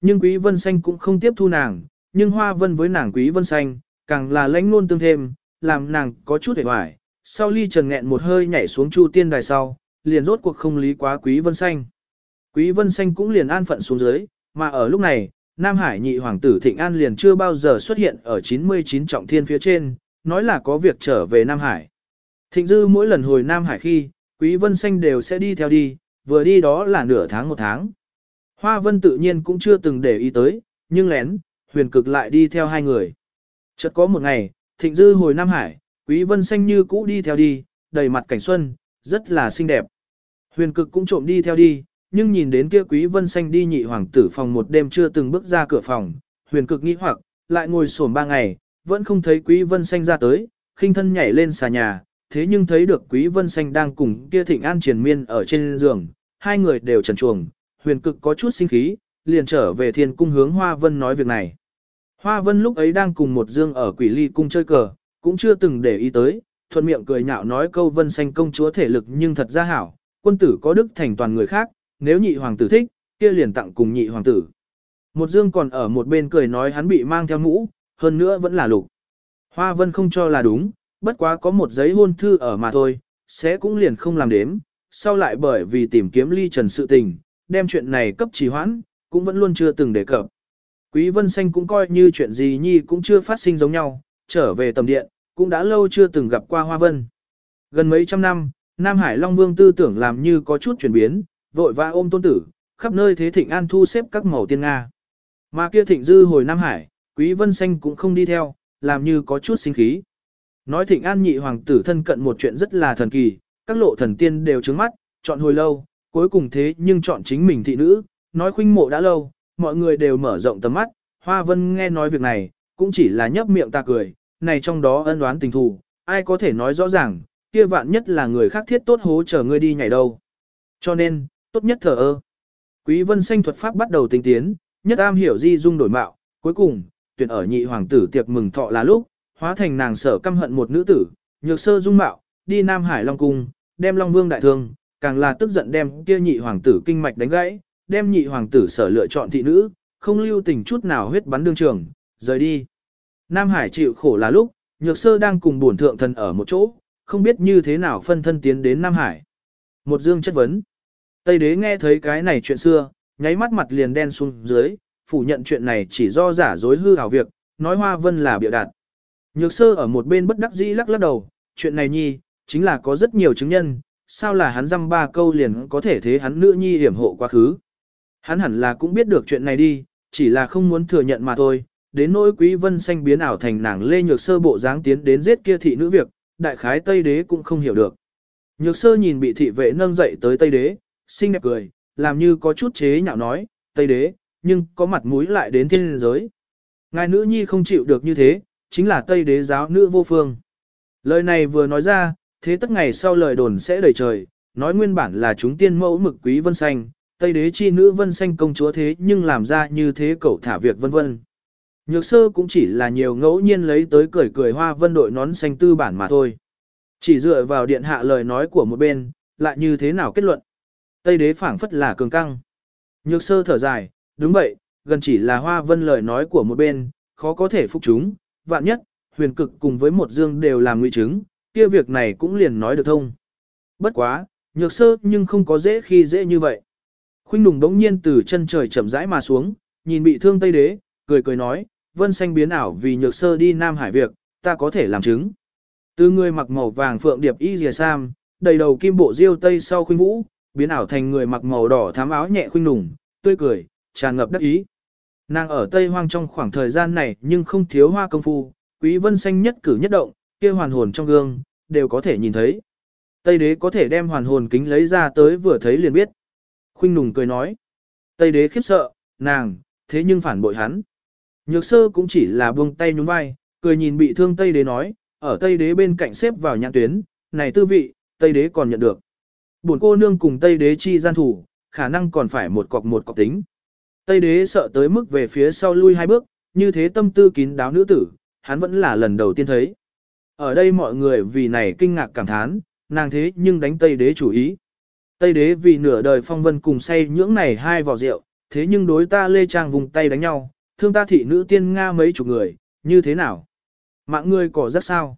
Nhưng Quý Vân Xanh cũng không tiếp thu nàng, nhưng Hoa Vân với nàng Quý Vân Xanh, càng là lãnh luôn tương thêm, làm nàng có chút hề hoài. Sau ly trần nghẹn một hơi nhảy xuống chu tiên đài sau, liền rốt cuộc không lý quá Quý Vân Xanh. Quý Vân Xanh cũng liền an phận xuống dưới, mà ở lúc này, Nam Hải nhị hoàng tử Thịnh An liền chưa bao giờ xuất hiện ở 99 trọng thiên phía trên, nói là có việc trở về Nam Hải. Thịnh Dư mỗi lần hồi Nam Hải khi, Quý Vân Xanh đều sẽ đi theo đi, vừa đi đó là nửa tháng một tháng. Hoa Vân tự nhiên cũng chưa từng để ý tới, nhưng lén, huyền cực lại đi theo hai người. Chợt có một ngày, Thịnh Dư hồi Nam Hải, Quý Vân Xanh như cũ đi theo đi, đầy mặt cảnh xuân, rất là xinh đẹp. Huyền cực cũng trộm đi theo đi, nhưng nhìn đến kia Quý Vân Xanh đi nhị hoàng tử phòng một đêm chưa từng bước ra cửa phòng, huyền cực nghĩ hoặc, lại ngồi sổm ba ngày, vẫn không thấy Quý Vân Xanh ra tới, khinh thân nhảy lên xà nhà, thế nhưng thấy được Quý Vân Xanh đang cùng kia Thịnh An triền miên ở trên giường, hai người đều trần chuồng, huyền cực có chút sinh khí, liền trở về thiên cung hướng Hoa Vân nói việc này. Hoa Vân lúc ấy đang cùng một dương ở quỷ ly cung chơi cờ, cũng chưa từng để ý tới, thuận miệng cười nhạo nói câu Vân Xanh công chúa thể lực nhưng thật ra hảo, quân tử có đức thành toàn người khác, nếu nhị hoàng tử thích, kia liền tặng cùng nhị hoàng tử. Một dương còn ở một bên cười nói hắn bị mang theo mũ, hơn nữa vẫn là lục. Hoa Vân không cho là đúng, bất quá có một giấy hôn thư ở mà thôi, sẽ cũng liền không làm đếm, sau lại bởi vì tìm kiếm ly trần sự tình, đem chuyện này cấp trì hoãn, cũng vẫn luôn chưa từng đề cập. Quý Vân Xanh cũng coi như chuyện gì nhi cũng chưa phát sinh giống nhau, trở về tầm điện, cũng đã lâu chưa từng gặp qua Hoa Vân. Gần mấy trăm năm, Nam Hải Long Vương tư tưởng làm như có chút chuyển biến, vội vã ôm tôn tử, khắp nơi thế thịnh an thu xếp các màu tiên Nga. Mà kia thịnh dư hồi Nam Hải, Quý Vân Xanh cũng không đi theo, làm như có chút sinh khí. Nói thịnh an nhị hoàng tử thân cận một chuyện rất là thần kỳ, các lộ thần tiên đều trứng mắt, chọn hồi lâu, cuối cùng thế nhưng chọn chính mình thị nữ, nói khuynh mộ đã lâu, mọi người đều mở rộng tầm mắt, Hoa Vân nghe nói việc này, cũng chỉ là nhấp miệng ta cười, này trong đó ân oán tình thù, ai có thể nói rõ ràng, kia vạn nhất là người khác thiết tốt hố chờ ngươi đi nhảy đâu. Cho nên, tốt nhất thờ ơ. Quý vân xanh thuật pháp bắt đầu tinh tiến, nhất am hiểu di dung đổi mạo, cuối cùng, tuyển ở nhị hoàng tử tiệc mừng thọ là lúc, hóa thành nàng sở căm hận một nữ tử, nhược sơ dung mạo, đi Nam Hải Long Cung, đem Long Vương đại thương, càng là tức giận đem kia nhị hoàng tử kinh mạch đánh gãy, đem nhị hoàng tử sở lựa chọn thị nữ, không lưu tình chút nào huyết bắn đương trường, rời đi. Nam Hải chịu khổ là lúc, nhược sơ đang cùng bổn thượng thần ở một chỗ, không biết như thế nào phân thân tiến đến Nam Hải. Một dương chất vấn. Tây đế nghe thấy cái này chuyện xưa, nháy mắt mặt liền đen xuống dưới, phủ nhận chuyện này chỉ do giả dối hư hảo việc, nói hoa vân là bịa đặt. Nhược sơ ở một bên bất đắc dĩ lắc lắc đầu, chuyện này nhi, chính là có rất nhiều chứng nhân, sao là hắn dăm ba câu liền có thể thế hắn nữ nhi hiểm hộ quá khứ. Hắn hẳn là cũng biết được chuyện này đi, chỉ là không muốn thừa nhận mà thôi, đến nỗi quý vân xanh biến ảo thành nàng lê nhược sơ bộ dáng tiến đến giết kia thị nữ việc, đại khái Tây Đế cũng không hiểu được. Nhược sơ nhìn bị thị vệ nâng dậy tới Tây Đế, xinh đẹp cười, làm như có chút chế nhạo nói, Tây Đế, nhưng có mặt mũi lại đến thiên giới. Ngài nữ nhi không chịu được như thế, chính là Tây Đế giáo nữ vô phương. Lời này vừa nói ra, thế tất ngày sau lời đồn sẽ đầy trời, nói nguyên bản là chúng tiên mẫu mực quý vân xanh, Tây Đế chi nữ vân xanh công chúa thế nhưng làm ra như thế cậu thả việc vân vân. Nhược sơ cũng chỉ là nhiều ngẫu nhiên lấy tới cười cười hoa vân đội nón xanh tư bản mà thôi. Chỉ dựa vào điện hạ lời nói của một bên, lại như thế nào kết luận. Tây đế phảng phất là cường căng. Nhược sơ thở dài, đúng vậy, gần chỉ là hoa vân lời nói của một bên, khó có thể phục chúng, vạn nhất, huyền cực cùng với một dương đều làm nguy chứng, kia việc này cũng liền nói được thông. Bất quá, nhược sơ nhưng không có dễ khi dễ như vậy. Khuynh đùng đống nhiên từ chân trời chậm rãi mà xuống, nhìn bị thương Tây Đế, cười cười nói, vân xanh biến ảo vì nhược sơ đi Nam Hải việc, ta có thể làm chứng. Từ người mặc màu vàng phượng điệp y dìa sam, đầy đầu kim bộ diêu tây sau khuynh vũ, biến ảo thành người mặc màu đỏ thám áo nhẹ khuynh nùng, tươi cười, tràn ngập đắc ý. Nàng ở Tây Hoang trong khoảng thời gian này nhưng không thiếu hoa công phu, quý vân xanh nhất cử nhất động, kia hoàn hồn trong gương, đều có thể nhìn thấy. Tây đế có thể đem hoàn hồn kính lấy ra tới vừa thấy liền biết. Khuynh nùng cười nói. Tây đế khiếp sợ, nàng, thế nhưng phản bội hắn. Nhược sơ cũng chỉ là buông tay nhún vai, cười nhìn bị thương Tây đế nói, ở Tây đế bên cạnh xếp vào nhãn tuyến, này tư vị, Tây đế còn nhận được. Buồn cô nương cùng Tây đế chi gian thủ, khả năng còn phải một cọc một cọc tính. Tây đế sợ tới mức về phía sau lui hai bước, như thế tâm tư kín đáo nữ tử, hắn vẫn là lần đầu tiên thấy. Ở đây mọi người vì này kinh ngạc cảm thán, nàng thế nhưng đánh Tây đế chủ ý. Tây đế vì nửa đời phong vân cùng say nhưỡng này hai vò rượu, thế nhưng đối ta lê trang vùng tay đánh nhau, thương ta thị nữ tiên Nga mấy chục người, như thế nào? Mạng người cỏ rất sao?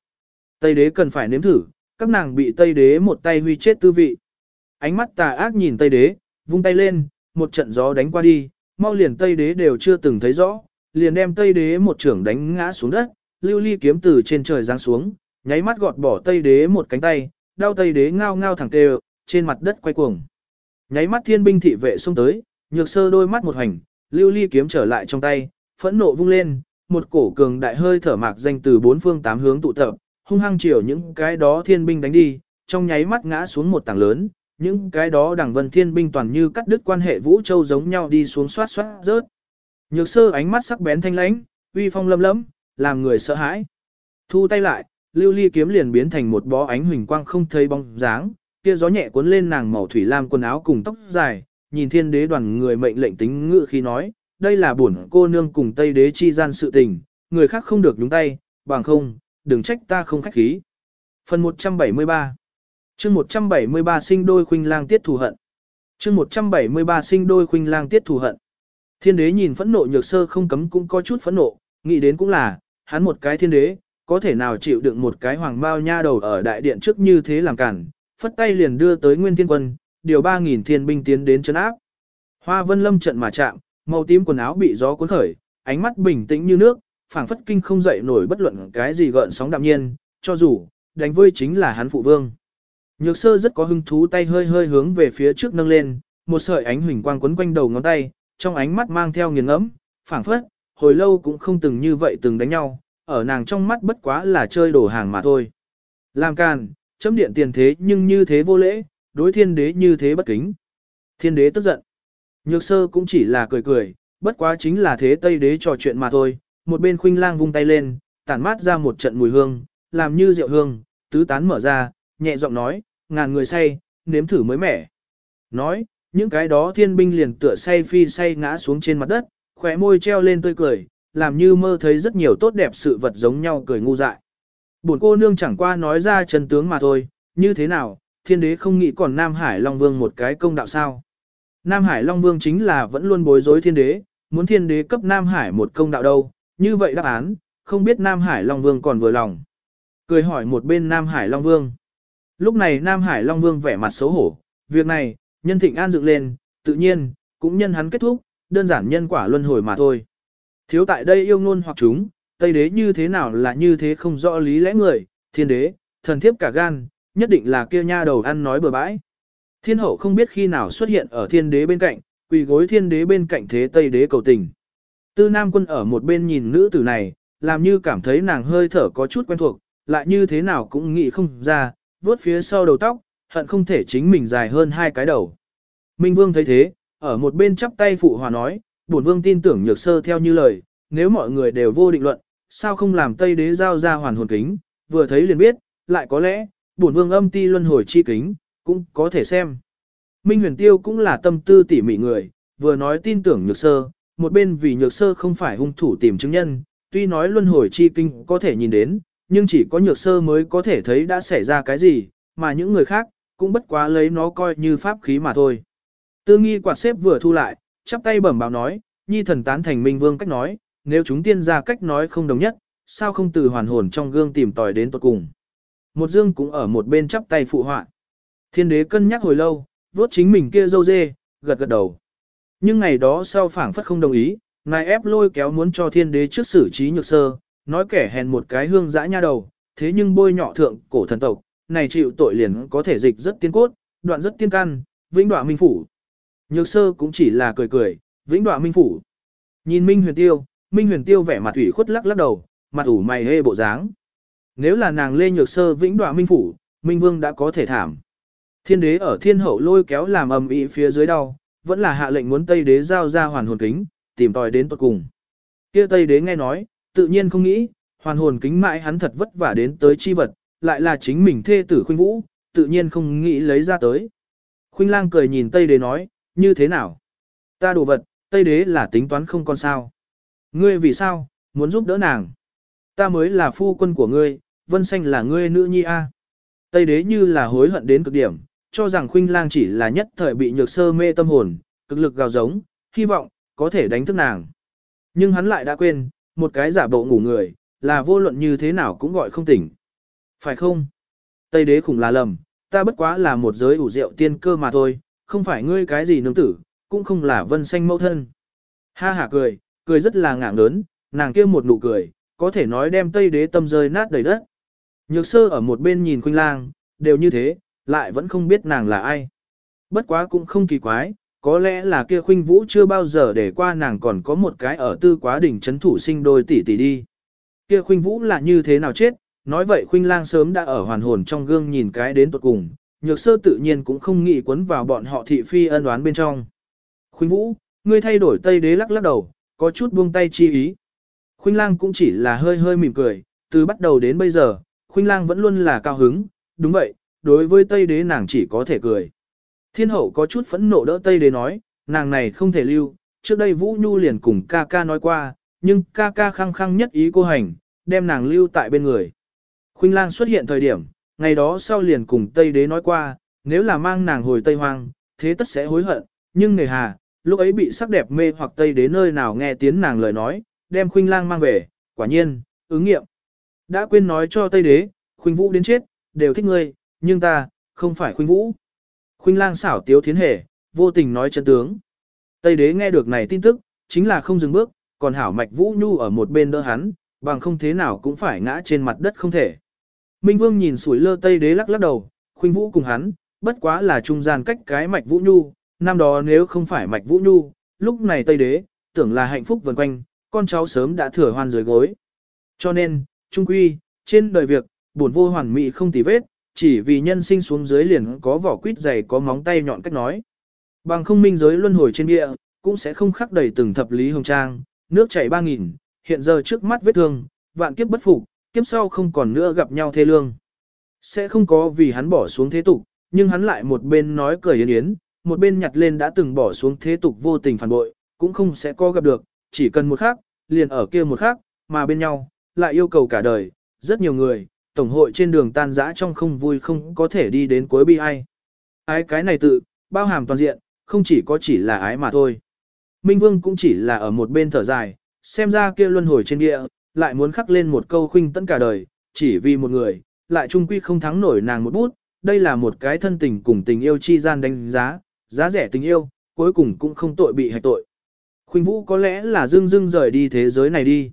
Tây đế cần phải nếm thử, các nàng bị Tây đế một tay huy chết tư vị. Ánh mắt tà ác nhìn Tây đế, vung tay lên, một trận gió đánh qua đi, mau liền Tây đế đều chưa từng thấy rõ, liền đem Tây đế một trưởng đánh ngã xuống đất, lưu ly kiếm từ trên trời giáng xuống, nháy mắt gọt bỏ Tây đế một cánh tay, đau Tây đế ngao ngao thẳng tê trên mặt đất quay cuồng. Nháy mắt thiên binh thị vệ xông tới, nhược sơ đôi mắt một hành, lưu ly kiếm trở lại trong tay, phẫn nộ vung lên, một cổ cường đại hơi thở mạc danh từ bốn phương tám hướng tụ tập, hung hăng chiều những cái đó thiên binh đánh đi, trong nháy mắt ngã xuống một tảng lớn, những cái đó đảng vân thiên binh toàn như cắt đứt quan hệ vũ châu giống nhau đi xuống xoát xoát rớt. Nhược sơ ánh mắt sắc bén thanh lãnh, uy phong lâm lẫm, làm người sợ hãi. Thu tay lại, lưu ly kiếm liền biến thành một bó ánh huỳnh quang không thấy bóng dáng, kia gió nhẹ cuốn lên nàng màu thủy lam quần áo cùng tóc dài, nhìn thiên đế đoàn người mệnh lệnh tính ngự khi nói, đây là bổn cô nương cùng tây đế chi gian sự tình, người khác không được nhúng tay, bằng không, đừng trách ta không khách khí. Phần 173 chương 173 sinh đôi khuynh lang tiết thù hận. chương 173 sinh đôi khuynh lang tiết thù hận. Thiên đế nhìn phẫn nộ nhược sơ không cấm cũng có chút phẫn nộ, nghĩ đến cũng là, hắn một cái thiên đế, có thể nào chịu đựng một cái hoàng bao nha đầu ở đại điện trước như thế làm cản, phất tay liền đưa tới nguyên thiên quân, điều 3.000 thiên binh tiến đến chấn áp. Hoa vân lâm trận mà chạm, màu tím quần áo bị gió cuốn khởi, ánh mắt bình tĩnh như nước, phảng phất kinh không dậy nổi bất luận cái gì gợn sóng đạm nhiên, cho dù, đánh vơi chính là hắn phụ vương. Nhược sơ rất có hứng thú tay hơi hơi hướng về phía trước nâng lên, một sợi ánh huỳnh quang quấn quanh đầu ngón tay, trong ánh mắt mang theo nghiền ngẫm, phảng phất, hồi lâu cũng không từng như vậy từng đánh nhau, ở nàng trong mắt bất quá là chơi đổ hàng mà thôi. Làm càn, chấm điện tiền thế nhưng như thế vô lễ, đối thiên đế như thế bất kính. Thiên đế tức giận. Nhược sơ cũng chỉ là cười cười, bất quá chính là thế Tây đế trò chuyện mà thôi, một bên khuynh lang vung tay lên, tản mát ra một trận mùi hương, làm như rượu hương, tứ tán mở ra, nhẹ giọng nói, ngàn người say, nếm thử mới mẻ. Nói, những cái đó thiên binh liền tựa say phi say ngã xuống trên mặt đất, khóe môi treo lên tươi cười, làm như mơ thấy rất nhiều tốt đẹp sự vật giống nhau cười ngu dại. Bổn cô nương chẳng qua nói ra chân tướng mà thôi, như thế nào, thiên đế không nghĩ còn Nam Hải Long Vương một cái công đạo sao. Nam Hải Long Vương chính là vẫn luôn bối rối thiên đế, muốn thiên đế cấp Nam Hải một công đạo đâu, như vậy đáp án, không biết Nam Hải Long Vương còn vừa lòng. Cười hỏi một bên Nam Hải Long Vương. Lúc này Nam Hải Long Vương vẻ mặt xấu hổ, việc này, nhân thịnh an dựng lên, tự nhiên, cũng nhân hắn kết thúc, đơn giản nhân quả luân hồi mà thôi. Thiếu tại đây yêu ngôn hoặc chúng, Tây đế như thế nào là như thế không rõ lý lẽ người, thiên đế, thần thiếp cả gan, nhất định là kia nha đầu ăn nói bừa bãi. Thiên hậu không biết khi nào xuất hiện ở thiên đế bên cạnh, quỳ gối thiên đế bên cạnh thế Tây đế cầu tình. Tư Nam quân ở một bên nhìn nữ tử này, làm như cảm thấy nàng hơi thở có chút quen thuộc, lại như thế nào cũng nghĩ không ra, vuốt phía sau đầu tóc, hận không thể chính mình dài hơn hai cái đầu. Minh Vương thấy thế, ở một bên chắp tay phụ hòa nói, bổn vương tin tưởng nhược sơ theo như lời, nếu mọi người đều vô định luận, sao không làm Tây đế giao ra hoàn hồn kính, vừa thấy liền biết, lại có lẽ, bổn vương âm ti luân hồi chi kính, cũng có thể xem. Minh huyền tiêu cũng là tâm tư tỉ mỉ người, vừa nói tin tưởng nhược sơ, một bên vì nhược sơ không phải hung thủ tìm chứng nhân, tuy nói luân hồi chi kinh có thể nhìn đến, nhưng chỉ có nhược sơ mới có thể thấy đã xảy ra cái gì, mà những người khác, cũng bất quá lấy nó coi như pháp khí mà thôi. Tư nghi quạt xếp vừa thu lại, chắp tay bẩm báo nói, nhi thần tán thành minh vương cách nói, nếu chúng tiên ra cách nói không đồng nhất, sao không từ hoàn hồn trong gương tìm tòi đến tuột cùng. Một dương cũng ở một bên chắp tay phụ họa. Thiên đế cân nhắc hồi lâu, vuốt chính mình kia dâu dê, gật gật đầu. Nhưng ngày đó sau phảng phất không đồng ý, ngài ép lôi kéo muốn cho thiên đế trước xử trí nhược sơ, nói kẻ hèn một cái hương dã nha đầu, thế nhưng bôi nhọ thượng cổ thần tộc, này chịu tội liền có thể dịch rất tiên cốt, đoạn rất tiên căn, vĩnh đoạn minh phủ. Nhược sơ cũng chỉ là cười cười, vĩnh đoạ minh phủ. Nhìn Minh huyền tiêu, Minh huyền tiêu vẻ mặt ủy khuất lắc lắc đầu, mặt ủ mày hê bộ dáng. Nếu là nàng lê nhược sơ vĩnh đoạ minh phủ, Minh vương đã có thể thảm. Thiên đế ở thiên hậu lôi kéo làm ầm ĩ phía dưới đau, vẫn là hạ lệnh muốn Tây đế giao ra hoàn hồn kính, tìm tòi đến tuật cùng. Kia Tây đế nghe nói, tự nhiên không nghĩ, hoàn hồn kính mãi hắn thật vất vả đến tới chi vật, lại là chính mình thê tử khuynh vũ, tự nhiên không nghĩ lấy ra tới. Khuynh lang cười nhìn Tây đế nói, như thế nào? Ta đồ vật, Tây đế là tính toán không con sao. Ngươi vì sao, muốn giúp đỡ nàng? Ta mới là phu quân của ngươi, vân xanh là ngươi nữ nhi a. Tây đế như là hối hận đến cực điểm, cho rằng khuynh lang chỉ là nhất thời bị nhược sơ mê tâm hồn, cực lực gào giống, hy vọng, có thể đánh thức nàng. Nhưng hắn lại đã quên, một cái giả bộ ngủ người, là vô luận như thế nào cũng gọi không tỉnh. Phải không? Tây đế khủng là lầm, ta bất quá là một giới ủ rượu tiên cơ mà thôi, không phải ngươi cái gì nương tử, cũng không là vân xanh mẫu thân. Ha hả cười, cười rất là ngạng lớn, nàng kia một nụ cười, có thể nói đem tây đế tâm rơi nát đầy đất. Nhược sơ ở một bên nhìn khuynh lang, đều như thế, lại vẫn không biết nàng là ai. Bất quá cũng không kỳ quái, có lẽ là kia khuynh vũ chưa bao giờ để qua nàng còn có một cái ở tư quá đỉnh chấn thủ sinh đôi tỷ tỷ đi. Kia khuynh vũ là như thế nào chết, nói vậy khuynh lang sớm đã ở hoàn hồn trong gương nhìn cái đến tuột cùng, nhược sơ tự nhiên cũng không nghĩ quấn vào bọn họ thị phi ân đoán bên trong. Khuynh vũ, ngươi thay đổi tây đế lắc lắc đầu, có chút buông tay chi ý. Khuynh lang cũng chỉ là hơi hơi mỉm cười, từ bắt đầu đến bây giờ, khuynh lang vẫn luôn là cao hứng, đúng vậy, đối với tây đế nàng chỉ có thể cười. Thiên hậu có chút phẫn nộ đỡ tây đế nói, nàng này không thể lưu, trước đây Vũ Nhu liền cùng ca ca nói qua, nhưng ca ca khăng khăng nhất ý cô hành, đem nàng lưu tại bên người. Khuynh lang xuất hiện thời điểm, ngày đó sau liền cùng Tây Đế nói qua, nếu là mang nàng hồi Tây Hoang, thế tất sẽ hối hận, nhưng nề hà, lúc ấy bị sắc đẹp mê hoặc Tây Đế nơi nào nghe tiếng nàng lời nói, đem Khuynh lang mang về, quả nhiên, ứng nghiệm. Đã quên nói cho Tây Đế, Khuynh Vũ đến chết, đều thích ngươi, nhưng ta, không phải Khuynh Vũ. Khuynh lang xảo tiếu thiến hề, vô tình nói chân tướng. Tây Đế nghe được này tin tức, chính là không dừng bước, còn hảo mạch Vũ Nhu ở một bên đỡ hắn, bằng không thế nào cũng phải ngã trên mặt đất không thể. Minh Vương nhìn sủi lơ Tây Đế lắc lắc đầu, khuynh vũ cùng hắn, bất quá là trung gian cách cái mạch Vũ Nhu, năm đó nếu không phải mạch Vũ Nhu, lúc này Tây Đế, tưởng là hạnh phúc vần quanh, con cháu sớm đã thừa hoan dưới gối. Cho nên, trung quy, trên đời việc, buồn vô hoàn mỹ không tì vết, chỉ vì nhân sinh xuống dưới liền có vỏ quýt dày có móng tay nhọn cách nói. Bằng không minh giới luân hồi trên địa, cũng sẽ không khắc đầy từng thập lý hồng trang, nước chảy ba nghìn, hiện giờ trước mắt vết thương, vạn kiếp bất phục, kiếp sau không còn nữa gặp nhau thê lương. Sẽ không có vì hắn bỏ xuống thế tục, nhưng hắn lại một bên nói cười yến yến, một bên nhặt lên đã từng bỏ xuống thế tục vô tình phản bội, cũng không sẽ có gặp được, chỉ cần một khác liền ở kia một khác mà bên nhau, lại yêu cầu cả đời, rất nhiều người, tổng hội trên đường tan dã trong không vui không có thể đi đến cuối bi ai. Ái cái này tự, bao hàm toàn diện, không chỉ có chỉ là ái mà thôi. Minh Vương cũng chỉ là ở một bên thở dài, xem ra kia luân hồi trên địa, lại muốn khắc lên một câu khuynh tận cả đời, chỉ vì một người, lại trung quy không thắng nổi nàng một bút, đây là một cái thân tình cùng tình yêu chi gian đánh giá, giá rẻ tình yêu, cuối cùng cũng không tội bị hạch tội. Khuynh Vũ có lẽ là dưng dưng rời đi thế giới này đi.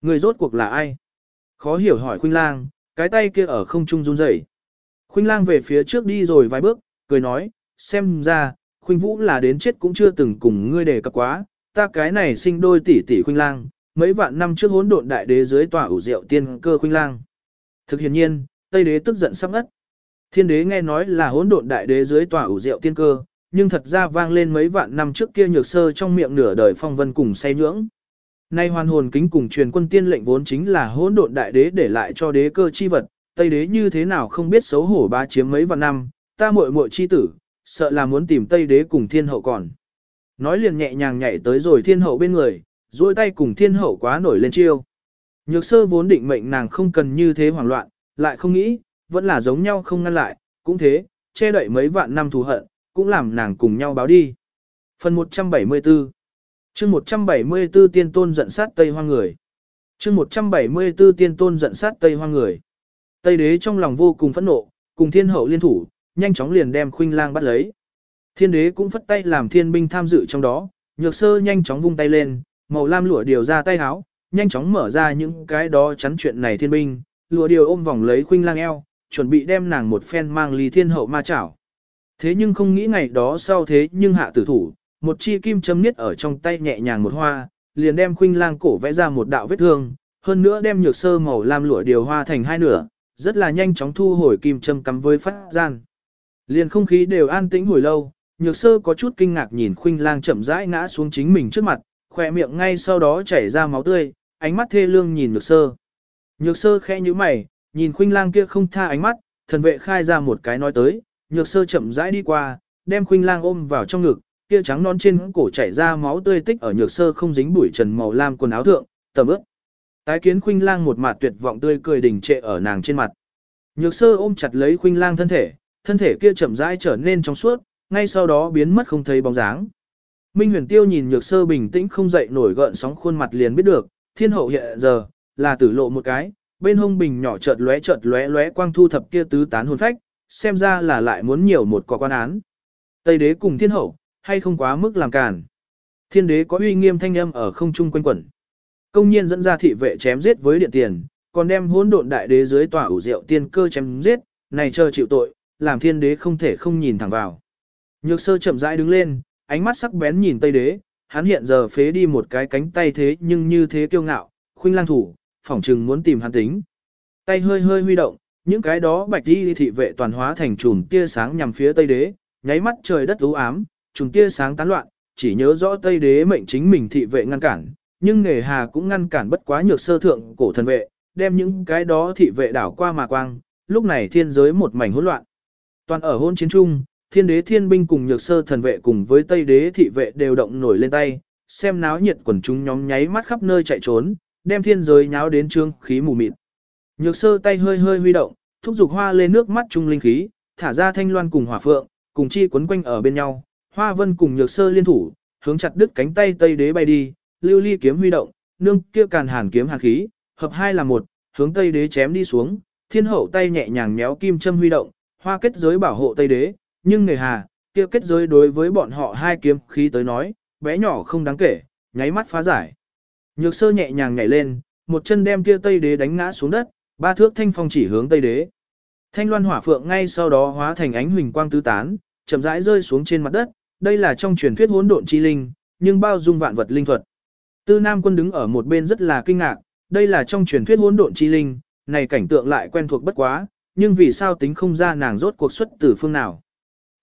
Người rốt cuộc là ai? Khó hiểu hỏi Khuynh Lang, cái tay kia ở không trung run rẩy. Khuynh Lang về phía trước đi rồi vài bước, cười nói, xem ra, Khuynh Vũ là đến chết cũng chưa từng cùng ngươi đề cập quá, ta cái này sinh đôi tỷ tỷ Khuynh Lang, mấy vạn năm trước hỗn độn đại đế dưới tòa ủ rượu tiên cơ khuynh lang. Thực hiện nhiên, Tây đế tức giận sắp ngất. Thiên đế nghe nói là hỗn độn đại đế dưới tòa ủ rượu tiên cơ, nhưng thật ra vang lên mấy vạn năm trước kia nhược sơ trong miệng nửa đời phong vân cùng say nhưỡng. Nay hoàn hồn kính cùng truyền quân tiên lệnh vốn chính là hỗn độn đại đế để lại cho đế cơ chi vật, Tây đế như thế nào không biết xấu hổ ba chiếm mấy vạn năm, ta muội muội chi tử, sợ là muốn tìm Tây đế cùng thiên hậu còn. Nói liền nhẹ nhàng nhảy tới rồi thiên hậu bên người, duỗi tay cùng thiên hậu quá nổi lên chiêu. Nhược sơ vốn định mệnh nàng không cần như thế hoảng loạn, lại không nghĩ, vẫn là giống nhau không ngăn lại, cũng thế, che đậy mấy vạn năm thù hận, cũng làm nàng cùng nhau báo đi. Phần 174 chương 174 tiên tôn giận sát Tây Hoang người. chương 174 tiên tôn giận sát Tây Hoang người. Tây đế trong lòng vô cùng phẫn nộ, cùng thiên hậu liên thủ, nhanh chóng liền đem khuynh lang bắt lấy. Thiên đế cũng phất tay làm thiên binh tham dự trong đó, nhược sơ nhanh chóng vung tay lên, màu lam lụa điều ra tay háo, nhanh chóng mở ra những cái đó chắn chuyện này thiên binh, lụa điều ôm vòng lấy khuynh lang eo, chuẩn bị đem nàng một phen mang ly thiên hậu ma chảo. Thế nhưng không nghĩ ngày đó sau thế nhưng hạ tử thủ, một chi kim châm niết ở trong tay nhẹ nhàng một hoa, liền đem khuynh lang cổ vẽ ra một đạo vết thương, hơn nữa đem nhược sơ màu lam lụa điều hoa thành hai nửa, rất là nhanh chóng thu hồi kim châm cắm với phát gian. Liền không khí đều an tĩnh hồi lâu, nhược sơ có chút kinh ngạc nhìn khuynh lang chậm rãi ngã xuống chính mình trước mặt, khỏe miệng ngay sau đó chảy ra máu tươi, ánh mắt thê lương nhìn nhược sơ. Nhược sơ khẽ như mày, nhìn khuynh lang kia không tha ánh mắt, thần vệ khai ra một cái nói tới, nhược sơ chậm rãi đi qua, đem khuynh lang ôm vào trong ngực, kia trắng non trên cổ chảy ra máu tươi tích ở nhược sơ không dính bụi trần màu lam quần áo thượng, tầm ướt, Tái kiến khuynh lang một mặt tuyệt vọng tươi cười đỉnh trệ ở nàng trên mặt. Nhược sơ ôm chặt lấy khuynh lang thân thể, thân thể kia chậm rãi trở nên trong suốt, ngay sau đó biến mất không thấy bóng dáng. Minh huyền tiêu nhìn nhược sơ bình tĩnh không dậy nổi gợn sóng khuôn mặt liền biết được, thiên hậu hiện giờ, là tử lộ một cái, bên hông bình nhỏ chợt lóe chợt lóe lóe quang thu thập kia tứ tán hồn phách, xem ra là lại muốn nhiều một quả quan án. Tây đế cùng thiên hậu, hay không quá mức làm cản. Thiên đế có uy nghiêm thanh âm ở không trung quanh quẩn. Công nhiên dẫn ra thị vệ chém giết với điện tiền, còn đem hỗn độn đại đế dưới tòa ủ rượu tiên cơ chém giết, này chờ chịu tội, làm thiên đế không thể không nhìn thẳng vào. Nhược sơ chậm rãi đứng lên, ánh mắt sắc bén nhìn tây đế, hắn hiện giờ phế đi một cái cánh tay thế nhưng như thế kiêu ngạo, khuynh lang thủ, phỏng chừng muốn tìm hắn tính. Tay hơi hơi huy động, những cái đó bạch đi thị vệ toàn hóa thành chùm tia sáng nhằm phía tây đế, nháy mắt trời đất u ám, chùm tia sáng tán loạn, chỉ nhớ rõ tây đế mệnh chính mình thị vệ ngăn cản, nhưng nghề hà cũng ngăn cản bất quá nhược sơ thượng cổ thần vệ, đem những cái đó thị vệ đảo qua mà quang, lúc này thiên giới một mảnh hỗn loạn. Toàn ở hôn chiến chung thiên đế thiên binh cùng nhược sơ thần vệ cùng với tây đế thị vệ đều động nổi lên tay, xem náo nhiệt quần chúng nhóm nháy mắt khắp nơi chạy trốn, đem thiên giới nháo đến trương khí mù mịt. Nhược sơ tay hơi hơi huy động, thúc giục hoa lên nước mắt trung linh khí, thả ra thanh loan cùng hỏa phượng, cùng chi quấn quanh ở bên nhau, hoa vân cùng nhược sơ liên thủ, hướng chặt đứt cánh tay tây đế bay đi, lưu ly kiếm huy động, nương kia càn hàn kiếm hàn khí, hợp hai là một, hướng tây đế chém đi xuống, thiên hậu tay nhẹ nhàng méo kim châm huy động, hoa kết giới bảo hộ tây đế, nhưng nghề hà, kia kết giới đối với bọn họ hai kiếm khí tới nói, bé nhỏ không đáng kể, nháy mắt phá giải. Nhược sơ nhẹ nhàng nhảy lên, một chân đem kia tây đế đánh ngã xuống đất, ba thước thanh phong chỉ hướng tây đế. Thanh loan hỏa phượng ngay sau đó hóa thành ánh huỳnh quang tứ tán, chậm rãi rơi xuống trên mặt đất, đây là trong truyền thuyết hỗn độn chi linh, nhưng bao dung vạn vật linh thuật. Tư Nam quân đứng ở một bên rất là kinh ngạc, đây là trong truyền thuyết hỗn độn chi linh, này cảnh tượng lại quen thuộc bất quá, nhưng vì sao tính không ra nàng rốt cuộc xuất từ phương nào.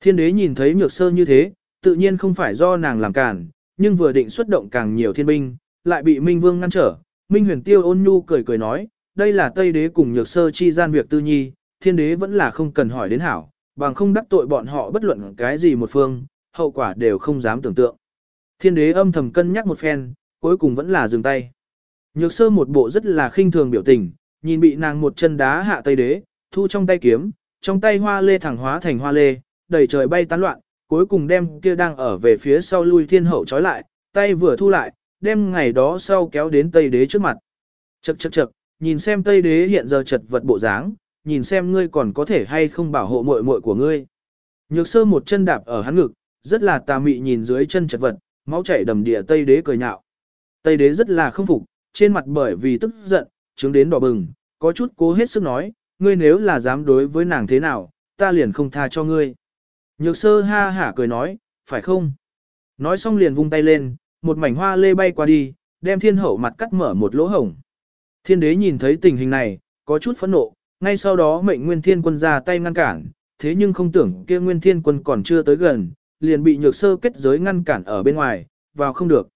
Thiên đế nhìn thấy nhược sơ như thế, tự nhiên không phải do nàng làm cản, nhưng vừa định xuất động càng nhiều thiên binh, lại bị Minh Vương ngăn trở. Minh huyền tiêu ôn nhu cười cười nói, đây là Tây đế cùng nhược sơ chi gian việc tư nhi, thiên đế vẫn là không cần hỏi đến hảo, bằng không đắc tội bọn họ bất luận cái gì một phương, hậu quả đều không dám tưởng tượng. Thiên đế âm thầm cân nhắc một phen, cuối cùng vẫn là dừng tay. Nhược sơ một bộ rất là khinh thường biểu tình, nhìn bị nàng một chân đá hạ Tây đế, thu trong tay kiếm, trong tay hoa lê thẳng hóa thành hoa lê, đầy trời bay tán loạn, cuối cùng đem kia đang ở về phía sau lui thiên hậu trói lại, tay vừa thu lại, đem ngày đó sau kéo đến Tây Đế trước mặt. Chậc chậc chậc, nhìn xem Tây Đế hiện giờ chật vật bộ dáng, nhìn xem ngươi còn có thể hay không bảo hộ muội muội của ngươi. Nhược sơ một chân đạp ở hắn ngực, rất là tà mị nhìn dưới chân chật vật, máu chảy đầm địa Tây Đế cười nhạo. Tây Đế rất là không phục, trên mặt bởi vì tức giận, chứng đến đỏ bừng, có chút cố hết sức nói, ngươi nếu là dám đối với nàng thế nào, ta liền không tha cho ngươi. Nhược sơ ha hả cười nói, phải không? Nói xong liền vung tay lên, một mảnh hoa lê bay qua đi, đem thiên hậu mặt cắt mở một lỗ hổng. Thiên đế nhìn thấy tình hình này, có chút phẫn nộ, ngay sau đó mệnh nguyên thiên quân ra tay ngăn cản, thế nhưng không tưởng kia nguyên thiên quân còn chưa tới gần, liền bị nhược sơ kết giới ngăn cản ở bên ngoài, vào không được.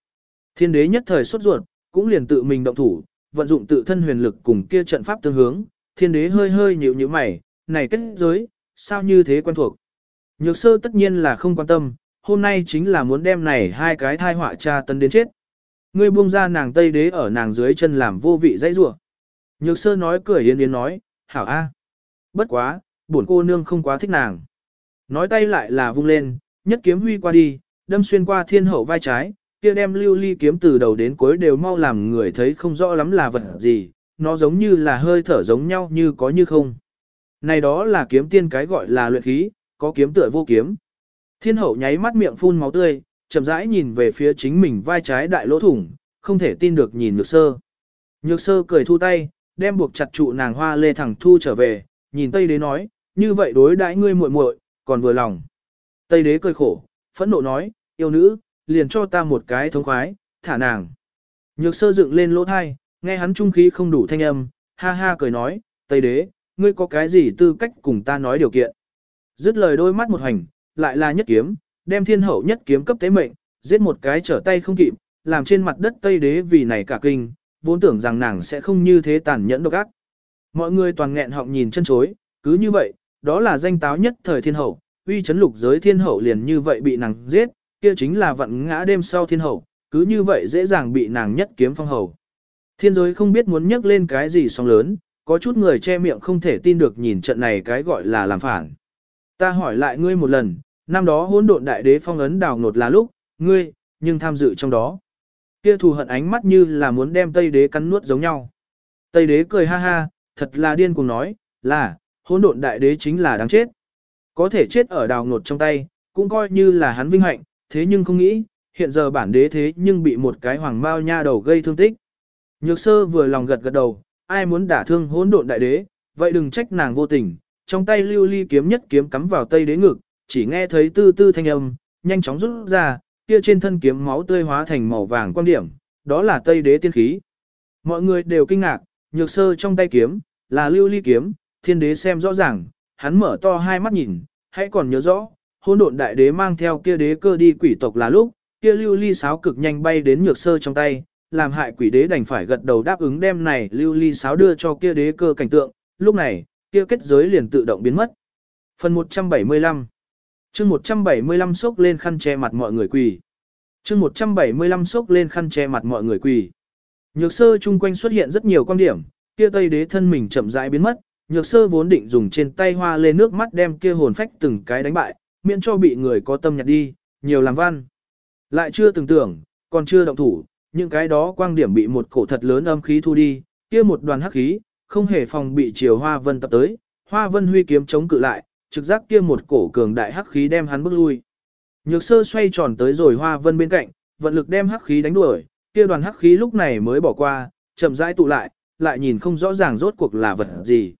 Thiên đế nhất thời sốt ruột, cũng liền tự mình động thủ, vận dụng tự thân huyền lực cùng kia trận pháp tương hướng, thiên đế hơi hơi nhíu nhíu mày, này kết giới, sao như thế quen thuộc. Nhược sơ tất nhiên là không quan tâm, hôm nay chính là muốn đem này hai cái thai họa cha tấn đến chết. Ngươi buông ra nàng tây đế ở nàng dưới chân làm vô vị dãy rủa. Nhược sơ nói cười yên yến nói, hảo a. Bất quá, bổn cô nương không quá thích nàng. Nói tay lại là vung lên, nhất kiếm huy qua đi, đâm xuyên qua thiên hậu vai trái, kia đem lưu ly kiếm từ đầu đến cuối đều mau làm người thấy không rõ lắm là vật gì, nó giống như là hơi thở giống nhau như có như không. Này đó là kiếm tiên cái gọi là luyện khí, có kiếm tựa vô kiếm. Thiên hậu nháy mắt miệng phun máu tươi, chậm rãi nhìn về phía chính mình vai trái đại lỗ thủng, không thể tin được nhìn nhược sơ. Nhược sơ cười thu tay, đem buộc chặt trụ nàng hoa lê thẳng thu trở về, nhìn Tây Đế nói, như vậy đối đãi ngươi muội muội, còn vừa lòng. Tây Đế cười khổ, phẫn nộ nói, yêu nữ, liền cho ta một cái thống khoái, thả nàng. Nhược sơ dựng lên lỗ thai, nghe hắn trung khí không đủ thanh âm, ha ha cười nói, Tây Đế, ngươi có cái gì tư cách cùng ta nói điều kiện. Dứt lời đôi mắt một hành, lại là nhất kiếm, đem thiên hậu nhất kiếm cấp tế mệnh, giết một cái trở tay không kịp, làm trên mặt đất Tây Đế vì này cả kinh, vốn tưởng rằng nàng sẽ không như thế tàn nhẫn độc ác. Mọi người toàn nghẹn họng nhìn chân chối, cứ như vậy, đó là danh táo nhất thời thiên hậu, uy chấn lục giới thiên hậu liền như vậy bị nàng giết, kia chính là vận ngã đêm sau thiên hậu, cứ như vậy dễ dàng bị nàng nhất kiếm phong hầu. Thiên giới không biết muốn nhắc lên cái gì sóng lớn, có chút người che miệng không thể tin được nhìn trận này cái gọi là làm phản. Ta hỏi lại ngươi một lần, năm đó hỗn độn đại đế phong ấn đào nột là lúc, ngươi, nhưng tham dự trong đó. Kia thù hận ánh mắt như là muốn đem Tây Đế cắn nuốt giống nhau. Tây Đế cười ha ha, thật là điên cuồng nói, là, hỗn độn đại đế chính là đáng chết. Có thể chết ở đào ngột trong tay, cũng coi như là hắn vinh hạnh, thế nhưng không nghĩ, hiện giờ bản đế thế nhưng bị một cái hoàng mao nha đầu gây thương tích. Nhược sơ vừa lòng gật gật đầu, ai muốn đả thương hỗn độn đại đế, vậy đừng trách nàng vô tình, trong tay lưu ly kiếm nhất kiếm cắm vào tây đế ngực, chỉ nghe thấy tư tư thanh âm, nhanh chóng rút ra, kia trên thân kiếm máu tươi hóa thành màu vàng quan điểm, đó là tây đế tiên khí. Mọi người đều kinh ngạc, nhược sơ trong tay kiếm, là lưu ly kiếm, thiên đế xem rõ ràng, hắn mở to hai mắt nhìn, hãy còn nhớ rõ, hôn độn đại đế mang theo kia đế cơ đi quỷ tộc là lúc, kia lưu ly sáo cực nhanh bay đến nhược sơ trong tay, làm hại quỷ đế đành phải gật đầu đáp ứng đem này lưu ly sáo đưa cho kia đế cơ cảnh tượng, lúc này, kia kết giới liền tự động biến mất. Phần 175 chương 175 sốc lên khăn che mặt mọi người quỳ. chương 175 sốc lên khăn che mặt mọi người quỳ. Nhược sơ chung quanh xuất hiện rất nhiều quan điểm, kia tây đế thân mình chậm rãi biến mất, nhược sơ vốn định dùng trên tay hoa lên nước mắt đem kia hồn phách từng cái đánh bại, miễn cho bị người có tâm nhặt đi, nhiều làm văn. Lại chưa từng tưởng, còn chưa động thủ, những cái đó quang điểm bị một cổ thật lớn âm khí thu đi, kia một đoàn hắc khí, không hề phòng bị chiều hoa vân tập tới, hoa vân huy kiếm chống cự lại, trực giác kia một cổ cường đại hắc khí đem hắn bước lui. Nhược sơ xoay tròn tới rồi hoa vân bên cạnh, vận lực đem hắc khí đánh đuổi, kia đoàn hắc khí lúc này mới bỏ qua, chậm rãi tụ lại, lại nhìn không rõ ràng rốt cuộc là vật gì.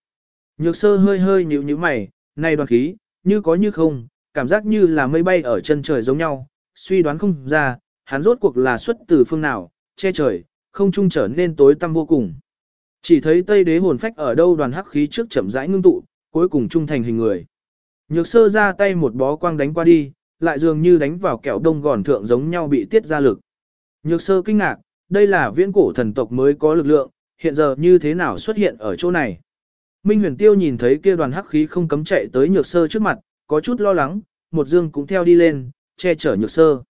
Nhược sơ hơi hơi nhíu nhíu mày, này đoàn khí, như có như không, cảm giác như là mây bay ở chân trời giống nhau, suy đoán không ra, hắn rốt cuộc là xuất từ phương nào, che trời, không trung trở nên tối tăm vô cùng. Chỉ thấy Tây Đế hồn phách ở đâu đoàn hắc khí trước chậm rãi ngưng tụ, cuối cùng trung thành hình người. Nhược sơ ra tay một bó quang đánh qua đi, lại dường như đánh vào kẹo đông gòn thượng giống nhau bị tiết ra lực. Nhược sơ kinh ngạc, đây là viễn cổ thần tộc mới có lực lượng, hiện giờ như thế nào xuất hiện ở chỗ này. Minh huyền tiêu nhìn thấy kia đoàn hắc khí không cấm chạy tới nhược sơ trước mặt, có chút lo lắng, một dương cũng theo đi lên, che chở nhược sơ.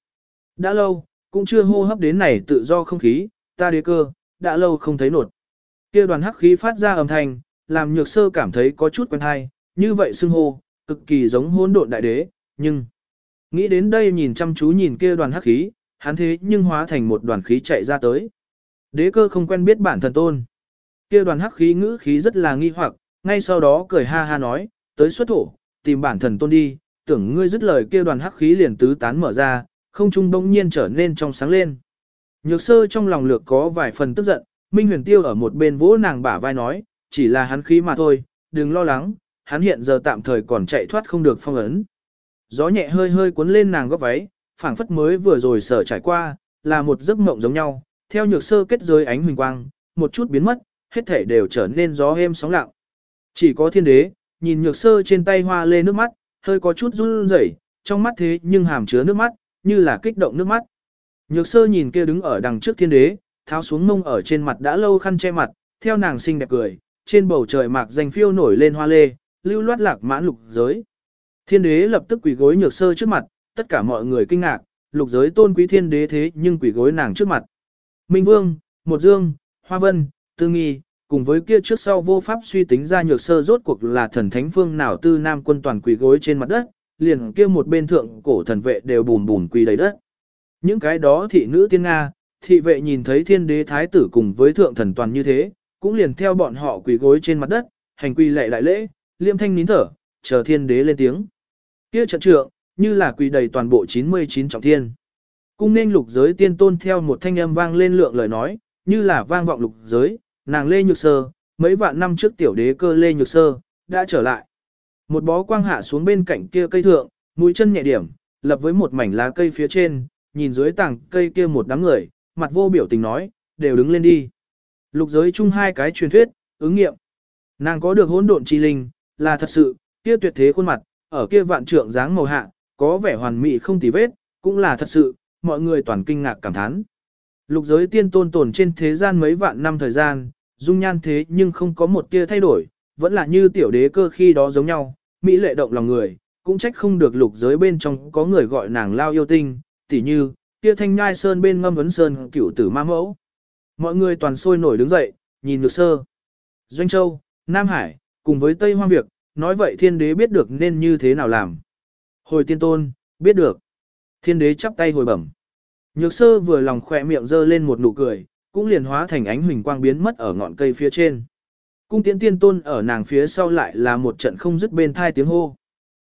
Đã lâu, cũng chưa hô hấp đến này tự do không khí, ta đế cơ, đã lâu không thấy nột. Kia đoàn hắc khí phát ra âm thanh, làm nhược sơ cảm thấy có chút quen hay, như vậy xưng hô, cực kỳ giống hỗn độn đại đế, nhưng... Nghĩ đến đây nhìn chăm chú nhìn kia đoàn hắc khí, hắn thế nhưng hóa thành một đoàn khí chạy ra tới. Đế cơ không quen biết bản thần tôn. Kia đoàn hắc khí ngữ khí rất là nghi hoặc, ngay sau đó cười ha ha nói, tới xuất thổ, tìm bản thần tôn đi, tưởng ngươi dứt lời kia đoàn hắc khí liền tứ tán mở ra, không trung bỗng nhiên trở nên trong sáng lên. Nhược sơ trong lòng lược có vài phần tức giận, Minh huyền tiêu ở một bên vỗ nàng bả vai nói, chỉ là hắn khí mà thôi, đừng lo lắng, hắn hiện giờ tạm thời còn chạy thoát không được phong ấn. Gió nhẹ hơi hơi cuốn lên nàng góc váy, phảng phất mới vừa rồi sở trải qua, là một giấc mộng giống nhau, theo nhược sơ kết giới ánh huỳnh quang, một chút biến mất, hết thể đều trở nên gió êm sóng lặng. Chỉ có thiên đế, nhìn nhược sơ trên tay hoa lê nước mắt, hơi có chút run rẩy, trong mắt thế nhưng hàm chứa nước mắt, như là kích động nước mắt. Nhược sơ nhìn kia đứng ở đằng trước thiên đế, tháo xuống mông ở trên mặt đã lâu khăn che mặt, theo nàng xinh đẹp cười, trên bầu trời mạc danh phiêu nổi lên hoa lê, lưu loát lạc mãn lục giới. Thiên đế lập tức quỳ gối nhược sơ trước mặt, tất cả mọi người kinh ngạc, lục giới tôn quý thiên đế thế nhưng quỳ gối nàng trước mặt. Minh Vương, Một Dương, Hoa Vân, Tư Nghi, cùng với kia trước sau vô pháp suy tính ra nhược sơ rốt cuộc là thần thánh phương nào tư nam quân toàn quỳ gối trên mặt đất, liền kia một bên thượng cổ thần vệ đều bùn bùn quỳ đầy đất. Những cái đó thị nữ tiên Nga, thị vệ nhìn thấy thiên đế thái tử cùng với thượng thần toàn như thế, cũng liền theo bọn họ quỳ gối trên mặt đất, hành quy lệ đại lễ, liêm thanh nín thở, chờ thiên đế lên tiếng. Kia trận trượng, như là quỳ đầy toàn bộ 99 trọng thiên. Cung nên lục giới tiên tôn theo một thanh âm vang lên lượng lời nói, như là vang vọng lục giới, nàng Lê Nhược Sơ, mấy vạn năm trước tiểu đế cơ Lê Nhược Sơ, đã trở lại. Một bó quang hạ xuống bên cạnh kia cây thượng, mũi chân nhẹ điểm, lập với một mảnh lá cây phía trên, nhìn dưới tảng cây kia một đám người, mặt vô biểu tình nói, đều đứng lên đi. Lục giới chung hai cái truyền thuyết, ứng nghiệm. Nàng có được hỗn độn chi linh, là thật sự, kia tuyệt thế khuôn mặt, ở kia vạn trượng dáng màu hạ, có vẻ hoàn mỹ không tì vết, cũng là thật sự, mọi người toàn kinh ngạc cảm thán. Lục giới tiên tôn tồn trên thế gian mấy vạn năm thời gian, dung nhan thế nhưng không có một tia thay đổi, vẫn là như tiểu đế cơ khi đó giống nhau, mỹ lệ động lòng người, cũng trách không được lục giới bên trong có người gọi nàng lao yêu tinh, tỉ như, kia thanh nhai sơn bên ngâm vấn sơn cửu tử ma mẫu. Mọi người toàn sôi nổi đứng dậy, nhìn Nhược sơ. Doanh Châu, Nam Hải, cùng với Tây Hoang Việc, nói vậy thiên đế biết được nên như thế nào làm. Hồi tiên tôn, biết được. Thiên đế chắp tay hồi bẩm. Nhược sơ vừa lòng khỏe miệng dơ lên một nụ cười, cũng liền hóa thành ánh huỳnh quang biến mất ở ngọn cây phía trên. Cung tiễn tiên tôn ở nàng phía sau lại là một trận không dứt bên thai tiếng hô.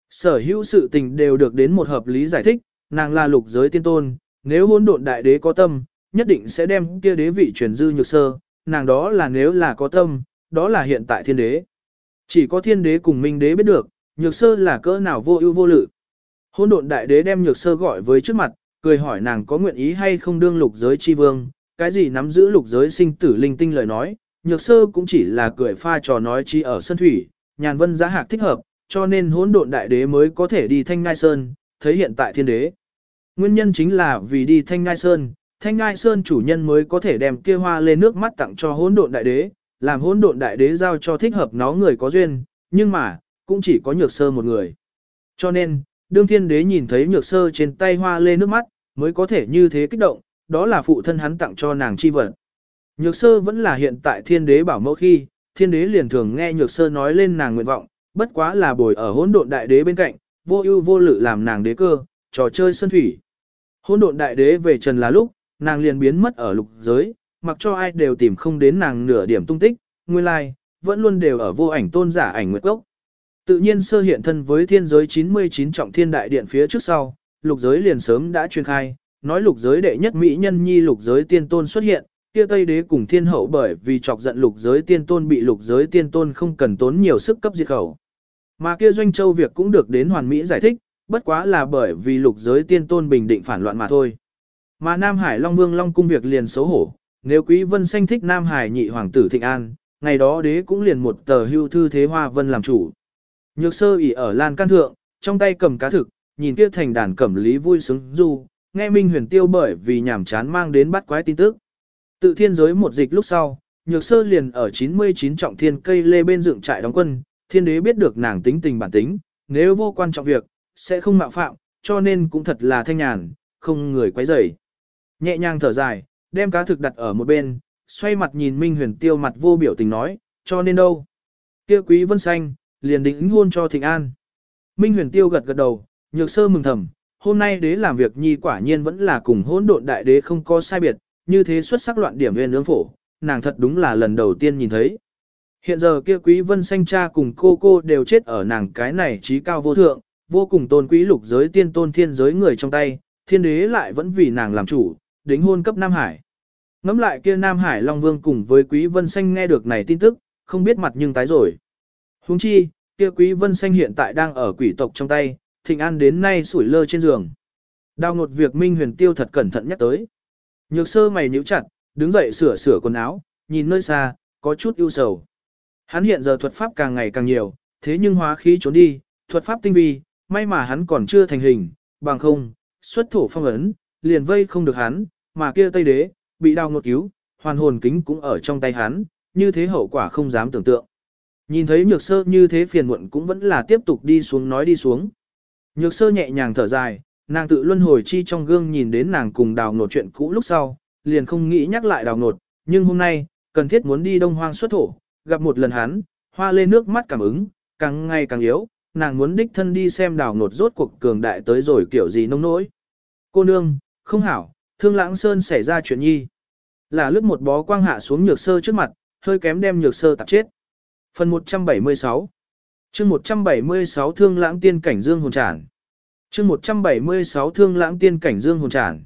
Sở hữu sự tình đều được đến một hợp lý giải thích, nàng là lục giới tiên tôn, nếu hôn độn đại đế có tâm, nhất định sẽ đem kia đế vị truyền dư nhược sơ, nàng đó là nếu là có tâm, đó là hiện tại thiên đế. Chỉ có thiên đế cùng minh đế biết được, nhược sơ là cỡ nào vô ưu vô lự. Hôn độn đại đế đem nhược sơ gọi với trước mặt, cười hỏi nàng có nguyện ý hay không đương lục giới chi vương, cái gì nắm giữ lục giới sinh tử linh tinh lời nói, nhược sơ cũng chỉ là cười pha trò nói chi ở sân thủy, nhàn vân giá hạc thích hợp, cho nên hỗn độn đại đế mới có thể đi thanh ngai sơn, thấy hiện tại thiên đế. Nguyên nhân chính là vì đi thanh ngai sơn, thanh ngai sơn chủ nhân mới có thể đem kia hoa lên nước mắt tặng cho hỗn độn đại đế, làm hỗn độn đại đế giao cho thích hợp nó người có duyên, nhưng mà, cũng chỉ có nhược sơ một người. Cho nên, đương thiên đế nhìn thấy nhược sơ trên tay hoa lê nước mắt, mới có thể như thế kích động, đó là phụ thân hắn tặng cho nàng chi vật. Nhược sơ vẫn là hiện tại thiên đế bảo mẫu khi, thiên đế liền thường nghe nhược sơ nói lên nàng nguyện vọng, bất quá là bồi ở hỗn độn đại đế bên cạnh, vô ưu vô lự làm nàng đế cơ, trò chơi sân thủy. hôn độn đại đế về trần là lúc, nàng liền biến mất ở lục giới, mặc cho ai đều tìm không đến nàng nửa điểm tung tích, nguyên lai, like, vẫn luôn đều ở vô ảnh tôn giả ảnh nguyệt gốc. Tự nhiên sơ hiện thân với thiên giới 99 trọng thiên đại điện phía trước sau, lục giới liền sớm đã truyền khai, nói lục giới đệ nhất mỹ nhân nhi lục giới tiên tôn xuất hiện, kia Tây Đế cùng thiên hậu bởi vì chọc giận lục giới tiên tôn bị lục giới tiên tôn không cần tốn nhiều sức cấp diệt khẩu. Mà kia doanh châu việc cũng được đến hoàn mỹ giải thích, bất quá là bởi vì lục giới tiên tôn bình định phản loạn mà thôi. Mà Nam Hải Long Vương Long cung việc liền xấu hổ, nếu Quý Vân Xanh thích Nam Hải nhị hoàng tử Thịnh An, ngày đó đế cũng liền một tờ hưu thư thế hoa vân làm chủ. Nhược sơ ỉ ở lan can thượng, trong tay cầm cá thực, nhìn kia thành đàn cẩm lý vui sướng du, nghe Minh huyền tiêu bởi vì nhảm chán mang đến bắt quái tin tức. Tự thiên giới một dịch lúc sau, nhược sơ liền ở 99 trọng thiên cây lê bên dựng trại đóng quân, thiên đế biết được nàng tính tình bản tính, nếu vô quan trọng việc, sẽ không mạo phạm, cho nên cũng thật là thanh nhàn, không người quấy rầy. Nhẹ nhàng thở dài, đem cá thực đặt ở một bên, xoay mặt nhìn Minh huyền tiêu mặt vô biểu tình nói, cho nên đâu. kia quý vân xanh, liền định hôn cho thịnh an. Minh huyền tiêu gật gật đầu, nhược sơ mừng thầm, hôm nay đế làm việc nhi quả nhiên vẫn là cùng hỗn độn đại đế không có sai biệt, như thế xuất sắc loạn điểm nguyên ương phổ, nàng thật đúng là lần đầu tiên nhìn thấy. Hiện giờ kia quý vân xanh cha cùng cô cô đều chết ở nàng cái này trí cao vô thượng, vô cùng tôn quý lục giới tiên tôn thiên giới người trong tay, thiên đế lại vẫn vì nàng làm chủ, đính hôn cấp Nam Hải. Ngắm lại kia Nam Hải Long Vương cùng với quý vân xanh nghe được này tin tức, không biết mặt nhưng tái rồi. Huống chi, kia quý vân xanh hiện tại đang ở quỷ tộc trong tay, thịnh an đến nay sủi lơ trên giường. Đào ngột việc Minh huyền tiêu thật cẩn thận nhắc tới. Nhược sơ mày nhíu chặt, đứng dậy sửa sửa quần áo, nhìn nơi xa, có chút ưu sầu. Hắn hiện giờ thuật pháp càng ngày càng nhiều, thế nhưng hóa khí trốn đi, thuật pháp tinh vi, may mà hắn còn chưa thành hình, bằng không, xuất thổ phong ấn, liền vây không được hắn, mà kia Tây Đế, bị đào ngột cứu, hoàn hồn kính cũng ở trong tay hắn, như thế hậu quả không dám tưởng tượng. Nhìn thấy nhược sơ như thế phiền muộn cũng vẫn là tiếp tục đi xuống nói đi xuống. Nhược sơ nhẹ nhàng thở dài, nàng tự luân hồi chi trong gương nhìn đến nàng cùng đào ngột chuyện cũ lúc sau, liền không nghĩ nhắc lại đào ngột, nhưng hôm nay, cần thiết muốn đi đông hoang xuất thổ, gặp một lần hắn, hoa lên nước mắt cảm ứng, càng ngày càng yếu, nàng muốn đích thân đi xem đào nột rốt cuộc cường đại tới rồi kiểu gì nông nỗi. Cô nương, không hảo, thương lãng sơn xảy ra chuyện nhi. Là lướt một bó quang hạ xuống nhược sơ trước mặt, hơi kém đem nhược sơ tạp chết. Phần 176 chương 176 Thương Lãng Tiên Cảnh Dương Hồn tràn. chương 176 Thương Lãng Tiên Cảnh Dương Hồn tràn.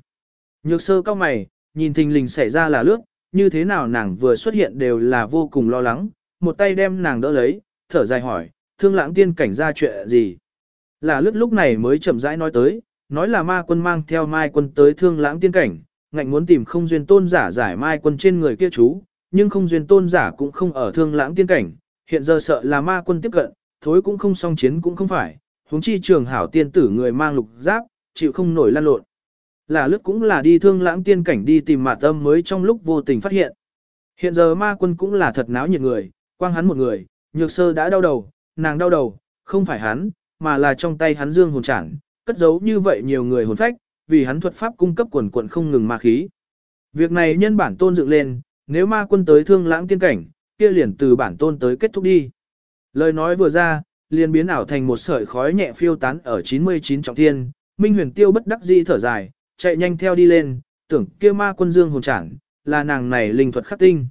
Nhược sơ cao mày, nhìn thình lình xảy ra là lướt, như thế nào nàng vừa xuất hiện đều là vô cùng lo lắng, một tay đem nàng đỡ lấy, thở dài hỏi, Thương Lãng Tiên Cảnh ra chuyện gì? Là lướt lúc này mới chậm rãi nói tới, nói là ma quân mang theo mai quân tới Thương Lãng Tiên Cảnh, ngạnh muốn tìm không duyên tôn giả giải mai quân trên người kia chú, nhưng không duyên tôn giả cũng không ở Thương Lãng Tiên Cảnh hiện giờ sợ là ma quân tiếp cận, thối cũng không song chiến cũng không phải, huống chi trường hảo tiên tử người mang lục giáp, chịu không nổi lan lộn. Là lướt cũng là đi thương lãng tiên cảnh đi tìm mạt tâm mới trong lúc vô tình phát hiện. Hiện giờ ma quân cũng là thật náo nhiệt người, quang hắn một người, nhược sơ đã đau đầu, nàng đau đầu, không phải hắn, mà là trong tay hắn dương hồn chẳng, cất giấu như vậy nhiều người hồn phách, vì hắn thuật pháp cung cấp quần quận không ngừng ma khí. Việc này nhân bản tôn dựng lên, nếu ma quân tới thương lãng tiên cảnh, kia liền từ bản tôn tới kết thúc đi. Lời nói vừa ra, liền biến ảo thành một sợi khói nhẹ phiêu tán ở 99 trọng thiên, Minh Huyền Tiêu bất đắc dĩ thở dài, chạy nhanh theo đi lên, tưởng kia ma quân dương hồn chản, là nàng này linh thuật khắc tinh.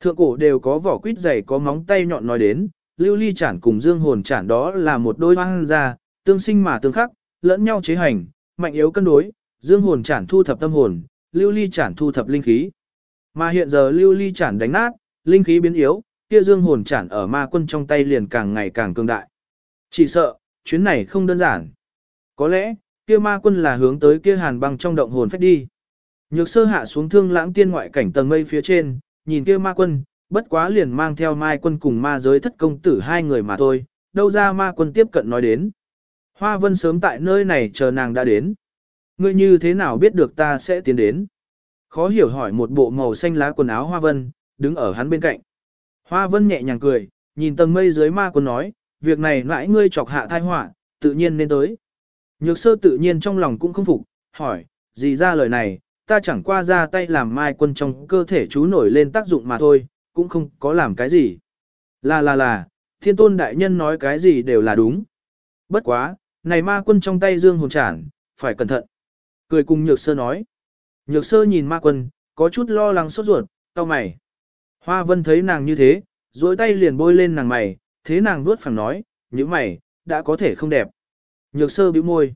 Thượng cổ đều có vỏ quýt dày có móng tay nhọn nói đến, lưu ly chản cùng dương hồn chản đó là một đôi hoang gia, tương sinh mà tương khắc, lẫn nhau chế hành, mạnh yếu cân đối, dương hồn chản thu thập tâm hồn, lưu ly chản thu thập linh khí. Mà hiện giờ lưu ly chản đánh nát, linh khí biến yếu, kia dương hồn chản ở ma quân trong tay liền càng ngày càng cường đại. Chỉ sợ, chuyến này không đơn giản. Có lẽ, kia ma quân là hướng tới kia hàn băng trong động hồn phách đi. Nhược sơ hạ xuống thương lãng tiên ngoại cảnh tầng mây phía trên, nhìn kia ma quân, bất quá liền mang theo mai quân cùng ma giới thất công tử hai người mà thôi, đâu ra ma quân tiếp cận nói đến. Hoa vân sớm tại nơi này chờ nàng đã đến. Ngươi như thế nào biết được ta sẽ tiến đến? Khó hiểu hỏi một bộ màu xanh lá quần áo hoa vân, đứng ở hắn bên cạnh. Hoa vân nhẹ nhàng cười, nhìn tầng mây dưới ma quân nói, việc này nãi ngươi chọc hạ thai họa, tự nhiên nên tới. Nhược sơ tự nhiên trong lòng cũng không phục, hỏi, gì ra lời này, ta chẳng qua ra tay làm mai quân trong cơ thể chú nổi lên tác dụng mà thôi, cũng không có làm cái gì. Là là là, thiên tôn đại nhân nói cái gì đều là đúng. Bất quá, này ma quân trong tay dương hồn chản phải cẩn thận. Cười cùng nhược sơ nói. Nhược sơ nhìn ma quân, có chút lo lắng sốt ruột, tao mày. Hoa vân thấy nàng như thế, duỗi tay liền bôi lên nàng mày, thế nàng vuốt phẳng nói, những mày, đã có thể không đẹp. Nhược sơ bĩu môi.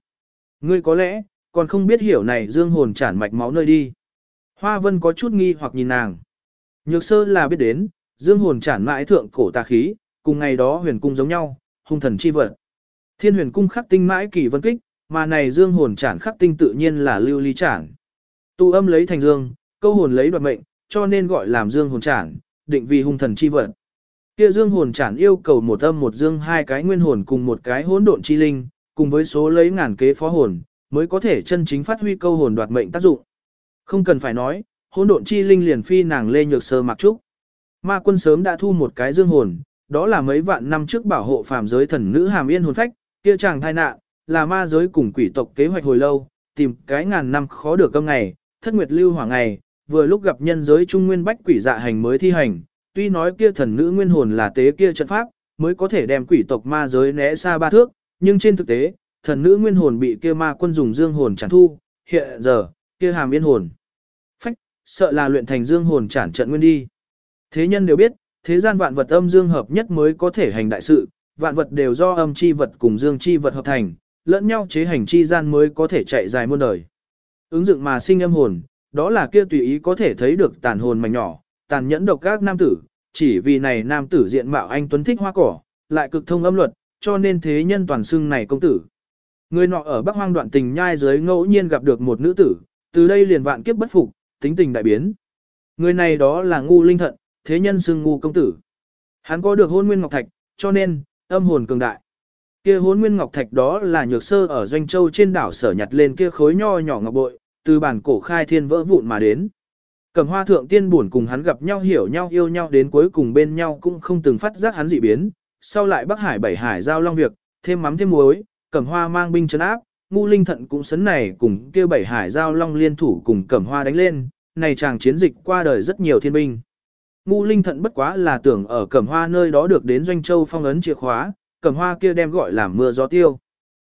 Ngươi có lẽ, còn không biết hiểu này dương hồn chản mạch máu nơi đi. Hoa vân có chút nghi hoặc nhìn nàng. Nhược sơ là biết đến, dương hồn chản mãi thượng cổ tà khí, cùng ngày đó huyền cung giống nhau, hung thần chi vật. Thiên huyền cung khắc tinh mãi kỳ vân kích, mà này dương hồn chản khắc tinh tự nhiên là lưu ly chản. Tu âm lấy thành dương, câu hồn lấy đoạt mệnh, cho nên gọi làm dương hồn chản, định vì hung thần chi vật. Kia dương hồn chản yêu cầu một âm một dương hai cái nguyên hồn cùng một cái hỗn độn chi linh, cùng với số lấy ngàn kế phó hồn, mới có thể chân chính phát huy câu hồn đoạt mệnh tác dụng. Không cần phải nói, hỗn độn chi linh liền phi nàng lê nhược sơ mặc trúc. Ma quân sớm đã thu một cái dương hồn, đó là mấy vạn năm trước bảo hộ phàm giới thần nữ hàm yên hồn phách, kia chàng thai nạn, là ma giới cùng quỷ tộc kế hoạch hồi lâu, tìm cái ngàn năm khó được cơm ngày, thất nguyệt lưu hỏa ngày, vừa lúc gặp nhân giới trung nguyên bách quỷ dạ hành mới thi hành, tuy nói kia thần nữ nguyên hồn là tế kia trận pháp, mới có thể đem quỷ tộc ma giới né xa ba thước, nhưng trên thực tế, thần nữ nguyên hồn bị kia ma quân dùng dương hồn chặn thu, hiện giờ, kia hàm yên hồn. Sợ là luyện thành dương hồn chản trận nguyên đi. Thế nhân đều biết, thế gian vạn vật âm dương hợp nhất mới có thể hành đại sự, vạn vật đều do âm chi vật cùng dương chi vật hợp thành, lẫn nhau chế hành chi gian mới có thể chạy dài muôn đời. Ứng dụng mà sinh âm hồn, đó là kia tùy ý có thể thấy được tàn hồn mảnh nhỏ, tàn nhẫn độc các nam tử, chỉ vì này nam tử diện mạo anh tuấn thích hoa cỏ, lại cực thông âm luật, cho nên thế nhân toàn xưng này công tử. Người nọ ở Bắc Hoang đoạn tình nhai dưới ngẫu nhiên gặp được một nữ tử, từ đây liền vạn kiếp bất phục, tính tình đại biến. Người này đó là ngu linh thận, thế nhân xưng ngu công tử. Hắn có được hôn nguyên ngọc thạch, cho nên, âm hồn cường đại. Kia hôn nguyên ngọc thạch đó là nhược sơ ở doanh châu trên đảo sở nhặt lên kia khối nho nhỏ ngọc bội, từ bản cổ khai thiên vỡ vụn mà đến. Cầm hoa thượng tiên buồn cùng hắn gặp nhau hiểu nhau yêu nhau đến cuối cùng bên nhau cũng không từng phát giác hắn dị biến, sau lại Bắc Hải bảy hải giao long việc, thêm mắm thêm muối, Cẩm Hoa mang binh trấn áp, Ngu Linh Thận cũng sấn này cùng kia bảy hải giao long liên thủ cùng Cẩm Hoa đánh lên, này chàng chiến dịch qua đời rất nhiều thiên binh. Ngu Linh Thận bất quá là tưởng ở Cẩm Hoa nơi đó được đến doanh châu phong ấn chìa khóa, Cẩm Hoa kia đem gọi là mưa gió tiêu.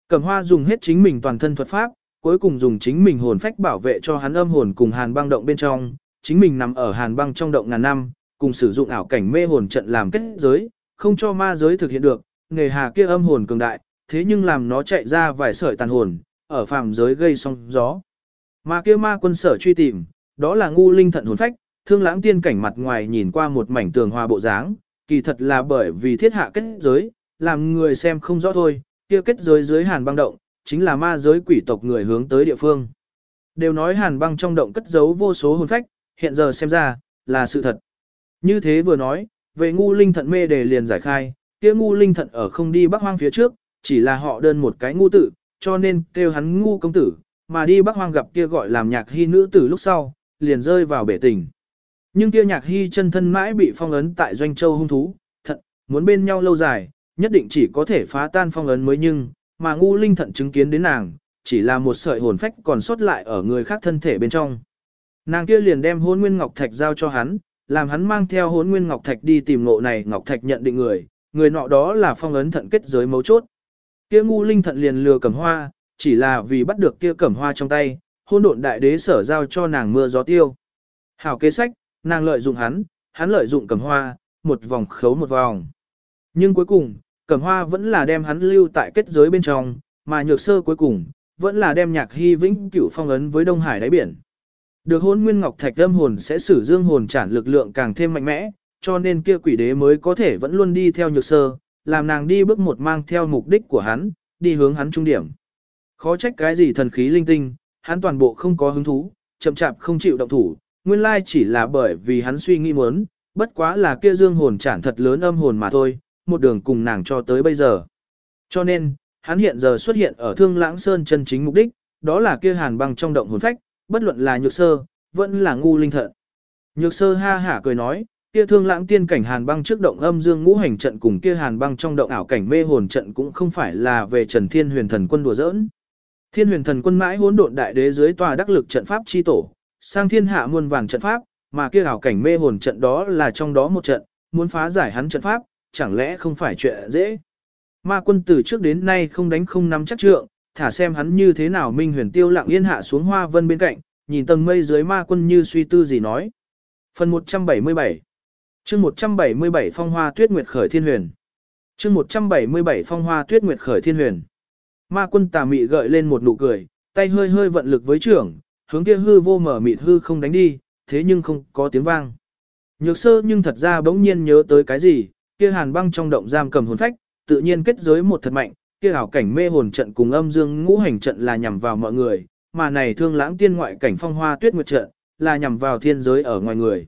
Cẩm Hoa dùng hết chính mình toàn thân thuật pháp, cuối cùng dùng chính mình hồn phách bảo vệ cho hắn âm hồn cùng hàn băng động bên trong, chính mình nằm ở hàn băng trong động ngàn năm, cùng sử dụng ảo cảnh mê hồn trận làm kết giới, không cho ma giới thực hiện được, nghề hà kia âm hồn cường đại, thế nhưng làm nó chạy ra vài sợi tàn hồn, ở phàm giới gây sóng gió. Mà kia ma quân sở truy tìm, đó là ngu linh thận hồn phách, thương lãng tiên cảnh mặt ngoài nhìn qua một mảnh tường hòa bộ dáng, kỳ thật là bởi vì thiết hạ kết giới, làm người xem không rõ thôi, kia kết giới dưới hàn băng động, chính là ma giới quỷ tộc người hướng tới địa phương. Đều nói hàn băng trong động cất giấu vô số hồn phách, hiện giờ xem ra, là sự thật. Như thế vừa nói, về ngu linh thận mê đề liền giải khai, kia ngu linh thận ở không đi bắc hoang phía trước, chỉ là họ đơn một cái ngu tử, cho nên kêu hắn ngu công tử, mà đi bắc hoang gặp kia gọi làm nhạc hy nữ tử lúc sau, liền rơi vào bể tình. Nhưng kia nhạc hy chân thân mãi bị phong ấn tại doanh châu hung thú, thận, muốn bên nhau lâu dài, nhất định chỉ có thể phá tan phong ấn mới nhưng, mà ngu linh thận chứng kiến đến nàng, chỉ là một sợi hồn phách còn sót lại ở người khác thân thể bên trong. Nàng kia liền đem hôn nguyên ngọc thạch giao cho hắn, làm hắn mang theo hôn nguyên ngọc thạch đi tìm ngộ này ngọc thạch nhận định người, người nọ đó là phong ấn thận kết giới mấu chốt. Kia ngu linh thận liền lừa cẩm hoa, chỉ là vì bắt được kia cẩm hoa trong tay, hôn độn đại đế sở giao cho nàng mưa gió tiêu. Hảo kế sách, nàng lợi dụng hắn, hắn lợi dụng cẩm hoa, một vòng khấu một vòng. Nhưng cuối cùng, cẩm hoa vẫn là đem hắn lưu tại kết giới bên trong, mà nhược sơ cuối cùng, vẫn là đem nhạc hy vĩnh cửu phong ấn với Đông Hải đáy biển. Được hôn nguyên ngọc thạch âm hồn sẽ sử dương hồn trản lực lượng càng thêm mạnh mẽ, cho nên kia quỷ đế mới có thể vẫn luôn đi theo nhược sơ, làm nàng đi bước một mang theo mục đích của hắn, đi hướng hắn trung điểm. Khó trách cái gì thần khí linh tinh, hắn toàn bộ không có hứng thú, chậm chạp không chịu động thủ, nguyên lai chỉ là bởi vì hắn suy nghĩ muốn, bất quá là kia dương hồn chản thật lớn âm hồn mà thôi, một đường cùng nàng cho tới bây giờ. Cho nên, hắn hiện giờ xuất hiện ở Thương Lãng Sơn chân chính mục đích, đó là kia hàn băng trong động hồn phách, bất luận là nhược sơ, vẫn là ngu linh thận. Nhược sơ ha hả cười nói, kia thương lãng tiên cảnh hàn băng trước động âm dương ngũ hành trận cùng kia hàn băng trong động ảo cảnh mê hồn trận cũng không phải là về Trần Thiên Huyền Thần quân đùa giỡn. Thiên Huyền Thần quân mãi hỗn độn đại đế dưới tòa đắc lực trận pháp chi tổ, sang thiên hạ muôn vàng trận pháp, mà kia ảo cảnh mê hồn trận đó là trong đó một trận, muốn phá giải hắn trận pháp, chẳng lẽ không phải chuyện dễ. Ma quân từ trước đến nay không đánh không nắm chắc trượng, thả xem hắn như thế nào minh huyền tiêu lặng yên hạ xuống hoa vân bên cạnh, nhìn tầng mây dưới ma quân như suy tư gì nói. Phần 177 chương 177 phong hoa tuyết nguyệt khởi thiên huyền. chương 177 phong hoa tuyết nguyệt khởi thiên huyền. Ma quân tà mị gợi lên một nụ cười, tay hơi hơi vận lực với trưởng, hướng kia hư vô mở mịt hư không đánh đi, thế nhưng không có tiếng vang. Nhược sơ nhưng thật ra bỗng nhiên nhớ tới cái gì, kia hàn băng trong động giam cầm hồn phách, tự nhiên kết giới một thật mạnh, kia ảo cảnh mê hồn trận cùng âm dương ngũ hành trận là nhằm vào mọi người, mà này thương lãng tiên ngoại cảnh phong hoa tuyết nguyệt trận, là nhằm vào thiên giới ở ngoài người.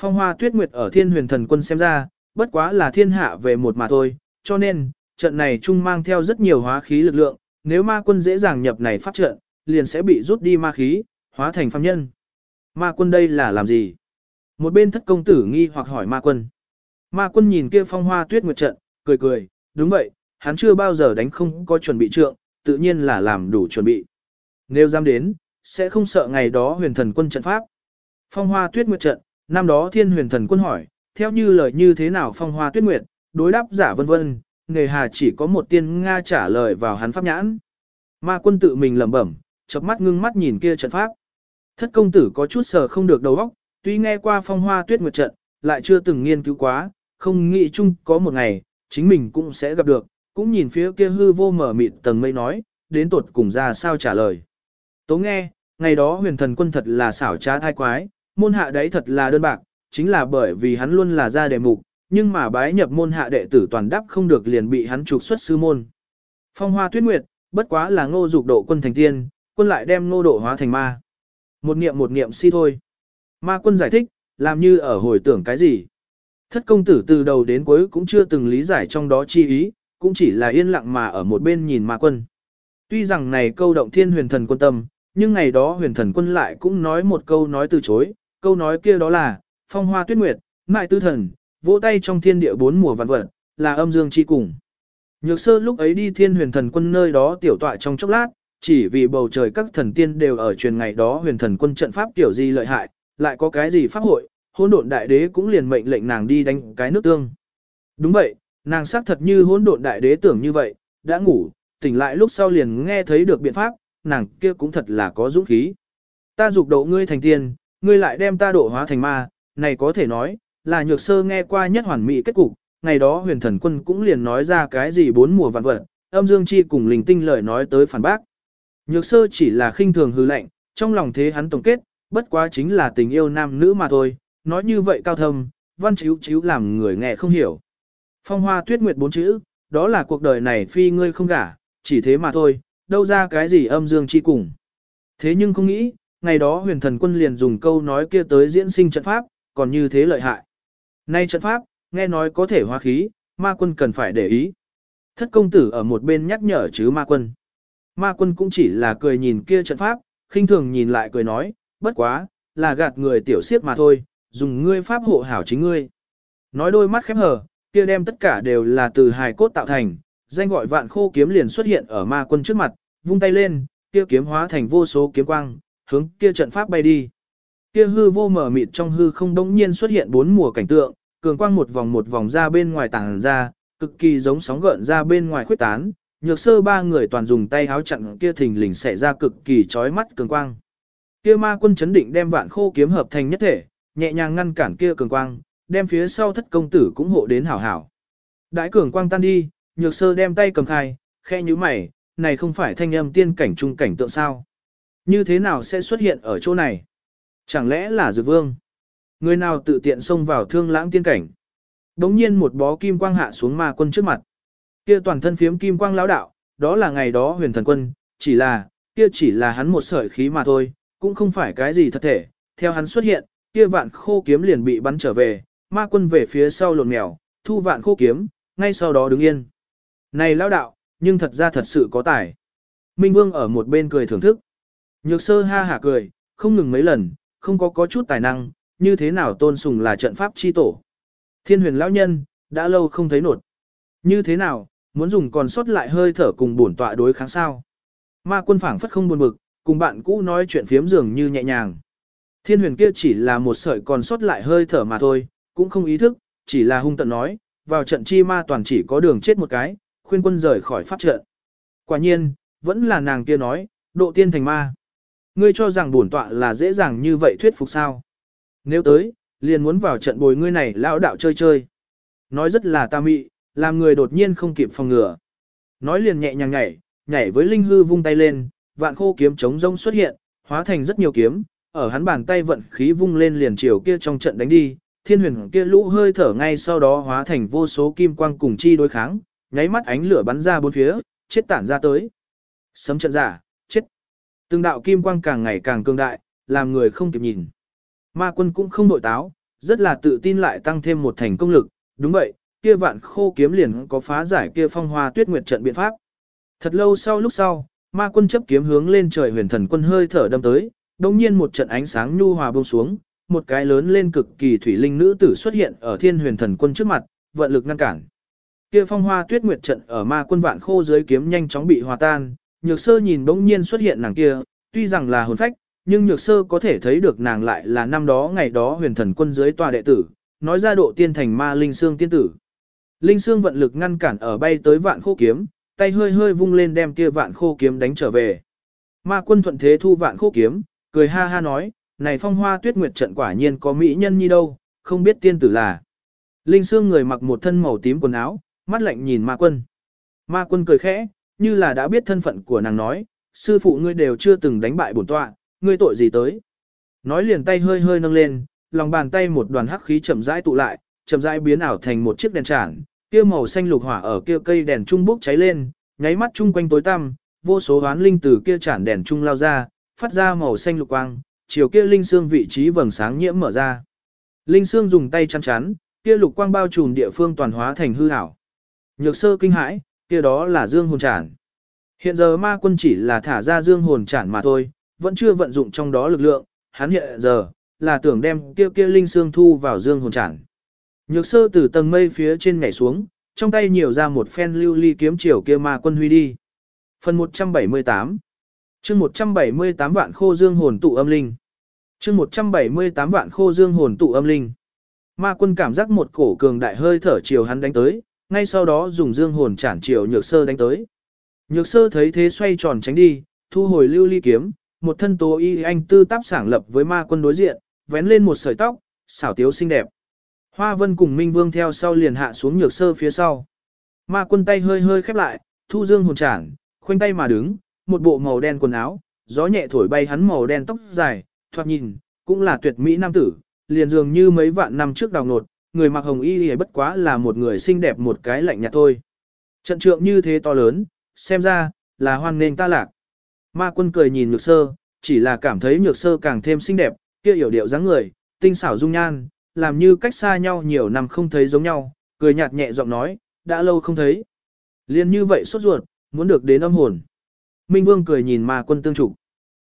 Phong hoa tuyết nguyệt ở thiên huyền thần quân xem ra, bất quá là thiên hạ về một mà thôi, cho nên, trận này chung mang theo rất nhiều hóa khí lực lượng, nếu ma quân dễ dàng nhập này phát trận, liền sẽ bị rút đi ma khí, hóa thành phàm nhân. Ma quân đây là làm gì? Một bên thất công tử nghi hoặc hỏi ma quân. Ma quân nhìn kia phong hoa tuyết nguyệt trận, cười cười, đúng vậy, hắn chưa bao giờ đánh không có chuẩn bị trượng, tự nhiên là làm đủ chuẩn bị. Nếu dám đến, sẽ không sợ ngày đó huyền thần quân trận pháp. Phong hoa tuyết nguyệt trận, năm đó thiên huyền thần quân hỏi, theo như lời như thế nào phong hoa tuyết nguyệt, đối đáp giả vân vân, nghề hà chỉ có một tiên Nga trả lời vào hắn pháp nhãn. Ma quân tự mình lẩm bẩm, chớp mắt ngưng mắt nhìn kia trận pháp. Thất công tử có chút sờ không được đầu óc, tuy nghe qua phong hoa tuyết nguyệt trận, lại chưa từng nghiên cứu quá, không nghĩ chung có một ngày, chính mình cũng sẽ gặp được, cũng nhìn phía kia hư vô mở mịt tầng mây nói, đến tột cùng ra sao trả lời. Tố nghe, ngày đó huyền thần quân thật là xảo trá thai quái, môn hạ đấy thật là đơn bạc, chính là bởi vì hắn luôn là ra đề mục, nhưng mà bái nhập môn hạ đệ tử toàn đắp không được liền bị hắn trục xuất sư môn. Phong hoa tuyết nguyệt, bất quá là ngô dục độ quân thành tiên, quân lại đem ngô độ hóa thành ma. Một niệm một niệm si thôi. Ma quân giải thích, làm như ở hồi tưởng cái gì. Thất công tử từ đầu đến cuối cũng chưa từng lý giải trong đó chi ý, cũng chỉ là yên lặng mà ở một bên nhìn ma quân. Tuy rằng này câu động thiên huyền thần quân tâm, nhưng ngày đó huyền thần quân lại cũng nói một câu nói từ chối, câu nói kia đó là, phong hoa tuyết nguyệt, mại tư thần, vỗ tay trong thiên địa bốn mùa vạn vật, là âm dương chi cùng. Nhược sơ lúc ấy đi thiên huyền thần quân nơi đó tiểu tọa trong chốc lát, chỉ vì bầu trời các thần tiên đều ở truyền ngày đó huyền thần quân trận pháp tiểu gì lợi hại, lại có cái gì pháp hội, hỗn độn đại đế cũng liền mệnh lệnh nàng đi đánh cái nước tương. Đúng vậy, nàng xác thật như hỗn độn đại đế tưởng như vậy, đã ngủ, tỉnh lại lúc sau liền nghe thấy được biện pháp, nàng kia cũng thật là có dũng khí. Ta dục độ ngươi thành tiên, ngươi lại đem ta độ hóa thành ma, này có thể nói, là nhược sơ nghe qua nhất hoàn mỹ kết cục, ngày đó huyền thần quân cũng liền nói ra cái gì bốn mùa vạn vật, âm dương chi cùng linh tinh lời nói tới phản bác. Nhược sơ chỉ là khinh thường hư lệnh, trong lòng thế hắn tổng kết, bất quá chính là tình yêu nam nữ mà thôi, nói như vậy cao thâm, văn chíu chíu làm người nghe không hiểu. Phong hoa tuyết nguyệt bốn chữ, đó là cuộc đời này phi ngươi không gả, chỉ thế mà thôi, đâu ra cái gì âm dương chi cùng. Thế nhưng không nghĩ, ngày đó huyền thần quân liền dùng câu nói kia tới diễn sinh trận pháp, còn như thế lợi hại. Nay trận pháp, nghe nói có thể hóa khí, ma quân cần phải để ý. Thất công tử ở một bên nhắc nhở chứ ma quân. Ma quân cũng chỉ là cười nhìn kia trận pháp, khinh thường nhìn lại cười nói, bất quá, là gạt người tiểu siết mà thôi, dùng ngươi pháp hộ hảo chính ngươi. Nói đôi mắt khép hờ, kia đem tất cả đều là từ hài cốt tạo thành, danh gọi vạn khô kiếm liền xuất hiện ở ma quân trước mặt, vung tay lên, kia kiếm hóa thành vô số kiếm quang, hướng kia trận pháp bay đi. Kia hư vô mở mịt trong hư không đống nhiên xuất hiện bốn mùa cảnh tượng, cường quang một vòng một vòng ra bên ngoài tàng ra, cực kỳ giống sóng gợn ra bên ngoài khuyết tán, nhược sơ ba người toàn dùng tay háo chặn kia thình lình xảy ra cực kỳ chói mắt cường quang. Kia ma quân chấn định đem vạn khô kiếm hợp thành nhất thể, nhẹ nhàng ngăn cản kia cường quang, đem phía sau thất công tử cũng hộ đến hảo hảo. Đãi cường quang tan đi, nhược sơ đem tay cầm khai, khe như mày, này không phải thanh âm tiên cảnh trung cảnh tượng sao. Như thế nào sẽ xuất hiện ở chỗ này? Chẳng lẽ là dược vương? Người nào tự tiện xông vào thương lãng tiên cảnh? Đống nhiên một bó kim quang hạ xuống ma quân trước mặt. Kia toàn thân phiếm kim quang lão đạo, đó là ngày đó huyền thần quân, chỉ là, kia chỉ là hắn một sợi khí mà thôi, cũng không phải cái gì thật thể. Theo hắn xuất hiện, kia vạn khô kiếm liền bị bắn trở về, ma quân về phía sau lộn mèo, thu vạn khô kiếm, ngay sau đó đứng yên. Này lão đạo, nhưng thật ra thật sự có tài. Minh Vương ở một bên cười thưởng thức. Nhược sơ ha hả cười, không ngừng mấy lần, không có có chút tài năng, như thế nào tôn sùng là trận pháp chi tổ. Thiên huyền lão nhân, đã lâu không thấy nột. Như thế nào, muốn dùng còn sót lại hơi thở cùng bổn tọa đối kháng sao. Ma quân phảng phất không buồn bực, cùng bạn cũ nói chuyện phiếm dường như nhẹ nhàng. Thiên huyền kia chỉ là một sợi còn sót lại hơi thở mà thôi, cũng không ý thức, chỉ là hung tận nói, vào trận chi ma toàn chỉ có đường chết một cái, khuyên quân rời khỏi pháp trận. Quả nhiên, vẫn là nàng kia nói, độ tiên thành ma. Ngươi cho rằng bổn tọa là dễ dàng như vậy thuyết phục sao. Nếu tới, liền muốn vào trận bồi ngươi này lão đạo chơi chơi. Nói rất là ta mị, làm người đột nhiên không kịp phòng ngừa. Nói liền nhẹ nhàng nhảy, nhảy với linh hư vung tay lên, vạn khô kiếm chống rông xuất hiện, hóa thành rất nhiều kiếm, ở hắn bàn tay vận khí vung lên liền chiều kia trong trận đánh đi, thiên huyền kia lũ hơi thở ngay sau đó hóa thành vô số kim quang cùng chi đối kháng, nháy mắt ánh lửa bắn ra bốn phía, chết tản ra tới. Sấm trận giả, chết. Từng đạo kim quang càng ngày càng cường đại, làm người không kịp nhìn. Ma quân cũng không nội táo, rất là tự tin lại tăng thêm một thành công lực, đúng vậy, kia vạn khô kiếm liền có phá giải kia phong hoa tuyết nguyệt trận biện pháp. Thật lâu sau lúc sau, ma quân chấp kiếm hướng lên trời huyền thần quân hơi thở đâm tới, đồng nhiên một trận ánh sáng nhu hòa buông xuống, một cái lớn lên cực kỳ thủy linh nữ tử xuất hiện ở thiên huyền thần quân trước mặt, vận lực ngăn cản. Kia phong hoa tuyết nguyệt trận ở ma quân vạn khô dưới kiếm nhanh chóng bị hòa tan, nhược sơ nhìn bỗng nhiên xuất hiện nàng kia, tuy rằng là hồn phách, nhưng nhược sơ có thể thấy được nàng lại là năm đó ngày đó huyền thần quân dưới tòa đệ tử, nói ra độ tiên thành ma linh xương tiên tử. Linh xương vận lực ngăn cản ở bay tới vạn khô kiếm, tay hơi hơi vung lên đem kia vạn khô kiếm đánh trở về. Ma quân thuận thế thu vạn khô kiếm, cười ha ha nói, này phong hoa tuyết nguyệt trận quả nhiên có mỹ nhân như đâu, không biết tiên tử là. Linh xương người mặc một thân màu tím quần áo, mắt lạnh nhìn ma quân. Ma quân cười khẽ, như là đã biết thân phận của nàng nói, sư phụ ngươi đều chưa từng đánh bại bổn tọa, ngươi tội gì tới. Nói liền tay hơi hơi nâng lên, lòng bàn tay một đoàn hắc khí chậm rãi tụ lại, chậm rãi biến ảo thành một chiếc đèn tràn, kia màu xanh lục hỏa ở kia cây đèn trung bốc cháy lên, nháy mắt chung quanh tối tăm, vô số hoán linh từ kia chản đèn trung lao ra, phát ra màu xanh lục quang, chiều kia linh xương vị trí vầng sáng nhiễm mở ra. Linh xương dùng tay chăn chắn, kia lục quang bao trùm địa phương toàn hóa thành hư ảo. Nhược sơ kinh hãi, kia đó là dương hồn trản. Hiện giờ ma quân chỉ là thả ra dương hồn trản mà thôi, vẫn chưa vận dụng trong đó lực lượng, hắn hiện giờ, là tưởng đem kia kia linh xương thu vào dương hồn chản Nhược sơ từ tầng mây phía trên nhảy xuống, trong tay nhiều ra một phen lưu ly kiếm chiều kia ma quân huy đi. Phần 178 chương 178 vạn khô dương hồn tụ âm linh. chương 178 vạn khô dương hồn tụ âm linh. Ma quân cảm giác một cổ cường đại hơi thở chiều hắn đánh tới, ngay sau đó dùng dương hồn chản chiều nhược sơ đánh tới. Nhược sơ thấy thế xoay tròn tránh đi, thu hồi lưu ly kiếm, một thân tố y anh tư táp sảng lập với ma quân đối diện, vén lên một sợi tóc, xảo tiếu xinh đẹp. Hoa vân cùng Minh Vương theo sau liền hạ xuống nhược sơ phía sau. Ma quân tay hơi hơi khép lại, thu dương hồn chản, khoanh tay mà đứng, một bộ màu đen quần áo, gió nhẹ thổi bay hắn màu đen tóc dài, thoạt nhìn, cũng là tuyệt mỹ nam tử, liền dường như mấy vạn năm trước đào nột, người mặc hồng y y bất quá là một người xinh đẹp một cái lạnh nhạt thôi. Trận trượng như thế to lớn, xem ra, là hoan nên ta lạc. Ma quân cười nhìn nhược sơ, chỉ là cảm thấy nhược sơ càng thêm xinh đẹp, kia hiểu điệu dáng người, tinh xảo dung nhan, làm như cách xa nhau nhiều năm không thấy giống nhau, cười nhạt nhẹ giọng nói, đã lâu không thấy. Liên như vậy sốt ruột, muốn được đến âm hồn. Minh Vương cười nhìn ma quân tương trục.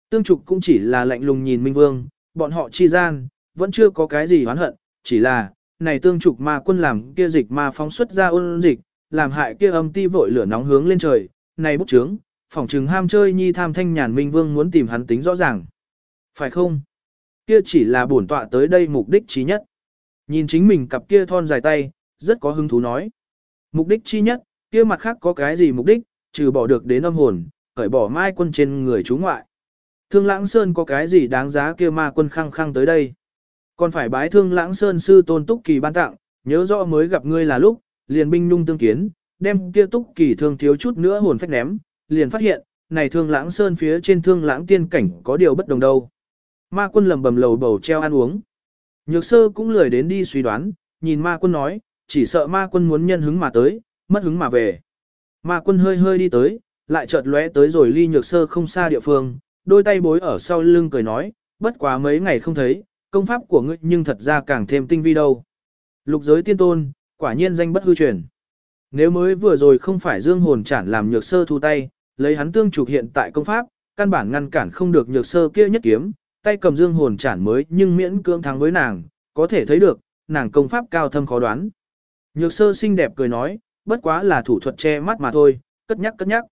Tương trục cũng chỉ là lạnh lùng nhìn Minh Vương, bọn họ chi gian, vẫn chưa có cái gì oán hận, chỉ là, này tương trục ma quân làm kia dịch ma phóng xuất ra ôn dịch, làm hại kia âm ti vội lửa nóng hướng lên trời, này bút trướng, phỏng trừng ham chơi nhi tham thanh nhàn minh vương muốn tìm hắn tính rõ ràng. Phải không? Kia chỉ là bổn tọa tới đây mục đích chí nhất. Nhìn chính mình cặp kia thon dài tay, rất có hứng thú nói. Mục đích chi nhất, kia mặt khác có cái gì mục đích, trừ bỏ được đến âm hồn, cởi bỏ mai quân trên người chú ngoại. Thương Lãng Sơn có cái gì đáng giá kia ma quân khăng khăng tới đây. Còn phải bái Thương Lãng Sơn sư tôn túc kỳ ban tặng, nhớ rõ mới gặp ngươi là lúc, liền binh nhung tương kiến, đem kia túc kỳ thương thiếu chút nữa hồn phách ném, liền phát hiện, này Thương Lãng Sơn phía trên Thương Lãng tiên cảnh có điều bất đồng đâu. Ma quân lầm bầm lầu bầu treo ăn uống. Nhược sơ cũng lười đến đi suy đoán, nhìn ma quân nói, chỉ sợ ma quân muốn nhân hứng mà tới, mất hứng mà về. Ma quân hơi hơi đi tới, lại chợt lóe tới rồi ly nhược sơ không xa địa phương, đôi tay bối ở sau lưng cười nói, bất quá mấy ngày không thấy, công pháp của ngươi nhưng thật ra càng thêm tinh vi đâu. Lục giới tiên tôn, quả nhiên danh bất hư truyền. Nếu mới vừa rồi không phải dương hồn chản làm nhược sơ thu tay, lấy hắn tương trục hiện tại công pháp, căn bản ngăn cản không được nhược sơ kia nhất kiếm, tay cầm dương hồn chản mới nhưng miễn cưỡng thắng với nàng, có thể thấy được, nàng công pháp cao thâm khó đoán. Nhược sơ xinh đẹp cười nói, bất quá là thủ thuật che mắt mà thôi, cất nhắc cất nhắc.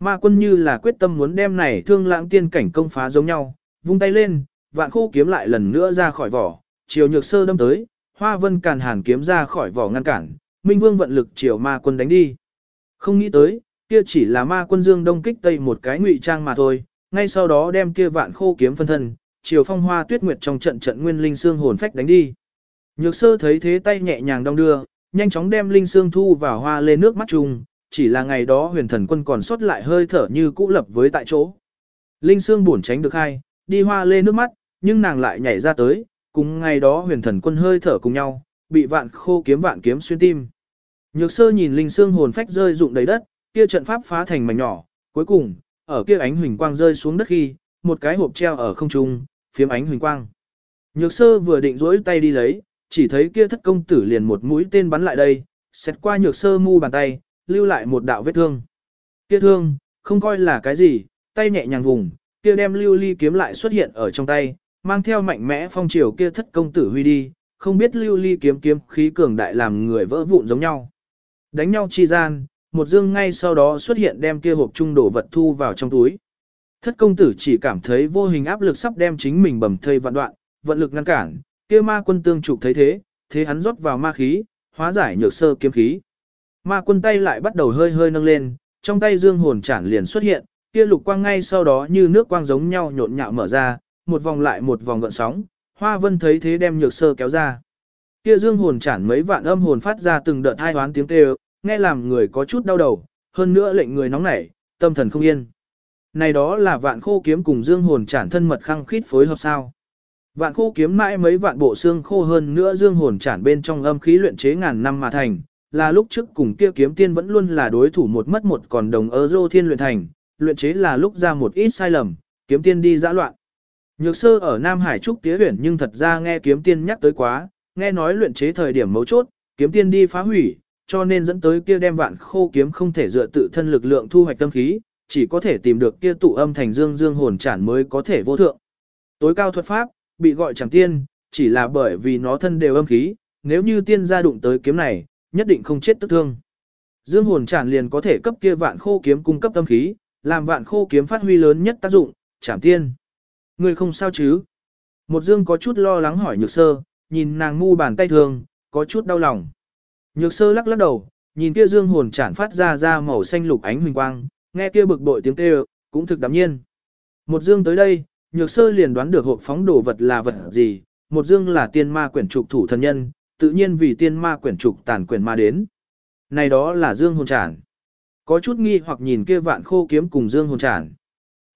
Ma quân như là quyết tâm muốn đem này thương lãng tiên cảnh công phá giống nhau, vung tay lên, vạn khô kiếm lại lần nữa ra khỏi vỏ, chiều nhược sơ đâm tới, hoa vân càn hàn kiếm ra khỏi vỏ ngăn cản, minh vương vận lực chiều ma quân đánh đi. Không nghĩ tới, kia chỉ là ma quân dương đông kích tây một cái ngụy trang mà thôi, ngay sau đó đem kia vạn khô kiếm phân thân, chiều phong hoa tuyết nguyệt trong trận trận nguyên linh xương hồn phách đánh đi. Nhược sơ thấy thế tay nhẹ nhàng đong đưa, nhanh chóng đem linh xương thu vào hoa lê nước mắt trùng, chỉ là ngày đó huyền thần quân còn sót lại hơi thở như cũ lập với tại chỗ. Linh xương buồn tránh được hai, đi hoa lê nước mắt, nhưng nàng lại nhảy ra tới, cùng ngày đó huyền thần quân hơi thở cùng nhau, bị vạn khô kiếm vạn kiếm xuyên tim. Nhược sơ nhìn linh xương hồn phách rơi rụng đầy đất, kia trận pháp phá thành mảnh nhỏ, cuối cùng, ở kia ánh huỳnh quang rơi xuống đất khi, một cái hộp treo ở không trung, phiếm ánh huỳnh quang. Nhược sơ vừa định rỗi tay đi lấy, chỉ thấy kia thất công tử liền một mũi tên bắn lại đây, xét qua nhược sơ mu bàn tay, lưu lại một đạo vết thương. Kia thương, không coi là cái gì, tay nhẹ nhàng vùng, kia đem lưu ly kiếm lại xuất hiện ở trong tay, mang theo mạnh mẽ phong triều kia thất công tử huy đi, không biết lưu ly kiếm kiếm khí cường đại làm người vỡ vụn giống nhau. Đánh nhau chi gian, một dương ngay sau đó xuất hiện đem kia hộp trung đổ vật thu vào trong túi. Thất công tử chỉ cảm thấy vô hình áp lực sắp đem chính mình bầm thây vạn đoạn, vận lực ngăn cản, kia ma quân tương trục thấy thế, thế hắn rót vào ma khí, hóa giải nhược sơ kiếm khí. Ma quân tay lại bắt đầu hơi hơi nâng lên, trong tay dương hồn chản liền xuất hiện, kia lục quang ngay sau đó như nước quang giống nhau nhộn nhạo mở ra, một vòng lại một vòng gợn sóng, hoa vân thấy thế đem nhược sơ kéo ra. Kia dương hồn chản mấy vạn âm hồn phát ra từng đợt hai hoán tiếng kêu, nghe làm người có chút đau đầu, hơn nữa lệnh người nóng nảy, tâm thần không yên. Này đó là vạn khô kiếm cùng dương hồn chản thân mật khăng khít phối hợp sao. Vạn khô kiếm mãi mấy vạn bộ xương khô hơn nữa dương hồn chản bên trong âm khí luyện chế ngàn năm mà thành, là lúc trước cùng kia kiếm tiên vẫn luôn là đối thủ một mất một còn đồng ở dô thiên luyện thành, luyện chế là lúc ra một ít sai lầm, kiếm tiên đi dã loạn. Nhược sơ ở Nam Hải Trúc Tía Huyền nhưng thật ra nghe kiếm tiên nhắc tới quá, nghe nói luyện chế thời điểm mấu chốt, kiếm tiên đi phá hủy, cho nên dẫn tới kia đem vạn khô kiếm không thể dựa tự thân lực lượng thu hoạch tâm khí, chỉ có thể tìm được kia tụ âm thành dương dương hồn chản mới có thể vô thượng. Tối cao thuật pháp, bị gọi chẳng tiên, chỉ là bởi vì nó thân đều âm khí, nếu như tiên gia đụng tới kiếm này, nhất định không chết tức thương. Dương hồn chản liền có thể cấp kia vạn khô kiếm cung cấp tâm khí, làm vạn khô kiếm phát huy lớn nhất tác dụng, chảm tiên. Người không sao chứ? Một dương có chút lo lắng hỏi nhược sơ, nhìn nàng ngu bàn tay thường, có chút đau lòng. Nhược sơ lắc lắc đầu, nhìn kia dương hồn chản phát ra ra màu xanh lục ánh huỳnh quang, nghe kia bực bội tiếng kêu, cũng thực đạm nhiên. Một dương tới đây, nhược sơ liền đoán được hộp phóng đồ vật là vật gì, một dương là tiên ma quyển trục thủ thần nhân, tự nhiên vì tiên ma quyển trục tàn quyển ma đến. Này đó là dương hồn chản. Có chút nghi hoặc nhìn kia vạn khô kiếm cùng dương hồn chản,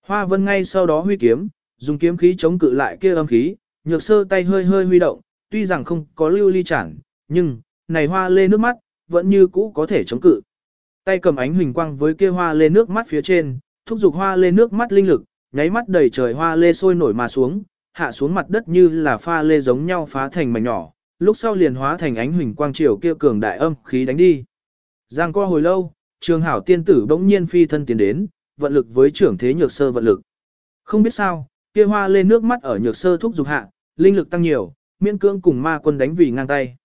Hoa vân ngay sau đó huy kiếm, dùng kiếm khí chống cự lại kia âm khí, nhược sơ tay hơi hơi huy động, tuy rằng không có lưu ly chản, nhưng, này hoa lê nước mắt, vẫn như cũ có thể chống cự. Tay cầm ánh huỳnh quang với kia hoa lê nước mắt phía trên, thúc giục hoa lê nước mắt linh lực, nháy mắt đầy trời hoa lê sôi nổi mà xuống, hạ xuống mặt đất như là pha lê giống nhau phá thành mảnh nhỏ, lúc sau liền hóa thành ánh huỳnh quang triều kia cường đại âm khí đánh đi. Giang qua hồi lâu, trường hảo tiên tử bỗng nhiên phi thân tiến đến, vận lực với trưởng thế nhược sơ vận lực. Không biết sao, kia hoa lê nước mắt ở nhược sơ thúc dục hạ, linh lực tăng nhiều, miễn cưỡng cùng ma quân đánh vì ngang tay.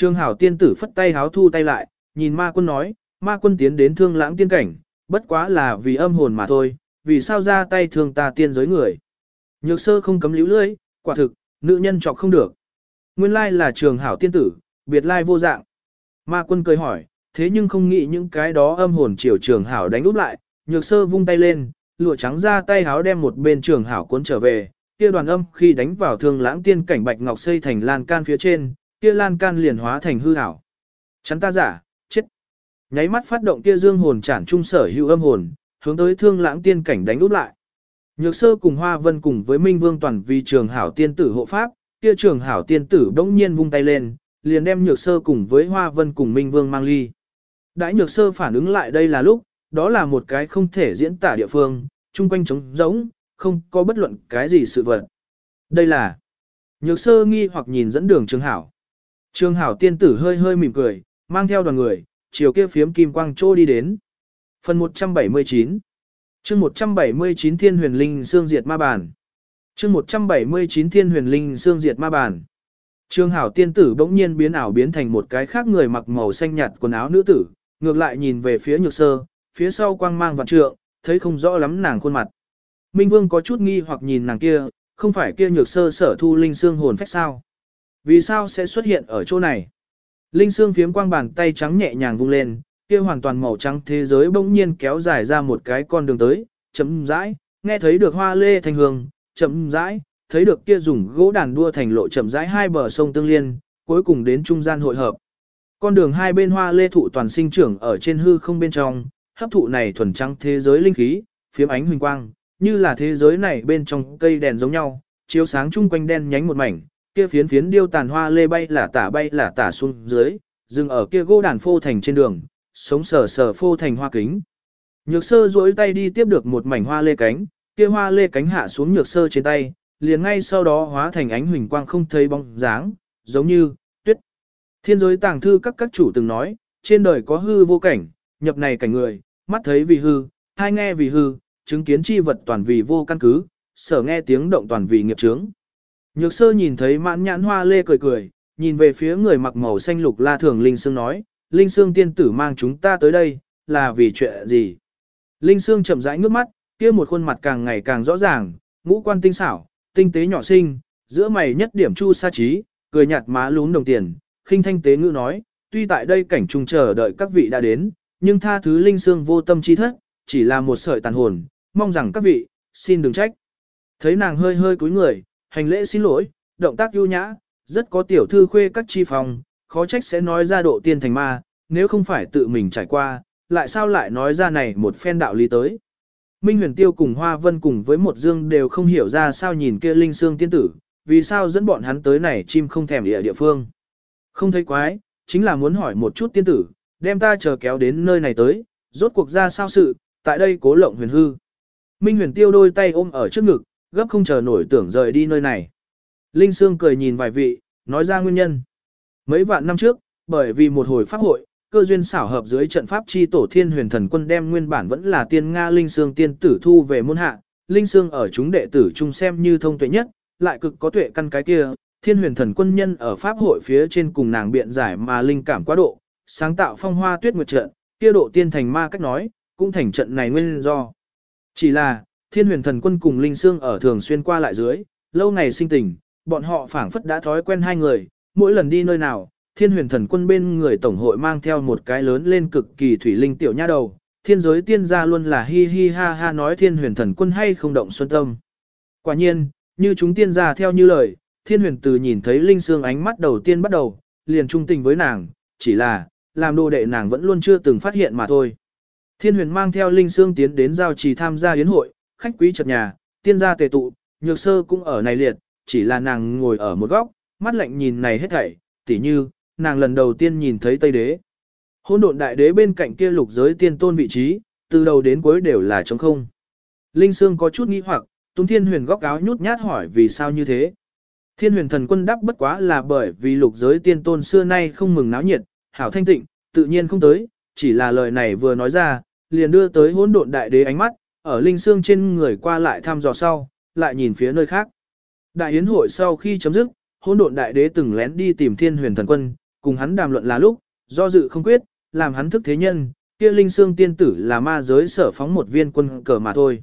Trường hảo tiên tử phất tay háo thu tay lại, nhìn ma quân nói, ma quân tiến đến thương lãng tiên cảnh, bất quá là vì âm hồn mà thôi, vì sao ra tay thương ta tiên giới người. Nhược sơ không cấm líu lưỡi, quả thực, nữ nhân chọc không được. Nguyên lai là trường hảo tiên tử, biệt lai vô dạng. Ma quân cười hỏi, thế nhưng không nghĩ những cái đó âm hồn triều trường hảo đánh úp lại, nhược sơ vung tay lên, lụa trắng ra tay háo đem một bên trường hảo cuốn trở về, kia đoàn âm khi đánh vào thương lãng tiên cảnh bạch ngọc xây thành lan can phía trên, kia lan can liền hóa thành hư ảo, Chắn ta giả, chết. Nháy mắt phát động kia dương hồn chản trung sở hữu âm hồn, hướng tới thương lãng tiên cảnh đánh úp lại. Nhược sơ cùng Hoa Vân cùng với Minh Vương toàn vì trường hảo tiên tử hộ pháp, kia trường hảo tiên tử bỗng nhiên vung tay lên, liền đem nhược sơ cùng với Hoa Vân cùng Minh Vương mang ly. Đãi nhược sơ phản ứng lại đây là lúc, đó là một cái không thể diễn tả địa phương, chung quanh trống rỗng, không có bất luận cái gì sự vật. Đây là nhược sơ nghi hoặc nhìn dẫn đường trường hảo. Trương hảo tiên tử hơi hơi mỉm cười, mang theo đoàn người, chiều kia phiếm kim quang trô đi đến. Phần 179 chương 179 Thiên Huyền Linh Sương Diệt Ma Bản chương 179 Thiên Huyền Linh Sương Diệt Ma Bản Trương Hảo tiên tử bỗng nhiên biến ảo biến thành một cái khác người mặc màu xanh nhạt quần áo nữ tử, ngược lại nhìn về phía nhược sơ, phía sau quang mang vạn trượng, thấy không rõ lắm nàng khuôn mặt. Minh Vương có chút nghi hoặc nhìn nàng kia, không phải kia nhược sơ sở thu linh xương hồn phách sao? Vì sao sẽ xuất hiện ở chỗ này? Linh xương phiếm quang bàn tay trắng nhẹ nhàng vung lên, kia hoàn toàn màu trắng thế giới bỗng nhiên kéo dài ra một cái con đường tới, chấm rãi, nghe thấy được hoa lê thanh hương, chậm rãi, thấy được kia dùng gỗ đàn đua thành lộ chậm rãi hai bờ sông tương liên, cuối cùng đến trung gian hội hợp. Con đường hai bên hoa lê thụ toàn sinh trưởng ở trên hư không bên trong, hấp thụ này thuần trắng thế giới linh khí, phiếm ánh huỳnh quang, như là thế giới này bên trong cây đèn giống nhau, chiếu sáng chung quanh đen nhánh một mảnh, kia phiến phiến điêu tàn hoa lê bay là tả bay là tả xuống dưới, dừng ở kia gỗ đàn phô thành trên đường, sống sờ sờ phô thành hoa kính. Nhược sơ duỗi tay đi tiếp được một mảnh hoa lê cánh, kia hoa lê cánh hạ xuống nhược sơ trên tay, liền ngay sau đó hóa thành ánh huỳnh quang không thấy bóng dáng, giống như, tuyết. Thiên giới tàng thư các các chủ từng nói, trên đời có hư vô cảnh, nhập này cảnh người, mắt thấy vì hư, hai nghe vì hư, chứng kiến chi vật toàn vì vô căn cứ, sở nghe tiếng động toàn vì nghiệp chướng. Nhược sơ nhìn thấy mãn nhãn hoa lê cười cười, nhìn về phía người mặc màu xanh lục la thường Linh Sương nói, Linh Sương tiên tử mang chúng ta tới đây, là vì chuyện gì? Linh Sương chậm rãi ngước mắt, kia một khuôn mặt càng ngày càng rõ ràng, ngũ quan tinh xảo, tinh tế nhỏ xinh, giữa mày nhất điểm chu sa trí, cười nhạt má lún đồng tiền, khinh thanh tế ngữ nói, tuy tại đây cảnh trùng chờ đợi các vị đã đến, nhưng tha thứ linh sương vô tâm chi thất, chỉ là một sợi tàn hồn, mong rằng các vị, xin đừng trách. Thấy nàng hơi hơi cúi người, hành lễ xin lỗi, động tác ưu nhã, rất có tiểu thư khuê các chi phòng, khó trách sẽ nói ra độ tiên thành ma, nếu không phải tự mình trải qua, lại sao lại nói ra này một phen đạo lý tới. Minh huyền tiêu cùng Hoa Vân cùng với một dương đều không hiểu ra sao nhìn kia linh xương tiên tử, vì sao dẫn bọn hắn tới này chim không thèm địa địa phương. Không thấy quái, chính là muốn hỏi một chút tiên tử, đem ta chờ kéo đến nơi này tới, rốt cuộc ra sao sự, tại đây cố lộng huyền hư. Minh huyền tiêu đôi tay ôm ở trước ngực, gấp không chờ nổi tưởng rời đi nơi này. Linh Sương cười nhìn vài vị, nói ra nguyên nhân. Mấy vạn năm trước, bởi vì một hồi pháp hội, cơ duyên xảo hợp dưới trận pháp chi tổ thiên huyền thần quân đem nguyên bản vẫn là tiên Nga Linh Sương tiên tử thu về môn hạ, Linh Sương ở chúng đệ tử chung xem như thông tuệ nhất, lại cực có tuệ căn cái kia, thiên huyền thần quân nhân ở pháp hội phía trên cùng nàng biện giải mà linh cảm quá độ, sáng tạo phong hoa tuyết nguyệt trận, kia độ tiên thành ma cách nói, cũng thành trận này nguyên do. Chỉ là, thiên huyền thần quân cùng Linh Sương ở thường xuyên qua lại dưới, lâu ngày sinh tình, bọn họ phảng phất đã thói quen hai người, mỗi lần đi nơi nào, thiên huyền thần quân bên người tổng hội mang theo một cái lớn lên cực kỳ thủy linh tiểu nha đầu, thiên giới tiên gia luôn là hi hi ha ha nói thiên huyền thần quân hay không động xuân tâm. Quả nhiên, như chúng tiên gia theo như lời, thiên huyền từ nhìn thấy linh xương ánh mắt đầu tiên bắt đầu, liền trung tình với nàng, chỉ là, làm đồ đệ nàng vẫn luôn chưa từng phát hiện mà thôi. Thiên huyền mang theo linh xương tiến đến giao trì tham gia yến hội, khách quý chật nhà, tiên gia tề tụ, nhược sơ cũng ở này liệt, chỉ là nàng ngồi ở một góc, mắt lạnh nhìn này hết thảy, tỉ như, nàng lần đầu tiên nhìn thấy Tây Đế. Hôn độn đại đế bên cạnh kia lục giới tiên tôn vị trí, từ đầu đến cuối đều là trống không. Linh Sương có chút nghi hoặc, Túng Thiên Huyền góc áo nhút nhát hỏi vì sao như thế. Thiên Huyền thần quân đáp bất quá là bởi vì lục giới tiên tôn xưa nay không mừng náo nhiệt, hảo thanh tịnh, tự nhiên không tới, chỉ là lời này vừa nói ra, liền đưa tới hỗn độn đại đế ánh mắt, ở linh xương trên người qua lại thăm dò sau, lại nhìn phía nơi khác. Đại yến hội sau khi chấm dứt, hỗn độn đại đế từng lén đi tìm Thiên Huyền thần quân, cùng hắn đàm luận là lúc, do dự không quyết, làm hắn thức thế nhân, kia linh xương tiên tử là ma giới sở phóng một viên quân cờ mà thôi.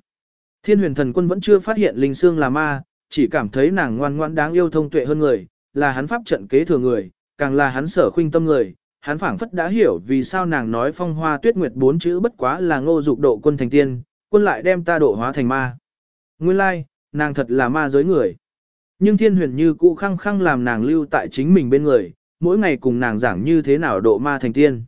Thiên huyền thần quân vẫn chưa phát hiện linh xương là ma, chỉ cảm thấy nàng ngoan ngoãn đáng yêu thông tuệ hơn người, là hắn pháp trận kế thừa người, càng là hắn sở khuynh tâm người, hắn phảng phất đã hiểu vì sao nàng nói phong hoa tuyết nguyệt bốn chữ bất quá là ngô dục độ quân thành tiên, quân lại đem ta độ hóa thành ma. Nguyên lai, nàng thật là ma giới người. Nhưng thiên huyền như cũ khăng khăng làm nàng lưu tại chính mình bên người, mỗi ngày cùng nàng giảng như thế nào độ ma thành tiên.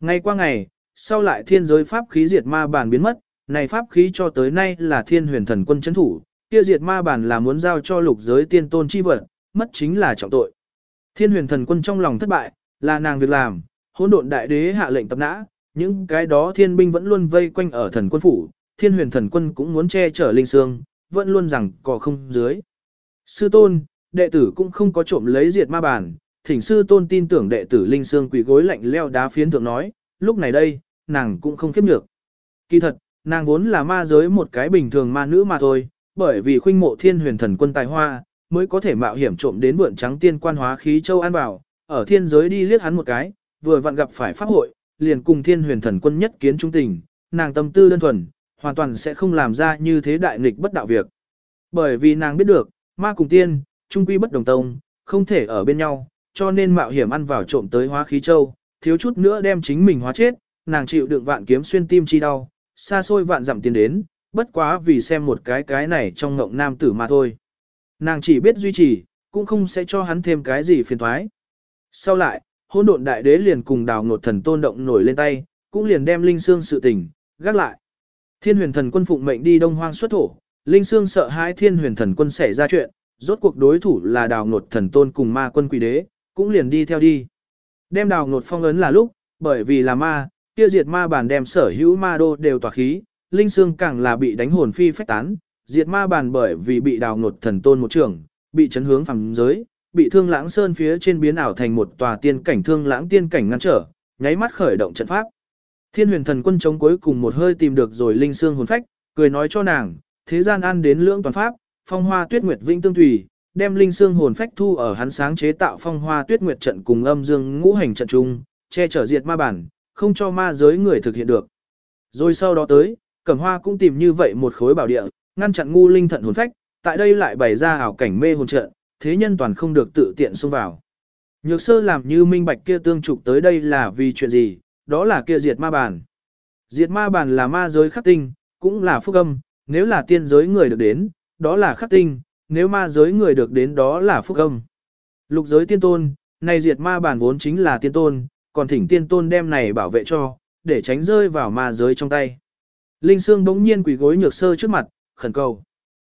Ngay qua ngày, sau lại thiên giới pháp khí diệt ma bản biến mất, này pháp khí cho tới nay là thiên huyền thần quân chấn thủ, kia diệt ma bản là muốn giao cho lục giới tiên tôn chi vật, mất chính là trọng tội. Thiên huyền thần quân trong lòng thất bại, là nàng việc làm, hỗn độn đại đế hạ lệnh tập nã, những cái đó thiên binh vẫn luôn vây quanh ở thần quân phủ, thiên huyền thần quân cũng muốn che chở linh Sương, vẫn luôn rằng cò không dưới. Sư tôn, đệ tử cũng không có trộm lấy diệt ma bản, thỉnh sư tôn tin tưởng đệ tử linh Sương quỷ gối lạnh leo đá phiến thượng nói, lúc này đây, nàng cũng không khiếp nhược. Kỳ thật, nàng vốn là ma giới một cái bình thường ma nữ mà thôi, bởi vì khuynh mộ thiên huyền thần quân tài hoa, mới có thể mạo hiểm trộm đến vượn trắng tiên quan hóa khí châu an bảo, ở thiên giới đi liếc hắn một cái, vừa vặn gặp phải pháp hội, liền cùng thiên huyền thần quân nhất kiến trung tình, nàng tâm tư đơn thuần, hoàn toàn sẽ không làm ra như thế đại nghịch bất đạo việc. Bởi vì nàng biết được, ma cùng tiên, trung quy bất đồng tông, không thể ở bên nhau, cho nên mạo hiểm ăn vào trộm tới hóa khí châu, thiếu chút nữa đem chính mình hóa chết, nàng chịu đựng vạn kiếm xuyên tim chi đau, xa xôi vạn dặm tiến đến, bất quá vì xem một cái cái này trong ngộng nam tử mà thôi. Nàng chỉ biết duy trì, cũng không sẽ cho hắn thêm cái gì phiền thoái. Sau lại, hôn độn đại đế liền cùng đào ngột thần tôn động nổi lên tay, cũng liền đem linh xương sự tình, gác lại. Thiên huyền thần quân phụng mệnh đi đông hoang xuất thổ, linh Sương sợ hãi thiên huyền thần quân xảy ra chuyện, rốt cuộc đối thủ là đào ngột thần tôn cùng ma quân quỷ đế, cũng liền đi theo đi. Đem đào ngột phong ấn là lúc, bởi vì là ma, kia diệt ma bản đem sở hữu ma đô đều tỏa khí, linh Sương càng là bị đánh hồn phi phách tán, diệt ma bản bởi vì bị đào ngột thần tôn một trường, bị chấn hướng phẳng giới, bị thương lãng sơn phía trên biến ảo thành một tòa tiên cảnh thương lãng tiên cảnh ngăn trở, nháy mắt khởi động trận pháp. Thiên huyền thần quân chống cuối cùng một hơi tìm được rồi linh xương hồn phách, cười nói cho nàng, thế gian an đến lưỡng toàn pháp, phong hoa tuyết nguyệt vĩnh tương tùy, đem linh xương hồn phách thu ở hắn sáng chế tạo phong hoa tuyết nguyệt trận cùng âm dương ngũ hành trận chung, che chở diệt ma bản, không cho ma giới người thực hiện được. Rồi sau đó tới, Cẩm Hoa cũng tìm như vậy một khối bảo địa, ngăn chặn ngu linh thận hồn phách, tại đây lại bày ra ảo cảnh mê hồn trận, thế nhân toàn không được tự tiện xông vào. Nhược sơ làm như minh bạch kia tương trục tới đây là vì chuyện gì, đó là kia diệt ma bản. Diệt ma bản là ma giới khắc tinh, cũng là phúc âm, nếu là tiên giới người được đến, đó là khắc tinh, nếu ma giới người được đến đó là phúc âm. Lục giới tiên tôn, này diệt ma bản vốn chính là tiên tôn, còn thỉnh tiên tôn đem này bảo vệ cho, để tránh rơi vào ma giới trong tay. Linh Sương bỗng nhiên quỳ gối nhược sơ trước mặt, khẩn cầu.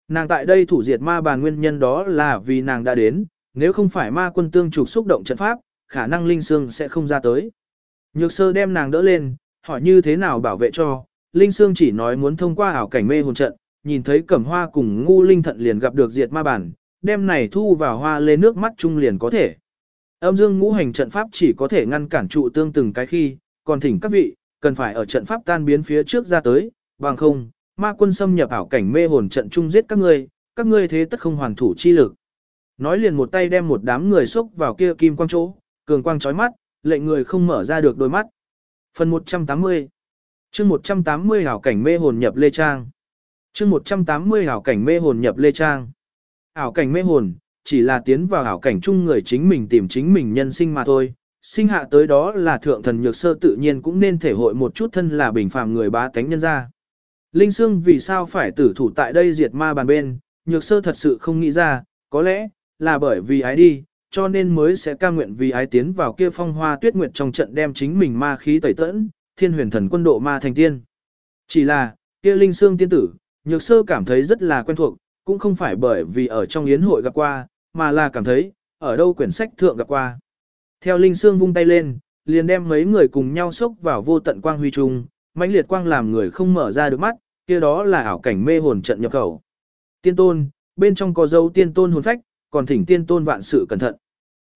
Nàng tại đây thủ diệt ma bản nguyên nhân đó là vì nàng đã đến, nếu không phải ma quân tương trục xúc động trận pháp, khả năng Linh Sương sẽ không ra tới. Nhược sơ đem nàng đỡ lên, hỏi như thế nào bảo vệ cho, Linh Sương chỉ nói muốn thông qua ảo cảnh mê hồn trận, nhìn thấy cẩm hoa cùng ngu linh thận liền gặp được diệt ma bản, đem này thu vào hoa lê nước mắt chung liền có thể. Âm dương ngũ hành trận pháp chỉ có thể ngăn cản trụ tương từng cái khi, còn thỉnh các vị, cần phải ở trận pháp tan biến phía trước ra tới, bằng không, ma quân xâm nhập ảo cảnh mê hồn trận chung giết các ngươi, các ngươi thế tất không hoàn thủ chi lực. Nói liền một tay đem một đám người xúc vào kia kim quang chỗ, cường quang chói mắt, lệnh người không mở ra được đôi mắt. Phần 180 chương 180 ảo cảnh mê hồn nhập Lê Trang chương 180 ảo cảnh mê hồn nhập Lê Trang Ảo cảnh mê hồn, chỉ là tiến vào ảo cảnh chung người chính mình tìm chính mình nhân sinh mà thôi. Sinh hạ tới đó là thượng thần nhược sơ tự nhiên cũng nên thể hội một chút thân là bình phàm người bá tánh nhân ra. Linh Sương vì sao phải tử thủ tại đây diệt ma bàn bên, nhược sơ thật sự không nghĩ ra, có lẽ, là bởi vì ái đi, cho nên mới sẽ ca nguyện vì ái tiến vào kia phong hoa tuyết nguyệt trong trận đem chính mình ma khí tẩy tẫn, thiên huyền thần quân độ ma thành tiên. Chỉ là, kia Linh xương tiên tử, nhược sơ cảm thấy rất là quen thuộc, cũng không phải bởi vì ở trong yến hội gặp qua, mà là cảm thấy, ở đâu quyển sách thượng gặp qua. Theo Linh xương vung tay lên, liền đem mấy người cùng nhau xốc vào vô tận quang huy trung, mãnh liệt quang làm người không mở ra được mắt, kia đó là ảo cảnh mê hồn trận nhập khẩu. Tiên tôn, bên trong có dấu tiên tôn hồn phách, còn thỉnh tiên tôn vạn sự cẩn thận.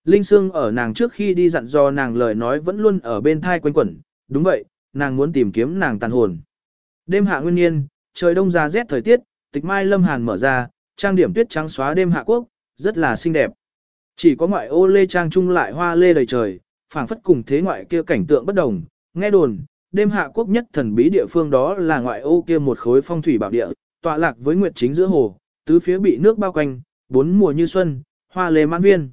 Linh Sương ở nàng trước khi đi dặn dò nàng lời nói vẫn luôn ở bên thai quanh quẩn, đúng vậy, nàng muốn tìm kiếm nàng tàn hồn. Đêm hạ nguyên niên, trời đông ra rét thời tiết, tịch mai lâm hàn mở ra, trang điểm tuyết trắng xóa đêm hạ quốc, rất là xinh đẹp. Chỉ có ngoại ô lê trang trung lại hoa lê đầy trời, phảng phất cùng thế ngoại kia cảnh tượng bất đồng, nghe đồn, đêm hạ quốc nhất thần bí địa phương đó là ngoại ô kia một khối phong thủy bảo địa, tọa lạc với nguyệt chính giữa hồ, tứ phía bị nước bao quanh, bốn mùa như xuân, hoa lê mãn viên.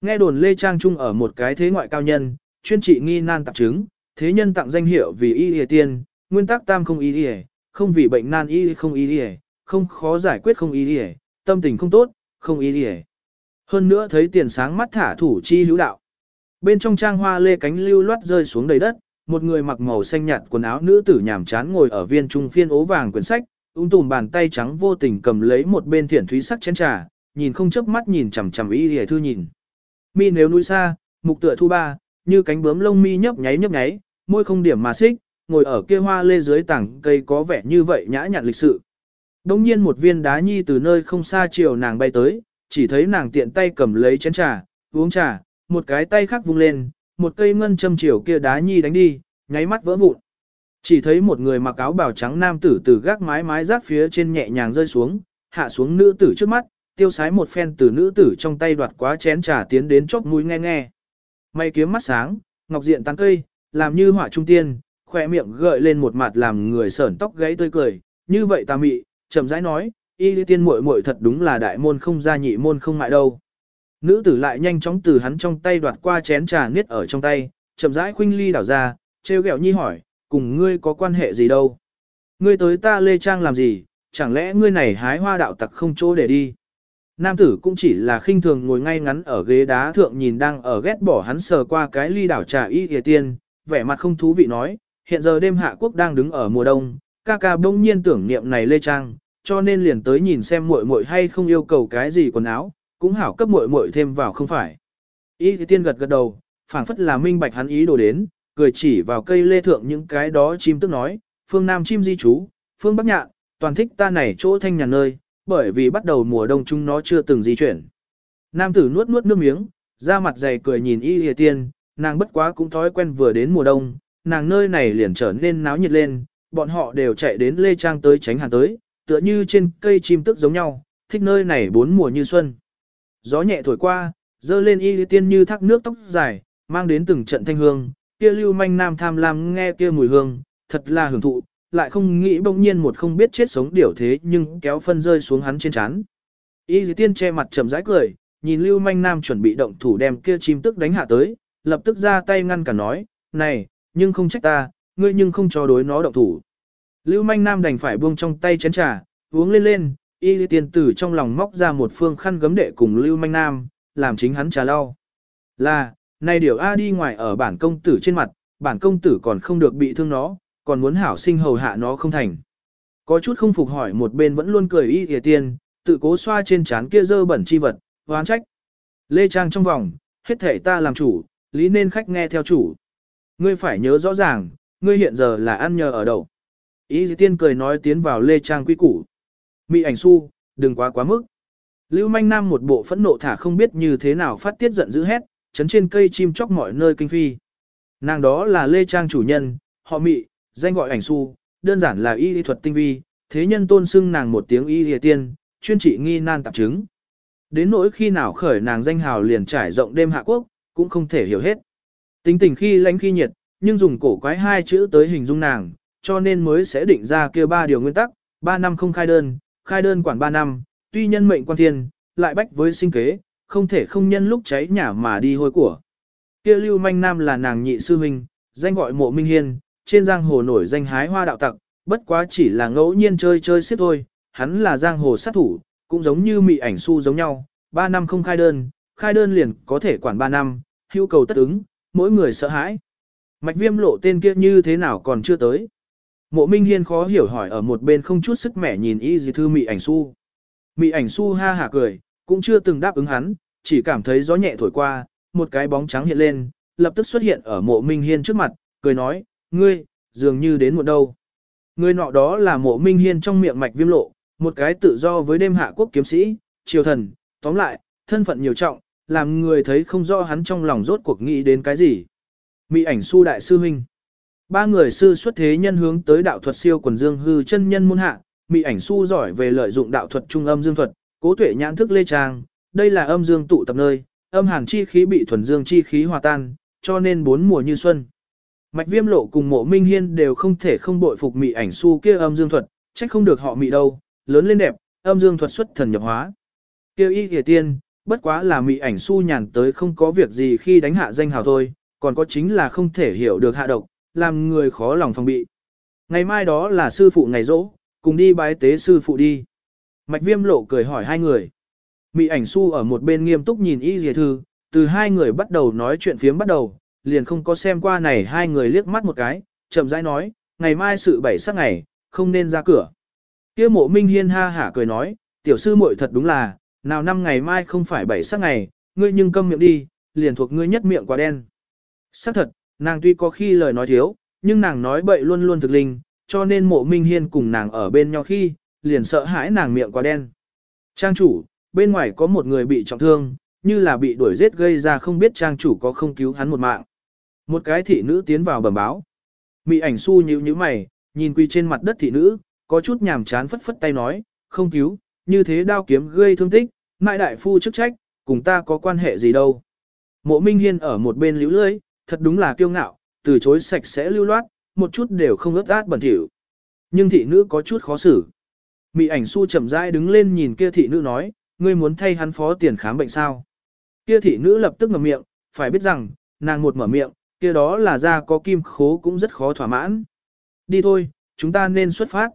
Nghe đồn lê trang trung ở một cái thế ngoại cao nhân, chuyên trị nghi nan tạp chứng, thế nhân tặng danh hiệu vì y y tiên, nguyên tắc tam không y y, không vì bệnh nan y không y y, không khó giải quyết không y y, tâm tình không tốt, không y y. Hơn nữa thấy tiền sáng mắt thả thủ chi hữu đạo. Bên trong trang hoa lê cánh lưu loát rơi xuống đầy đất, một người mặc màu xanh nhạt quần áo nữ tử nhàm chán ngồi ở viên trung phiên ố vàng quyển sách, ung tùm bàn tay trắng vô tình cầm lấy một bên thiển thúy sắc chén trà, nhìn không chớp mắt nhìn chằm chằm y hề thư nhìn. Mi nếu núi xa, mục tựa thu ba, như cánh bướm lông mi nhấp nháy nhấp nháy, môi không điểm mà xích, ngồi ở kia hoa lê dưới tảng cây có vẻ như vậy nhã nhặn lịch sự. Đông nhiên một viên đá nhi từ nơi không xa chiều nàng bay tới, chỉ thấy nàng tiện tay cầm lấy chén trà, uống trà, một cái tay khác vung lên, một cây ngân châm chiều kia đá nhi đánh đi, nháy mắt vỡ vụn. Chỉ thấy một người mặc áo bào trắng nam tử từ gác mái mái rác phía trên nhẹ nhàng rơi xuống, hạ xuống nữ tử trước mắt, tiêu sái một phen từ nữ tử trong tay đoạt quá chén trà tiến đến chốc mũi nghe nghe. May kiếm mắt sáng, ngọc diện tán cây, làm như họa trung tiên, khỏe miệng gợi lên một mặt làm người sởn tóc gãy tươi cười, như vậy ta mị, chậm rãi nói, y tiên muội muội thật đúng là đại môn không gia nhị môn không mại đâu. Nữ tử lại nhanh chóng từ hắn trong tay đoạt qua chén trà niết ở trong tay, chậm rãi khuynh ly đảo ra, trêu ghẹo nhi hỏi, cùng ngươi có quan hệ gì đâu? Ngươi tới ta lê trang làm gì, chẳng lẽ ngươi này hái hoa đạo tặc không chỗ để đi? Nam tử cũng chỉ là khinh thường ngồi ngay ngắn ở ghế đá thượng nhìn đang ở ghét bỏ hắn sờ qua cái ly đảo trà y kìa tiên, vẻ mặt không thú vị nói, hiện giờ đêm hạ quốc đang đứng ở mùa đông, ca ca bỗng nhiên tưởng niệm này lê trang, cho nên liền tới nhìn xem muội muội hay không yêu cầu cái gì quần áo, cũng hảo cấp muội muội thêm vào không phải. Y thì tiên gật gật đầu, phảng phất là minh bạch hắn ý đồ đến, cười chỉ vào cây lê thượng những cái đó chim tức nói, phương Nam chim di trú, phương Bắc nhạn, toàn thích ta này chỗ thanh nhàn nơi, bởi vì bắt đầu mùa đông chúng nó chưa từng di chuyển. Nam tử nuốt nuốt nước miếng, ra mặt dày cười nhìn y hề tiên, nàng bất quá cũng thói quen vừa đến mùa đông, nàng nơi này liền trở nên náo nhiệt lên, bọn họ đều chạy đến lê trang tới tránh hàn tới, tựa như trên cây chim tức giống nhau, thích nơi này bốn mùa như xuân. Gió nhẹ thổi qua, dơ lên y tiên như thác nước tóc dài, mang đến từng trận thanh hương, kia lưu manh nam tham lam nghe kia mùi hương, thật là hưởng thụ, lại không nghĩ bỗng nhiên một không biết chết sống điểu thế nhưng kéo phân rơi xuống hắn trên chán. Y tiên che mặt trầm rãi cười, nhìn lưu manh nam chuẩn bị động thủ đem kia chim tức đánh hạ tới, lập tức ra tay ngăn cả nói, này, nhưng không trách ta, ngươi nhưng không cho đối nó động thủ. Lưu manh nam đành phải buông trong tay chén trà, uống lên lên, y tiên tử trong lòng móc ra một phương khăn gấm đệ cùng lưu manh nam, làm chính hắn trà lau. Là, này điều A đi ngoài ở bản công tử trên mặt, bản công tử còn không được bị thương nó, còn muốn hảo sinh hầu hạ nó không thành. Có chút không phục hỏi một bên vẫn luôn cười y thìa tiên, tự cố xoa trên trán kia dơ bẩn chi vật, hoán trách. Lê Trang trong vòng, hết thể ta làm chủ, lý nên khách nghe theo chủ. Ngươi phải nhớ rõ ràng, ngươi hiện giờ là ăn nhờ ở đâu. Y dì tiên cười nói tiến vào Lê Trang quy củ. Mị ảnh su, đừng quá quá mức. Lưu manh nam một bộ phẫn nộ thả không biết như thế nào phát tiết giận dữ hét, chấn trên cây chim chóc mọi nơi kinh phi. Nàng đó là Lê Trang chủ nhân, họ mị, danh gọi ảnh su, đơn giản là y lý thuật tinh vi, thế nhân tôn xưng nàng một tiếng y lý tiên, chuyên trị nghi nan tạp chứng. Đến nỗi khi nào khởi nàng danh hào liền trải rộng đêm hạ quốc, cũng không thể hiểu hết. Tính tình khi lánh khi nhiệt, nhưng dùng cổ quái hai chữ tới hình dung nàng, cho nên mới sẽ định ra kia ba điều nguyên tắc, ba năm không khai đơn, khai đơn quản ba năm, tuy nhân mệnh quan thiên, lại bách với sinh kế, không thể không nhân lúc cháy nhà mà đi hôi của. Kia lưu manh nam là nàng nhị sư huynh, danh gọi mộ minh hiên, trên giang hồ nổi danh hái hoa đạo tặc, bất quá chỉ là ngẫu nhiên chơi chơi xếp thôi, hắn là giang hồ sát thủ, cũng giống như mị ảnh su giống nhau, 3 năm không khai đơn, khai đơn liền có thể quản 3 năm, hưu cầu tất ứng, mỗi người sợ hãi. Mạch viêm lộ tên kia như thế nào còn chưa tới. Mộ Minh Hiên khó hiểu hỏi ở một bên không chút sức mẻ nhìn y dì thư mị ảnh su. Mị ảnh su ha hả cười, cũng chưa từng đáp ứng hắn, chỉ cảm thấy gió nhẹ thổi qua, một cái bóng trắng hiện lên, lập tức xuất hiện ở mộ Minh Hiên trước mặt, cười nói, ngươi, dường như đến một đâu. Người nọ đó là mộ Minh Hiên trong miệng mạch viêm lộ, một cái tự do với đêm hạ quốc kiếm sĩ, triều thần, tóm lại, thân phận nhiều trọng, làm người thấy không rõ hắn trong lòng rốt cuộc nghĩ đến cái gì. Mỹ ảnh su đại sư huynh. Ba người sư xuất thế nhân hướng tới đạo thuật siêu quần dương hư chân nhân môn hạ, Mỹ ảnh su giỏi về lợi dụng đạo thuật trung âm dương thuật, cố tuệ nhãn thức lê trang, đây là âm dương tụ tập nơi, âm hàn chi khí bị thuần dương chi khí hòa tan, cho nên bốn mùa như xuân. Mạch viêm lộ cùng mộ minh hiên đều không thể không bội phục mị ảnh su kia âm dương thuật, trách không được họ mị đâu, lớn lên đẹp, âm dương thuật xuất thần nhập hóa. Kêu y kìa tiên, bất quá là mị ảnh su nhàn tới không có việc gì khi đánh hạ danh hào thôi, còn có chính là không thể hiểu được hạ độc, làm người khó lòng phòng bị. Ngày mai đó là sư phụ ngày rỗ, cùng đi bái tế sư phụ đi. Mạch viêm lộ cười hỏi hai người. Mị ảnh su ở một bên nghiêm túc nhìn y dìa thư, từ hai người bắt đầu nói chuyện phiếm bắt đầu, liền không có xem qua này hai người liếc mắt một cái, chậm rãi nói, ngày mai sự bảy sắc ngày, không nên ra cửa. Kia mộ minh hiên ha hả cười nói, tiểu sư muội thật đúng là, nào năm ngày mai không phải bảy sắc ngày, ngươi nhưng câm miệng đi, liền thuộc ngươi nhất miệng quá đen. Sắc thật, nàng tuy có khi lời nói thiếu, nhưng nàng nói bậy luôn luôn thực linh, cho nên mộ minh hiên cùng nàng ở bên nhau khi, liền sợ hãi nàng miệng quá đen. Trang chủ, bên ngoài có một người bị trọng thương, như là bị đuổi giết gây ra không biết trang chủ có không cứu hắn một mạng. Một cái thị nữ tiến vào bẩm báo. Mị ảnh su nhíu nhíu mày, nhìn quỳ trên mặt đất thị nữ, có chút nhàm chán phất phất tay nói, không cứu, như thế đao kiếm gây thương tích, mại đại phu chức trách, cùng ta có quan hệ gì đâu. Mộ Minh Hiên ở một bên liễu lưới, thật đúng là kiêu ngạo, từ chối sạch sẽ lưu loát, một chút đều không ướt át bẩn thỉu. Nhưng thị nữ có chút khó xử. Mị ảnh su chậm rãi đứng lên nhìn kia thị nữ nói, ngươi muốn thay hắn phó tiền khám bệnh sao? Kia thị nữ lập tức ngậm miệng, phải biết rằng, nàng một mở miệng, kia đó là ra có kim khố cũng rất khó thỏa mãn. Đi thôi, chúng ta nên xuất phát.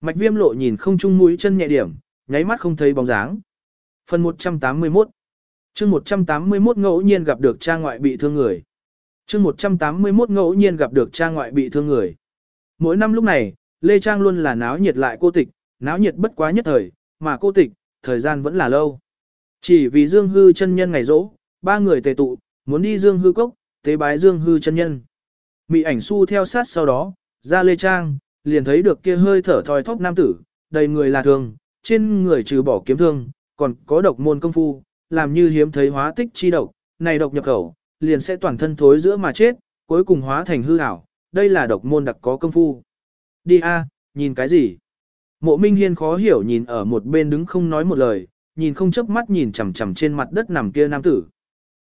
Mạch viêm lộ nhìn không chung mũi chân nhẹ điểm, nháy mắt không thấy bóng dáng. Phần 181 chương 181 ngẫu nhiên gặp được cha ngoại bị thương người. chương 181 ngẫu nhiên gặp được cha ngoại bị thương người. Mỗi năm lúc này, Lê Trang luôn là náo nhiệt lại cô tịch, náo nhiệt bất quá nhất thời, mà cô tịch, thời gian vẫn là lâu. Chỉ vì Dương Hư chân nhân ngày rỗ, ba người tề tụ, muốn đi Dương Hư cốc, tế bái Dương Hư chân nhân. Mị ảnh su theo sát sau đó, ra Lê Trang, liền thấy được kia hơi thở thoi thóp nam tử, đầy người là thường, trên người trừ bỏ kiếm thương, còn có độc môn công phu, làm như hiếm thấy hóa tích chi độc, này độc nhập khẩu, liền sẽ toàn thân thối giữa mà chết, cuối cùng hóa thành hư ảo, đây là độc môn đặc có công phu. Đi a, nhìn cái gì? Mộ Minh Hiên khó hiểu nhìn ở một bên đứng không nói một lời, nhìn không chớp mắt nhìn chằm chằm trên mặt đất nằm kia nam tử.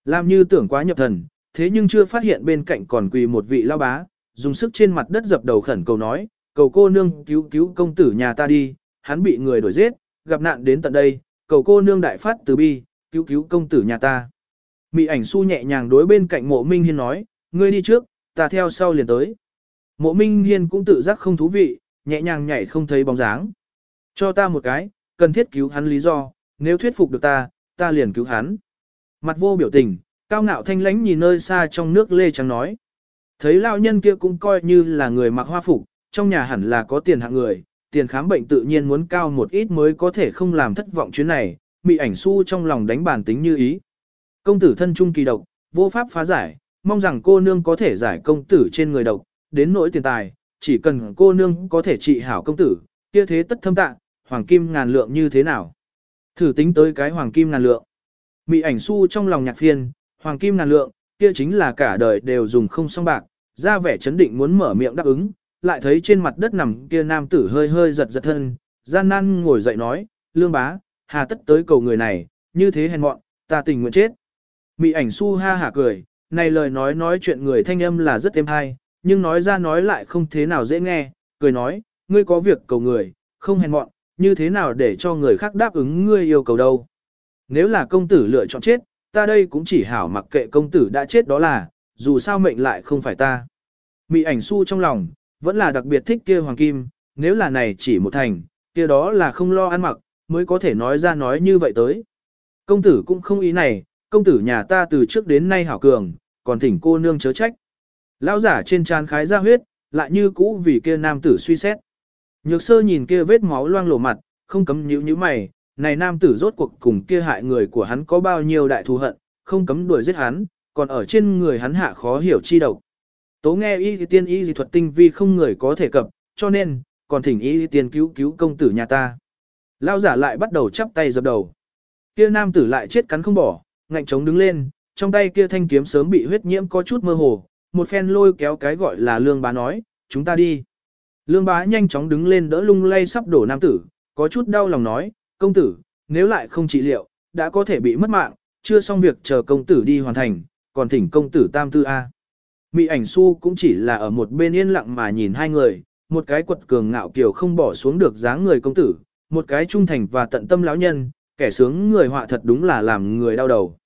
Làm như tưởng quá nhập thần, thế nhưng chưa phát hiện bên cạnh còn quỳ một vị lao bá, dùng sức trên mặt đất dập đầu khẩn cầu nói, cầu cô nương cứu cứu công tử nhà ta đi, hắn bị người đuổi giết, gặp nạn đến tận đây, cầu cô nương đại phát từ bi, cứu cứu công tử nhà ta. Mị ảnh su nhẹ nhàng đối bên cạnh mộ Minh Hiên nói, ngươi đi trước, ta theo sau liền tới. Mộ Minh Hiên cũng tự giác không thú vị, nhẹ nhàng nhảy không thấy bóng dáng. Cho ta một cái, cần thiết cứu hắn lý do, nếu thuyết phục được ta, ta liền cứu hắn. Mặt vô biểu tình, cao ngạo thanh lãnh nhìn nơi xa trong nước lê trắng nói. Thấy lão nhân kia cũng coi như là người mặc hoa phục, trong nhà hẳn là có tiền hạng người, tiền khám bệnh tự nhiên muốn cao một ít mới có thể không làm thất vọng chuyến này, mị ảnh su trong lòng đánh bản tính như ý. Công tử thân trung kỳ độc, vô pháp phá giải, mong rằng cô nương có thể giải công tử trên người độc, đến nỗi tiền tài, chỉ cần cô nương có thể trị hảo công tử, kia thế tất thâm tạ, hoàng kim ngàn lượng như thế nào. Thử tính tới cái hoàng kim ngàn lượng. Mị ảnh su trong lòng nhạc phiên, hoàng kim ngàn lượng, kia chính là cả đời đều dùng không xong bạc, ra vẻ chấn định muốn mở miệng đáp ứng, lại thấy trên mặt đất nằm kia nam tử hơi hơi giật giật thân, gian nan ngồi dậy nói, lương bá, hà tất tới cầu người này, như thế hèn mọn, ta tình nguyện chết. Mị ảnh su ha hả cười, này lời nói nói chuyện người thanh âm là rất êm hay, nhưng nói ra nói lại không thế nào dễ nghe, cười nói, ngươi có việc cầu người, không hèn mọn, như thế nào để cho người khác đáp ứng ngươi yêu cầu đâu. Nếu là công tử lựa chọn chết, ta đây cũng chỉ hảo mặc kệ công tử đã chết đó là, dù sao mệnh lại không phải ta. Mị ảnh su trong lòng, vẫn là đặc biệt thích kia hoàng kim, nếu là này chỉ một thành, kia đó là không lo ăn mặc, mới có thể nói ra nói như vậy tới. Công tử cũng không ý này, công tử nhà ta từ trước đến nay hảo cường, còn thỉnh cô nương chớ trách. Lão giả trên trán khái ra huyết, lại như cũ vì kia nam tử suy xét. Nhược sơ nhìn kia vết máu loang lổ mặt, không cấm nhíu nhíu mày, này nam tử rốt cuộc cùng kia hại người của hắn có bao nhiêu đại thù hận, không cấm đuổi giết hắn, còn ở trên người hắn hạ khó hiểu chi độc. Tố nghe y tiên y thuật tinh vi không người có thể cập, cho nên, còn thỉnh y tiên cứu cứu công tử nhà ta. Lao giả lại bắt đầu chắp tay dập đầu. Kia nam tử lại chết cắn không bỏ, ngạnh trống đứng lên, trong tay kia thanh kiếm sớm bị huyết nhiễm có chút mơ hồ, một phen lôi kéo cái gọi là lương bá nói, chúng ta đi. Lương bá nhanh chóng đứng lên đỡ lung lay sắp đổ nam tử, có chút đau lòng nói, công tử, nếu lại không trị liệu, đã có thể bị mất mạng, chưa xong việc chờ công tử đi hoàn thành, còn thỉnh công tử tam tư A. Mị ảnh su cũng chỉ là ở một bên yên lặng mà nhìn hai người, một cái quật cường ngạo kiều không bỏ xuống được dáng người công tử, một cái trung thành và tận tâm lão nhân, kẻ sướng người họa thật đúng là làm người đau đầu.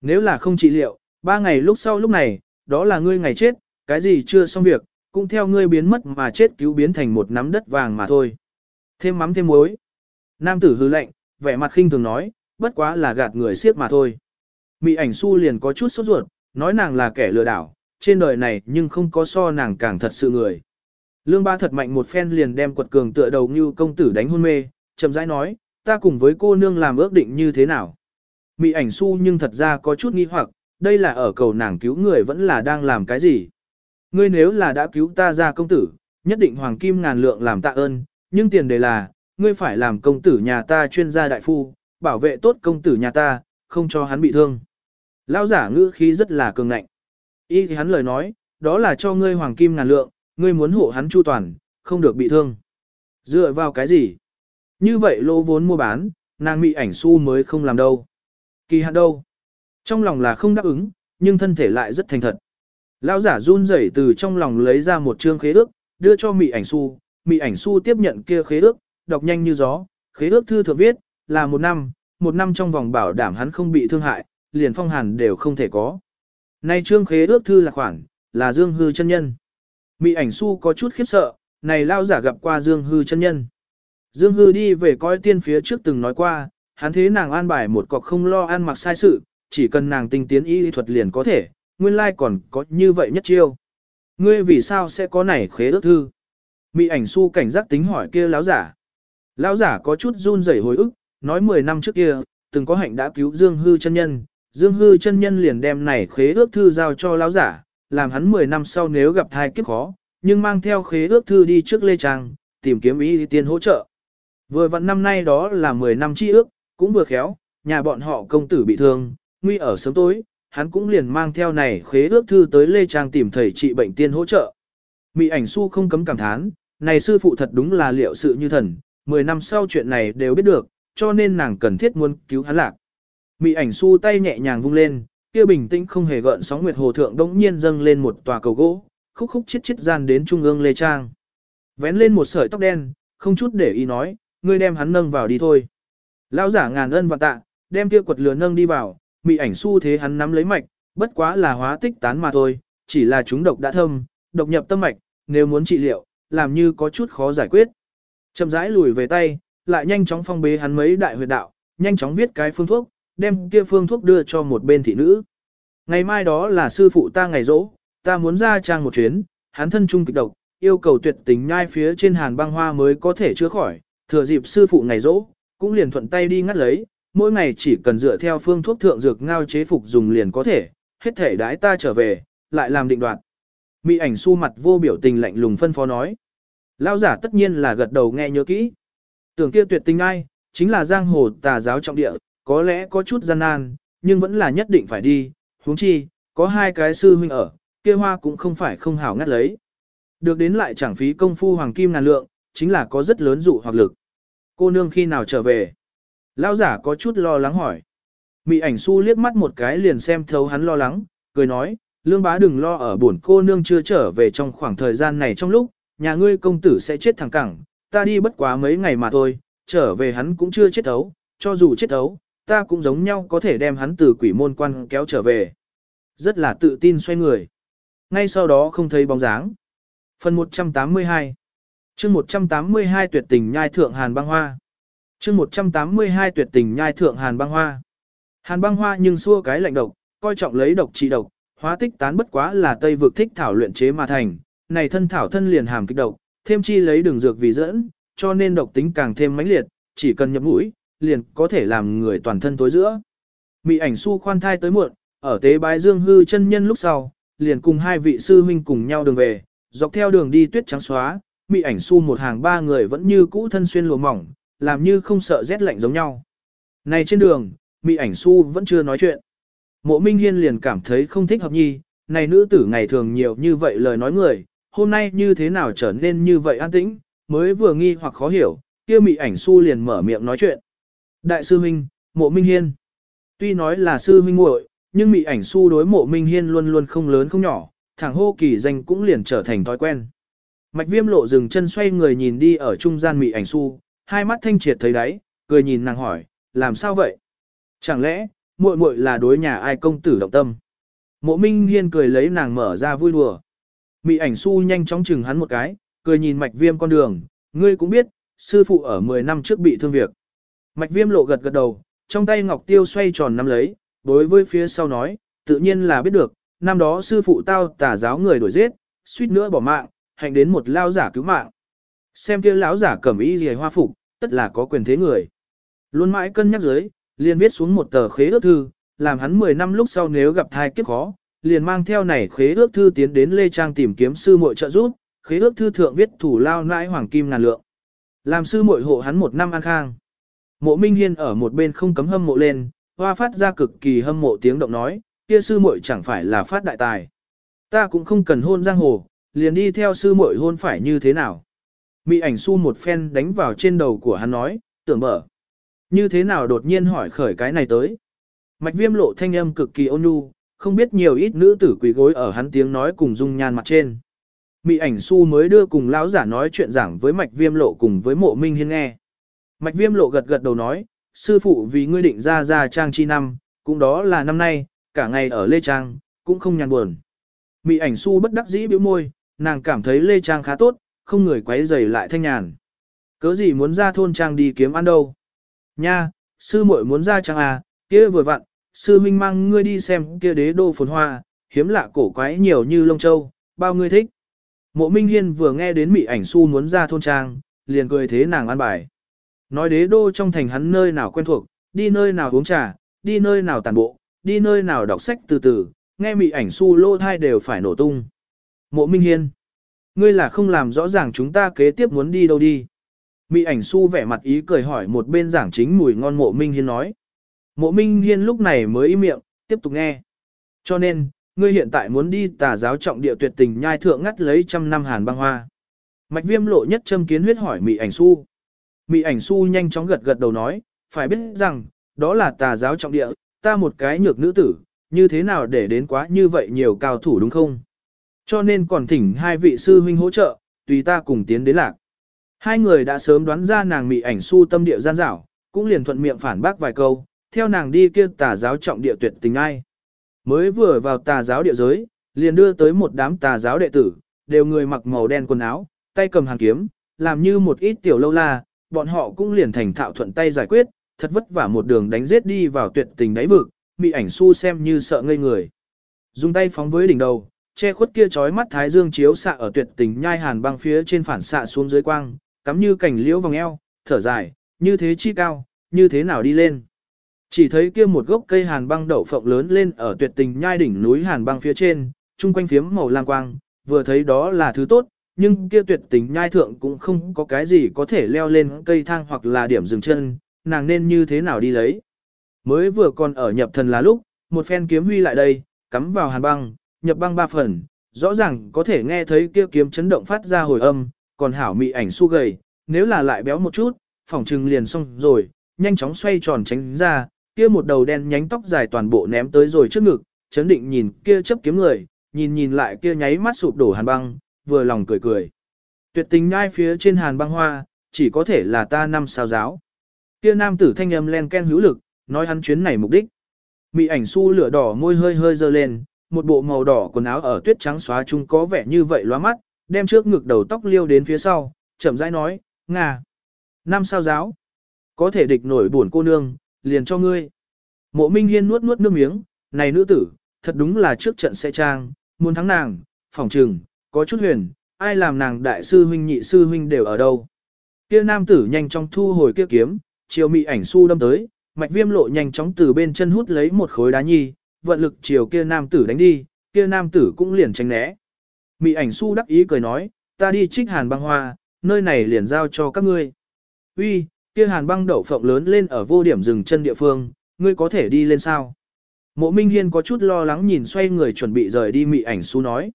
Nếu là không trị liệu, ba ngày lúc sau lúc này, đó là ngươi ngày chết, cái gì chưa xong việc, cũng theo ngươi biến mất mà chết cứu biến thành một nắm đất vàng mà thôi. Thêm mắm thêm muối. Nam tử hư lệnh, vẻ mặt khinh thường nói, bất quá là gạt người siết mà thôi. Mị ảnh su liền có chút sốt ruột, nói nàng là kẻ lừa đảo, trên đời này nhưng không có so nàng càng thật sự người. Lương ba thật mạnh một phen liền đem quật cường tựa đầu như công tử đánh hôn mê, chậm rãi nói, ta cùng với cô nương làm ước định như thế nào. Mị ảnh su nhưng thật ra có chút nghi hoặc, đây là ở cầu nàng cứu người vẫn là đang làm cái gì. Ngươi nếu là đã cứu ta ra công tử, nhất định hoàng kim ngàn lượng làm tạ ơn, nhưng tiền đề là, ngươi phải làm công tử nhà ta chuyên gia đại phu, bảo vệ tốt công tử nhà ta, không cho hắn bị thương. Lão giả ngữ khí rất là cường ngạnh. Y thì hắn lời nói, đó là cho ngươi hoàng kim ngàn lượng, ngươi muốn hộ hắn chu toàn, không được bị thương. Dựa vào cái gì? Như vậy lô vốn mua bán, nàng mị ảnh su mới không làm đâu. Kỳ hạn đâu? Trong lòng là không đáp ứng, nhưng thân thể lại rất thành thật. Lão giả run rẩy từ trong lòng lấy ra một chương khế ước, đưa cho mị ảnh su, mị ảnh su tiếp nhận kia khế ước, đọc nhanh như gió, khế ước thư thượng viết, là một năm, một năm trong vòng bảo đảm hắn không bị thương hại, liền phong hàn đều không thể có. Nay trương khế ước thư là khoản, là Dương Hư chân nhân. Mị ảnh su có chút khiếp sợ, này Lão giả gặp qua Dương Hư chân nhân. Dương Hư đi về coi tiên phía trước từng nói qua, hắn thế nàng an bài một cọc không lo ăn mặc sai sự, chỉ cần nàng tinh tiến y thuật liền có thể, nguyên lai còn có như vậy nhất chiêu. Ngươi vì sao sẽ có này khế ước thư? Mị ảnh su cảnh giác tính hỏi kia lão giả. Lão giả có chút run rẩy hồi ức, nói 10 năm trước kia, từng có hạnh đã cứu Dương Hư chân nhân, Dương Hư chân nhân liền đem này khế ước thư giao cho lão giả, làm hắn 10 năm sau nếu gặp thai kiếp khó, nhưng mang theo khế ước thư đi trước Lê Trang, tìm kiếm ý tiên hỗ trợ. Vừa vặn năm nay đó là 10 năm chi ước, cũng vừa khéo, nhà bọn họ công tử bị thương, nguy ở sớm tối, hắn cũng liền mang theo này khế ước thư tới Lê Trang tìm thầy trị bệnh tiên hỗ trợ. Mị ảnh su không cấm cảm thán, này sư phụ thật đúng là liệu sự như thần, 10 năm sau chuyện này đều biết được, cho nên nàng cần thiết muốn cứu hắn lạc. Mị ảnh su tay nhẹ nhàng vung lên, kia bình tĩnh không hề gợn sóng nguyệt hồ thượng đống nhiên dâng lên một tòa cầu gỗ, khúc khúc chiết chiết gian đến trung ương lê trang. Vén lên một sợi tóc đen, không chút để ý nói, ngươi đem hắn nâng vào đi thôi. Lão giả ngàn ân và tạ, đem kia quật lửa nâng đi vào, mị ảnh su thế hắn nắm lấy mạch, bất quá là hóa tích tán mà thôi, chỉ là chúng độc đã thâm, độc nhập tâm mạch, nếu muốn trị liệu, làm như có chút khó giải quyết. Chậm rãi lùi về tay, lại nhanh chóng phong bế hắn mấy đại huyệt đạo, nhanh chóng viết cái phương thuốc, đem kia phương thuốc đưa cho một bên thị nữ. Ngày mai đó là sư phụ ta ngày rỗ, ta muốn ra trang một chuyến, hắn thân trung kịch độc, yêu cầu tuyệt tình nhai phía trên hàn băng hoa mới có thể chữa khỏi, thừa dịp sư phụ ngày rỗ, cũng liền thuận tay đi ngắt lấy, mỗi ngày chỉ cần dựa theo phương thuốc thượng dược ngao chế phục dùng liền có thể, hết thể đãi ta trở về, lại làm định đoạt. Mỹ ảnh su mặt vô biểu tình lạnh lùng phân phó nói. Lao giả tất nhiên là gật đầu nghe nhớ kỹ. Tưởng kia tuyệt tình ai, chính là giang hồ tà giáo trọng địa, có lẽ có chút gian nan, nhưng vẫn là nhất định phải đi, huống chi, có hai cái sư huynh ở, kia hoa cũng không phải không hảo ngắt lấy. Được đến lại chẳng phí công phu hoàng kim ngàn lượng, chính là có rất lớn dụ hoặc lực. Cô nương khi nào trở về? Lão giả có chút lo lắng hỏi. Mị ảnh su liếc mắt một cái liền xem thấu hắn lo lắng, cười nói, lương bá đừng lo ở buồn cô nương chưa trở về trong khoảng thời gian này trong lúc, nhà ngươi công tử sẽ chết thẳng cẳng, ta đi bất quá mấy ngày mà thôi, trở về hắn cũng chưa chết thấu, cho dù chết thấu, ta cũng giống nhau có thể đem hắn từ quỷ môn quan kéo trở về. Rất là tự tin xoay người. Ngay sau đó không thấy bóng dáng. Phần 182 chương 182 tuyệt tình nhai thượng hàn băng hoa chương 182 tuyệt tình nhai thượng hàn băng hoa. Hàn băng hoa nhưng xua cái lạnh độc, coi trọng lấy độc trị độc, hóa tích tán bất quá là tây vực thích thảo luyện chế mà thành, này thân thảo thân liền hàm kích độc, thêm chi lấy đường dược vì dẫn, cho nên độc tính càng thêm mãnh liệt, chỉ cần nhập mũi, liền có thể làm người toàn thân tối giữa. Mị ảnh su khoan thai tới muộn, ở tế bái dương hư chân nhân lúc sau, liền cùng hai vị sư huynh cùng nhau đường về, dọc theo đường đi tuyết trắng xóa, mị ảnh su một hàng ba người vẫn như cũ thân xuyên lùa mỏng, làm như không sợ rét lạnh giống nhau. Này trên đường, mị ảnh su vẫn chưa nói chuyện. Mộ Minh Hiên liền cảm thấy không thích hợp nhi, này nữ tử ngày thường nhiều như vậy lời nói người, hôm nay như thế nào trở nên như vậy an tĩnh, mới vừa nghi hoặc khó hiểu, kia mị ảnh su liền mở miệng nói chuyện. Đại sư huynh, mộ Minh Hiên. Tuy nói là sư huynh muội, nhưng mị ảnh su đối mộ Minh Hiên luôn luôn không lớn không nhỏ, thẳng hô kỳ danh cũng liền trở thành thói quen. Mạch viêm lộ dừng chân xoay người nhìn đi ở trung gian mị ảnh su, hai mắt thanh triệt thấy đáy, cười nhìn nàng hỏi, làm sao vậy? Chẳng lẽ, muội muội là đối nhà ai công tử động tâm? Mộ Minh Hiên cười lấy nàng mở ra vui đùa. Mị ảnh su nhanh chóng chừng hắn một cái, cười nhìn mạch viêm con đường, ngươi cũng biết, sư phụ ở 10 năm trước bị thương việc. Mạch viêm lộ gật gật đầu, trong tay ngọc tiêu xoay tròn nắm lấy, đối với phía sau nói, tự nhiên là biết được, năm đó sư phụ tao tả giáo người đuổi giết, suýt nữa bỏ mạng, hành đến một lao giả cứu mạng. Xem kia lão giả cẩm y rìa hoa phục, tất là có quyền thế người. Luôn mãi cân nhắc dưới, liền viết xuống một tờ khế ước thư, làm hắn 10 năm lúc sau nếu gặp thai kiếp khó, liền mang theo này khế ước thư tiến đến Lê Trang tìm kiếm sư muội trợ giúp, khế ước thư thượng viết thủ lao nãi hoàng kim ngàn lượng. Làm sư muội hộ hắn một năm an khang. Mộ Minh Hiên ở một bên không cấm hâm mộ lên, hoa phát ra cực kỳ hâm mộ tiếng động nói, kia sư muội chẳng phải là phát đại tài. Ta cũng không cần hôn giang hồ, liền đi theo sư muội hôn phải như thế nào. Mị ảnh su một phen đánh vào trên đầu của hắn nói, tưởng mở. Như thế nào đột nhiên hỏi khởi cái này tới. Mạch viêm lộ thanh âm cực kỳ ôn nhu, không biết nhiều ít nữ tử quỳ gối ở hắn tiếng nói cùng dung nhan mặt trên. Mị ảnh su mới đưa cùng lão giả nói chuyện giảng với mạch viêm lộ cùng với mộ minh hiên nghe. Mạch viêm lộ gật gật đầu nói, sư phụ vì ngươi định ra ra trang chi năm, cũng đó là năm nay, cả ngày ở Lê Trang, cũng không nhàn buồn. Mị ảnh su bất đắc dĩ bĩu môi, nàng cảm thấy Lê Trang khá tốt, không người quấy rầy lại thanh nhàn. Cớ gì muốn ra thôn trang đi kiếm ăn đâu? Nha, sư muội muốn ra trang à, kia vừa vặn, sư minh mang ngươi đi xem kia đế đô phồn hoa, hiếm lạ cổ quái nhiều như lông châu, bao ngươi thích. Mộ Minh Hiên vừa nghe đến mị ảnh su muốn ra thôn trang, liền cười thế nàng ăn bài. Nói đế đô trong thành hắn nơi nào quen thuộc, đi nơi nào uống trà, đi nơi nào tàn bộ, đi nơi nào đọc sách từ từ, nghe mị ảnh su lô thai đều phải nổ tung. Mộ Minh Hiên, ngươi là không làm rõ ràng chúng ta kế tiếp muốn đi đâu đi. Mị ảnh su vẻ mặt ý cười hỏi một bên giảng chính mùi ngon mộ Minh Hiên nói. Mộ Minh Hiên lúc này mới im miệng, tiếp tục nghe. Cho nên, ngươi hiện tại muốn đi tà giáo trọng địa tuyệt tình nhai thượng ngắt lấy trăm năm hàn băng hoa. Mạch viêm lộ nhất châm kiến huyết hỏi mị ảnh su. Mị ảnh su nhanh chóng gật gật đầu nói, phải biết rằng, đó là tà giáo trọng địa, ta một cái nhược nữ tử, như thế nào để đến quá như vậy nhiều cao thủ đúng không? Cho nên còn thỉnh hai vị sư huynh hỗ trợ, tùy ta cùng tiến đến lạc. Hai người đã sớm đoán ra nàng mị ảnh su tâm địa gian dảo, cũng liền thuận miệng phản bác vài câu, theo nàng đi kia tà giáo trọng địa tuyệt tình ai. Mới vừa vào tà giáo địa giới, liền đưa tới một đám tà giáo đệ tử, đều người mặc màu đen quần áo, tay cầm hàn kiếm, làm như một ít tiểu lâu la, bọn họ cũng liền thành thạo thuận tay giải quyết, thật vất vả một đường đánh giết đi vào tuyệt tình đáy vực, bị ảnh su xem như sợ ngây người. Dùng tay phóng với đỉnh đầu, che khuất kia chói mắt thái dương chiếu xạ ở tuyệt tình nhai hàn băng phía trên phản xạ xuống dưới quang, cắm như cảnh liễu vòng eo, thở dài, như thế chi cao, như thế nào đi lên. Chỉ thấy kia một gốc cây hàn băng đậu phộng lớn lên ở tuyệt tình nhai đỉnh núi hàn băng phía trên, chung quanh phiếm màu lam quang, vừa thấy đó là thứ tốt, nhưng kia tuyệt tình nhai thượng cũng không có cái gì có thể leo lên cây thang hoặc là điểm dừng chân, nàng nên như thế nào đi lấy. Mới vừa còn ở nhập thần là lúc, một phen kiếm huy lại đây, cắm vào hàn băng, nhập băng ba phần, rõ ràng có thể nghe thấy kia kiếm chấn động phát ra hồi âm, còn hảo mị ảnh su gầy, nếu là lại béo một chút, phòng trừng liền xong rồi, nhanh chóng xoay tròn tránh ra, kia một đầu đen nhánh tóc dài toàn bộ ném tới rồi trước ngực, chấn định nhìn kia chấp kiếm người, nhìn nhìn lại kia nháy mắt sụp đổ hàn băng, vừa lòng cười cười. Tuyệt tình ngai phía trên hàn băng hoa, chỉ có thể là ta năm sao giáo. Kia nam tử thanh âm len ken hữu lực, nói hắn chuyến này mục đích. Mị ảnh su lửa đỏ môi hơi hơi dơ lên, một bộ màu đỏ quần áo ở tuyết trắng xóa chung có vẻ như vậy loa mắt, đem trước ngực đầu tóc liêu đến phía sau, chậm rãi nói, ngà. Năm sao giáo. Có thể địch nổi buồn cô nương, liền cho ngươi. Mộ Minh Hiên nuốt nuốt nước miếng, này nữ tử, thật đúng là trước trận sẽ trang, muốn thắng nàng, phòng trừng, có chút huyền, ai làm nàng đại sư huynh nhị sư huynh đều ở đâu. Kia nam tử nhanh chóng thu hồi kia kiếm, chiều mị ảnh su đâm tới, mạch viêm lộ nhanh chóng từ bên chân hút lấy một khối đá nhi, vận lực chiều kia nam tử đánh đi, kia nam tử cũng liền tránh né. Mị ảnh su đắc ý cười nói, ta đi trích hàn băng hoa, nơi này liền giao cho các ngươi. Uy, kia hàn băng đậu phộng lớn lên ở vô điểm dừng chân địa phương, ngươi có thể đi lên sao? Mộ Minh Hiên có chút lo lắng nhìn xoay người chuẩn bị rời đi mị ảnh su nói.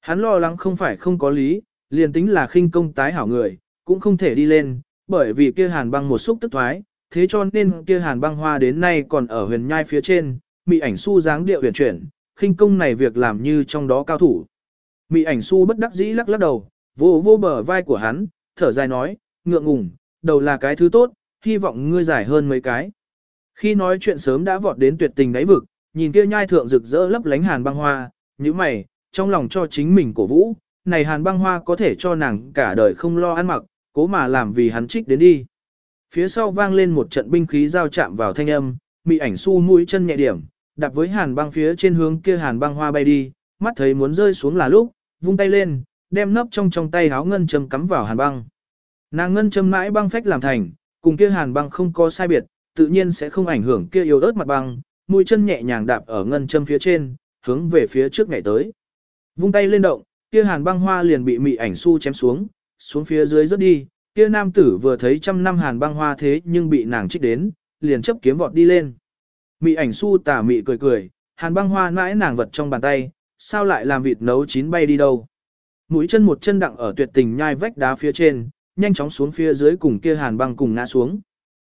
Hắn lo lắng không phải không có lý, liền tính là khinh công tái hảo người, cũng không thể đi lên, bởi vì kia hàn băng một xúc tức thoái, thế cho nên kia hàn băng hoa đến nay còn ở huyền nhai phía trên, mị ảnh su dáng điệu huyền chuyển, khinh công này việc làm như trong đó cao thủ. Mị ảnh su bất đắc dĩ lắc lắc đầu, vô vô bờ vai của hắn, thở dài nói, ngượng ngùng, đầu là cái thứ tốt, hy vọng ngươi giải hơn mấy cái. Khi nói chuyện sớm đã vọt đến tuyệt tình đáy vực, nhìn kia nhai thượng rực rỡ lấp lánh hàn băng hoa, như mày, trong lòng cho chính mình cổ vũ, này hàn băng hoa có thể cho nàng cả đời không lo ăn mặc, cố mà làm vì hắn trích đến đi. Phía sau vang lên một trận binh khí giao chạm vào thanh âm, mị ảnh su mũi chân nhẹ điểm, đạp với hàn băng phía trên hướng kia hàn băng hoa bay đi, mắt thấy muốn rơi xuống là lúc, vung tay lên, đem nấp trong trong tay háo ngân châm cắm vào hàn băng. Nàng ngân châm mãi băng phách làm thành, cùng kia hàn băng không có sai biệt, tự nhiên sẽ không ảnh hưởng kia yếu ớt mặt băng, mũi chân nhẹ nhàng đạp ở ngân châm phía trên, hướng về phía trước ngày tới. Vung tay lên động, kia hàn băng hoa liền bị mị ảnh su chém xuống, xuống phía dưới rớt đi, kia nam tử vừa thấy trăm năm hàn băng hoa thế nhưng bị nàng trích đến, liền chấp kiếm vọt đi lên. Mị ảnh su tà mị cười cười, hàn băng hoa mãi nàng vật trong bàn tay, sao lại làm vịt nấu chín bay đi đâu. Mũi chân một chân đặng ở tuyệt tình nhai vách đá phía trên, nhanh chóng xuống phía dưới cùng kia hàn băng cùng ngã xuống.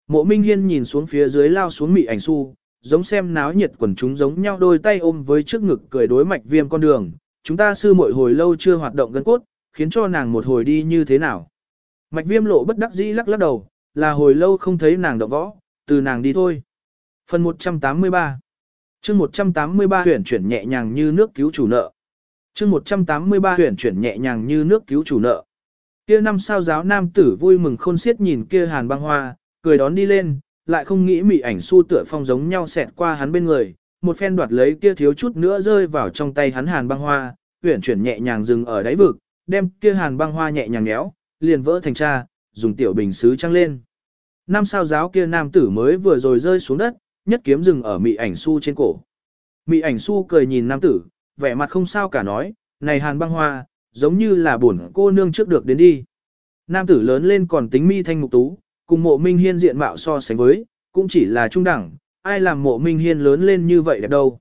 Mộ Minh Hiên nhìn xuống phía dưới lao xuống mị ảnh su, giống xem náo nhiệt quần chúng giống nhau đôi tay ôm với trước ngực cười đối mạch viêm con đường. Chúng ta sư muội hồi lâu chưa hoạt động gân cốt, khiến cho nàng một hồi đi như thế nào. Mạch viêm lộ bất đắc dĩ lắc lắc đầu, là hồi lâu không thấy nàng động võ, từ nàng đi thôi. Phần 183 chương 183 huyển chuyển nhẹ nhàng như nước cứu chủ nợ. chương 183 huyển chuyển nhẹ nhàng như nước cứu chủ nợ. Kia năm sao giáo nam tử vui mừng khôn xiết nhìn kia hàn băng hoa, cười đón đi lên, lại không nghĩ mị ảnh su tựa phong giống nhau xẹt qua hắn bên người, một phen đoạt lấy kia thiếu chút nữa rơi vào trong tay hắn hàn băng hoa, huyển chuyển nhẹ nhàng dừng ở đáy vực, đem kia hàn băng hoa nhẹ nhàng nhéo, liền vỡ thành cha, dùng tiểu bình sứ trăng lên. Năm sao giáo kia nam tử mới vừa rồi rơi xuống đất, nhất kiếm dừng ở mị ảnh su trên cổ. Mị ảnh su cười nhìn nam tử, vẻ mặt không sao cả nói, này hàn băng hoa, giống như là buồn cô nương trước được đến đi. Nam tử lớn lên còn tính mi thanh mục tú, cùng mộ minh hiên diện mạo so sánh với, cũng chỉ là trung đẳng, ai làm mộ minh hiên lớn lên như vậy đẹp đâu.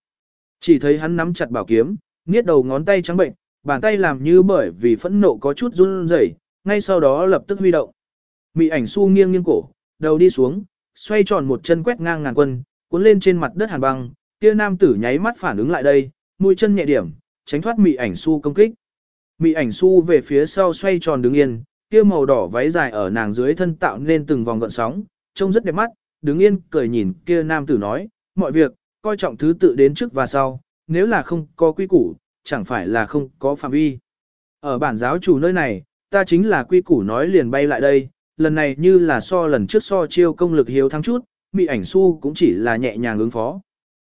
Chỉ thấy hắn nắm chặt bảo kiếm, niết đầu ngón tay trắng bệnh, bàn tay làm như bởi vì phẫn nộ có chút run rẩy, ngay sau đó lập tức huy động. Mị ảnh su nghiêng nghiêng cổ, đầu đi xuống, xoay tròn một chân quét ngang ngàn quân, cuốn lên trên mặt đất hàn băng, kia nam tử nháy mắt phản ứng lại đây, mũi chân nhẹ điểm, tránh thoát mị ảnh su công kích. Mị ảnh su về phía sau xoay tròn đứng yên, kia màu đỏ váy dài ở nàng dưới thân tạo nên từng vòng gợn sóng, trông rất đẹp mắt, đứng yên cười nhìn kia nam tử nói, mọi việc, coi trọng thứ tự đến trước và sau, nếu là không có quy củ, chẳng phải là không có phạm vi. Ở bản giáo chủ nơi này, ta chính là quy củ nói liền bay lại đây, lần này như là so lần trước so chiêu công lực hiếu thắng chút, mị ảnh su cũng chỉ là nhẹ nhàng ứng phó.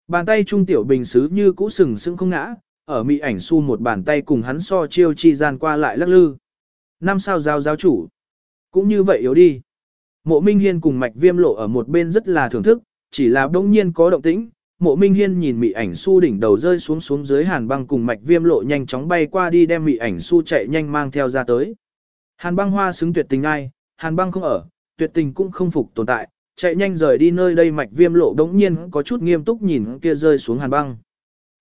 Bàn tay trung tiểu bình xứ như cũ sừng sững không ngã, ở mị ảnh su một bàn tay cùng hắn so chiêu chi gian qua lại lắc lư. Năm sao giáo giáo chủ. Cũng như vậy yếu đi. Mộ Minh Hiên cùng mạch viêm lộ ở một bên rất là thưởng thức, chỉ là đông nhiên có động tĩnh. Mộ Minh Hiên nhìn mị ảnh su đỉnh đầu rơi xuống xuống dưới hàn băng cùng mạch viêm lộ nhanh chóng bay qua đi đem mị ảnh su chạy nhanh mang theo ra tới. Hàn băng hoa xứng tuyệt tình ai, hàn băng không ở, tuyệt tình cũng không phục tồn tại, chạy nhanh rời đi nơi đây mạch viêm lộ đống nhiên có chút nghiêm túc nhìn kia rơi xuống hàn băng.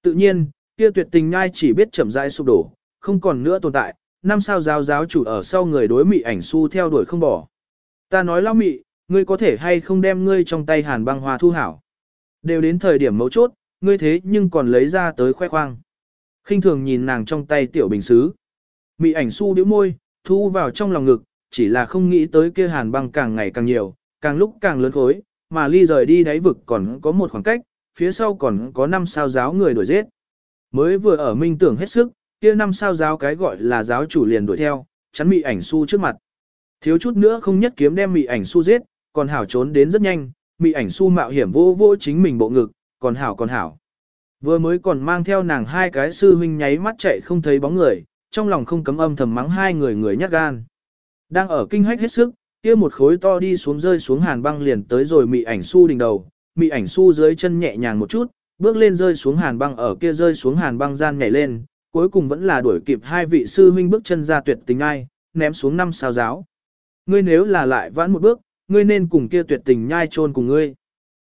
Tự nhiên, kia tuyệt tình ngai chỉ biết chậm rãi sụp đổ, không còn nữa tồn tại, năm sao giáo giáo chủ ở sau người đối mị ảnh su theo đuổi không bỏ. Ta nói lao mị, ngươi có thể hay không đem ngươi trong tay hàn băng hoa thu hảo. Đều đến thời điểm mấu chốt, ngươi thế nhưng còn lấy ra tới khoe khoang. khinh thường nhìn nàng trong tay tiểu bình xứ. Mị ảnh su điếu môi, thu vào trong lòng ngực, chỉ là không nghĩ tới kia hàn băng càng ngày càng nhiều, càng lúc càng lớn khối, mà ly rời đi đáy vực còn có một khoảng cách, phía sau còn có năm sao giáo người đuổi giết. Mới vừa ở minh tưởng hết sức, kia năm sao giáo cái gọi là giáo chủ liền đuổi theo, chắn mị ảnh su trước mặt. Thiếu chút nữa không nhất kiếm đem mị ảnh su giết, còn hảo trốn đến rất nhanh, mị ảnh su mạo hiểm vô vô chính mình bộ ngực, còn hảo còn hảo. Vừa mới còn mang theo nàng hai cái sư huynh nháy mắt chạy không thấy bóng người, trong lòng không cấm âm thầm mắng hai người người nhát gan. Đang ở kinh hách hết sức, kia một khối to đi xuống rơi xuống hàn băng liền tới rồi mị ảnh su đỉnh đầu, mị ảnh su dưới chân nhẹ nhàng một chút, bước lên rơi xuống hàn băng ở kia rơi xuống hàn băng gian nhảy lên, cuối cùng vẫn là đuổi kịp hai vị sư huynh bước chân ra tuyệt tình ai, ném xuống năm sao giáo. Ngươi nếu là lại vãn một bước, ngươi nên cùng kia tuyệt tình nhai chôn cùng ngươi.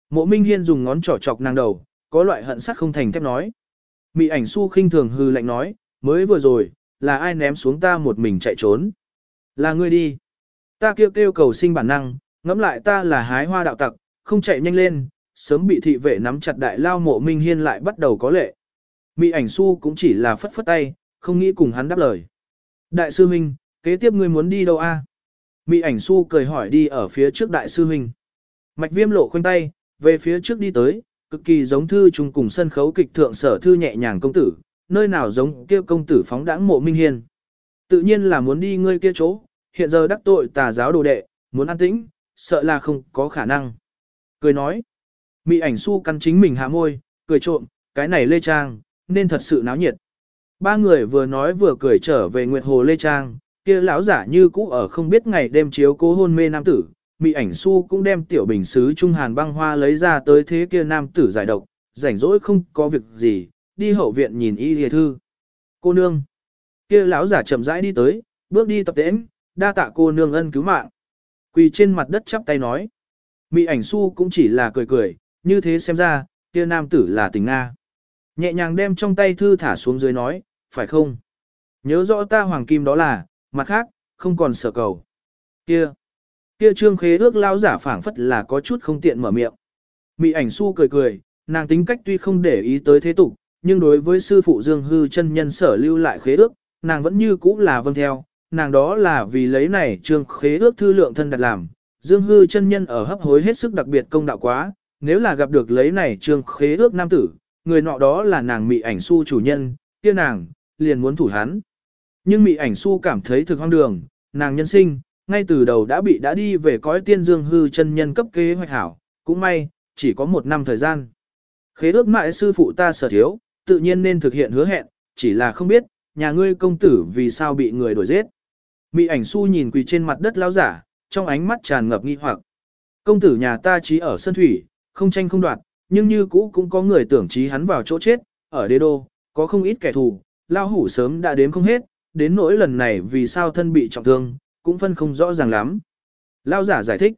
Mộ Minh Hiên dùng ngón trỏ chọc nàng đầu, có loại hận sắt không thành thép nói. Mị ảnh su khinh thường hư lạnh nói, mới vừa rồi, là ai ném xuống ta một mình chạy trốn. Là ngươi đi. Ta kêu kêu cầu sinh bản năng, ngẫm lại ta là hái hoa đạo tặc, không chạy nhanh lên, sớm bị thị vệ nắm chặt đại lao mộ Minh Hiên lại bắt đầu có lệ. Mị ảnh su cũng chỉ là phất phất tay, không nghĩ cùng hắn đáp lời. Đại sư Minh, kế tiếp ngươi muốn đi đâu a? À? Mị ảnh su cười hỏi đi ở phía trước đại sư Minh. Mạch viêm lộ khoanh tay, về phía trước đi tới, cực kỳ giống thư chung cùng sân khấu kịch thượng sở thư nhẹ nhàng công tử, nơi nào giống kia công tử phóng đãng mộ minh hiên, Tự nhiên là muốn đi ngươi kia chỗ, hiện giờ đắc tội tà giáo đồ đệ, muốn an tĩnh, sợ là không có khả năng. Cười nói, mị ảnh su cắn chính mình hạ môi, cười trộm, cái này Lê Trang, nên thật sự náo nhiệt. Ba người vừa nói vừa cười trở về Nguyệt Hồ Lê Trang, kia lão giả như cũ ở không biết ngày đêm chiếu cố hôn mê nam tử, mị ảnh su cũng đem tiểu bình sứ trung hàn băng hoa lấy ra tới thế kia nam tử giải độc, rảnh rỗi không có việc gì, đi hậu viện nhìn y hề thư. Cô nương, kia lão giả chậm rãi đi tới, bước đi tập tễnh, đa tạ cô nương ân cứu mạng. Quỳ trên mặt đất chắp tay nói. Mị ảnh su cũng chỉ là cười cười, như thế xem ra, kia nam tử là tình Nga. Nhẹ nhàng đem trong tay thư thả xuống dưới nói, phải không? Nhớ rõ ta hoàng kim đó là, mặt khác, không còn sở cầu. Kia, kia trương khế ước lao giả phảng phất là có chút không tiện mở miệng. Mị ảnh su cười cười, nàng tính cách tuy không để ý tới thế tục, nhưng đối với sư phụ Dương Hư chân nhân sở lưu lại khế ước, nàng vẫn như cũ là vâng theo, nàng đó là vì lấy này trương khế ước thư lượng thân đặt làm. Dương Hư chân nhân ở hấp hối hết sức đặc biệt công đạo quá, nếu là gặp được lấy này trương khế ước nam tử, người nọ đó là nàng mị ảnh su chủ nhân, kia nàng, liền muốn thủ hắn. Nhưng mị ảnh su cảm thấy thực hoang đường, nàng nhân sinh, ngay từ đầu đã bị đã đi về cõi tiên dương hư chân nhân cấp kế hoạch hảo, cũng may, chỉ có một năm thời gian. Khế ước mại sư phụ ta sở thiếu, tự nhiên nên thực hiện hứa hẹn, chỉ là không biết, nhà ngươi công tử vì sao bị người đuổi giết. Mị ảnh su nhìn quỳ trên mặt đất lao giả, trong ánh mắt tràn ngập nghi hoặc. Công tử nhà ta trí ở sân thủy, không tranh không đoạt, nhưng như cũ cũng có người tưởng trí hắn vào chỗ chết, ở đế đô, có không ít kẻ thù, lao hủ sớm đã đếm không hết, đến nỗi lần này vì sao thân bị trọng thương, cũng phân không rõ ràng lắm. Lao giả giải thích,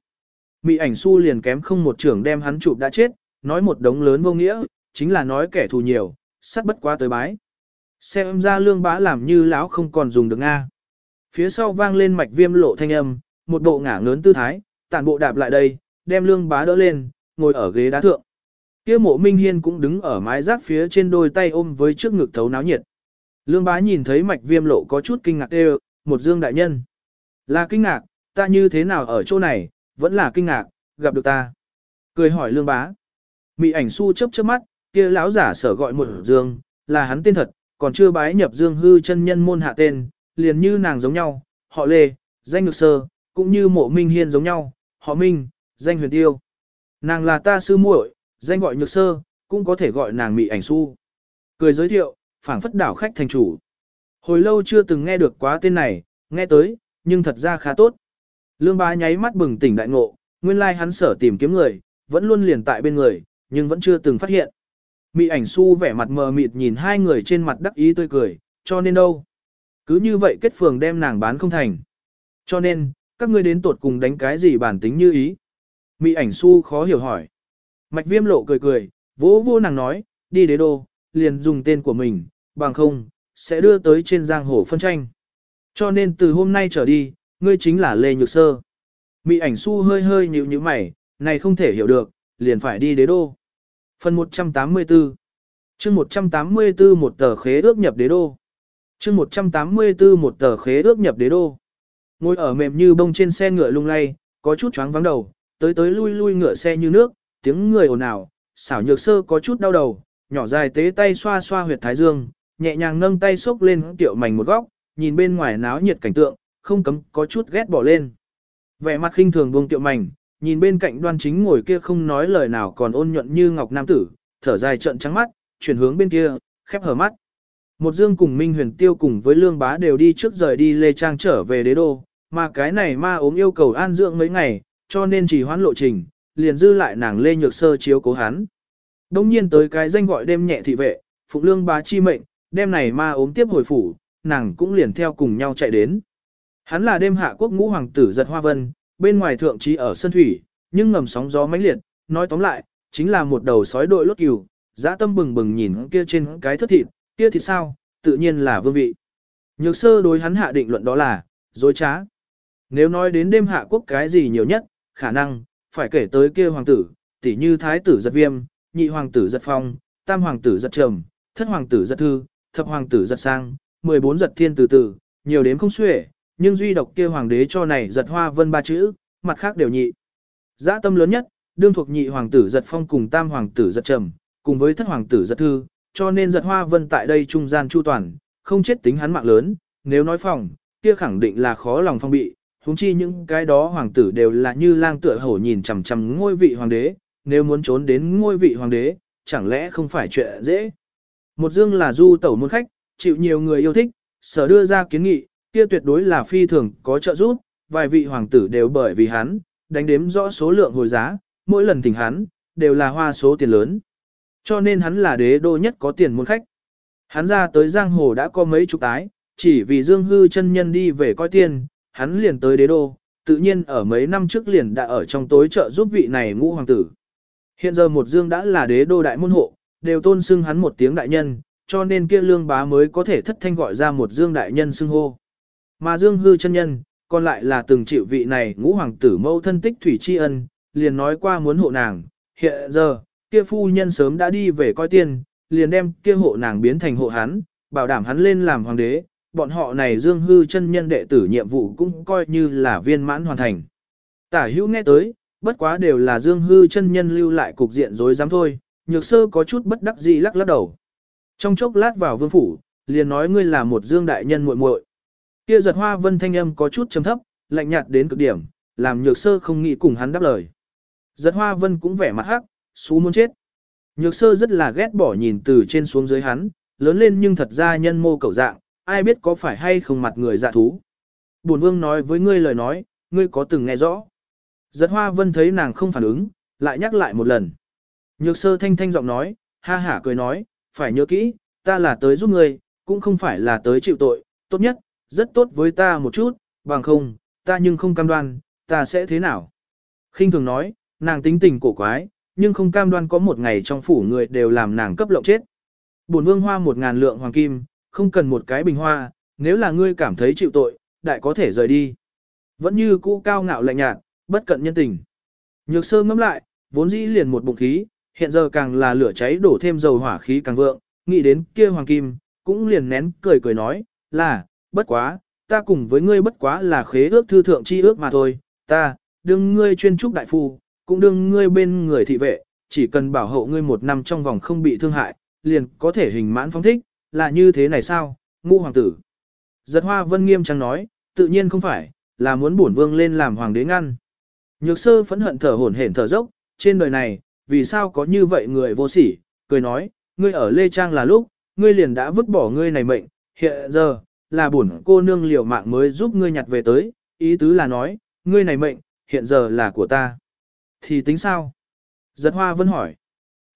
mị ảnh su liền kém không một trưởng đem hắn chụp đã chết, nói một đống lớn vô nghĩa, chính là nói kẻ thù nhiều, sắt bất quá tới bái. Xem ra lương bá làm như lão không còn dùng được Nga. Phía sau vang lên mạch viêm lộ thanh âm, một bộ ngả ngớn tư thái, tản bộ đạp lại đây, đem lương bá đỡ lên, ngồi ở ghế đá thượng. Kia mộ minh hiên cũng đứng ở mái rác phía trên đôi tay ôm với trước ngực thấu náo nhiệt. Lương bá nhìn thấy mạch viêm lộ có chút kinh ngạc đều, một dương đại nhân. Là kinh ngạc, ta như thế nào ở chỗ này, vẫn là kinh ngạc, gặp được ta. Cười hỏi lương bá. Mị ảnh su chớp chớp mắt, kia lão giả sở gọi một dương, là hắn tên thật, còn chưa bái nhập dương hư chân nhân môn hạ tên, liền như nàng giống nhau, họ lê, danh ngược sơ, cũng như mộ minh hiên giống nhau, họ minh, danh huyền tiêu. Nàng là ta sư muội, danh gọi nhược sơ, cũng có thể gọi nàng mị ảnh su. Cười giới thiệu, phảng phất đảo khách thành chủ. Hồi lâu chưa từng nghe được quá tên này, nghe tới, nhưng thật ra khá tốt. Lương bá nháy mắt bừng tỉnh đại ngộ, nguyên lai hắn sở tìm kiếm người, vẫn luôn liền tại bên người, nhưng vẫn chưa từng phát hiện. Mị ảnh su vẻ mặt mờ mịt nhìn hai người trên mặt đắc ý tươi cười, cho nên đâu. Cứ như vậy kết phường đem nàng bán không thành. Cho nên, các ngươi đến tuột cùng đánh cái gì bản tính như ý. Mị ảnh su khó hiểu hỏi. Mạch viêm lộ cười cười, vỗ vô nàng nói, đi đế đô, liền dùng tên của mình, bằng không, sẽ đưa tới trên giang hồ phân tranh. Cho nên từ hôm nay trở đi, ngươi chính là Lê Nhược Sơ. Mị ảnh su hơi hơi nhíu như mày, này không thể hiểu được, liền phải đi đế đô. Phần 184 chương 184 một tờ khế ước nhập đế đô chương 184 một tờ khế ước nhập đế đô. Ngồi ở mềm như bông trên xe ngựa lung lay, có chút choáng vắng đầu, tới tới lui lui ngựa xe như nước, tiếng người ồn ào, xảo nhược sơ có chút đau đầu, nhỏ dài tế tay xoa xoa huyệt thái dương, nhẹ nhàng nâng tay xốc lên tiểu mảnh một góc, nhìn bên ngoài náo nhiệt cảnh tượng, không cấm có chút ghét bỏ lên. Vẻ mặt khinh thường buông tiểu mảnh, nhìn bên cạnh đoan chính ngồi kia không nói lời nào còn ôn nhuận như ngọc nam tử, thở dài trận trắng mắt, chuyển hướng bên kia, khép hờ mắt. Một dương cùng Minh Huyền Tiêu cùng với Lương Bá đều đi trước rời đi Lê Trang trở về đế đô, mà cái này ma ốm yêu cầu an dưỡng mấy ngày, cho nên chỉ hoãn lộ trình, liền dư lại nàng Lê Nhược Sơ chiếu cố hắn. Đông nhiên tới cái danh gọi đêm nhẹ thị vệ, Phụng Lương Bá chi mệnh, đêm này ma ốm tiếp hồi phủ, nàng cũng liền theo cùng nhau chạy đến. Hắn là đêm hạ quốc ngũ hoàng tử giật hoa vân, bên ngoài thượng trí ở sân thủy, nhưng ngầm sóng gió mãnh liệt, nói tóm lại, chính là một đầu sói đội lốt cừu, dã tâm bừng bừng nhìn kia trên cái thất thịt, kia thì sao, tự nhiên là vương vị. Nhược sơ đối hắn hạ định luận đó là, dối trá. Nếu nói đến đêm hạ quốc cái gì nhiều nhất, khả năng, phải kể tới kia hoàng tử, tỷ như thái tử giật viêm, nhị hoàng tử giật phong, tam hoàng tử giật trầm, thất hoàng tử giật thư, thập hoàng tử giật sang, 14 giật thiên từ từ, nhiều đến không xuể, nhưng duy độc kia hoàng đế cho này giật hoa vân ba chữ, mặt khác đều nhị. Giã tâm lớn nhất, đương thuộc nhị hoàng tử giật phong cùng tam hoàng tử giật trầm, cùng với thất hoàng tử giật thư, cho nên giật hoa vân tại đây trung gian chu toàn, không chết tính hắn mạng lớn, nếu nói phòng, kia khẳng định là khó lòng phong bị, huống chi những cái đó hoàng tử đều là như lang tựa hổ nhìn chằm chằm ngôi vị hoàng đế, nếu muốn trốn đến ngôi vị hoàng đế, chẳng lẽ không phải chuyện dễ. Một dương là du tẩu môn khách, chịu nhiều người yêu thích, sở đưa ra kiến nghị, kia tuyệt đối là phi thường có trợ giúp, vài vị hoàng tử đều bởi vì hắn, đánh đếm rõ số lượng hồi giá, mỗi lần thỉnh hắn, đều là hoa số tiền lớn. Cho nên hắn là đế đô nhất có tiền môn khách. Hắn ra tới giang hồ đã có mấy chục tái, chỉ vì Dương Hư chân nhân đi về coi tiền, hắn liền tới đế đô, tự nhiên ở mấy năm trước liền đã ở trong tối trợ giúp vị này ngũ hoàng tử. Hiện giờ một Dương đã là đế đô đại môn hộ, đều tôn xưng hắn một tiếng đại nhân, cho nên kia lương bá mới có thể thất thanh gọi ra một Dương đại nhân xưng hô. Mà Dương Hư chân nhân, còn lại là từng chịu vị này ngũ hoàng tử mâu thân tích thủy tri ân, liền nói qua muốn hộ nàng, hiện giờ, kia phu nhân sớm đã đi về coi tiên, liền đem kia hộ nàng biến thành hộ hắn, bảo đảm hắn lên làm hoàng đế, bọn họ này Dương Hư chân nhân đệ tử nhiệm vụ cũng coi như là viên mãn hoàn thành. Tả hữu nghe tới, bất quá đều là Dương Hư chân nhân lưu lại cục diện rối rắm thôi, nhược sơ có chút bất đắc dĩ lắc lắc đầu. Trong chốc lát vào vương phủ, liền nói ngươi là một Dương đại nhân muội muội. Kia giật hoa vân thanh âm có chút trầm thấp, lạnh nhạt đến cực điểm, làm nhược sơ không nghĩ cùng hắn đáp lời. Giật hoa vân cũng vẻ mặt hắc, xú muốn chết. Nhược sơ rất là ghét bỏ nhìn từ trên xuống dưới hắn, lớn lên nhưng thật ra nhân mô cầu dạng, ai biết có phải hay không mặt người dạ thú. Bổn vương nói với ngươi lời nói, ngươi có từng nghe rõ. Giật hoa vân thấy nàng không phản ứng, lại nhắc lại một lần. Nhược sơ thanh thanh giọng nói, ha hả cười nói, phải nhớ kỹ, ta là tới giúp ngươi, cũng không phải là tới chịu tội, tốt nhất, rất tốt với ta một chút, bằng không, ta nhưng không cam đoan, ta sẽ thế nào. khinh thường nói, nàng tính tình cổ quái, nhưng không cam đoan có một ngày trong phủ người đều làm nàng cấp lộng chết. Bổn vương hoa một ngàn lượng hoàng kim, không cần một cái bình hoa, nếu là ngươi cảm thấy chịu tội, đại có thể rời đi. Vẫn như cũ cao ngạo lạnh nhạt, bất cận nhân tình. Nhược sơ ngẫm lại, vốn dĩ liền một bụng khí, hiện giờ càng là lửa cháy đổ thêm dầu hỏa khí càng vượng, nghĩ đến kia hoàng kim, cũng liền nén cười cười nói, là, bất quá, ta cùng với ngươi bất quá là khế ước thư thượng chi ước mà thôi, ta, đương ngươi chuyên trúc đại phu, cũng đương ngươi bên người thị vệ, chỉ cần bảo hộ ngươi một năm trong vòng không bị thương hại, liền có thể hình mãn phong thích, là như thế này sao, ngũ hoàng tử. Giật hoa vân nghiêm trang nói, tự nhiên không phải, là muốn bổn vương lên làm hoàng đế ngăn. Nhược sơ phẫn hận thở hổn hển thở dốc, trên đời này, vì sao có như vậy người vô sỉ, cười nói, ngươi ở Lê Trang là lúc, ngươi liền đã vứt bỏ ngươi này mệnh, hiện giờ, là bổn cô nương liều mạng mới giúp ngươi nhặt về tới, ý tứ là nói, ngươi này mệnh, hiện giờ là của ta. Thì tính sao? Giật hoa vân hỏi.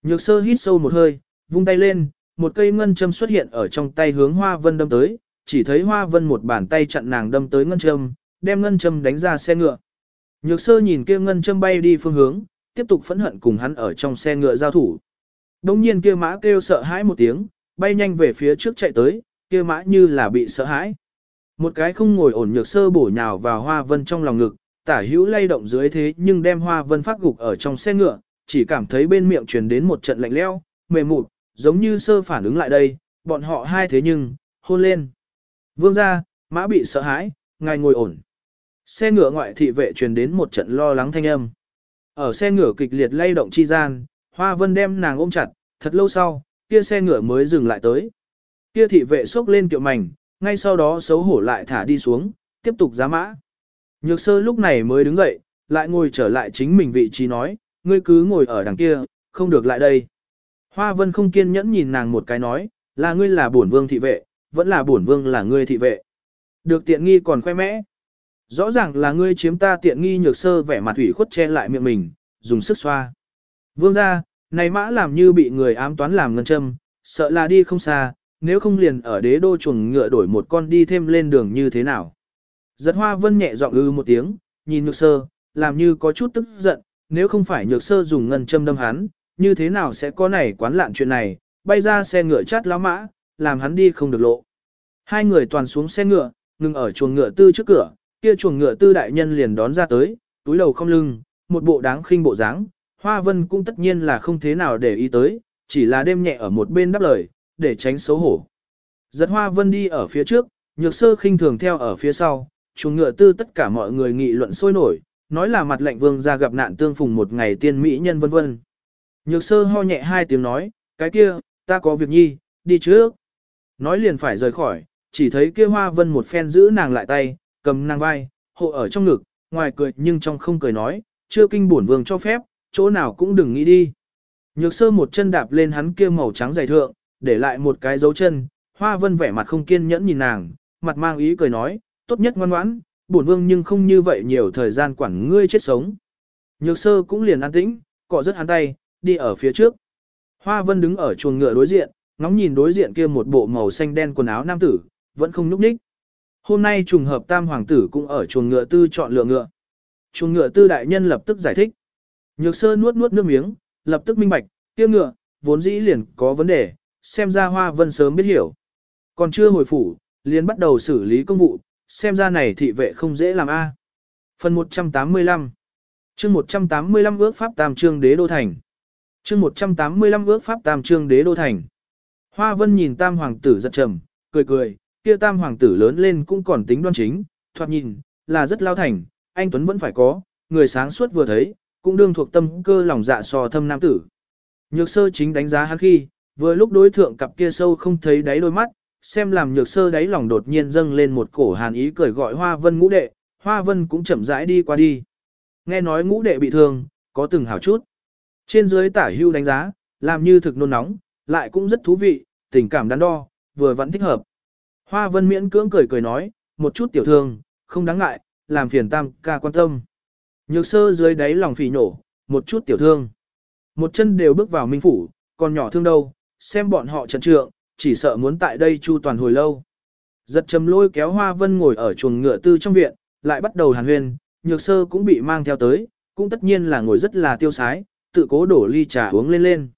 Nhược sơ hít sâu một hơi, vung tay lên, một cây ngân châm xuất hiện ở trong tay hướng hoa vân đâm tới, chỉ thấy hoa vân một bàn tay chặn nàng đâm tới ngân châm, đem ngân châm đánh ra xe ngựa. Nhược sơ nhìn kia ngân châm bay đi phương hướng, tiếp tục phẫn hận cùng hắn ở trong xe ngựa giao thủ. Đông nhiên kia mã kêu sợ hãi một tiếng, bay nhanh về phía trước chạy tới, kia mã như là bị sợ hãi. Một cái không ngồi ổn nhược sơ bổ nhào vào hoa vân trong lòng ngực, tả hữu lay động dưới thế nhưng đem hoa vân phát gục ở trong xe ngựa, chỉ cảm thấy bên miệng truyền đến một trận lạnh leo, mềm mụt, giống như sơ phản ứng lại đây, bọn họ hai thế nhưng, hôn lên. Vương ra, mã bị sợ hãi, ngài ngồi ổn. Xe ngựa ngoại thị vệ truyền đến một trận lo lắng thanh âm. Ở xe ngựa kịch liệt lay động chi gian, Hoa Vân đem nàng ôm chặt, thật lâu sau, kia xe ngựa mới dừng lại tới. Kia thị vệ xốc lên kiệu mảnh, ngay sau đó xấu hổ lại thả đi xuống, tiếp tục giá mã. Nhược sơ lúc này mới đứng dậy, lại ngồi trở lại chính mình vị trí nói, ngươi cứ ngồi ở đằng kia, không được lại đây. Hoa Vân không kiên nhẫn nhìn nàng một cái nói, là ngươi là bổn vương thị vệ, vẫn là bổn vương là ngươi thị vệ. Được tiện nghi còn khoe mẽ. Rõ ràng là ngươi chiếm ta tiện nghi nhược sơ vẻ mặt ủy khuất che lại miệng mình, dùng sức xoa. Vương ra, này mã làm như bị người ám toán làm ngân châm, sợ là đi không xa, nếu không liền ở đế đô chuồng ngựa đổi một con đi thêm lên đường như thế nào. Giật hoa vân nhẹ giọng ư một tiếng, nhìn nhược sơ, làm như có chút tức giận, nếu không phải nhược sơ dùng ngân châm đâm hắn, như thế nào sẽ có này quán lạn chuyện này, bay ra xe ngựa chát lão mã, làm hắn đi không được lộ. Hai người toàn xuống xe ngựa, ngừng ở chuồng ngựa tư trước cửa, kia chuồng ngựa tư đại nhân liền đón ra tới, túi đầu không lưng, một bộ đáng khinh bộ dáng, Hoa Vân cũng tất nhiên là không thế nào để ý tới, chỉ là đêm nhẹ ở một bên đáp lời, để tránh xấu hổ. Giật Hoa Vân đi ở phía trước, nhược sơ khinh thường theo ở phía sau, chuồng ngựa tư tất cả mọi người nghị luận sôi nổi, nói là mặt lệnh vương ra gặp nạn tương phùng một ngày tiên mỹ nhân vân vân. Nhược sơ ho nhẹ hai tiếng nói, cái kia, ta có việc nhi, đi trước. Nói liền phải rời khỏi, chỉ thấy kia hoa vân một phen giữ nàng lại tay, cầm nàng vai, hộ ở trong ngực, ngoài cười nhưng trong không cười nói, chưa kinh bổn vương cho phép, chỗ nào cũng đừng nghĩ đi. Nhược sơ một chân đạp lên hắn kia màu trắng dày thượng, để lại một cái dấu chân, hoa vân vẻ mặt không kiên nhẫn nhìn nàng, mặt mang ý cười nói, tốt nhất ngoan ngoãn, bổn vương nhưng không như vậy nhiều thời gian quản ngươi chết sống. Nhược sơ cũng liền an tĩnh, cọ rất hắn tay, đi ở phía trước. Hoa vân đứng ở chuồng ngựa đối diện, ngóng nhìn đối diện kia một bộ màu xanh đen quần áo nam tử, vẫn không nhúc nhích. Hôm nay trùng hợp tam hoàng tử cũng ở chuồng ngựa tư chọn lựa ngựa. Chuồng ngựa tư đại nhân lập tức giải thích. Nhược sơ nuốt nuốt nước miếng, lập tức minh bạch, kia ngựa, vốn dĩ liền có vấn đề, xem ra hoa vân sớm biết hiểu. Còn chưa hồi phủ, liền bắt đầu xử lý công vụ, xem ra này thị vệ không dễ làm a. Phần 185 chương 185 ước pháp tam trương đế đô thành. chương 185 ước pháp tam trương đế đô thành. Hoa vân nhìn tam hoàng tử giật trầm, cười cười, kia tam hoàng tử lớn lên cũng còn tính đoan chính, thoạt nhìn, là rất lao thành, anh Tuấn vẫn phải có, người sáng suốt vừa thấy, cũng đương thuộc tâm cơ lòng dạ sò thâm nam tử. Nhược sơ chính đánh giá hắn khi, vừa lúc đối thượng cặp kia sâu không thấy đáy đôi mắt, xem làm nhược sơ đáy lòng đột nhiên dâng lên một cổ hàn ý cười gọi hoa vân ngũ đệ, hoa vân cũng chậm rãi đi qua đi. Nghe nói ngũ đệ bị thương, có từng hảo chút. Trên dưới tả hưu đánh giá, làm như thực nôn nóng, lại cũng rất thú vị, tình cảm đắn đo, vừa vẫn thích hợp. Hoa vân miễn cưỡng cười cười nói, một chút tiểu thương, không đáng ngại, làm phiền tam ca quan tâm. Nhược sơ dưới đáy lòng phỉ nổ, một chút tiểu thương. Một chân đều bước vào minh phủ, còn nhỏ thương đâu, xem bọn họ trận trượng, chỉ sợ muốn tại đây chu toàn hồi lâu. Giật chầm lôi kéo hoa vân ngồi ở chuồng ngựa tư trong viện, lại bắt đầu hàn huyên, nhược sơ cũng bị mang theo tới, cũng tất nhiên là ngồi rất là tiêu sái, tự cố đổ ly trà uống lên lên.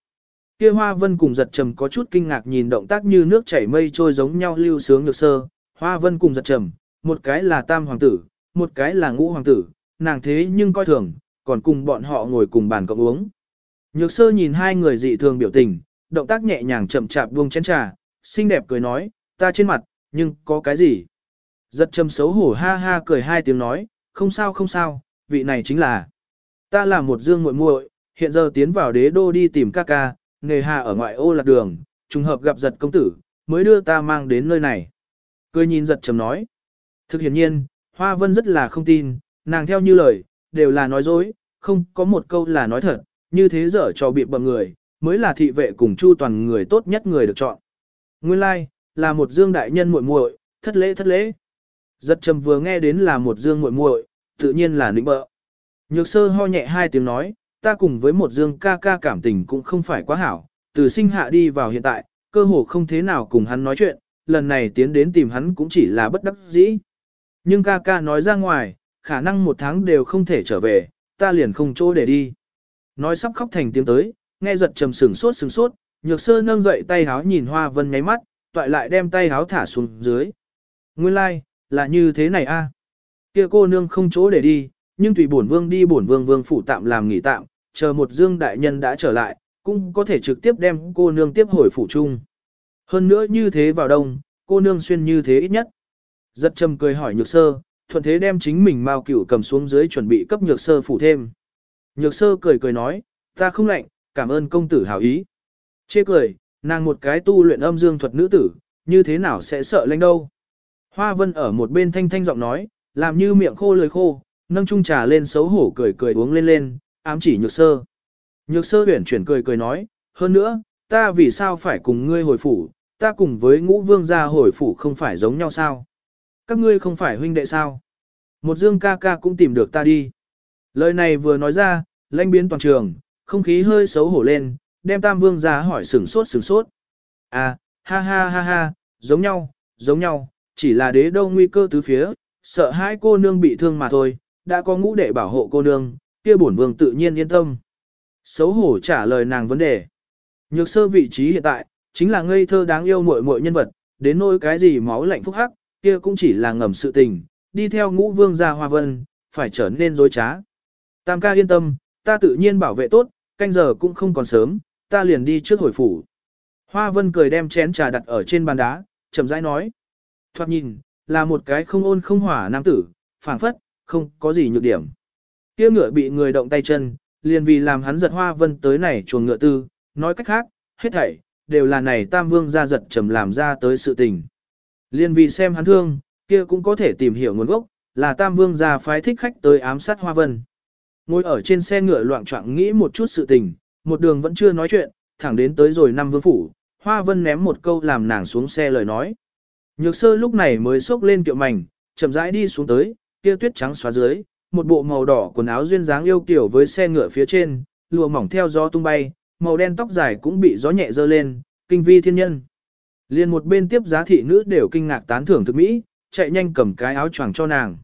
Kia hoa vân cùng giật trầm có chút kinh ngạc nhìn động tác như nước chảy mây trôi giống nhau lưu sướng nhược sơ, hoa vân cùng giật trầm, một cái là tam hoàng tử, một cái là ngũ hoàng tử, nàng thế nhưng coi thường, còn cùng bọn họ ngồi cùng bàn cộng uống. Nhược sơ nhìn hai người dị thường biểu tình, động tác nhẹ nhàng chậm chạp buông chén trà, xinh đẹp cười nói, ta trên mặt, nhưng có cái gì? Giật trầm xấu hổ ha ha cười hai tiếng nói, không sao không sao, vị này chính là. Ta là một dương muội muội, hiện giờ tiến vào đế đô đi tìm ca ca, nghề hà ở ngoại ô lạc đường, trùng hợp gặp giật công tử, mới đưa ta mang đến nơi này. Cười nhìn giật trầm nói. Thực hiện nhiên, Hoa Vân rất là không tin, nàng theo như lời, đều là nói dối, không có một câu là nói thật, như thế dở cho bị bầm người, mới là thị vệ cùng chu toàn người tốt nhất người được chọn. Nguyên lai, like, là một dương đại nhân muội muội, thất lễ thất lễ. Giật trầm vừa nghe đến là một dương muội muội, tự nhiên là nịnh bợ. Nhược sơ ho nhẹ hai tiếng nói, ta cùng với một dương ca ca cảm tình cũng không phải quá hảo, từ sinh hạ đi vào hiện tại, cơ hồ không thế nào cùng hắn nói chuyện, lần này tiến đến tìm hắn cũng chỉ là bất đắc dĩ. Nhưng ca ca nói ra ngoài, khả năng một tháng đều không thể trở về, ta liền không chỗ để đi. Nói sắp khóc thành tiếng tới, nghe giật trầm sừng sốt sừng sốt, nhược sơ nâng dậy tay háo nhìn hoa vân nháy mắt, toại lại đem tay háo thả xuống dưới. Nguyên lai, like, là như thế này a. Kia cô nương không chỗ để đi, nhưng tùy bổn vương đi bổn vương vương phủ tạm làm nghỉ tạm, chờ một dương đại nhân đã trở lại, cũng có thể trực tiếp đem cô nương tiếp hồi phủ chung. Hơn nữa như thế vào đông, cô nương xuyên như thế ít nhất. Giật trầm cười hỏi nhược sơ, thuận thế đem chính mình mao cửu cầm xuống dưới chuẩn bị cấp nhược sơ phủ thêm. Nhược sơ cười cười nói, ta không lạnh, cảm ơn công tử hảo ý. Chê cười, nàng một cái tu luyện âm dương thuật nữ tử, như thế nào sẽ sợ lạnh đâu. Hoa vân ở một bên thanh thanh giọng nói, làm như miệng khô lưỡi khô, nâng chung trà lên xấu hổ cười cười uống lên lên, ám chỉ nhược sơ. Nhược sơ huyển chuyển cười cười nói, hơn nữa, ta vì sao phải cùng ngươi hồi phủ, ta cùng với ngũ vương gia hồi phủ không phải giống nhau sao? Các ngươi không phải huynh đệ sao? Một dương ca ca cũng tìm được ta đi. Lời này vừa nói ra, lãnh biến toàn trường, không khí hơi xấu hổ lên, đem tam vương gia hỏi sửng sốt sửng sốt. À, ha ha ha ha, giống nhau, giống nhau, chỉ là đế đâu nguy cơ tứ phía, sợ hai cô nương bị thương mà thôi, đã có ngũ đệ bảo hộ cô nương, kia bổn vương tự nhiên yên tâm. Xấu hổ trả lời nàng vấn đề. Nhược sơ vị trí hiện tại, chính là ngây thơ đáng yêu muội muội nhân vật, đến nỗi cái gì máu lạnh phúc hắc, kia cũng chỉ là ngầm sự tình, đi theo ngũ vương gia hoa vân, phải trở nên dối trá. Tam ca yên tâm, ta tự nhiên bảo vệ tốt, canh giờ cũng không còn sớm, ta liền đi trước hồi phủ. Hoa vân cười đem chén trà đặt ở trên bàn đá, chậm rãi nói. Thoạt nhìn, là một cái không ôn không hỏa nam tử, phảng phất, không có gì nhược điểm. kia ngựa bị người động tay chân, liền vì làm hắn giật hoa vân tới này chuồng ngựa tư, nói cách khác, hết thảy, đều là này tam vương ra giật trầm làm ra tới sự tình. Liền vì xem hắn thương, kia cũng có thể tìm hiểu nguồn gốc, là tam vương gia phái thích khách tới ám sát hoa vân. Ngồi ở trên xe ngựa loạn trọng nghĩ một chút sự tình, một đường vẫn chưa nói chuyện, thẳng đến tới rồi năm vương phủ, hoa vân ném một câu làm nàng xuống xe lời nói. Nhược sơ lúc này mới xốc lên kiệu mảnh, chậm rãi đi xuống tới, kia tuyết trắng xóa dưới, một bộ màu đỏ quần áo duyên dáng yêu kiểu với xe ngựa phía trên, lùa mỏng theo gió tung bay, màu đen tóc dài cũng bị gió nhẹ dơ lên, kinh vi thiên nhân. Liên một bên tiếp giá thị nữ đều kinh ngạc tán thưởng thực mỹ, chạy nhanh cầm cái áo choàng cho nàng.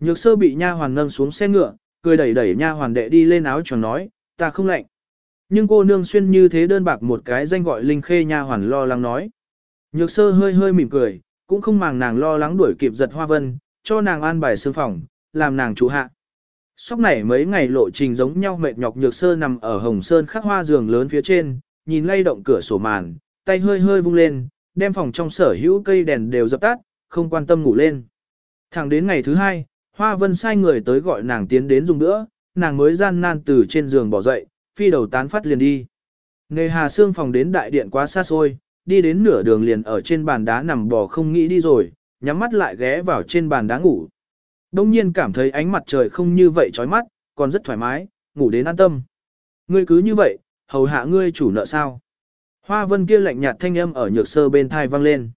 Nhược sơ bị nha hoàn nâng xuống xe ngựa, cười đẩy đẩy nha hoàn đệ đi lên áo choàng nói, ta không lạnh. Nhưng cô nương xuyên như thế đơn bạc một cái danh gọi linh khê nha hoàn lo lắng nói. Nhược sơ hơi hơi mỉm cười, cũng không màng nàng lo lắng đuổi kịp giật hoa vân, cho nàng an bài sương phòng, làm nàng chủ hạ. Sóc này mấy ngày lộ trình giống nhau mệt nhọc nhược sơ nằm ở hồng sơn khắc hoa giường lớn phía trên, nhìn lay động cửa sổ màn, tay hơi hơi vung lên, đem phòng trong sở hữu cây đèn đều dập tắt, không quan tâm ngủ lên. Thẳng đến ngày thứ hai, Hoa Vân sai người tới gọi nàng tiến đến dùng nữa, nàng mới gian nan từ trên giường bỏ dậy, phi đầu tán phát liền đi. Nghề hà xương phòng đến đại điện quá xa xôi, đi đến nửa đường liền ở trên bàn đá nằm bò không nghĩ đi rồi, nhắm mắt lại ghé vào trên bàn đá ngủ. Đông nhiên cảm thấy ánh mặt trời không như vậy chói mắt, còn rất thoải mái, ngủ đến an tâm. Ngươi cứ như vậy, hầu hạ ngươi chủ nợ sao? Hoa vân kia lạnh nhạt thanh âm ở nhược sơ bên thai vang lên.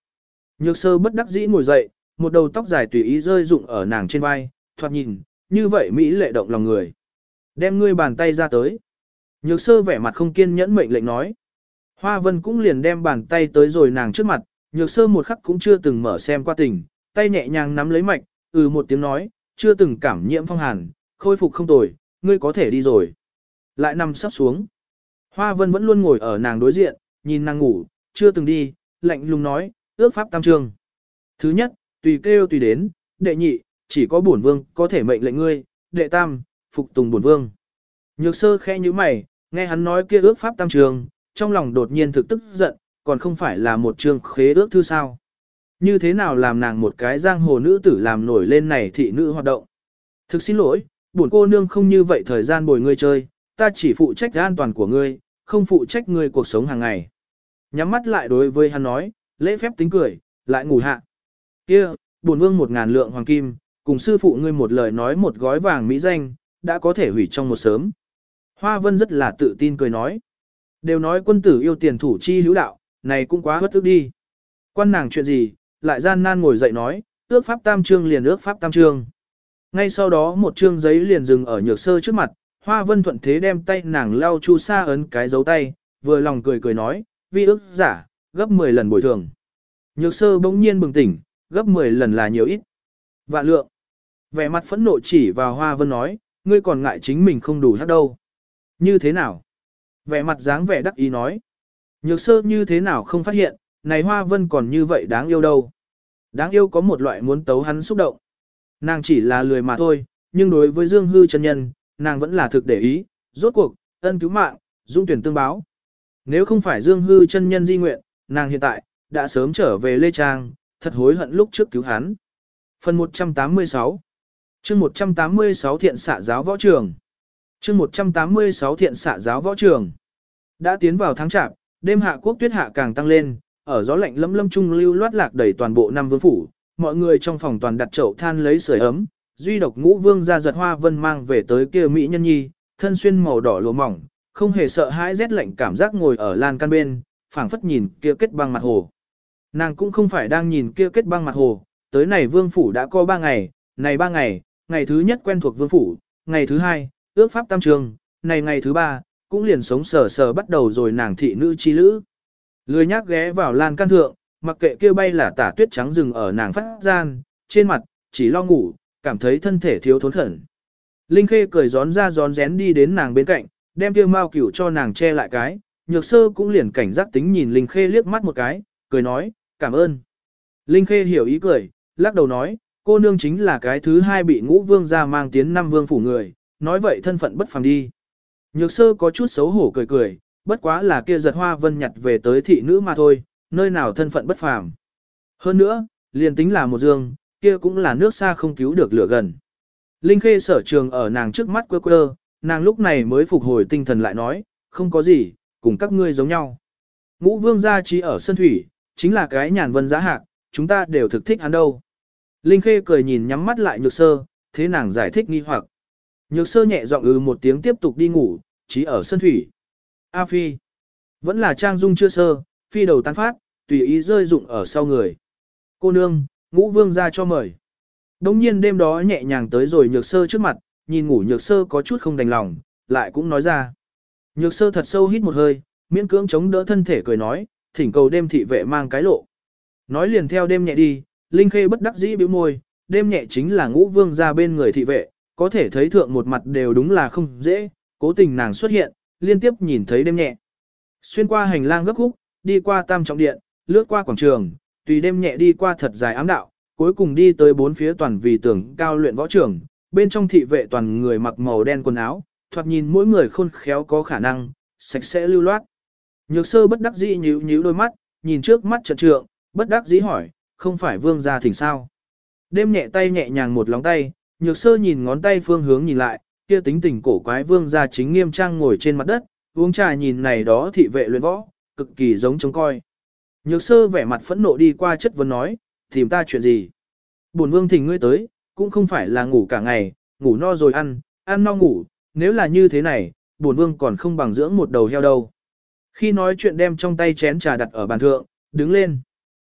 Nhược sơ bất đắc dĩ ngồi dậy, một đầu tóc dài tùy ý rơi rụng ở nàng trên vai, thoạt nhìn, như vậy Mỹ lệ động lòng người. Đem ngươi bàn tay ra tới. Nhược sơ vẻ mặt không kiên nhẫn mệnh lệnh nói. Hoa vân cũng liền đem bàn tay tới rồi nàng trước mặt, nhược sơ một khắc cũng chưa từng mở xem qua tình, tay nhẹ nhàng nắm lấy mạch, ừ một tiếng nói, chưa từng cảm nhiễm phong hàn, khôi phục không tồi, ngươi có thể đi rồi. Lại nằm sắp xuống. Hoa vân vẫn luôn ngồi ở nàng đối diện, nhìn nàng ngủ, chưa từng đi, lạnh lùng nói, ước pháp tam trương. Thứ nhất, tùy kêu tùy đến, đệ nhị, chỉ có bổn vương có thể mệnh lệnh ngươi, đệ tam, phục tùng bổn vương. Nhược sơ khẽ như mày, nghe hắn nói kia ước pháp tam trường, trong lòng đột nhiên thực tức giận, còn không phải là một trường khế ước thư sao. Như thế nào làm nàng một cái giang hồ nữ tử làm nổi lên này thị nữ hoạt động. Thực xin lỗi, bổn cô nương không như vậy thời gian bồi ngươi chơi, ta chỉ phụ trách an toàn của ngươi, không phụ trách ngươi cuộc sống hàng ngày. Nhắm mắt lại đối với hắn nói, lễ phép tính cười, lại ngủ hạ. Kia, bổn vương một ngàn lượng hoàng kim, cùng sư phụ ngươi một lời nói một gói vàng mỹ danh, đã có thể hủy trong một sớm. Hoa Vân rất là tự tin cười nói. Đều nói quân tử yêu tiền thủ chi hữu đạo, này cũng quá bất ức đi. Quan nàng chuyện gì, lại gian nan ngồi dậy nói, ước pháp tam trương liền ước pháp tam trương. Ngay sau đó một trương giấy liền dừng ở nhược sơ trước mặt, Hoa Vân thuận thế đem tay nàng lau chu sa ấn cái dấu tay, vừa lòng cười cười nói, vi ước giả, gấp 10 lần bồi thường. Nhược sơ bỗng nhiên bừng tỉnh, gấp 10 lần là nhiều ít. Vạn lượng. Vẻ mặt phẫn nộ chỉ vào Hoa Vân nói, ngươi còn ngại chính mình không đủ hát đâu. Như thế nào? Vẻ mặt dáng vẻ đắc ý nói. Nhược sơ như thế nào không phát hiện, này Hoa Vân còn như vậy đáng yêu đâu. Đáng yêu có một loại muốn tấu hắn xúc động. Nàng chỉ là lười mà thôi, nhưng đối với Dương Hư chân nhân, nàng vẫn là thực để ý, rốt cuộc, ân cứu mạng, dung tuyển tương báo. Nếu không phải Dương Hư chân nhân di nguyện, nàng hiện tại, đã sớm trở về Lê Trang, thật hối hận lúc trước cứu hắn. Phần 186 chương 186 thiện xạ giáo võ trường chương 186 thiện xạ giáo võ trường Đã tiến vào tháng chạp, đêm hạ quốc tuyết hạ càng tăng lên, ở gió lạnh lâm lâm trung lưu loát lạc đầy toàn bộ năm vương phủ, mọi người trong phòng toàn đặt chậu than lấy sưởi ấm, duy độc ngũ vương ra giật hoa vân mang về tới kia mỹ nhân nhi, thân xuyên màu đỏ lụa mỏng, không hề sợ hãi rét lạnh cảm giác ngồi ở lan can bên, phảng phất nhìn kia kết băng mặt hồ. Nàng cũng không phải đang nhìn kia kết băng mặt hồ, tới này vương phủ đã có ba ngày, này ba ngày, ngày thứ nhất quen thuộc vương phủ, ngày thứ hai, ước pháp tam trường, này ngày thứ ba, cũng liền sống sờ sờ bắt đầu rồi nàng thị nữ chi lữ. Lười nhác ghé vào lan can thượng, mặc kệ kia bay là tả tuyết trắng rừng ở nàng phát gian, trên mặt, chỉ lo ngủ, cảm thấy thân thể thiếu thốn khẩn. Linh Khê cười gión ra gión rén đi đến nàng bên cạnh, đem kia mao cửu cho nàng che lại cái, nhược sơ cũng liền cảnh giác tính nhìn Linh Khê liếc mắt một cái, cười nói, cảm ơn. Linh Khê hiểu ý cười, lắc đầu nói, cô nương chính là cái thứ hai bị ngũ vương ra mang tiến năm vương phủ người, nói vậy thân phận bất phàm đi. Nhược sơ có chút xấu hổ cười cười, bất quá là kia giật hoa vân nhặt về tới thị nữ mà thôi, nơi nào thân phận bất phàm. Hơn nữa, liền tính là một dương, kia cũng là nước xa không cứu được lửa gần. Linh Khê sở trường ở nàng trước mắt quơ quơ, nàng lúc này mới phục hồi tinh thần lại nói, không có gì, cùng các ngươi giống nhau. Ngũ vương gia trí ở sân thủy, chính là cái nhàn vân giá hạc, chúng ta đều thực thích hắn đâu. Linh Khê cười nhìn nhắm mắt lại nhược sơ, thế nàng giải thích nghi hoặc. Nhược sơ nhẹ giọng ư một tiếng tiếp tục đi ngủ, chỉ ở sân thủy. A Phi. Vẫn là trang dung chưa sơ, phi đầu tán phát, tùy ý rơi dụng ở sau người. Cô nương, ngũ vương ra cho mời. Đông nhiên đêm đó nhẹ nhàng tới rồi nhược sơ trước mặt, nhìn ngủ nhược sơ có chút không đành lòng, lại cũng nói ra. Nhược sơ thật sâu hít một hơi, miễn cưỡng chống đỡ thân thể cười nói, thỉnh cầu đêm thị vệ mang cái lộ. Nói liền theo đêm nhẹ đi, Linh Khê bất đắc dĩ bĩu môi, đêm nhẹ chính là ngũ vương ra bên người thị vệ, có thể thấy thượng một mặt đều đúng là không dễ, cố tình nàng xuất hiện, liên tiếp nhìn thấy đêm nhẹ. Xuyên qua hành lang gấp khúc, đi qua tam trọng điện, lướt qua quảng trường, tùy đêm nhẹ đi qua thật dài ám đạo, cuối cùng đi tới bốn phía toàn vì tưởng cao luyện võ trường, bên trong thị vệ toàn người mặc màu đen quần áo, thoạt nhìn mỗi người khôn khéo có khả năng, sạch sẽ lưu loát. Nhược sơ bất đắc dĩ nhíu nhíu đôi mắt, nhìn trước mắt trận trượng, bất đắc dĩ hỏi, không phải vương gia thỉnh sao. Đêm nhẹ tay nhẹ nhàng một lóng tay, nhược sơ nhìn ngón tay phương hướng nhìn lại, kia tính tình cổ quái vương gia chính nghiêm trang ngồi trên mặt đất, uống trà nhìn này đó thị vệ luyện võ, cực kỳ giống trông coi. Nhược sơ vẻ mặt phẫn nộ đi qua chất vấn nói, tìm ta chuyện gì? Bổn vương thỉnh ngươi tới, cũng không phải là ngủ cả ngày, ngủ no rồi ăn, ăn no ngủ, nếu là như thế này, bổn vương còn không bằng dưỡng một đầu heo đâu. Khi nói chuyện đem trong tay chén trà đặt ở bàn thượng, đứng lên.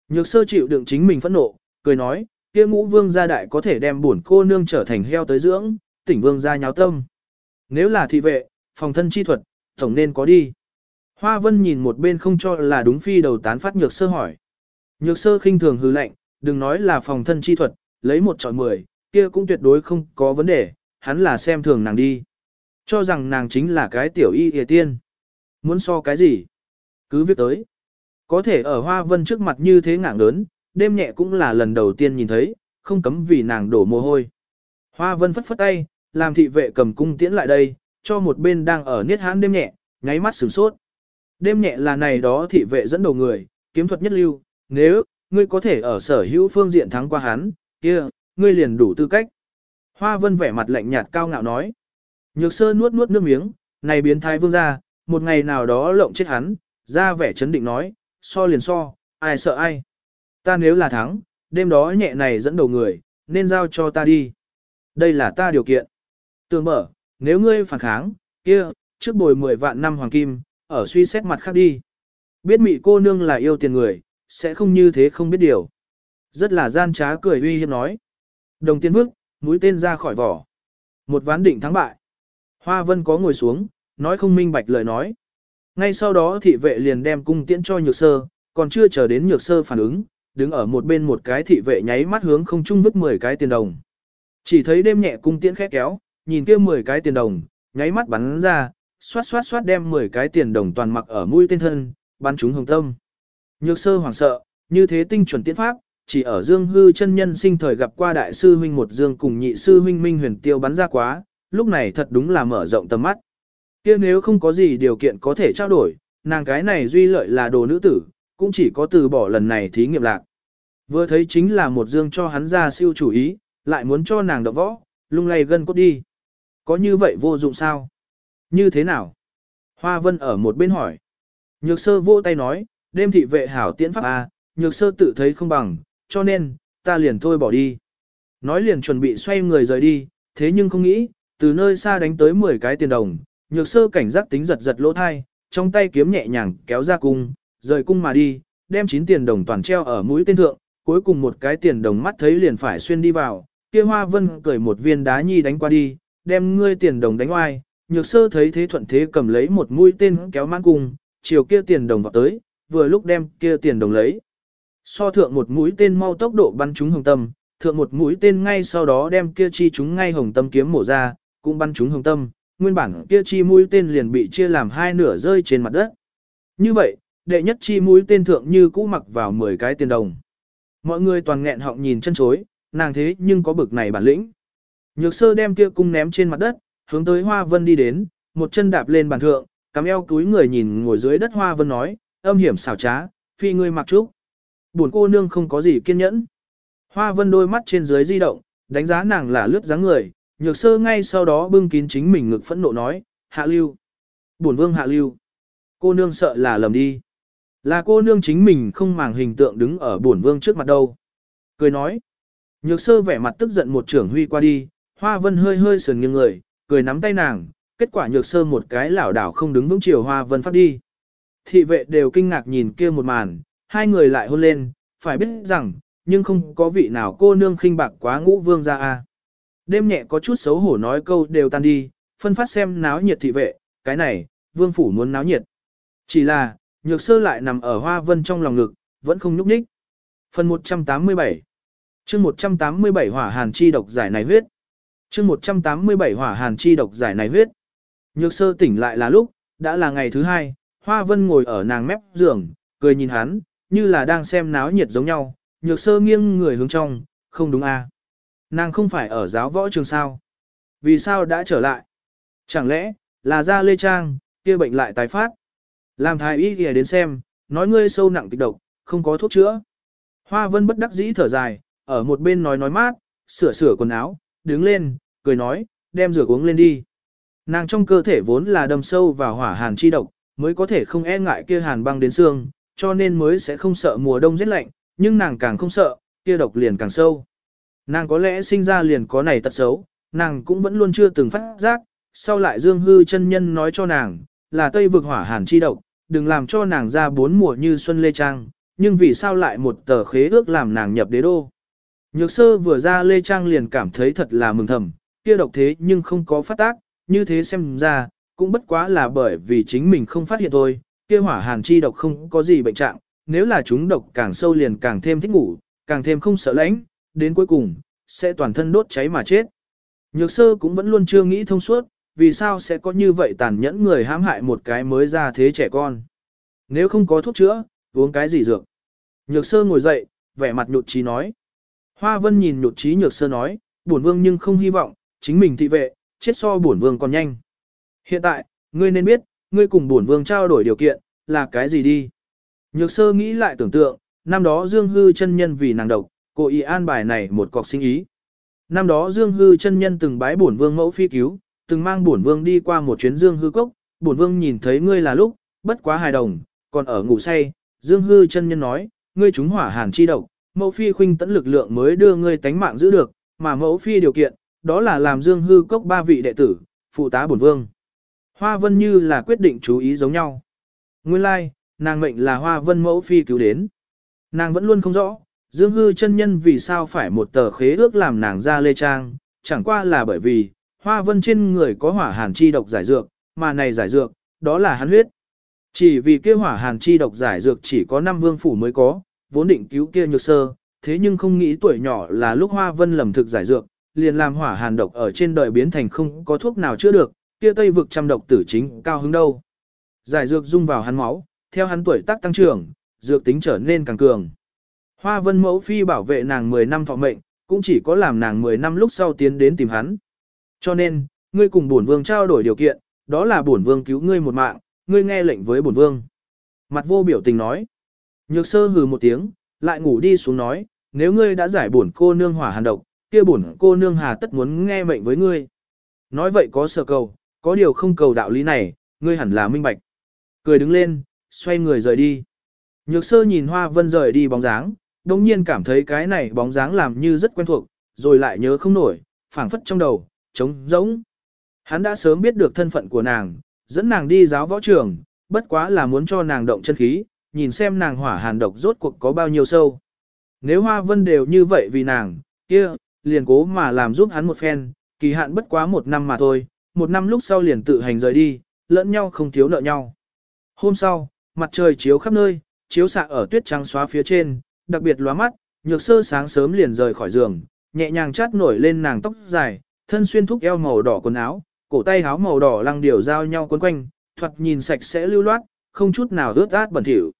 Nhược sơ chịu đựng chính mình phẫn nộ, cười nói, kia ngũ vương gia đại có thể đem buồn cô nương trở thành heo tới dưỡng, tỉnh vương gia nháo tâm. Nếu là thị vệ, phòng thân chi thuật, tổng nên có đi. Hoa vân nhìn một bên không cho là đúng phi đầu tán phát nhược sơ hỏi. Nhược sơ khinh thường hư lạnh, đừng nói là phòng thân chi thuật, lấy một trọi mười, kia cũng tuyệt đối không có vấn đề, hắn là xem thường nàng đi. Cho rằng nàng chính là cái tiểu y hề tiên. Muốn so cái gì? Cứ việc tới. Có thể ở hoa vân trước mặt như thế ngạng lớn, đêm nhẹ cũng là lần đầu tiên nhìn thấy, không cấm vì nàng đổ mồ hôi. Hoa vân phất phất tay, làm thị vệ cầm cung tiễn lại đây, cho một bên đang ở niết hãn đêm nhẹ, nháy mắt sửng sốt. Đêm nhẹ là này đó thị vệ dẫn đầu người, kiếm thuật nhất lưu, nếu, ngươi có thể ở sở hữu phương diện thắng qua hắn, kia, ngươi liền đủ tư cách. Hoa vân vẻ mặt lạnh nhạt cao ngạo nói. Nhược sơ nuốt nuốt nước miếng, này biến thái vương gia một ngày nào đó lộng chết hắn, ra vẻ chấn định nói, so liền so, ai sợ ai. Ta nếu là thắng, đêm đó nhẹ này dẫn đầu người, nên giao cho ta đi. Đây là ta điều kiện. Tường mở, nếu ngươi phản kháng, kia, trước bồi 10 vạn năm hoàng kim, ở suy xét mặt khác đi. Biết mị cô nương là yêu tiền người, sẽ không như thế không biết điều. Rất là gian trá cười uy hiếp nói. Đồng tiên vức, mũi tên ra khỏi vỏ. Một ván định thắng bại. Hoa vân có ngồi xuống, nói không minh bạch lời nói. Ngay sau đó thị vệ liền đem cung tiễn cho nhược sơ, còn chưa chờ đến nhược sơ phản ứng, đứng ở một bên một cái thị vệ nháy mắt hướng không trung vứt 10 cái tiền đồng. Chỉ thấy đêm nhẹ cung tiễn khét kéo, nhìn kia 10 cái tiền đồng, nháy mắt bắn ra, xoát xoát xoát đem 10 cái tiền đồng toàn mặc ở mũi tên thân, bắn chúng hồng tâm. Nhược sơ hoảng sợ, như thế tinh chuẩn tiễn pháp, chỉ ở Dương Hư chân nhân sinh thời gặp qua đại sư huynh một dương cùng nhị sư huynh Minh Huyền Tiêu bắn ra quá, lúc này thật đúng là mở rộng tầm mắt. Kia nếu không có gì điều kiện có thể trao đổi, nàng cái này duy lợi là đồ nữ tử, cũng chỉ có từ bỏ lần này thí nghiệm lạc. Vừa thấy chính là một dương cho hắn ra siêu chủ ý, lại muốn cho nàng đập võ, lung lay gân cốt đi. Có như vậy vô dụng sao? Như thế nào? Hoa Vân ở một bên hỏi. Nhược sơ vô tay nói, đêm thị vệ hảo tiễn pháp A, nhược sơ tự thấy không bằng, cho nên, ta liền thôi bỏ đi. Nói liền chuẩn bị xoay người rời đi, thế nhưng không nghĩ, từ nơi xa đánh tới 10 cái tiền đồng, nhược sơ cảnh giác tính giật giật lỗ thai, trong tay kiếm nhẹ nhàng kéo ra cung, rời cung mà đi, đem 9 tiền đồng toàn treo ở mũi tên thượng, cuối cùng một cái tiền đồng mắt thấy liền phải xuyên đi vào, kia hoa vân cởi một viên đá nhi đánh qua đi, đem ngươi tiền đồng đánh oai, nhược sơ thấy thế thuận thế cầm lấy một mũi tên kéo mãn cung, chiều kia tiền đồng vào tới, vừa lúc đem kia tiền đồng lấy. So thượng một mũi tên mau tốc độ bắn trúng hồng tâm, thượng một mũi tên ngay sau đó đem kia chi chúng ngay hồng tâm kiếm mổ ra, cũng bắn trúng hồng tâm, nguyên bản kia chi mũi tên liền bị chia làm hai nửa rơi trên mặt đất. Như vậy, đệ nhất chi mũi tên thượng như cũ mặc vào 10 cái tiền đồng. Mọi người toàn nghẹn họng nhìn chân chối, nàng thế nhưng có bực này bản lĩnh. Nhược sơ đem kia cung ném trên mặt đất, hướng tới Hoa Vân đi đến, một chân đạp lên bàn thượng, cắm eo túi người nhìn ngồi dưới đất Hoa Vân nói, âm hiểm xảo trá, phi ngươi mặc trúc. Buồn cô nương không có gì kiên nhẫn. Hoa Vân đôi mắt trên dưới di động, đánh giá nàng là lướt dáng người, Nhược sơ ngay sau đó bưng kín chính mình ngực phẫn nộ nói, hạ lưu. Bổn vương hạ lưu. Cô nương sợ là lầm đi. Là cô nương chính mình không màng hình tượng đứng ở bổn vương trước mặt đâu. Cười nói. Nhược sơ vẻ mặt tức giận một trưởng huy qua đi, hoa vân hơi hơi sườn nghiêng người, cười nắm tay nàng, kết quả nhược sơ một cái lảo đảo không đứng vững chiều hoa vân phát đi. Thị vệ đều kinh ngạc nhìn kia một màn, hai người lại hôn lên, phải biết rằng, nhưng không có vị nào cô nương khinh bạc quá ngũ vương ra a. Đêm nhẹ có chút xấu hổ nói câu đều tan đi, phân phát xem náo nhiệt thị vệ, cái này, vương phủ muốn náo nhiệt. Chỉ là, nhược sơ lại nằm ở hoa vân trong lòng ngực, vẫn không nhúc nhích. Phần 187 chương 187 hỏa hàn chi độc giải này huyết. chương 187 hỏa hàn chi độc giải này huyết. Nhược sơ tỉnh lại là lúc, đã là ngày thứ hai, hoa vân ngồi ở nàng mép giường, cười nhìn hắn, như là đang xem náo nhiệt giống nhau. Nhược sơ nghiêng người hướng trong, không đúng à. Nàng không phải ở giáo võ trường sao. Vì sao đã trở lại? Chẳng lẽ, là ra lê trang, kia bệnh lại tái phát? Làm thái y kìa đến xem, nói ngươi sâu nặng kịch độc, không có thuốc chữa. Hoa vân bất đắc dĩ thở dài, ở một bên nói nói mát, sửa sửa quần áo, đứng lên, cười nói, đem rửa uống lên đi. Nàng trong cơ thể vốn là đâm sâu vào hỏa hàn chi độc, mới có thể không e ngại kia hàn băng đến xương, cho nên mới sẽ không sợ mùa đông rét lạnh, nhưng nàng càng không sợ, kia độc liền càng sâu. Nàng có lẽ sinh ra liền có này tật xấu, nàng cũng vẫn luôn chưa từng phát giác, sau lại Dương Hư chân nhân nói cho nàng, là Tây vực hỏa hàn chi độc, đừng làm cho nàng ra bốn mùa như xuân lê trang, nhưng vì sao lại một tờ khế ước làm nàng nhập đế đô. Nhược sơ vừa ra lê trang liền cảm thấy thật là mừng thầm, kia độc thế nhưng không có phát tác, như thế xem ra, cũng bất quá là bởi vì chính mình không phát hiện thôi, kia hỏa hàn chi độc không có gì bệnh trạng, nếu là chúng độc càng sâu liền càng thêm thích ngủ, càng thêm không sợ lãnh, đến cuối cùng, sẽ toàn thân đốt cháy mà chết. Nhược sơ cũng vẫn luôn chưa nghĩ thông suốt, vì sao sẽ có như vậy tàn nhẫn người hãm hại một cái mới ra thế trẻ con. Nếu không có thuốc chữa, uống cái gì dược. Nhược sơ ngồi dậy, vẻ mặt nhụt trí nói. Hoa vân nhìn nhụt trí nhược sơ nói, bổn vương nhưng không hy vọng, chính mình thị vệ, chết so bổn vương còn nhanh. Hiện tại, ngươi nên biết, ngươi cùng bổn vương trao đổi điều kiện, là cái gì đi. Nhược sơ nghĩ lại tưởng tượng, năm đó Dương Hư chân nhân vì nàng độc, cô ý an bài này một cọc sinh ý. Năm đó Dương Hư chân nhân từng bái bổn vương mẫu phi cứu, từng mang bổn vương đi qua một chuyến Dương Hư cốc, bổn vương nhìn thấy ngươi là lúc, bất quá hài đồng, còn ở ngủ say, Dương Hư chân nhân nói, ngươi chúng hỏa hàn chi độc, mẫu phi khuynh tẫn lực lượng mới đưa ngươi tánh mạng giữ được, mà mẫu phi điều kiện, đó là làm Dương Hư cốc ba vị đệ tử, phụ tá bổn vương. Hoa Vân như là quyết định chú ý giống nhau. Nguyên lai, like, nàng mệnh là Hoa Vân mẫu phi cứu đến. Nàng vẫn luôn không rõ, Dương Hư chân nhân vì sao phải một tờ khế ước làm nàng ra lê trang, chẳng qua là bởi vì, Hoa Vân trên người có hỏa hàn chi độc giải dược, mà này giải dược, đó là hắn huyết. Chỉ vì kia hỏa hàn chi độc giải dược chỉ có năm vương phủ mới có, vốn định cứu kia nhược sơ, thế nhưng không nghĩ tuổi nhỏ là lúc Hoa Vân lầm thực giải dược, liền làm hỏa hàn độc ở trên đời biến thành không có thuốc nào chữa được, kia tây vực trăm độc tử chính cao hứng đâu. Giải dược dung vào hắn máu, theo hắn tuổi tác tăng trưởng, dược tính trở nên càng cường. Hoa Vân mẫu phi bảo vệ nàng 10 năm thọ mệnh, cũng chỉ có làm nàng 10 năm lúc sau tiến đến tìm hắn. Cho nên, ngươi cùng bổn vương trao đổi điều kiện, đó là bổn vương cứu ngươi một mạng, ngươi nghe lệnh với bổn vương. Mặt vô biểu tình nói. Nhược sơ hừ một tiếng, lại ngủ đi xuống nói, nếu ngươi đã giải bổn cô nương hỏa hàn độc, kia bổn cô nương hà tất muốn nghe mệnh với ngươi. Nói vậy có sở cầu, có điều không cầu đạo lý này, ngươi hẳn là minh bạch. Cười đứng lên, xoay người rời đi. Nhược sơ nhìn hoa vân rời đi bóng dáng, đồng nhiên cảm thấy cái này bóng dáng làm như rất quen thuộc, rồi lại nhớ không nổi, phảng phất trong đầu, trống rỗng. Hắn đã sớm biết được thân phận của nàng, dẫn nàng đi giáo võ trường, bất quá là muốn cho nàng động chân khí, nhìn xem nàng hỏa hàn độc rốt cuộc có bao nhiêu sâu. Nếu hoa vân đều như vậy vì nàng, kia, liền cố mà làm giúp hắn một phen, kỳ hạn bất quá một năm mà thôi, một năm lúc sau liền tự hành rời đi, lẫn nhau không thiếu nợ nhau. Hôm sau, mặt trời chiếu khắp nơi, chiếu xạ ở tuyết trắng xóa phía trên, đặc biệt lóa mắt, nhược sơ sáng sớm liền rời khỏi giường, nhẹ nhàng chát nổi lên nàng tóc dài, thân xuyên thúc eo màu đỏ quần áo, cổ tay áo màu đỏ lăng điều giao nhau quấn quanh, thoạt nhìn sạch sẽ lưu loát, không chút nào ướt át bẩn thỉu.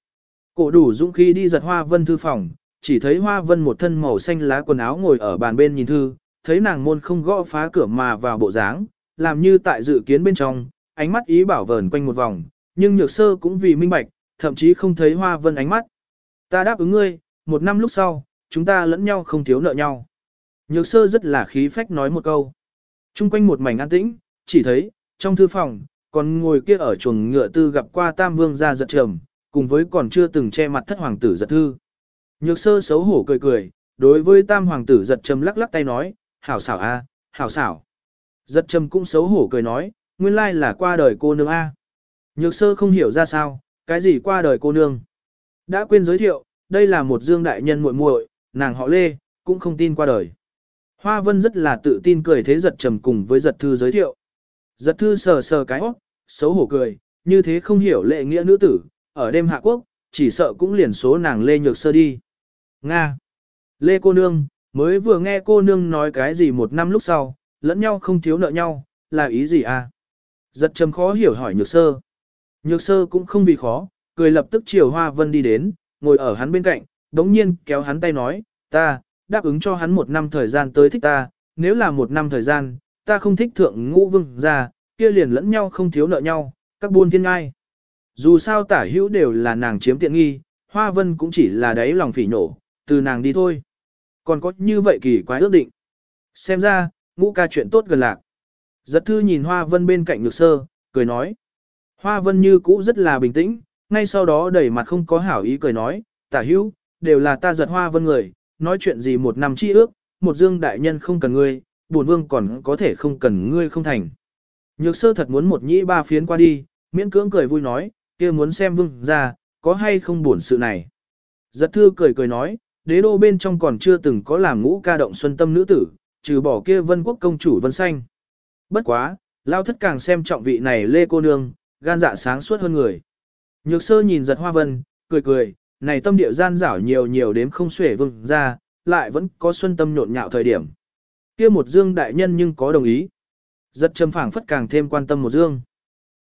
Cổ đủ dũng khí đi giật hoa vân thư phòng, chỉ thấy hoa vân một thân màu xanh lá quần áo ngồi ở bàn bên nhìn thư, thấy nàng môn không gõ phá cửa mà vào bộ dáng, làm như tại dự kiến bên trong, ánh mắt ý bảo vờn quanh một vòng, nhưng nhược sơ cũng vì minh bạch, thậm chí không thấy hoa vân ánh mắt. Ta đáp ứng ngươi, một năm lúc sau, chúng ta lẫn nhau không thiếu nợ nhau. Nhược sơ rất là khí phách nói một câu. Trung quanh một mảnh an tĩnh, chỉ thấy, trong thư phòng, còn ngồi kia ở chuồng ngựa tư gặp qua tam vương gia giật trầm, cùng với còn chưa từng che mặt thất hoàng tử giật thư. Nhược sơ xấu hổ cười cười, đối với tam hoàng tử giật trầm lắc lắc tay nói, hảo xảo a, hảo xảo. Giật trầm cũng xấu hổ cười nói, nguyên lai là qua đời cô nương a. Nhược sơ không hiểu ra sao, cái gì qua đời cô nương. Đã quên giới thiệu, đây là một dương đại nhân muội muội, nàng họ Lê, cũng không tin qua đời. Hoa Vân rất là tự tin cười thế giật trầm cùng với giật thư giới thiệu. Giật thư sờ sờ cái óc, xấu hổ cười, như thế không hiểu lệ nghĩa nữ tử, ở đêm hạ quốc, chỉ sợ cũng liền số nàng Lê Nhược Sơ đi. Nga. Lê cô nương, mới vừa nghe cô nương nói cái gì một năm lúc sau, lẫn nhau không thiếu nợ nhau, là ý gì à? Giật trầm khó hiểu hỏi Nhược Sơ. Nhược Sơ cũng không vì khó, cười lập tức chiều Hoa Vân đi đến, ngồi ở hắn bên cạnh, đống nhiên kéo hắn tay nói, ta, đáp ứng cho hắn một năm thời gian tới thích ta, nếu là một năm thời gian, ta không thích thượng ngũ vương ra, kia liền lẫn nhau không thiếu nợ nhau, các buôn thiên ngai. Dù sao tả hữu đều là nàng chiếm tiện nghi, Hoa Vân cũng chỉ là đáy lòng phỉ nổ, từ nàng đi thôi. Còn có như vậy kỳ quái ước định. Xem ra, ngũ ca chuyện tốt gần lạc. Giật thư nhìn Hoa Vân bên cạnh nhược sơ, cười nói. Hoa Vân như cũ rất là bình tĩnh, ngay sau đó đẩy mặt không có hảo ý cười nói, tả hữu, đều là ta giật Hoa Vân người, nói chuyện gì một năm chi ước, một dương đại nhân không cần ngươi, bổn vương còn có thể không cần ngươi không thành. Nhược sơ thật muốn một nhĩ ba phiến qua đi, miễn cưỡng cười vui nói, kia muốn xem vương ra, có hay không buồn sự này. Giật thư cười cười nói, đế đô bên trong còn chưa từng có làm ngũ ca động xuân tâm nữ tử, trừ bỏ kia vân quốc công chủ vân xanh. Bất quá, lao thất càng xem trọng vị này lê cô nương, gan dạ sáng suốt hơn người. Nhược sơ nhìn giật hoa vân, cười cười, này tâm địa gian rảo nhiều nhiều đếm không xuể vương ra, lại vẫn có xuân tâm nhộn nhạo thời điểm. kia một dương đại nhân nhưng có đồng ý. Giật trầm phảng phất càng thêm quan tâm một dương.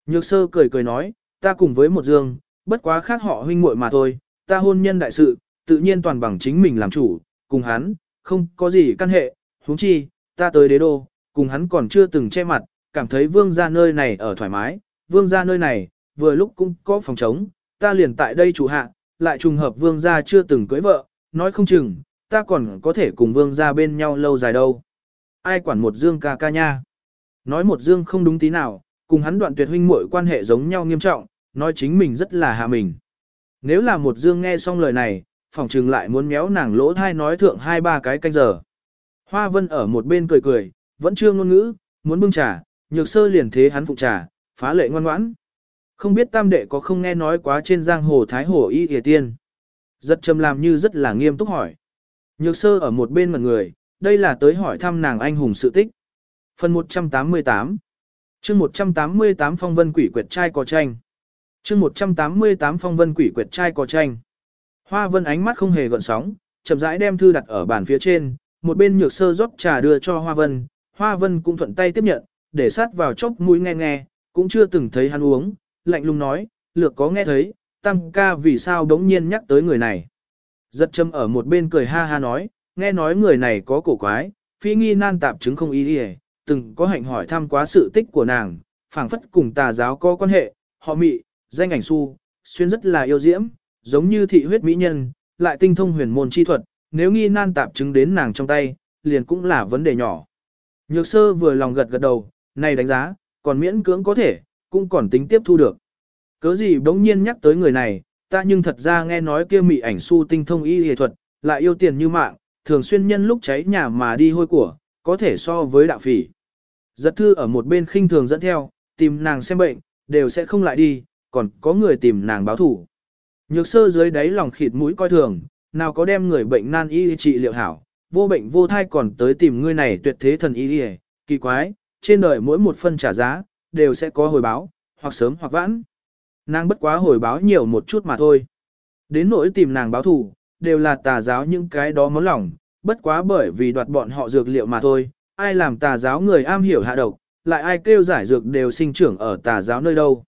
Nhược sơ cười cười nói, ta cùng với một dương, bất quá khác họ huynh muội mà thôi, ta hôn nhân đại sự, tự nhiên toàn bằng chính mình làm chủ, cùng hắn, không có gì căn hệ, huống chi, ta tới đế đô, cùng hắn còn chưa từng che mặt, cảm thấy vương gia nơi này ở thoải mái, vương gia nơi này, vừa lúc cũng có phòng trống, ta liền tại đây chủ hạ, lại trùng hợp vương gia chưa từng cưới vợ, nói không chừng, ta còn có thể cùng vương gia bên nhau lâu dài đâu. Ai quản một dương ca ca nha. Nói một dương không đúng tí nào, cùng hắn đoạn tuyệt huynh muội quan hệ giống nhau nghiêm trọng, nói chính mình rất là hạ mình. Nếu là một dương nghe xong lời này, phòng trừng lại muốn méo nàng lỗ thai nói thượng hai ba cái canh giờ. Hoa vân ở một bên cười cười, vẫn chưa ngôn ngữ, muốn bưng trà, nhược sơ liền thế hắn phụ trà, phá lệ ngoan ngoãn. Không biết tam đệ có không nghe nói quá trên giang hồ Thái Hồ Y Hề Tiên. Giật trầm làm như rất là nghiêm túc hỏi. Nhược sơ ở một bên mặt người, đây là tới hỏi thăm nàng anh hùng sự tích. Phần 188 chương 188 phong vân quỷ quyệt trai có tranh. chương 188 phong vân quỷ quyệt trai có tranh. Hoa vân ánh mắt không hề gợn sóng, chậm rãi đem thư đặt ở bàn phía trên, một bên nhược sơ rót trà đưa cho Hoa vân. Hoa vân cũng thuận tay tiếp nhận, để sát vào chốc mũi nghe nghe, cũng chưa từng thấy hắn uống, lạnh lùng nói, lược có nghe thấy, tam ca vì sao đống nhiên nhắc tới người này. Giật châm ở một bên cười ha ha nói, nghe nói người này có cổ quái, phi nghi nan tạp chứng không ý đi từng có hạnh hỏi thăm quá sự tích của nàng, phảng phất cùng tà giáo có quan hệ, họ mị, danh ảnh su, xuyên rất là yêu diễm, giống như thị huyết mỹ nhân, lại tinh thông huyền môn chi thuật, nếu nghi nan tạp chứng đến nàng trong tay, liền cũng là vấn đề nhỏ. Nhược sơ vừa lòng gật gật đầu, này đánh giá, còn miễn cưỡng có thể, cũng còn tính tiếp thu được. Cớ gì bỗng nhiên nhắc tới người này, ta nhưng thật ra nghe nói kia mị ảnh su tinh thông y y thuật, lại yêu tiền như mạng, thường xuyên nhân lúc cháy nhà mà đi hôi của, có thể so với đạo phỉ. Giật thư ở một bên khinh thường dẫn theo, tìm nàng xem bệnh, đều sẽ không lại đi, còn có người tìm nàng báo thủ. Nhược sơ dưới đáy lòng khịt mũi coi thường, nào có đem người bệnh nan y trị liệu hảo, vô bệnh vô thai còn tới tìm ngươi này tuyệt thế thần y y, kỳ quái, trên đời mỗi một phân trả giá, đều sẽ có hồi báo, hoặc sớm hoặc vãn. Nàng bất quá hồi báo nhiều một chút mà thôi. Đến nỗi tìm nàng báo thù, đều là tà giáo những cái đó món lòng, bất quá bởi vì đoạt bọn họ dược liệu mà thôi, ai làm tà giáo người am hiểu hạ độc, lại ai kêu giải dược đều sinh trưởng ở tà giáo nơi đâu.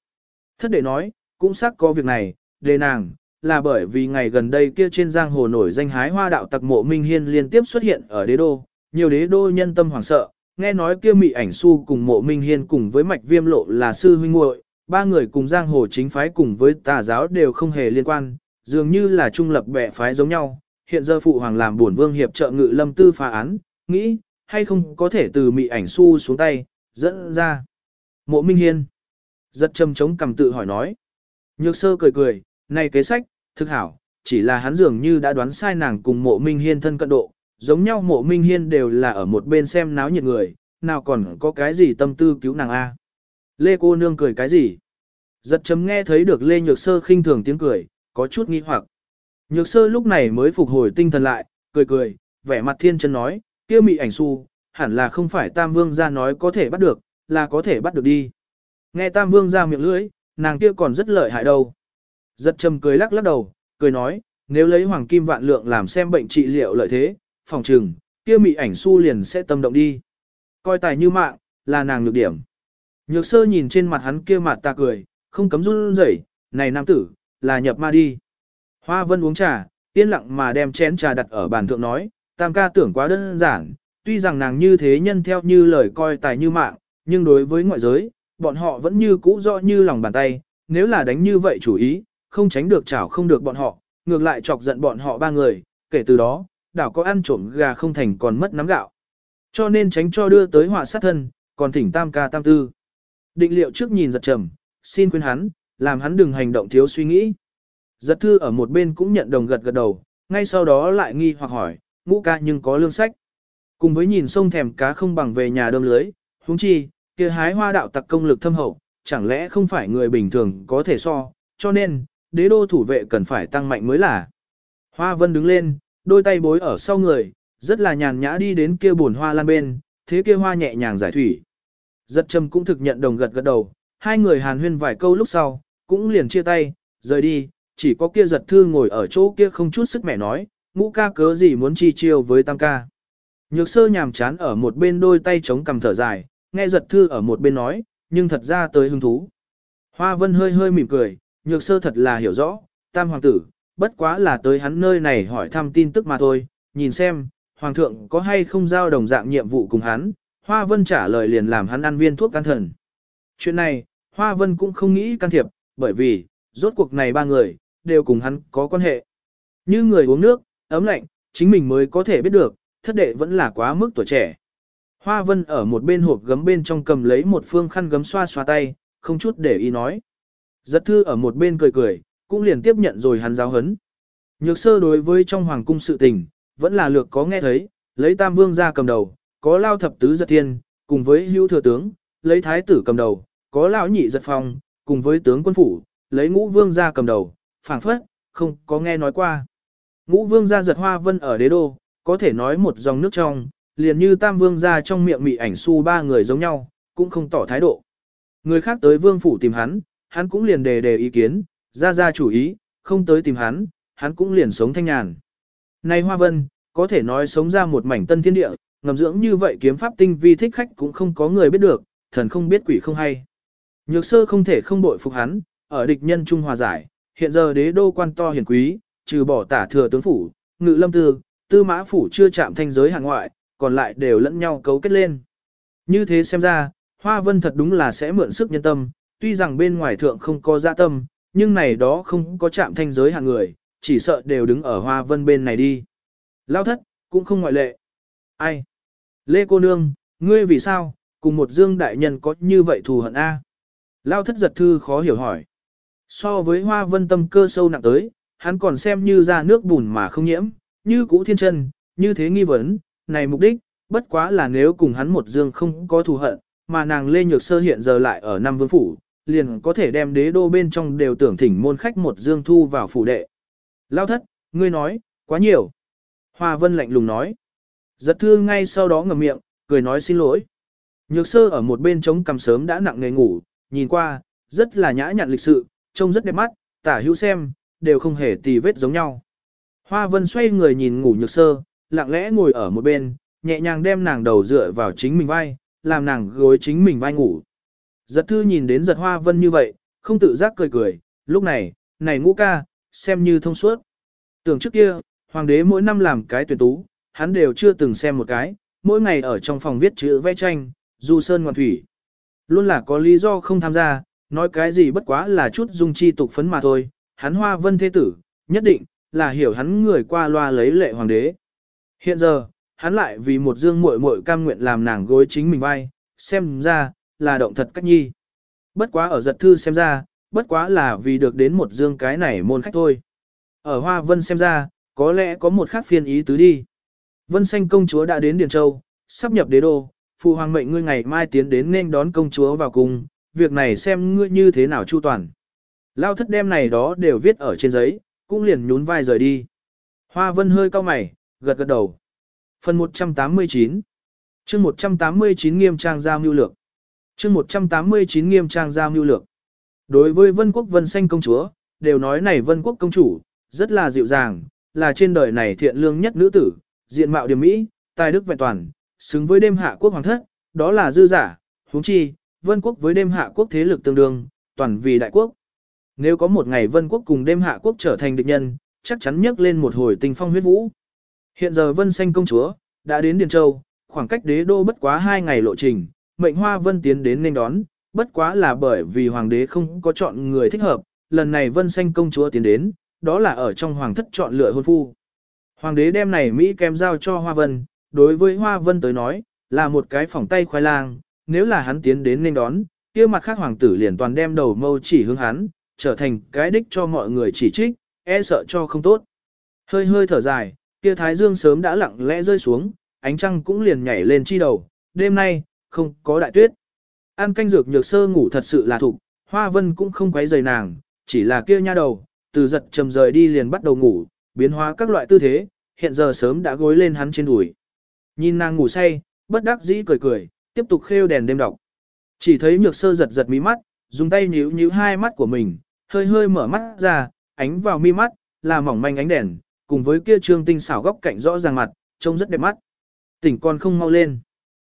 Thất để nói, cũng xác có việc này, đề nàng, là bởi vì ngày gần đây kia trên giang hồ nổi danh hái hoa đạo tặc mộ Minh Hiên liên tiếp xuất hiện ở đế đô, nhiều đế đô nhân tâm hoảng sợ, nghe nói kia mị ảnh su cùng mộ Minh Hiên cùng với mạch viêm lộ là sư huynh muội ba người cùng giang hồ chính phái cùng với tà giáo đều không hề liên quan, dường như là trung lập bè phái giống nhau. Hiện giờ phụ hoàng làm bổn vương hiệp trợ ngự lâm tư phá án, nghĩ, hay không có thể từ mị ảnh su xuống tay, dẫn ra. Mộ Minh Hiên. Giật trầm chống cầm tự hỏi nói. Nhược sơ cười cười, này kế sách, thực hảo, chỉ là hắn dường như đã đoán sai nàng cùng mộ Minh Hiên thân cận độ, giống nhau mộ Minh Hiên đều là ở một bên xem náo nhiệt người, nào còn có cái gì tâm tư cứu nàng A. Lê cô nương cười cái gì? Giật chấm nghe thấy được Lê Nhược Sơ khinh thường tiếng cười, có chút nghi hoặc. Nhược Sơ lúc này mới phục hồi tinh thần lại, cười cười, vẻ mặt thiên chân nói, kia mị ảnh su, hẳn là không phải Tam Vương ra nói có thể bắt được, là có thể bắt được đi. Nghe Tam Vương ra miệng lưỡi, nàng kia còn rất lợi hại đâu. Giật trầm cười lắc lắc đầu, cười nói, nếu lấy hoàng kim vạn lượng làm xem bệnh trị liệu lợi thế, phòng trừng, kia mị ảnh su liền sẽ tâm động đi. Coi tài như mạng, là nàng nhược điểm. Nhược sơ nhìn trên mặt hắn kia mặt ta cười, không cấm run rẩy, này nam tử, là nhập ma đi. Hoa vân uống trà, yên lặng mà đem chén trà đặt ở bàn thượng nói, tam ca tưởng quá đơn giản, tuy rằng nàng như thế nhân theo như lời coi tài như mạng, nhưng đối với ngoại giới, bọn họ vẫn như cũ rõ như lòng bàn tay, nếu là đánh như vậy chủ ý, không tránh được chảo không được bọn họ, ngược lại chọc giận bọn họ ba người, kể từ đó, đảo có ăn trộm gà không thành còn mất nắm gạo. Cho nên tránh cho đưa tới họa sát thân, còn thỉnh tam ca tam tư. Định liệu trước nhìn giật trầm, xin khuyên hắn, làm hắn đừng hành động thiếu suy nghĩ. Giật thư ở một bên cũng nhận đồng gật gật đầu, ngay sau đó lại nghi hoặc hỏi, ngũ ca nhưng có lương sách. Cùng với nhìn sông thèm cá không bằng về nhà đơm lưới, huống chi, kia hái hoa đạo tặc công lực thâm hậu, chẳng lẽ không phải người bình thường có thể so, cho nên, đế đô thủ vệ cần phải tăng mạnh mới là. Hoa vân đứng lên, đôi tay bối ở sau người, rất là nhàn nhã đi đến kia buồn hoa lan bên, thế kia hoa nhẹ nhàng giải thủy. Giật trầm cũng thực nhận đồng gật gật đầu, hai người hàn huyên vài câu lúc sau, cũng liền chia tay, rời đi, chỉ có kia giật thư ngồi ở chỗ kia không chút sức mẻ nói, ngũ ca cớ gì muốn chi chiêu với tam ca. Nhược sơ nhàm chán ở một bên đôi tay chống cầm thở dài, nghe giật thư ở một bên nói, nhưng thật ra tới hứng thú. Hoa vân hơi hơi mỉm cười, nhược sơ thật là hiểu rõ, tam hoàng tử, bất quá là tới hắn nơi này hỏi thăm tin tức mà thôi, nhìn xem, hoàng thượng có hay không giao đồng dạng nhiệm vụ cùng hắn, Hoa Vân trả lời liền làm hắn ăn viên thuốc can thần. Chuyện này, Hoa Vân cũng không nghĩ can thiệp, bởi vì, rốt cuộc này ba người, đều cùng hắn có quan hệ. Như người uống nước, ấm lạnh, chính mình mới có thể biết được, thất đệ vẫn là quá mức tuổi trẻ. Hoa Vân ở một bên hộp gấm bên trong cầm lấy một phương khăn gấm xoa xoa tay, không chút để ý nói. Giật thư ở một bên cười cười, cũng liền tiếp nhận rồi hắn giáo hấn. Nhược sơ đối với trong hoàng cung sự tình, vẫn là lược có nghe thấy, lấy tam vương ra cầm đầu, có lao thập tứ giật thiên, cùng với hữu thừa tướng, lấy thái tử cầm đầu, có lão nhị giật phong, cùng với tướng quân phủ, lấy ngũ vương ra cầm đầu, phảng phất, không có nghe nói qua. Ngũ vương gia giật hoa vân ở đế đô, có thể nói một dòng nước trong, liền như tam vương gia trong miệng mị ảnh su ba người giống nhau, cũng không tỏ thái độ. Người khác tới vương phủ tìm hắn, hắn cũng liền đề đề ý kiến, ra ra chủ ý, không tới tìm hắn, hắn cũng liền sống thanh nhàn. Này hoa vân, có thể nói sống ra một mảnh tân thiên địa, ngầm dưỡng như vậy kiếm pháp tinh vi thích khách cũng không có người biết được, thần không biết quỷ không hay. Nhược sơ không thể không bội phục hắn, ở địch nhân Trung Hòa giải, hiện giờ đế đô quan to hiển quý, trừ bỏ tả thừa tướng phủ, ngự lâm tư, tư mã phủ chưa chạm thanh giới hàng ngoại, còn lại đều lẫn nhau cấu kết lên. Như thế xem ra, Hoa Vân thật đúng là sẽ mượn sức nhân tâm, tuy rằng bên ngoài thượng không có dạ tâm, nhưng này đó không có chạm thanh giới hàng người, chỉ sợ đều đứng ở Hoa Vân bên này đi. Lao thất, cũng không ngoại lệ. Ai? Lê cô nương, ngươi vì sao, cùng một dương đại nhân có như vậy thù hận A? Lao thất giật thư khó hiểu hỏi. So với hoa vân tâm cơ sâu nặng tới, hắn còn xem như ra nước bùn mà không nhiễm, như cũ thiên chân, như thế nghi vấn, này mục đích, bất quá là nếu cùng hắn một dương không có thù hận, mà nàng Lê Nhược Sơ hiện giờ lại ở Nam Vương Phủ, liền có thể đem đế đô bên trong đều tưởng thỉnh môn khách một dương thu vào phủ đệ. Lao thất, ngươi nói, quá nhiều. Hoa Vân lạnh lùng nói. Giật thương ngay sau đó ngầm miệng, cười nói xin lỗi. Nhược sơ ở một bên trống cằm sớm đã nặng nề ngủ, nhìn qua, rất là nhã nhặn lịch sự, trông rất đẹp mắt, tả hữu xem, đều không hề tì vết giống nhau. Hoa vân xoay người nhìn ngủ nhược sơ, lặng lẽ ngồi ở một bên, nhẹ nhàng đem nàng đầu dựa vào chính mình vai, làm nàng gối chính mình vai ngủ. Giật thư nhìn đến giật hoa vân như vậy, không tự giác cười cười, lúc này, này ngũ ca, xem như thông suốt. Tưởng trước kia, hoàng đế mỗi năm làm cái tuyển tú, hắn đều chưa từng xem một cái, mỗi ngày ở trong phòng viết chữ vẽ tranh, du sơn ngoạn thủy. Luôn là có lý do không tham gia, nói cái gì bất quá là chút dung chi tục phấn mà thôi, hắn hoa vân thế tử, nhất định, là hiểu hắn người qua loa lấy lệ hoàng đế. Hiện giờ, hắn lại vì một dương muội muội cam nguyện làm nàng gối chính mình vai, xem ra, là động thật cách nhi. Bất quá ở giật thư xem ra, bất quá là vì được đến một dương cái này môn khách thôi. Ở Hoa Vân xem ra, có lẽ có một khác phiên ý tứ đi. Vân Xanh công chúa đã đến Điền Châu, sắp nhập đế đô, phụ hoàng mệnh ngươi ngày mai tiến đến nên đón công chúa vào cùng. việc này xem ngươi như thế nào chu toàn. Lao thất đem này đó đều viết ở trên giấy, cũng liền nhún vai rời đi. Hoa Vân hơi cau mày, gật gật đầu. Phần 189 chương 189 nghiêm trang giao mưu lược chương 189 nghiêm trang giao mưu lược Đối với Vân Quốc Vân Xanh công chúa, đều nói này Vân Quốc công chủ, rất là dịu dàng, là trên đời này thiện lương nhất nữ tử, diện mạo điểm mỹ, tài đức vẹn toàn, xứng với đêm hạ quốc hoàng thất, đó là dư giả, huống chi, Vân Quốc với đêm hạ quốc thế lực tương đương, toàn vì đại quốc. Nếu có một ngày Vân Quốc cùng đêm hạ quốc trở thành địch nhân, chắc chắn nhấc lên một hồi tình phong huyết vũ. Hiện giờ Vân Xanh công chúa, đã đến Điền Châu, khoảng cách đế đô bất quá hai ngày lộ trình, mệnh hoa Vân tiến đến nên đón, bất quá là bởi vì hoàng đế không có chọn người thích hợp, lần này Vân Xanh công chúa tiến đến, đó là ở trong hoàng thất chọn lựa hôn phu. Hoàng đế đem này Mỹ kèm giao cho Hoa Vân, đối với Hoa Vân tới nói, là một cái phỏng tay khoai lang, nếu là hắn tiến đến nên đón, kia mặt khác hoàng tử liền toàn đem đầu mâu chỉ hướng hắn, trở thành cái đích cho mọi người chỉ trích, e sợ cho không tốt. Hơi hơi thở dài, kia thái dương sớm đã lặng lẽ rơi xuống, ánh trăng cũng liền nhảy lên chi đầu, đêm nay, không có đại tuyết. Ăn canh dược nhược sơ ngủ thật sự là thục, hoa vân cũng không quấy rầy nàng, chỉ là kia nha đầu, từ giật trầm rời đi liền bắt đầu ngủ, biến hóa các loại tư thế, hiện giờ sớm đã gối lên hắn trên đùi. Nhìn nàng ngủ say, bất đắc dĩ cười cười, tiếp tục khêu đèn đêm đọc. Chỉ thấy nhược sơ giật giật mí mắt, dùng tay nhíu nhíu hai mắt của mình, hơi hơi mở mắt ra, ánh vào mi mắt, là mỏng manh ánh đèn, cùng với kia trương tinh xảo góc cạnh rõ ràng mặt, trông rất đẹp mắt. Tỉnh con không mau lên.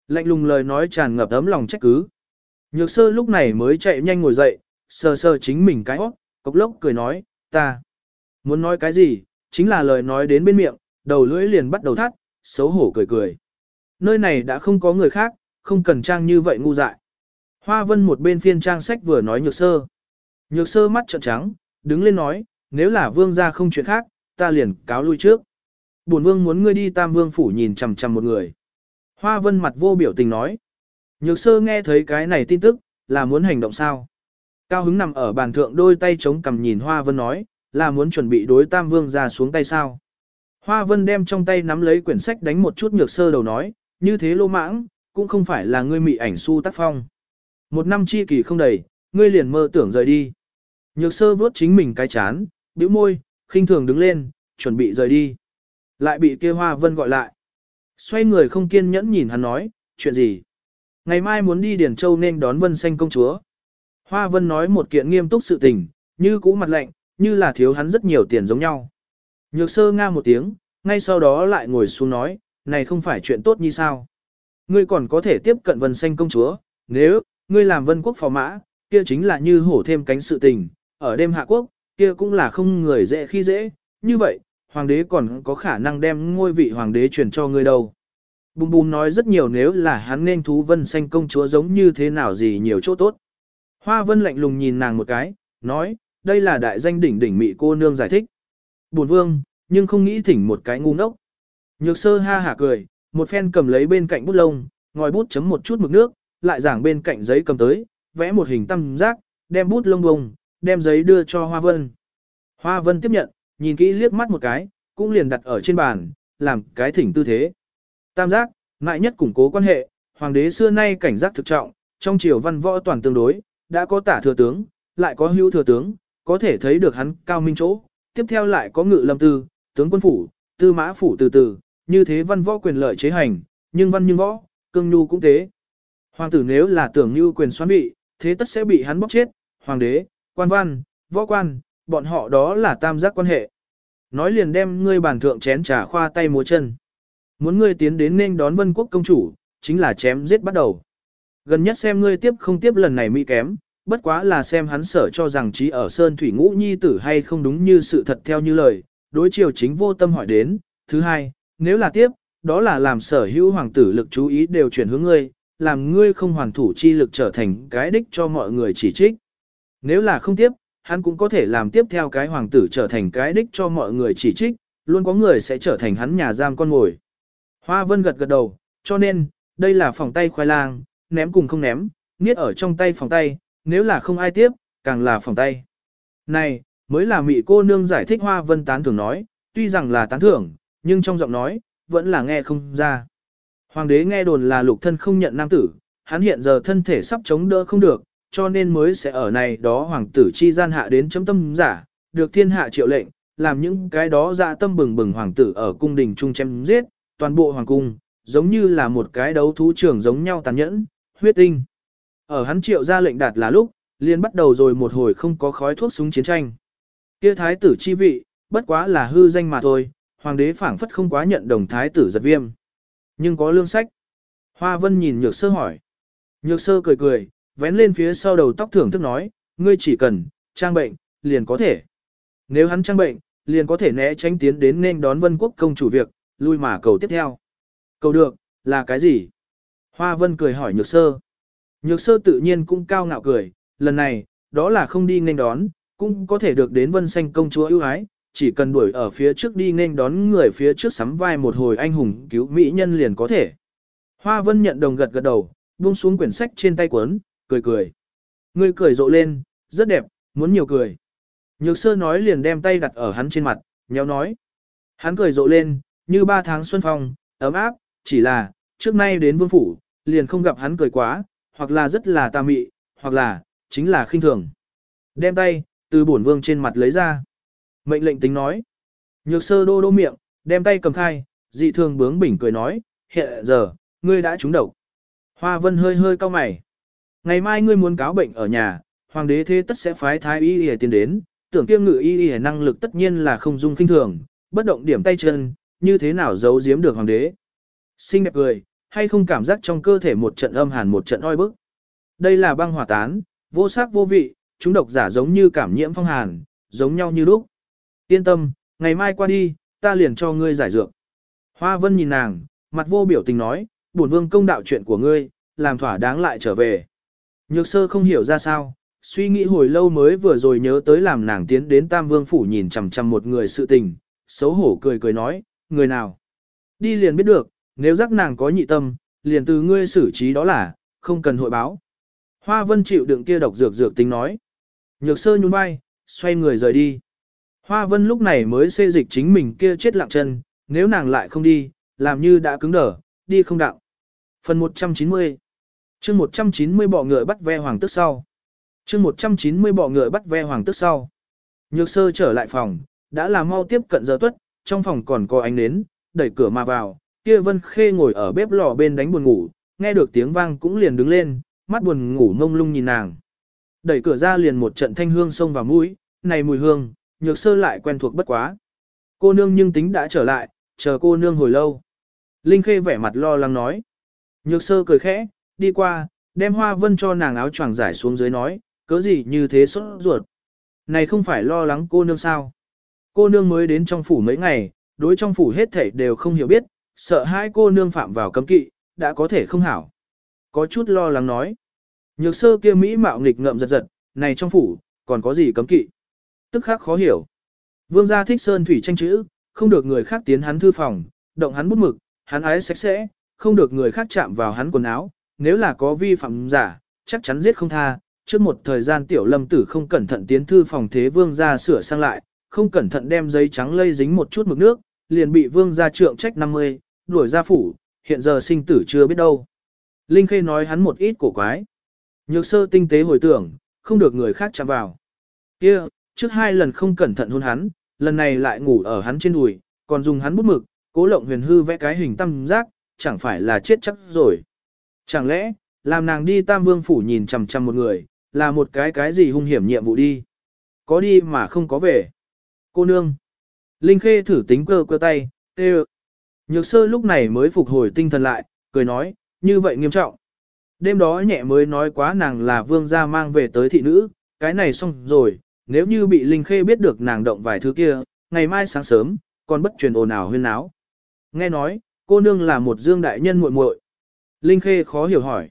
Lạnh lùng lời nói tràn ngập ấm lòng trách cứ. Nhược sơ lúc này mới chạy nhanh ngồi dậy, sờ sờ chính mình cái óc, cốc lốc cười nói, ta. Muốn nói cái gì, chính là lời nói đến bên miệng, đầu lưỡi liền bắt đầu thắt, xấu hổ cười cười. Nơi này đã không có người khác, không cần trang như vậy ngu dại. Hoa vân một bên phiên trang sách vừa nói nhược sơ. Nhược sơ mắt trợn trắng, đứng lên nói, nếu là vương gia không chuyện khác, ta liền cáo lui trước. Bổn vương muốn ngươi đi tam vương phủ nhìn chằm chằm một người. Hoa vân mặt vô biểu tình nói. Nhược sơ nghe thấy cái này tin tức, là muốn hành động sao? Cao hứng nằm ở bàn thượng đôi tay chống cằm nhìn Hoa vân nói, là muốn chuẩn bị đối tam vương ra xuống tay sao? Hoa vân đem trong tay nắm lấy quyển sách đánh một chút nhược sơ đầu nói, như thế lô mãng, cũng không phải là ngươi mị ảnh su tác phong. Một năm chi kỳ không đầy, ngươi liền mơ tưởng rời đi. Nhược sơ vuốt chính mình cái chán, bĩu môi, khinh thường đứng lên, chuẩn bị rời đi. Lại bị kia hoa vân gọi lại. Xoay người không kiên nhẫn nhìn hắn nói, chuyện gì? Ngày mai muốn đi Điển Châu nên đón vân xanh công chúa. Hoa vân nói một kiện nghiêm túc sự tình, như cũ mặt lạnh, như là thiếu hắn rất nhiều tiền giống nhau. Nhược sơ nga một tiếng, ngay sau đó lại ngồi xuống nói, này không phải chuyện tốt như sao. Ngươi còn có thể tiếp cận vân xanh công chúa, nếu, ngươi làm vân quốc phò mã, kia chính là như hổ thêm cánh sự tình, ở đêm hạ quốc, kia cũng là không người dễ khi dễ, như vậy, hoàng đế còn có khả năng đem ngôi vị hoàng đế truyền cho ngươi đâu. Bùm bùm nói rất nhiều nếu là hắn nên thú vân xanh công chúa giống như thế nào gì nhiều chỗ tốt. Hoa vân lạnh lùng nhìn nàng một cái, nói, đây là đại danh đỉnh đỉnh mị cô nương giải thích. Bùn vương, nhưng không nghĩ thỉnh một cái ngu ngốc. Nhược sơ ha hả cười, một phen cầm lấy bên cạnh bút lông, ngòi bút chấm một chút mực nước, lại giảng bên cạnh giấy cầm tới, vẽ một hình tam giác, đem bút lông bông, đem giấy đưa cho Hoa Vân. Hoa Vân tiếp nhận, nhìn kỹ liếc mắt một cái, cũng liền đặt ở trên bàn, làm cái thỉnh tư thế. Tam giác, ngại nhất củng cố quan hệ, hoàng đế xưa nay cảnh giác thực trọng, trong triều văn võ toàn tương đối, đã có tả thừa tướng, lại có hữu thừa tướng, có thể thấy được hắn cao minh chỗ, tiếp theo lại có ngự lâm tư, tướng quân phủ, tư mã phủ từ từ, như thế văn võ quyền lợi chế hành, nhưng văn nhưng võ, cương nhu cũng thế. Hoàng tử nếu là tưởng như quyền xoán vị, thế tất sẽ bị hắn bóc chết, hoàng đế, quan văn, võ quan, bọn họ đó là tam giác quan hệ. Nói liền đem ngươi bàn thượng chén trà khoa tay múa chân. Muốn ngươi tiến đến nên đón vân quốc công chủ, chính là chém giết bắt đầu. Gần nhất xem ngươi tiếp không tiếp lần này mỹ kém, bất quá là xem hắn sở cho rằng trí ở Sơn Thủy Ngũ Nhi tử hay không đúng như sự thật theo như lời, đối chiều chính vô tâm hỏi đến. Thứ hai, nếu là tiếp, đó là làm sở hữu hoàng tử lực chú ý đều chuyển hướng ngươi, làm ngươi không hoàn thủ chi lực trở thành cái đích cho mọi người chỉ trích. Nếu là không tiếp, hắn cũng có thể làm tiếp theo cái hoàng tử trở thành cái đích cho mọi người chỉ trích, luôn có người sẽ trở thành hắn nhà giam con ngồi. Hoa vân gật gật đầu, cho nên, đây là phòng tay khoai lang, ném cùng không ném, niết ở trong tay phòng tay, nếu là không ai tiếp, càng là phòng tay. Này, mới là mị cô nương giải thích hoa vân tán thưởng nói, tuy rằng là tán thưởng, nhưng trong giọng nói, vẫn là nghe không ra. Hoàng đế nghe đồn là lục thân không nhận nam tử, hắn hiện giờ thân thể sắp chống đỡ không được, cho nên mới sẽ ở này đó hoàng tử chi gian hạ đến chấm tâm giả, được thiên hạ triệu lệnh, làm những cái đó dạ tâm bừng bừng hoàng tử ở cung đình trung chém giết, toàn bộ hoàng cung, giống như là một cái đấu thú trường giống nhau tàn nhẫn, huyết tinh. Ở hắn triệu ra lệnh đạt là lúc, liền bắt đầu rồi một hồi không có khói thuốc súng chiến tranh. Kia thái tử chi vị, bất quá là hư danh mà thôi, hoàng đế phảng phất không quá nhận đồng thái tử giật viêm. Nhưng có lương sách. Hoa vân nhìn nhược sơ hỏi. Nhược sơ cười cười, vén lên phía sau đầu tóc thưởng thức nói, ngươi chỉ cần, trang bệnh, liền có thể. Nếu hắn trang bệnh, liền có thể né tránh tiến đến nên đón vân quốc công chủ việc, lui mà cầu tiếp theo. Cầu được, là cái gì? Hoa vân cười hỏi nhược sơ. Nhược sơ tự nhiên cũng cao ngạo cười, lần này, đó là không đi nên đón, cũng có thể được đến vân xanh công chúa ưu ái, chỉ cần đuổi ở phía trước đi nên đón người phía trước sắm vai một hồi anh hùng cứu mỹ nhân liền có thể. Hoa vân nhận đồng gật gật đầu, buông xuống quyển sách trên tay cuốn, cười cười. Ngươi cười rộ lên, rất đẹp, muốn nhiều cười. Nhược sơ nói liền đem tay đặt ở hắn trên mặt, nhéo nói. Hắn cười rộ lên, như ba tháng xuân phong, ấm áp, chỉ là, trước nay đến vương phủ, liền không gặp hắn cười quá, hoặc là rất là tà mị, hoặc là, chính là khinh thường. Đem tay, từ bổn vương trên mặt lấy ra. Mệnh lệnh tính nói. Nhược sơ đô đô miệng, đem tay cầm khai, dị thường bướng bỉnh cười nói, hiện giờ, ngươi đã trúng độc. Hoa vân hơi hơi cau mày. Ngày mai ngươi muốn cáo bệnh ở nhà, hoàng đế thế tất sẽ phái thái y y tiến đến, tưởng kia ngự y y năng lực tất nhiên là không dung kinh thường, bất động điểm tay chân, như thế nào giấu giếm được hoàng đế. Xinh đẹp cười, hay không cảm giác trong cơ thể một trận âm hàn một trận oi bức. Đây là băng hỏa tán, vô sắc vô vị, chúng độc giả giống như cảm nhiễm phong hàn, giống nhau như lúc. Yên tâm, ngày mai qua đi, ta liền cho ngươi giải dược. Hoa vân nhìn nàng, mặt vô biểu tình nói, bổn vương công đạo chuyện của ngươi, làm thỏa đáng lại trở về. Nhược sơ không hiểu ra sao, suy nghĩ hồi lâu mới vừa rồi nhớ tới làm nàng tiến đến Tam Vương Phủ nhìn chằm chằm một người sự tình, xấu hổ cười cười nói, người nào. Đi liền biết được, nếu rắc nàng có nhị tâm, liền từ ngươi xử trí đó là, không cần hội báo. Hoa vân chịu đựng kia độc dược dược tính nói. Nhược sơ nhún vai, xoay người rời đi. Hoa vân lúc này mới xê dịch chính mình kia chết lặng chân, nếu nàng lại không đi, làm như đã cứng đờ, đi không đạo. Phần 190 chương 190 bọ ngựa bắt ve hoàng tức sau. chương 190 bọ ngựa bắt ve hoàng tức sau. Nhược sơ trở lại phòng, đã là mau tiếp cận giờ tuất, trong phòng còn có ánh nến, đẩy cửa mà vào, kia vân khê ngồi ở bếp lò bên đánh buồn ngủ, nghe được tiếng vang cũng liền đứng lên, mắt buồn ngủ mông lung nhìn nàng. Đẩy cửa ra liền một trận thanh hương xông vào mũi, này mùi hương, nhược sơ lại quen thuộc bất quá. Cô nương nhưng tính đã trở lại, chờ cô nương hồi lâu. Linh khê vẻ mặt lo lắng nói. Nhược sơ cười khẽ, đi qua, đem hoa vân cho nàng áo choàng giải xuống dưới nói, cớ gì như thế sốt ruột. Này không phải lo lắng cô nương sao. Cô nương mới đến trong phủ mấy ngày, đối trong phủ hết thảy đều không hiểu biết, sợ hai cô nương phạm vào cấm kỵ, đã có thể không hảo. Có chút lo lắng nói. Nhược sơ kia Mỹ mạo nghịch ngợm giật giật, này trong phủ, còn có gì cấm kỵ. Tức khắc khó hiểu. Vương gia thích sơn thủy tranh chữ, không được người khác tiến hắn thư phòng, động hắn bút mực, hắn ái sạch sẽ, không được người khác chạm vào hắn quần áo, nếu là có vi phạm giả, chắc chắn giết không tha. Trước một thời gian tiểu lâm tử không cẩn thận tiến thư phòng thế vương gia sửa sang lại, không cẩn thận đem giấy trắng lây dính một chút mực nước, liền bị vương gia trượng trách 50, đuổi ra phủ, hiện giờ sinh tử chưa biết đâu. Linh Khê nói hắn một ít cổ quái. Nhược sơ tinh tế hồi tưởng, không được người khác chạm vào. kia trước hai lần không cẩn thận hôn hắn, lần này lại ngủ ở hắn trên đùi, còn dùng hắn bút mực, cố lộng huyền hư vẽ cái hình tam giác, chẳng phải là chết chắc rồi. Chẳng lẽ, làm nàng đi tam vương phủ nhìn chằm chằm một người, là một cái cái gì hung hiểm nhiệm vụ đi. Có đi mà không có về. Cô nương. Linh Khê thử tính cơ cơ tay, tê Nhược sơ lúc này mới phục hồi tinh thần lại, cười nói, như vậy nghiêm trọng. Đêm đó nhẹ mới nói quá nàng là vương gia mang về tới thị nữ, cái này xong rồi, nếu như bị Linh Khê biết được nàng động vài thứ kia, ngày mai sáng sớm, còn bất truyền ồn ào huyên náo. Nghe nói, cô nương là một dương đại nhân muội muội. Linh Khê khó hiểu hỏi.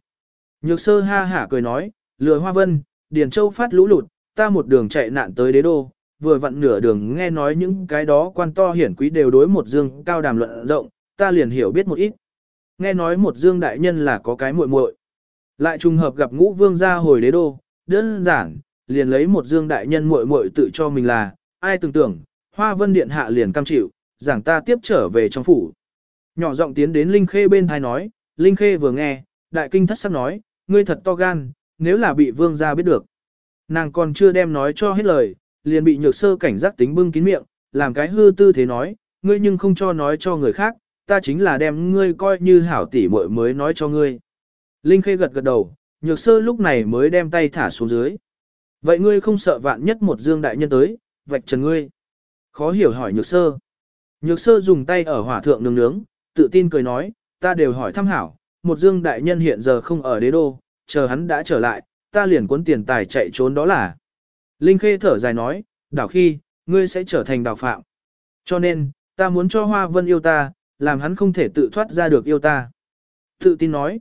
Nhược sơ ha hả cười nói, lừa hoa vân, Điền Châu phát lũ lụt, ta một đường chạy nạn tới đế đô, vừa vặn nửa đường nghe nói những cái đó quan to hiển quý đều đối một dương cao đàm luận rộng, ta liền hiểu biết một ít. Nghe nói một dương đại nhân là có cái muội muội. Lại trùng hợp gặp ngũ vương gia hồi đế đô, đơn giản, liền lấy một dương đại nhân muội muội tự cho mình là, ai tưởng tưởng, hoa vân điện hạ liền cam chịu, giảng ta tiếp trở về trong phủ. Nhỏ giọng tiến đến Linh Khê bên thai nói, Linh Khê vừa nghe, đại kinh thất sắc nói, ngươi thật to gan, nếu là bị vương gia biết được. Nàng còn chưa đem nói cho hết lời, liền bị nhược sơ cảnh giác tính bưng kín miệng, làm cái hư tư thế nói, ngươi nhưng không cho nói cho người khác, ta chính là đem ngươi coi như hảo tỷ muội mới nói cho ngươi. Linh Khê gật gật đầu, nhược sơ lúc này mới đem tay thả xuống dưới. Vậy ngươi không sợ vạn nhất một dương đại nhân tới, vạch trần ngươi. Khó hiểu hỏi nhược sơ. Nhược sơ dùng tay ở hỏa thượng nướng nướng, tự tin cười nói, ta đều hỏi thăm hảo, một dương đại nhân hiện giờ không ở đế đô, chờ hắn đã trở lại, ta liền cuốn tiền tài chạy trốn đó là. Linh Khê thở dài nói, đảo khi, ngươi sẽ trở thành đào phạm. Cho nên, ta muốn cho Hoa Vân yêu ta, làm hắn không thể tự thoát ra được yêu ta. Tự tin nói.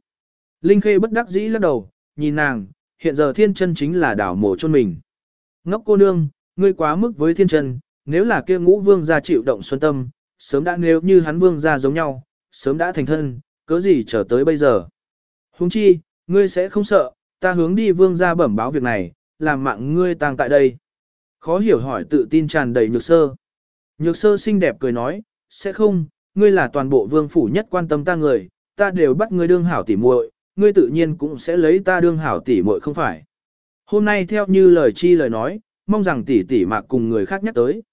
Linh Khê bất đắc dĩ lắc đầu, nhìn nàng, hiện giờ thiên chân chính là đảo mổ chôn mình. Ngốc cô nương, ngươi quá mức với thiên chân, nếu là kia ngũ vương gia chịu động xuân tâm, sớm đã nếu như hắn vương gia giống nhau, sớm đã thành thân, cớ gì chờ tới bây giờ. Huống chi, ngươi sẽ không sợ, ta hướng đi vương gia bẩm báo việc này, làm mạng ngươi tang tại đây. Khó hiểu hỏi tự tin tràn đầy nhược sơ. Nhược sơ xinh đẹp cười nói, sẽ không, ngươi là toàn bộ vương phủ nhất quan tâm ta người, ta đều bắt ngươi đương hảo tỉ muội, ngươi tự nhiên cũng sẽ lấy ta đương hảo tỉ muội không phải. Hôm nay theo như lời chi lời nói, mong rằng tỷ tỷ mạc cùng người khác nhắc tới.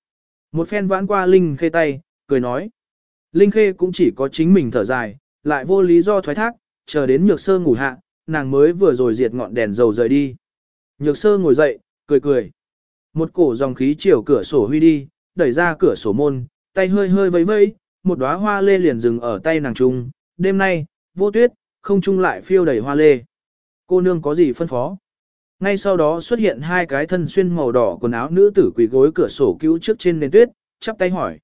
Một phen vãn qua Linh Khê tay, cười nói. Linh Khê cũng chỉ có chính mình thở dài, lại vô lý do thoái thác, chờ đến nhược sơ ngủ hạ, nàng mới vừa rồi diệt ngọn đèn dầu rời đi. Nhược sơ ngồi dậy, cười cười. Một cổ dòng khí chiều cửa sổ huy đi, đẩy ra cửa sổ môn, tay hơi hơi vẫy vẫy, một đóa hoa lê liền dừng ở tay nàng trung. Đêm nay, vô tuyết, không trung lại phiêu đầy hoa lê. Cô nương có gì phân phó? Ngay sau đó xuất hiện hai cái thân xuyên màu đỏ quần áo nữ tử quỳ gối cửa sổ cứu trước trên nền tuyết, chắp tay hỏi.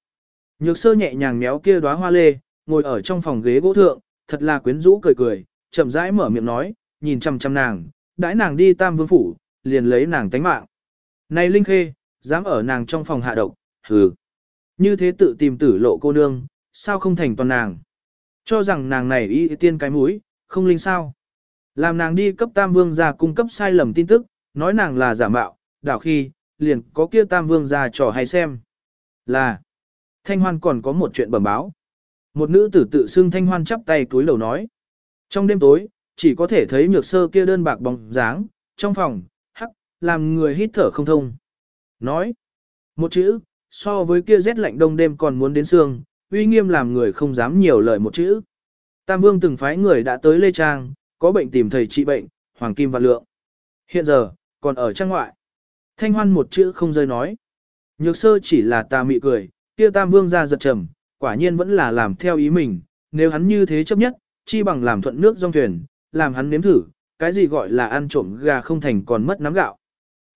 Nhược sơ nhẹ nhàng méo kia đóa hoa lê, ngồi ở trong phòng ghế gỗ thượng, thật là quyến rũ cười cười, chậm rãi mở miệng nói, nhìn chăm chăm nàng, đãi nàng đi tam vương phủ, liền lấy nàng tánh mạng. Này Linh Khê, dám ở nàng trong phòng hạ độc, hừ. Như thế tự tìm tử lộ cô nương, sao không thành toàn nàng. Cho rằng nàng này y tiên cái mũi, không linh sao. Làm nàng đi cấp tam vương ra cung cấp sai lầm tin tức, nói nàng là giả mạo, đảo khi, liền có kia tam vương ra trò hay xem. Là, thanh hoan còn có một chuyện bẩm báo. Một nữ tử tự xưng thanh hoan chắp tay túi đầu nói. Trong đêm tối, chỉ có thể thấy nhược sơ kia đơn bạc bóng dáng, trong phòng, hắc, làm người hít thở không thông. Nói, một chữ, so với kia rét lạnh đông đêm còn muốn đến xương, uy nghiêm làm người không dám nhiều lời một chữ. Tam Vương từng phái người đã tới Lê Trang, có bệnh tìm thầy trị bệnh, Hoàng Kim và Lượng. Hiện giờ, còn ở trang ngoại. Thanh hoan một chữ không rơi nói. Nhược sơ chỉ là ta mị cười, kia Tam Vương ra giật trầm, quả nhiên vẫn là làm theo ý mình, nếu hắn như thế chấp nhất, chi bằng làm thuận nước dòng thuyền, làm hắn nếm thử, cái gì gọi là ăn trộm gà không thành còn mất nắm gạo.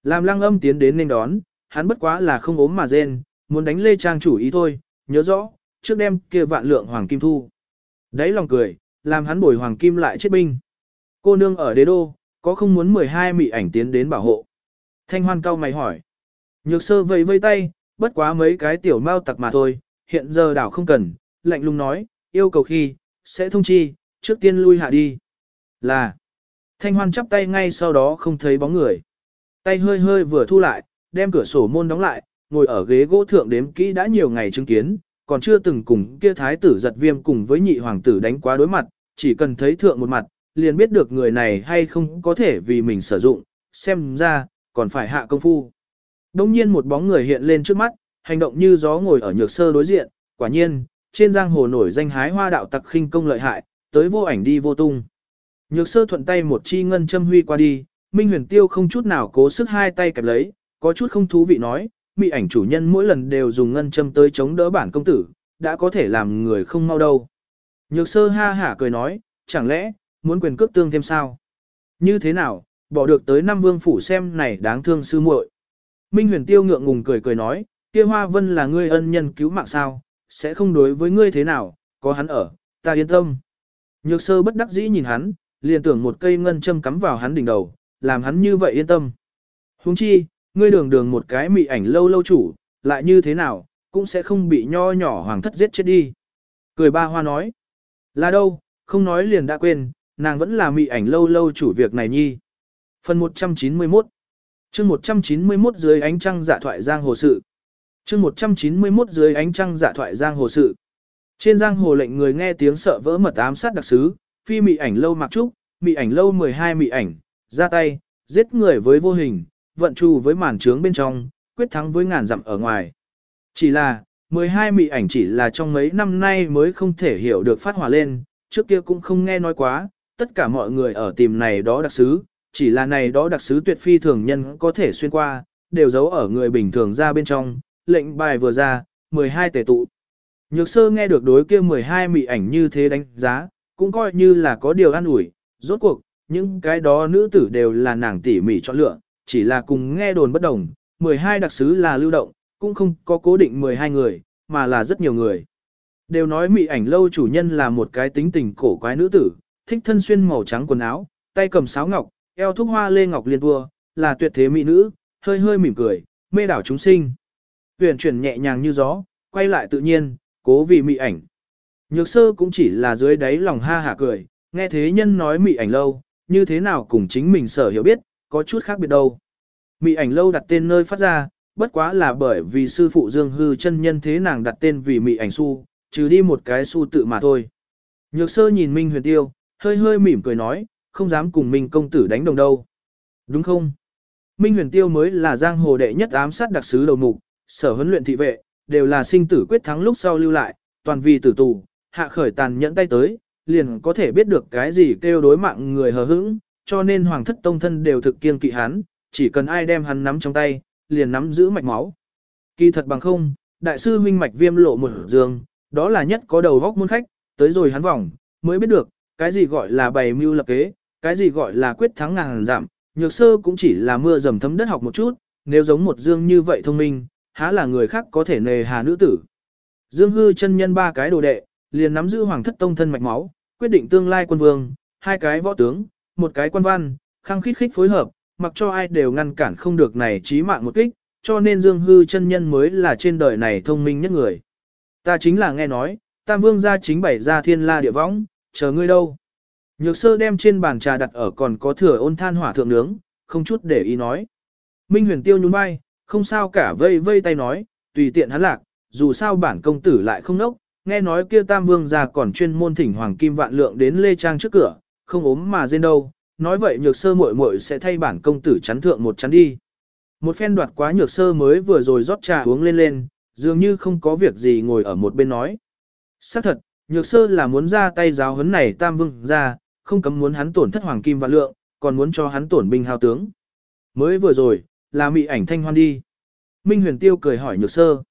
Làm lăng âm tiến đến nên đón, hắn bất quá là không ốm mà rên, muốn đánh Lê Trang chủ ý thôi, nhớ rõ, trước đêm kia vạn lượng hoàng kim thu. Đấy lòng cười, làm hắn bồi hoàng kim lại chết binh. Cô nương ở đế đô, có không muốn 12 mị ảnh tiến đến bảo hộ. Thanh hoan cao mày hỏi. Nhược sơ vây vây tay, bất quá mấy cái tiểu mau tặc mà thôi, hiện giờ đảo không cần, lạnh lùng nói, yêu cầu khi, sẽ thông chi, trước tiên lui hạ đi. Là, thanh hoan chắp tay ngay sau đó không thấy bóng người. Tay hơi hơi vừa thu lại, đem cửa sổ môn đóng lại, ngồi ở ghế gỗ thượng đếm kỹ đã nhiều ngày chứng kiến, còn chưa từng cùng kia thái tử giật viêm cùng với nhị hoàng tử đánh quá đối mặt, chỉ cần thấy thượng một mặt, liền biết được người này hay không có thể vì mình sử dụng, xem ra, còn phải hạ công phu. Đông nhiên một bóng người hiện lên trước mắt, hành động như gió ngồi ở nhược sơ đối diện, quả nhiên, trên giang hồ nổi danh hái hoa đạo tặc khinh công lợi hại, tới vô ảnh đi vô tung. Nhược sơ thuận tay một chi ngân châm huy qua đi, Minh huyền tiêu không chút nào cố sức hai tay kẹp lấy, có chút không thú vị nói, mị ảnh chủ nhân mỗi lần đều dùng ngân châm tới chống đỡ bản công tử, đã có thể làm người không mau đâu. Nhược sơ ha hả cười nói, chẳng lẽ, muốn quyền cước tương thêm sao? Như thế nào, bỏ được tới năm vương phủ xem này đáng thương sư muội. Minh huyền tiêu ngượng ngùng cười cười nói, kia hoa vân là ngươi ân nhân cứu mạng sao, sẽ không đối với ngươi thế nào, có hắn ở, ta yên tâm. Nhược sơ bất đắc dĩ nhìn hắn, liền tưởng một cây ngân châm cắm vào hắn đỉnh đầu, làm hắn như vậy yên tâm. Huống chi, ngươi đường đường một cái mị ảnh lâu lâu chủ, lại như thế nào, cũng sẽ không bị nho nhỏ hoàng thất giết chết đi. Cười ba hoa nói. Là đâu, không nói liền đã quên, nàng vẫn là mị ảnh lâu lâu chủ việc này nhi. Phần 191 chương 191 dưới ánh trăng giả thoại giang hồ sự. chương 191 dưới ánh trăng giả thoại giang hồ sự. Trên giang hồ lệnh người nghe tiếng sợ vỡ mật ám sát đặc sứ, phi mị ảnh lâu mặc trúc, mị ảnh lâu 12 mị ảnh, ra tay, giết người với vô hình, vận trù với màn trướng bên trong, quyết thắng với ngàn dặm ở ngoài. Chỉ là, 12 mị ảnh chỉ là trong mấy năm nay mới không thể hiểu được phát hỏa lên, trước kia cũng không nghe nói quá, tất cả mọi người ở tìm này đó đặc sứ, chỉ là này đó đặc sứ tuyệt phi thường nhân có thể xuyên qua, đều giấu ở người bình thường ra bên trong, lệnh bài vừa ra, 12 tể tụ. Nhược sơ nghe được đối kia 12 mị ảnh như thế đánh giá, cũng coi như là có điều an ủi, rốt cuộc, những cái đó nữ tử đều là nàng tỉ mỉ chọn lựa, chỉ là cùng nghe đồn bất đồng, 12 đặc sứ là lưu động, cũng không có cố định 12 người, mà là rất nhiều người. Đều nói mị ảnh lâu chủ nhân là một cái tính tình cổ quái nữ tử, thích thân xuyên màu trắng quần áo, tay cầm sáo ngọc, eo thúc hoa lê ngọc liên vua, là tuyệt thế mỹ nữ, hơi hơi mỉm cười, mê đảo chúng sinh. Huyền chuyển nhẹ nhàng như gió, quay lại tự nhiên, cố vì mỹ ảnh. Nhược sơ cũng chỉ là dưới đáy lòng ha hả cười, nghe thế nhân nói mỹ ảnh lâu, như thế nào cùng chính mình sở hiểu biết, có chút khác biệt đâu. Mỹ ảnh lâu đặt tên nơi phát ra, bất quá là bởi vì sư phụ Dương Hư chân nhân thế nàng đặt tên vì mỹ ảnh su, trừ đi một cái su tự mà thôi. Nhược sơ nhìn Minh huyền tiêu, hơi hơi mỉm cười nói, không dám cùng Minh công tử đánh đồng đâu. Đúng không? Minh huyền tiêu mới là giang hồ đệ nhất ám sát đặc sứ đầu mục, sở huấn luyện thị vệ, đều là sinh tử quyết thắng lúc sau lưu lại, toàn vì tử tù, hạ khởi tàn nhẫn tay tới, liền có thể biết được cái gì kêu đối mạng người hờ hững, cho nên hoàng thất tông thân đều thực kiên kỵ hắn, chỉ cần ai đem hắn nắm trong tay, liền nắm giữ mạch máu. Kỳ thật bằng không, đại sư huynh mạch viêm lộ một dương, đó là nhất có đầu góc môn khách, tới rồi hắn vòng, mới biết được, cái gì gọi là bày mưu lập kế, cái gì gọi là quyết thắng ngàn giảm, nhược sơ cũng chỉ là mưa dầm thấm đất học một chút, nếu giống một dương như vậy thông minh, há là người khác có thể nề hà nữ tử. Dương hư chân nhân ba cái đồ đệ, liền nắm giữ hoàng thất tông thân mạch máu, quyết định tương lai quân vương, hai cái võ tướng, một cái quan văn, khăng khít khích phối hợp, mặc cho ai đều ngăn cản không được này chí mạng một kích, cho nên Dương Hư chân nhân mới là trên đời này thông minh nhất người. Ta chính là nghe nói, Tam Vương gia chính bảy ra thiên la địa võng, chờ ngươi đâu. Nhược sơ đem trên bàn trà đặt ở còn có thừa ôn than hỏa thượng nướng, không chút để ý nói. Minh huyền tiêu nhún vai, không sao cả vây vây tay nói, tùy tiện hắn lạc, dù sao bản công tử lại không nốc, nghe nói kia tam vương gia còn chuyên môn thỉnh hoàng kim vạn lượng đến lê trang trước cửa, không ốm mà dên đâu, nói vậy nhược sơ muội muội sẽ thay bản công tử chắn thượng một chắn đi. Một phen đoạt quá nhược sơ mới vừa rồi rót trà uống lên lên, dường như không có việc gì ngồi ở một bên nói. xác thật, nhược sơ là muốn ra tay giáo huấn này tam vương ra, không cấm muốn hắn tổn thất hoàng kim và lượng, còn muốn cho hắn tổn binh hao tướng. Mới vừa rồi, là mị ảnh thanh hoan đi. Minh huyền tiêu cười hỏi nhược sơ.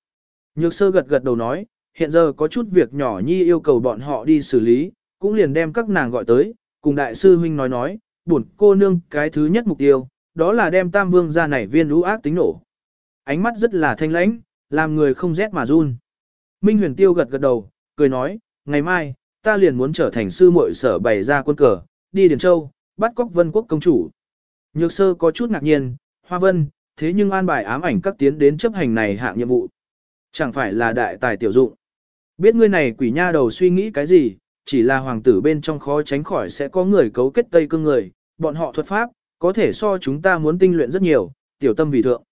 Nhược sơ gật gật đầu nói, hiện giờ có chút việc nhỏ nhi yêu cầu bọn họ đi xử lý, cũng liền đem các nàng gọi tới, cùng đại sư huynh nói nói, buồn cô nương cái thứ nhất mục tiêu, đó là đem tam vương ra này viên lũ ác tính nổ. Ánh mắt rất là thanh lãnh, làm người không rét mà run. Minh huyền tiêu gật gật đầu, cười nói, ngày mai, ta liền muốn trở thành sư muội sở bày ra quân cờ, đi Điền Châu, bắt cóc vân quốc công chủ. Nhược sơ có chút ngạc nhiên, hoa vân, thế nhưng an bài ám ảnh các tiến đến chấp hành này hạng nhiệm vụ. Chẳng phải là đại tài tiểu dụng. Biết ngươi này quỷ nha đầu suy nghĩ cái gì, chỉ là hoàng tử bên trong khó tránh khỏi sẽ có người cấu kết tây cương người, bọn họ thuật pháp, có thể so chúng ta muốn tinh luyện rất nhiều, tiểu tâm vì thượng.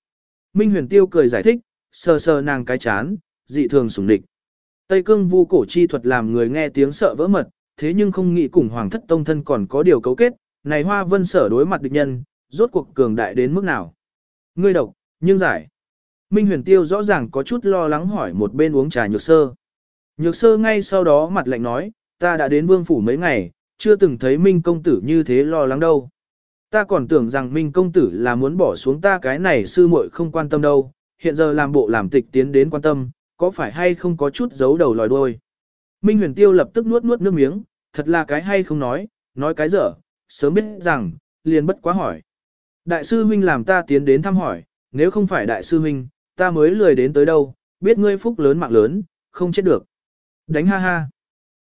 Minh huyền tiêu cười giải thích, sờ sờ nàng cái chán, dị thường sủng địch. Tây cương vu cổ chi thuật làm người nghe tiếng sợ vỡ mật, thế nhưng không nghĩ cùng hoàng thất tông thân còn có điều cấu kết, này hoa vân sở đối mặt địch nhân, rốt cuộc cường đại đến mức nào. Ngươi độc, nhưng giải. Minh huyền tiêu rõ ràng có chút lo lắng hỏi một bên uống trà nhược sơ. Nhược sơ ngay sau đó mặt lạnh nói, ta đã đến vương phủ mấy ngày, chưa từng thấy Minh công tử như thế lo lắng đâu. Ta còn tưởng rằng Minh công tử là muốn bỏ xuống ta cái này sư muội không quan tâm đâu, hiện giờ làm bộ làm tịch tiến đến quan tâm, có phải hay không có chút giấu đầu lòi đuôi. Minh huyền tiêu lập tức nuốt nuốt nước miếng, thật là cái hay không nói, nói cái dở, sớm biết rằng, liền bất quá hỏi. Đại sư huynh làm ta tiến đến thăm hỏi, nếu không phải đại sư huynh, ta mới lười đến tới đâu, biết ngươi phúc lớn mạng lớn, không chết được. Đánh ha ha.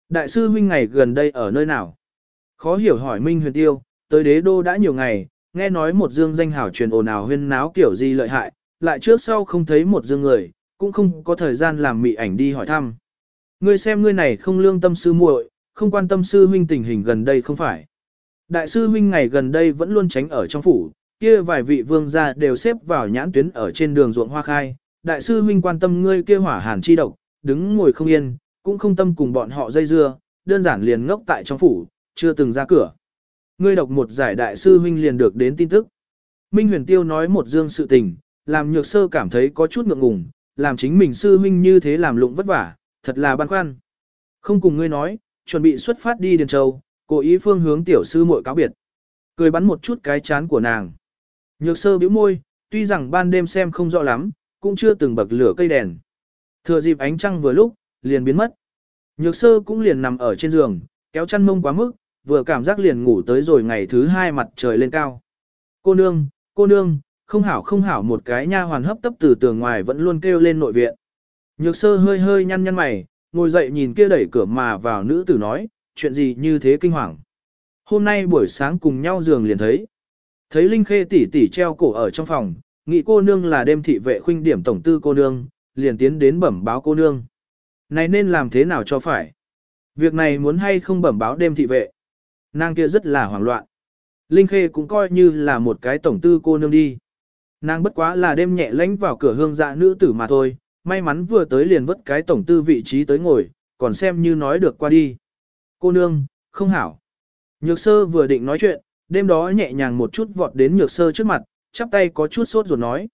Đại sư huynh ngày gần đây ở nơi nào? Khó hiểu hỏi Minh huyền tiêu, tới đế đô đã nhiều ngày, nghe nói một dương danh hảo truyền ồn ào huyên náo kiểu gì lợi hại, lại trước sau không thấy một dương người, cũng không có thời gian làm mị ảnh đi hỏi thăm. Ngươi xem ngươi này không lương tâm sư muội, không quan tâm sư huynh tình hình gần đây không phải. Đại sư huynh ngày gần đây vẫn luôn tránh ở trong phủ, kia vài vị vương gia đều xếp vào nhãn tuyến ở trên đường ruộng hoa khai. Đại sư huynh quan tâm ngươi kia hỏa hàn chi độc, đứng ngồi không yên, cũng không tâm cùng bọn họ dây dưa, đơn giản liền ngốc tại trong phủ, chưa từng ra cửa. Ngươi đọc một giải đại sư huynh liền được đến tin tức. Minh huyền tiêu nói một dương sự tình, làm nhược sơ cảm thấy có chút ngượng ngùng, làm chính mình sư huynh như thế làm lụng vất vả, thật là băn khoăn. Không cùng ngươi nói, chuẩn bị xuất phát đi Điền Châu, cố ý phương hướng tiểu sư muội cáo biệt. Cười bắn một chút cái chán của nàng. Nhược sơ bĩu môi, tuy rằng ban đêm xem không rõ lắm, cũng chưa từng bậc lửa cây đèn. Thừa dịp ánh trăng vừa lúc, liền biến mất. Nhược sơ cũng liền nằm ở trên giường, kéo chăn mông quá mức, vừa cảm giác liền ngủ tới rồi ngày thứ hai mặt trời lên cao. Cô nương, cô nương, không hảo không hảo một cái nha hoàn hấp tấp từ tường ngoài vẫn luôn kêu lên nội viện. Nhược sơ hơi hơi nhăn nhăn mày, ngồi dậy nhìn kia đẩy cửa mà vào nữ tử nói, chuyện gì như thế kinh hoàng. Hôm nay buổi sáng cùng nhau giường liền thấy. Thấy Linh Khê tỷ tỷ treo cổ ở trong phòng, nghĩ cô nương là đêm thị vệ khuynh điểm tổng tư cô nương, liền tiến đến bẩm báo cô nương. Này nên làm thế nào cho phải? Việc này muốn hay không bẩm báo đêm thị vệ? Nàng kia rất là hoảng loạn. Linh Khê cũng coi như là một cái tổng tư cô nương đi. Nàng bất quá là đêm nhẹ lánh vào cửa hương dạ nữ tử mà thôi, may mắn vừa tới liền vất cái tổng tư vị trí tới ngồi, còn xem như nói được qua đi. Cô nương, không hảo. Nhược sơ vừa định nói chuyện, đêm đó nhẹ nhàng một chút vọt đến nhược sơ trước mặt, chắp tay có chút sốt ruột nói.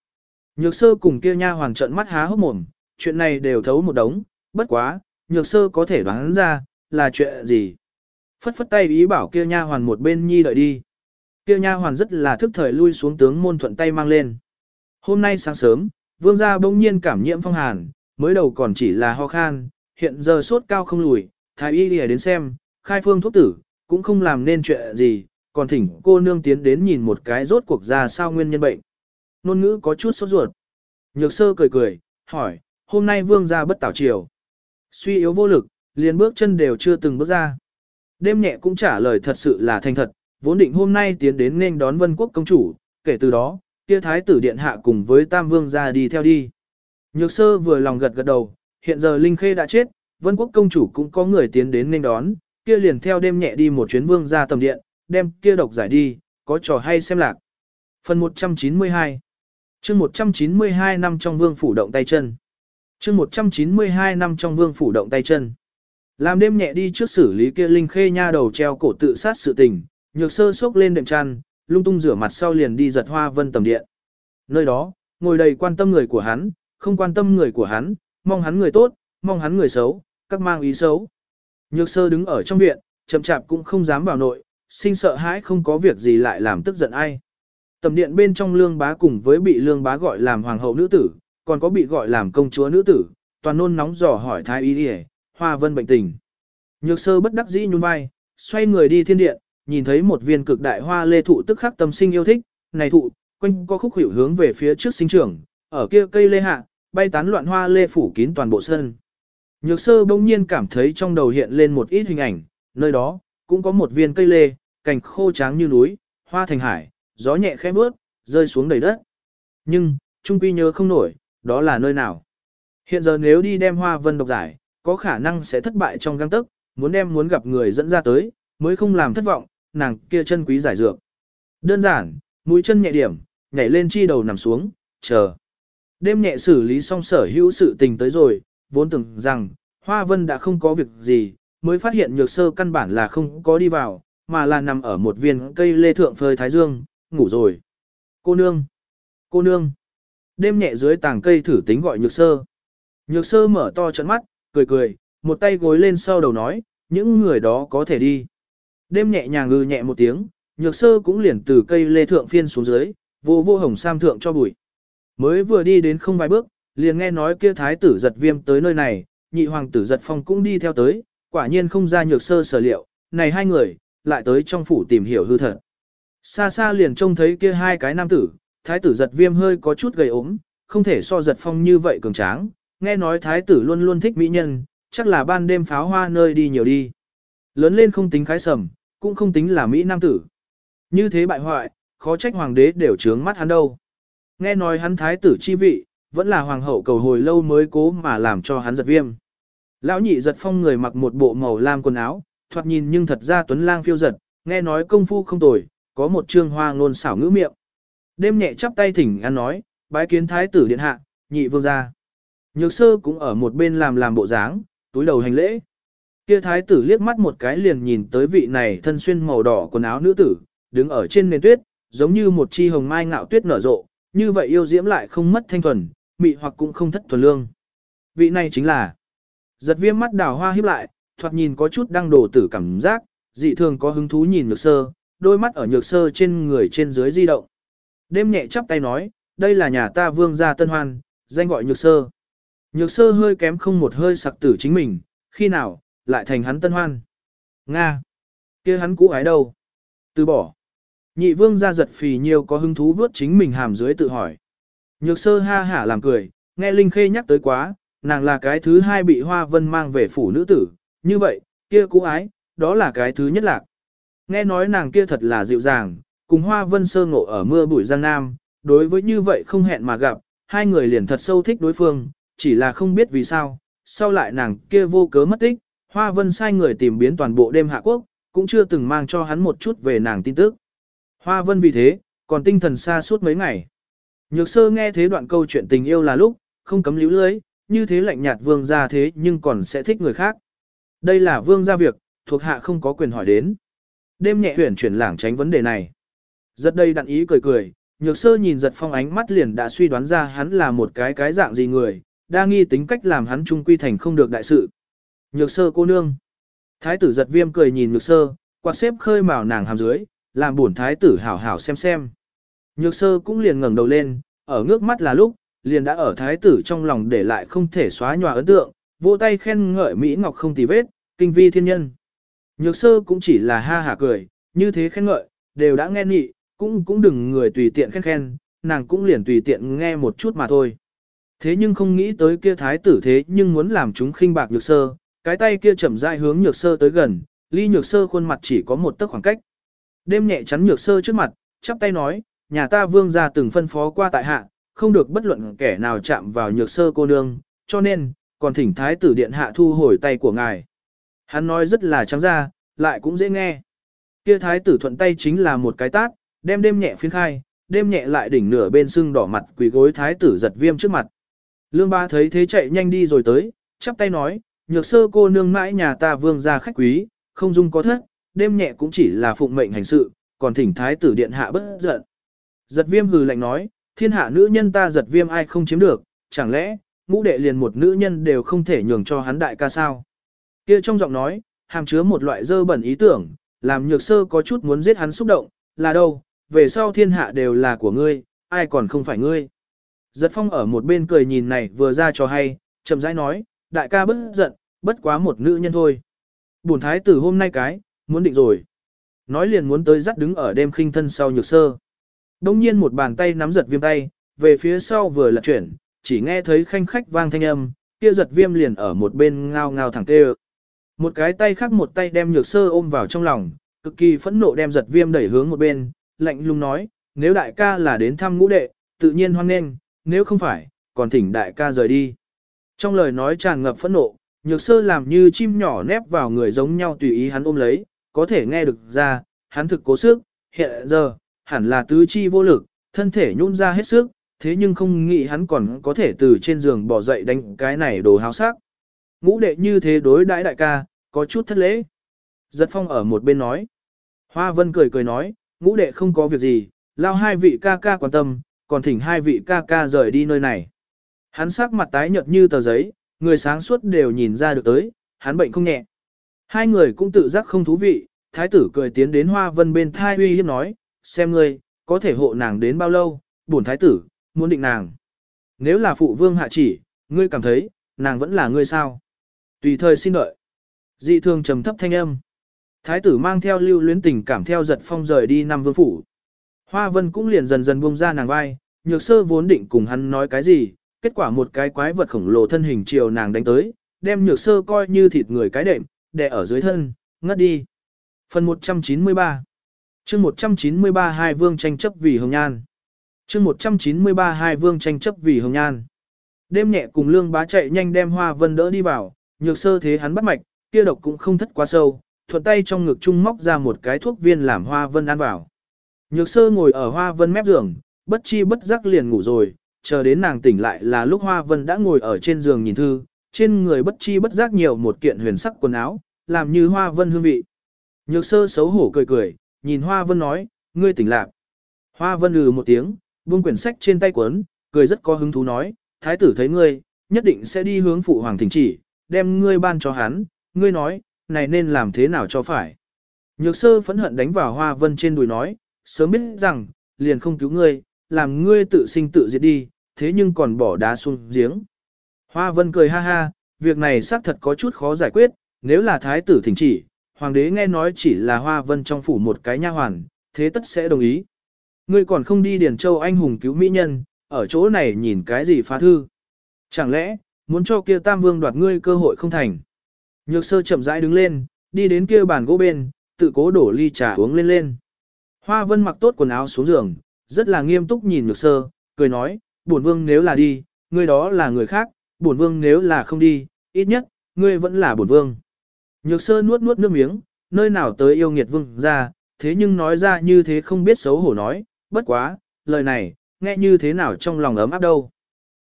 Nhược sơ cùng kia nha hoàng trận mắt há hốc mồm, chuyện này đều thấu một đống, bất quá, nhược sơ có thể đoán ra, là chuyện gì. Phất phất tay ý bảo kia nha hoàn một bên nhi đợi đi. Kia nha hoàn rất là thức thời lui xuống tướng môn thuận tay mang lên. Hôm nay sáng sớm, vương gia bỗng nhiên cảm nhiễm phong hàn, mới đầu còn chỉ là ho khan, hiện giờ sốt cao không lùi, thái y đi đến xem, khai phương thuốc tử, cũng không làm nên chuyện gì, còn thỉnh cô nương tiến đến nhìn một cái rốt cuộc ra sao nguyên nhân bệnh. Nôn ngữ có chút sốt ruột. Nhược sơ cười cười, hỏi, hôm nay vương gia bất tảo chiều. Suy yếu vô lực, liền bước chân đều chưa từng bước ra. Đêm nhẹ cũng trả lời thật sự là thành thật, vốn định hôm nay tiến đến nên đón vân quốc công chủ, kể từ đó, kia thái tử điện hạ cùng với tam vương ra đi theo đi. Nhược sơ vừa lòng gật gật đầu, hiện giờ Linh Khê đã chết, vân quốc công chủ cũng có người tiến đến nên đón, kia liền theo đêm nhẹ đi một chuyến vương ra tầm điện, đem kia độc giải đi, có trò hay xem lạc. Phần 192 chương 192 năm trong vương phủ động tay chân. chương 192 năm trong vương phủ động tay chân. Làm đêm nhẹ đi trước xử lý kia Linh Khê nha đầu treo cổ tự sát sự tình, nhược sơ xốc lên đệm chăn, lung tung rửa mặt sau liền đi giật hoa vân tầm điện. Nơi đó, ngồi đầy quan tâm người của hắn, không quan tâm người của hắn, mong hắn người tốt, mong hắn người xấu, các mang ý xấu. Nhược sơ đứng ở trong viện, chậm chạp cũng không dám vào nội, sinh sợ hãi không có việc gì lại làm tức giận ai. Tầm điện bên trong lương bá cùng với bị lương bá gọi làm hoàng hậu nữ tử, còn có bị gọi làm công chúa nữ tử, toàn nôn nóng dò hỏi thái y đi hoa vân bệnh tình. Nhược sơ bất đắc dĩ nhún vai, xoay người đi thiên điện, nhìn thấy một viên cực đại hoa lê thụ tức khắc tâm sinh yêu thích, này thụ, quanh có khúc hữu hướng về phía trước sinh trưởng, ở kia cây lê hạ, bay tán loạn hoa lê phủ kín toàn bộ sân. Nhược sơ bỗng nhiên cảm thấy trong đầu hiện lên một ít hình ảnh, nơi đó, cũng có một viên cây lê, cành khô tráng như núi, hoa thành hải, gió nhẹ khẽ bước, rơi xuống đầy đất. Nhưng, trung quy nhớ không nổi, đó là nơi nào. Hiện giờ nếu đi đem hoa vân độc giải, có khả năng sẽ thất bại trong găng tức, muốn đem muốn gặp người dẫn ra tới, mới không làm thất vọng, nàng kia chân quý giải dược. Đơn giản, mũi chân nhẹ điểm, nhảy lên chi đầu nằm xuống, chờ. Đêm nhẹ xử lý xong sở hữu sự tình tới rồi, vốn tưởng rằng, Hoa Vân đã không có việc gì, mới phát hiện nhược sơ căn bản là không có đi vào, mà là nằm ở một viên cây lê thượng phơi thái dương, ngủ rồi. Cô nương! Cô nương! Đêm nhẹ dưới tàng cây thử tính gọi nhược sơ. Nhược sơ mở to trận mắt, cười cười, một tay gối lên sau đầu nói, những người đó có thể đi. Đêm nhẹ nhàng ngư nhẹ một tiếng, nhược sơ cũng liền từ cây lê thượng phiên xuống dưới, vô vô hồng sam thượng cho bụi. Mới vừa đi đến không vài bước, liền nghe nói kia thái tử giật viêm tới nơi này, nhị hoàng tử giật phong cũng đi theo tới, quả nhiên không ra nhược sơ sở liệu, này hai người, lại tới trong phủ tìm hiểu hư thật. Xa xa liền trông thấy kia hai cái nam tử, thái tử giật viêm hơi có chút gầy ốm, không thể so giật phong như vậy cường tráng, nghe nói thái tử luôn luôn thích mỹ nhân, chắc là ban đêm pháo hoa nơi đi nhiều đi. Lớn lên không tính khái sầm, cũng không tính là Mỹ Nam tử. Như thế bại hoại, khó trách hoàng đế đều trướng mắt hắn đâu. Nghe nói hắn thái tử chi vị, vẫn là hoàng hậu cầu hồi lâu mới cố mà làm cho hắn giật viêm. Lão nhị giật phong người mặc một bộ màu lam quần áo, thoạt nhìn nhưng thật ra tuấn lang phiêu giật, nghe nói công phu không tồi, có một trương hoa ngôn xảo ngữ miệng. Đêm nhẹ chắp tay thỉnh ăn nói, bái kiến thái tử điện hạ, nhị vương gia. Nhược sơ cũng ở một bên làm làm bộ dáng, túi đầu hành lễ. Kia thái tử liếc mắt một cái liền nhìn tới vị này thân xuyên màu đỏ quần áo nữ tử, đứng ở trên nền tuyết, giống như một chi hồng mai ngạo tuyết nở rộ, như vậy yêu diễm lại không mất thanh thuần, mị hoặc cũng không thất thuần lương. Vị này chính là Giật viêm mắt đào hoa híp lại, thoạt nhìn có chút đang đổ tử cảm giác, dị thường có hứng thú nhìn nhược sơ, đôi mắt ở nhược sơ trên người trên dưới di động. Đêm nhẹ chắp tay nói, đây là nhà ta vương gia tân hoan, danh gọi nhược sơ. Nhược sơ hơi kém không một hơi sặc tử chính mình, khi nào, lại thành hắn tân hoan. Nga! kia hắn cũ ái đâu? Từ bỏ. Nhị vương ra giật phì nhiều có hứng thú vớt chính mình hàm dưới tự hỏi. Nhược sơ ha hả làm cười, nghe Linh Khê nhắc tới quá, nàng là cái thứ hai bị Hoa Vân mang về phủ nữ tử, như vậy, kia cũ ái, đó là cái thứ nhất lạc. Nghe nói nàng kia thật là dịu dàng, cùng Hoa Vân sơ ngộ ở mưa bụi Giang Nam, đối với như vậy không hẹn mà gặp, hai người liền thật sâu thích đối phương, chỉ là không biết vì sao, sau lại nàng kia vô cớ mất tích, Hoa Vân sai người tìm biến toàn bộ đêm hạ quốc, cũng chưa từng mang cho hắn một chút về nàng tin tức. Hoa Vân vì thế, còn tinh thần xa suốt mấy ngày. Nhược sơ nghe thế đoạn câu chuyện tình yêu là lúc, không cấm líu lưới, như thế lạnh nhạt vương gia thế nhưng còn sẽ thích người khác. Đây là vương gia việc, thuộc hạ không có quyền hỏi đến. Đêm nhẹ huyển chuyển lảng tránh vấn đề này. Giật đây đặn ý cười cười, nhược sơ nhìn giật phong ánh mắt liền đã suy đoán ra hắn là một cái cái dạng gì người, đa nghi tính cách làm hắn trung quy thành không được đại sự. Nhược sơ cô nương. Thái tử giật viêm cười nhìn nhược sơ, quạt xếp khơi màu nàng hàm dưới, làm buồn thái tử hảo hảo xem xem. Nhược sơ cũng liền ngẩng đầu lên, ở ngước mắt là lúc, liền đã ở thái tử trong lòng để lại không thể xóa nhòa ấn tượng, vỗ tay khen ngợi Mỹ Ngọc không tì vết, kinh vi thiên nhân. Nhược sơ cũng chỉ là ha hả cười, như thế khen ngợi, đều đã nghe nhị, cũng cũng đừng người tùy tiện khen khen, nàng cũng liền tùy tiện nghe một chút mà thôi. Thế nhưng không nghĩ tới kia thái tử thế nhưng muốn làm chúng khinh bạc nhược sơ, cái tay kia chậm rãi hướng nhược sơ tới gần, ly nhược sơ khuôn mặt chỉ có một tấc khoảng cách. Đêm nhẹ chắn nhược sơ trước mặt, chắp tay nói, nhà ta vương gia từng phân phó qua tại hạ, không được bất luận kẻ nào chạm vào nhược sơ cô nương, cho nên, còn thỉnh thái tử điện hạ thu hồi tay của ngài. Hắn nói rất là trắng ra, lại cũng dễ nghe. Kia thái tử thuận tay chính là một cái tát, đem đêm nhẹ phiến khai, đêm nhẹ lại đỉnh nửa bên sưng đỏ mặt quỳ gối thái tử giật viêm trước mặt. Lương ba thấy thế chạy nhanh đi rồi tới, chắp tay nói, nhược sơ cô nương mãi nhà ta vương gia khách quý, không dung có thất, đêm nhẹ cũng chỉ là phụng mệnh hành sự, còn thỉnh thái tử điện hạ bất giận. Giật viêm hừ lạnh nói, thiên hạ nữ nhân ta giật viêm ai không chiếm được, chẳng lẽ, ngũ đệ liền một nữ nhân đều không thể nhường cho hắn đại ca sao. Kia trong giọng nói, hàm chứa một loại dơ bẩn ý tưởng, làm nhược sơ có chút muốn giết hắn xúc động, là đâu, về sau thiên hạ đều là của ngươi, ai còn không phải ngươi. Giật phong ở một bên cười nhìn này vừa ra cho hay, chậm rãi nói, đại ca bất giận, bất quá một nữ nhân thôi. Bổn thái tử hôm nay cái, muốn định rồi. Nói liền muốn tới dắt đứng ở đêm khinh thân sau nhược sơ. Đông nhiên một bàn tay nắm giật viêm tay, về phía sau vừa lật chuyển, chỉ nghe thấy khanh khách vang thanh âm, kia giật viêm liền ở một bên ngao ngao thẳng tê Một cái tay khác một tay đem nhược sơ ôm vào trong lòng, cực kỳ phẫn nộ đem giật viêm đẩy hướng một bên, lạnh lùng nói, nếu đại ca là đến thăm ngũ đệ, tự nhiên hoan nghênh, nếu không phải, còn thỉnh đại ca rời đi. Trong lời nói tràn ngập phẫn nộ, nhược sơ làm như chim nhỏ nép vào người giống nhau tùy ý hắn ôm lấy, có thể nghe được ra, hắn thực cố sức, hiện giờ, hẳn là tứ chi vô lực, thân thể nhún ra hết sức, thế nhưng không nghĩ hắn còn có thể từ trên giường bỏ dậy đánh cái này đồ háo sắc. Ngũ đệ như thế đối đãi đại ca, có chút thất lễ. Giật phong ở một bên nói. Hoa vân cười cười nói, ngũ đệ không có việc gì, lao hai vị ca ca quan tâm, còn thỉnh hai vị ca ca rời đi nơi này. Hắn sắc mặt tái nhợt như tờ giấy, người sáng suốt đều nhìn ra được tới, hắn bệnh không nhẹ. Hai người cũng tự giác không thú vị, thái tử cười tiến đến hoa vân bên thai uy hiếp nói, xem ngươi, có thể hộ nàng đến bao lâu, bổn thái tử, muốn định nàng. Nếu là phụ vương hạ chỉ, ngươi cảm thấy, nàng vẫn là ngươi sao? Tùy thời xin đợi. Dị thường trầm thấp thanh âm. Thái tử mang theo lưu luyến tình cảm theo giật phong rời đi năm vương phủ. Hoa vân cũng liền dần dần buông ra nàng vai, nhược sơ vốn định cùng hắn nói cái gì, kết quả một cái quái vật khổng lồ thân hình chiều nàng đánh tới, đem nhược sơ coi như thịt người cái đệm, đè ở dưới thân, ngất đi. Phần 193 chương 193 hai vương tranh chấp vì hồng nhan. chương 193 hai vương tranh chấp vì hồng nhan. Đêm nhẹ cùng lương bá chạy nhanh đem hoa vân đỡ đi vào, Nhược sơ thế hắn bắt mạch, kia độc cũng không thất quá sâu, thuận tay trong ngực trung móc ra một cái thuốc viên làm hoa vân ăn vào. Nhược sơ ngồi ở hoa vân mép giường, bất chi bất giác liền ngủ rồi, chờ đến nàng tỉnh lại là lúc hoa vân đã ngồi ở trên giường nhìn thư, trên người bất chi bất giác nhiều một kiện huyền sắc quần áo, làm như hoa vân hương vị. Nhược sơ xấu hổ cười cười, nhìn hoa vân nói, ngươi tỉnh lạc. Hoa vân lừ một tiếng, buông quyển sách trên tay quấn, cười rất có hứng thú nói, thái tử thấy ngươi, nhất định sẽ đi hướng phụ hoàng thỉnh chỉ, đem ngươi ban cho hắn, ngươi nói, này nên làm thế nào cho phải. Nhược sơ phẫn hận đánh vào hoa vân trên đùi nói, sớm biết rằng, liền không cứu ngươi, làm ngươi tự sinh tự diệt đi, thế nhưng còn bỏ đá xuống giếng. Hoa vân cười ha ha, việc này xác thật có chút khó giải quyết, nếu là thái tử thỉnh chỉ, hoàng đế nghe nói chỉ là hoa vân trong phủ một cái nha hoàn, thế tất sẽ đồng ý. Ngươi còn không đi Điền Châu anh hùng cứu mỹ nhân, ở chỗ này nhìn cái gì phá thư. Chẳng lẽ, muốn cho kia tam vương đoạt ngươi cơ hội không thành. Nhược sơ chậm rãi đứng lên, đi đến kia bàn gỗ bên, tự cố đổ ly trà uống lên lên. Hoa vân mặc tốt quần áo xuống giường, rất là nghiêm túc nhìn nhược sơ, cười nói, bổn vương nếu là đi, ngươi đó là người khác, bổn vương nếu là không đi, ít nhất, ngươi vẫn là bổn vương. Nhược sơ nuốt nuốt nước miếng, nơi nào tới yêu nghiệt vương ra, thế nhưng nói ra như thế không biết xấu hổ nói, bất quá, lời này, nghe như thế nào trong lòng ấm áp đâu.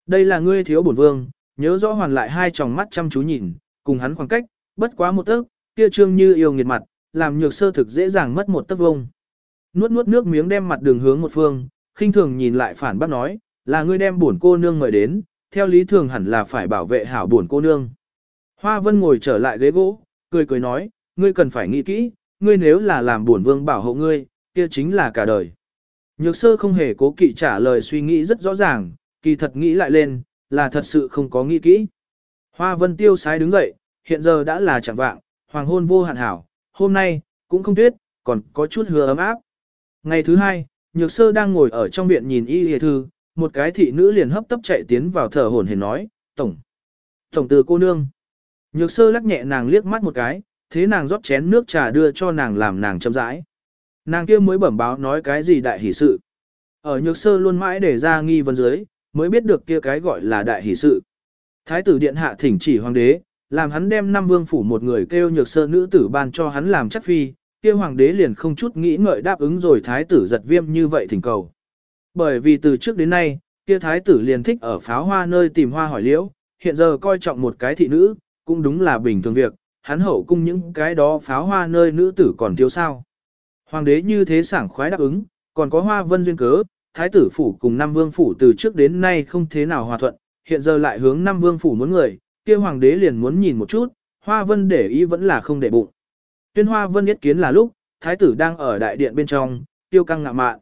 Đây là ngươi thiếu bổn vương, nhớ rõ hoàn lại hai tròng mắt chăm chú nhìn, cùng hắn khoảng cách, bất quá một tấc, kia trương như yêu nghiệt mặt, làm nhược sơ thực dễ dàng mất một tấc vông. Nuốt nuốt nước miếng đem mặt đường hướng một phương, khinh thường nhìn lại phản bác nói, là ngươi đem bổn cô nương mời đến, theo lý thường hẳn là phải bảo vệ hảo bổn cô nương. Hoa Vân ngồi trở lại ghế gỗ, cười cười nói, ngươi cần phải nghĩ kỹ, ngươi nếu là làm bổn vương bảo hộ ngươi, kia chính là cả đời. Nhược sơ không hề cố kỵ trả lời suy nghĩ rất rõ ràng, kỳ thật nghĩ lại lên, là thật sự không có nghĩ kỹ. Hoa Vân tiêu sái đứng dậy, hiện giờ đã là chẳng vạng, hoàng hôn vô hạn hảo, hôm nay, cũng không tuyết, còn có chút hứa ấm áp. Ngày thứ hai, nhược sơ đang ngồi ở trong viện nhìn y hề thư, một cái thị nữ liền hấp tấp chạy tiến vào thở hổn hển nói, Tổng, Tổng từ cô nương. Nhược sơ lắc nhẹ nàng liếc mắt một cái, thế nàng rót chén nước trà đưa cho nàng làm nàng chậm rãi. Nàng kia mới bẩm báo nói cái gì đại hỷ sự. Ở nhược sơ luôn mãi để ra nghi vấn dưới, mới biết được kia cái gọi là đại hỷ sự. Thái tử điện hạ thỉnh chỉ hoàng đế, làm hắn đem năm vương phủ một người kêu nhược sơ nữ tử ban cho hắn làm chất phi, kia hoàng đế liền không chút nghĩ ngợi đáp ứng rồi thái tử giật viêm như vậy thỉnh cầu. Bởi vì từ trước đến nay, kia thái tử liền thích ở pháo hoa nơi tìm hoa hỏi liễu, hiện giờ coi trọng một cái thị nữ, cũng đúng là bình thường việc, hắn hậu cung những cái đó pháo hoa nơi nữ tử còn thiếu sao. Hoàng đế như thế sảng khoái đáp ứng, còn có hoa vân duyên cớ, thái tử phủ cùng năm vương phủ từ trước đến nay không thế nào hòa thuận, hiện giờ lại hướng năm vương phủ muốn người, kia hoàng đế liền muốn nhìn một chút, hoa vân để ý vẫn là không để bụng. Tuyên hoa vân yết kiến là lúc, thái tử đang ở đại điện bên trong, tiêu căng ngạ mạn.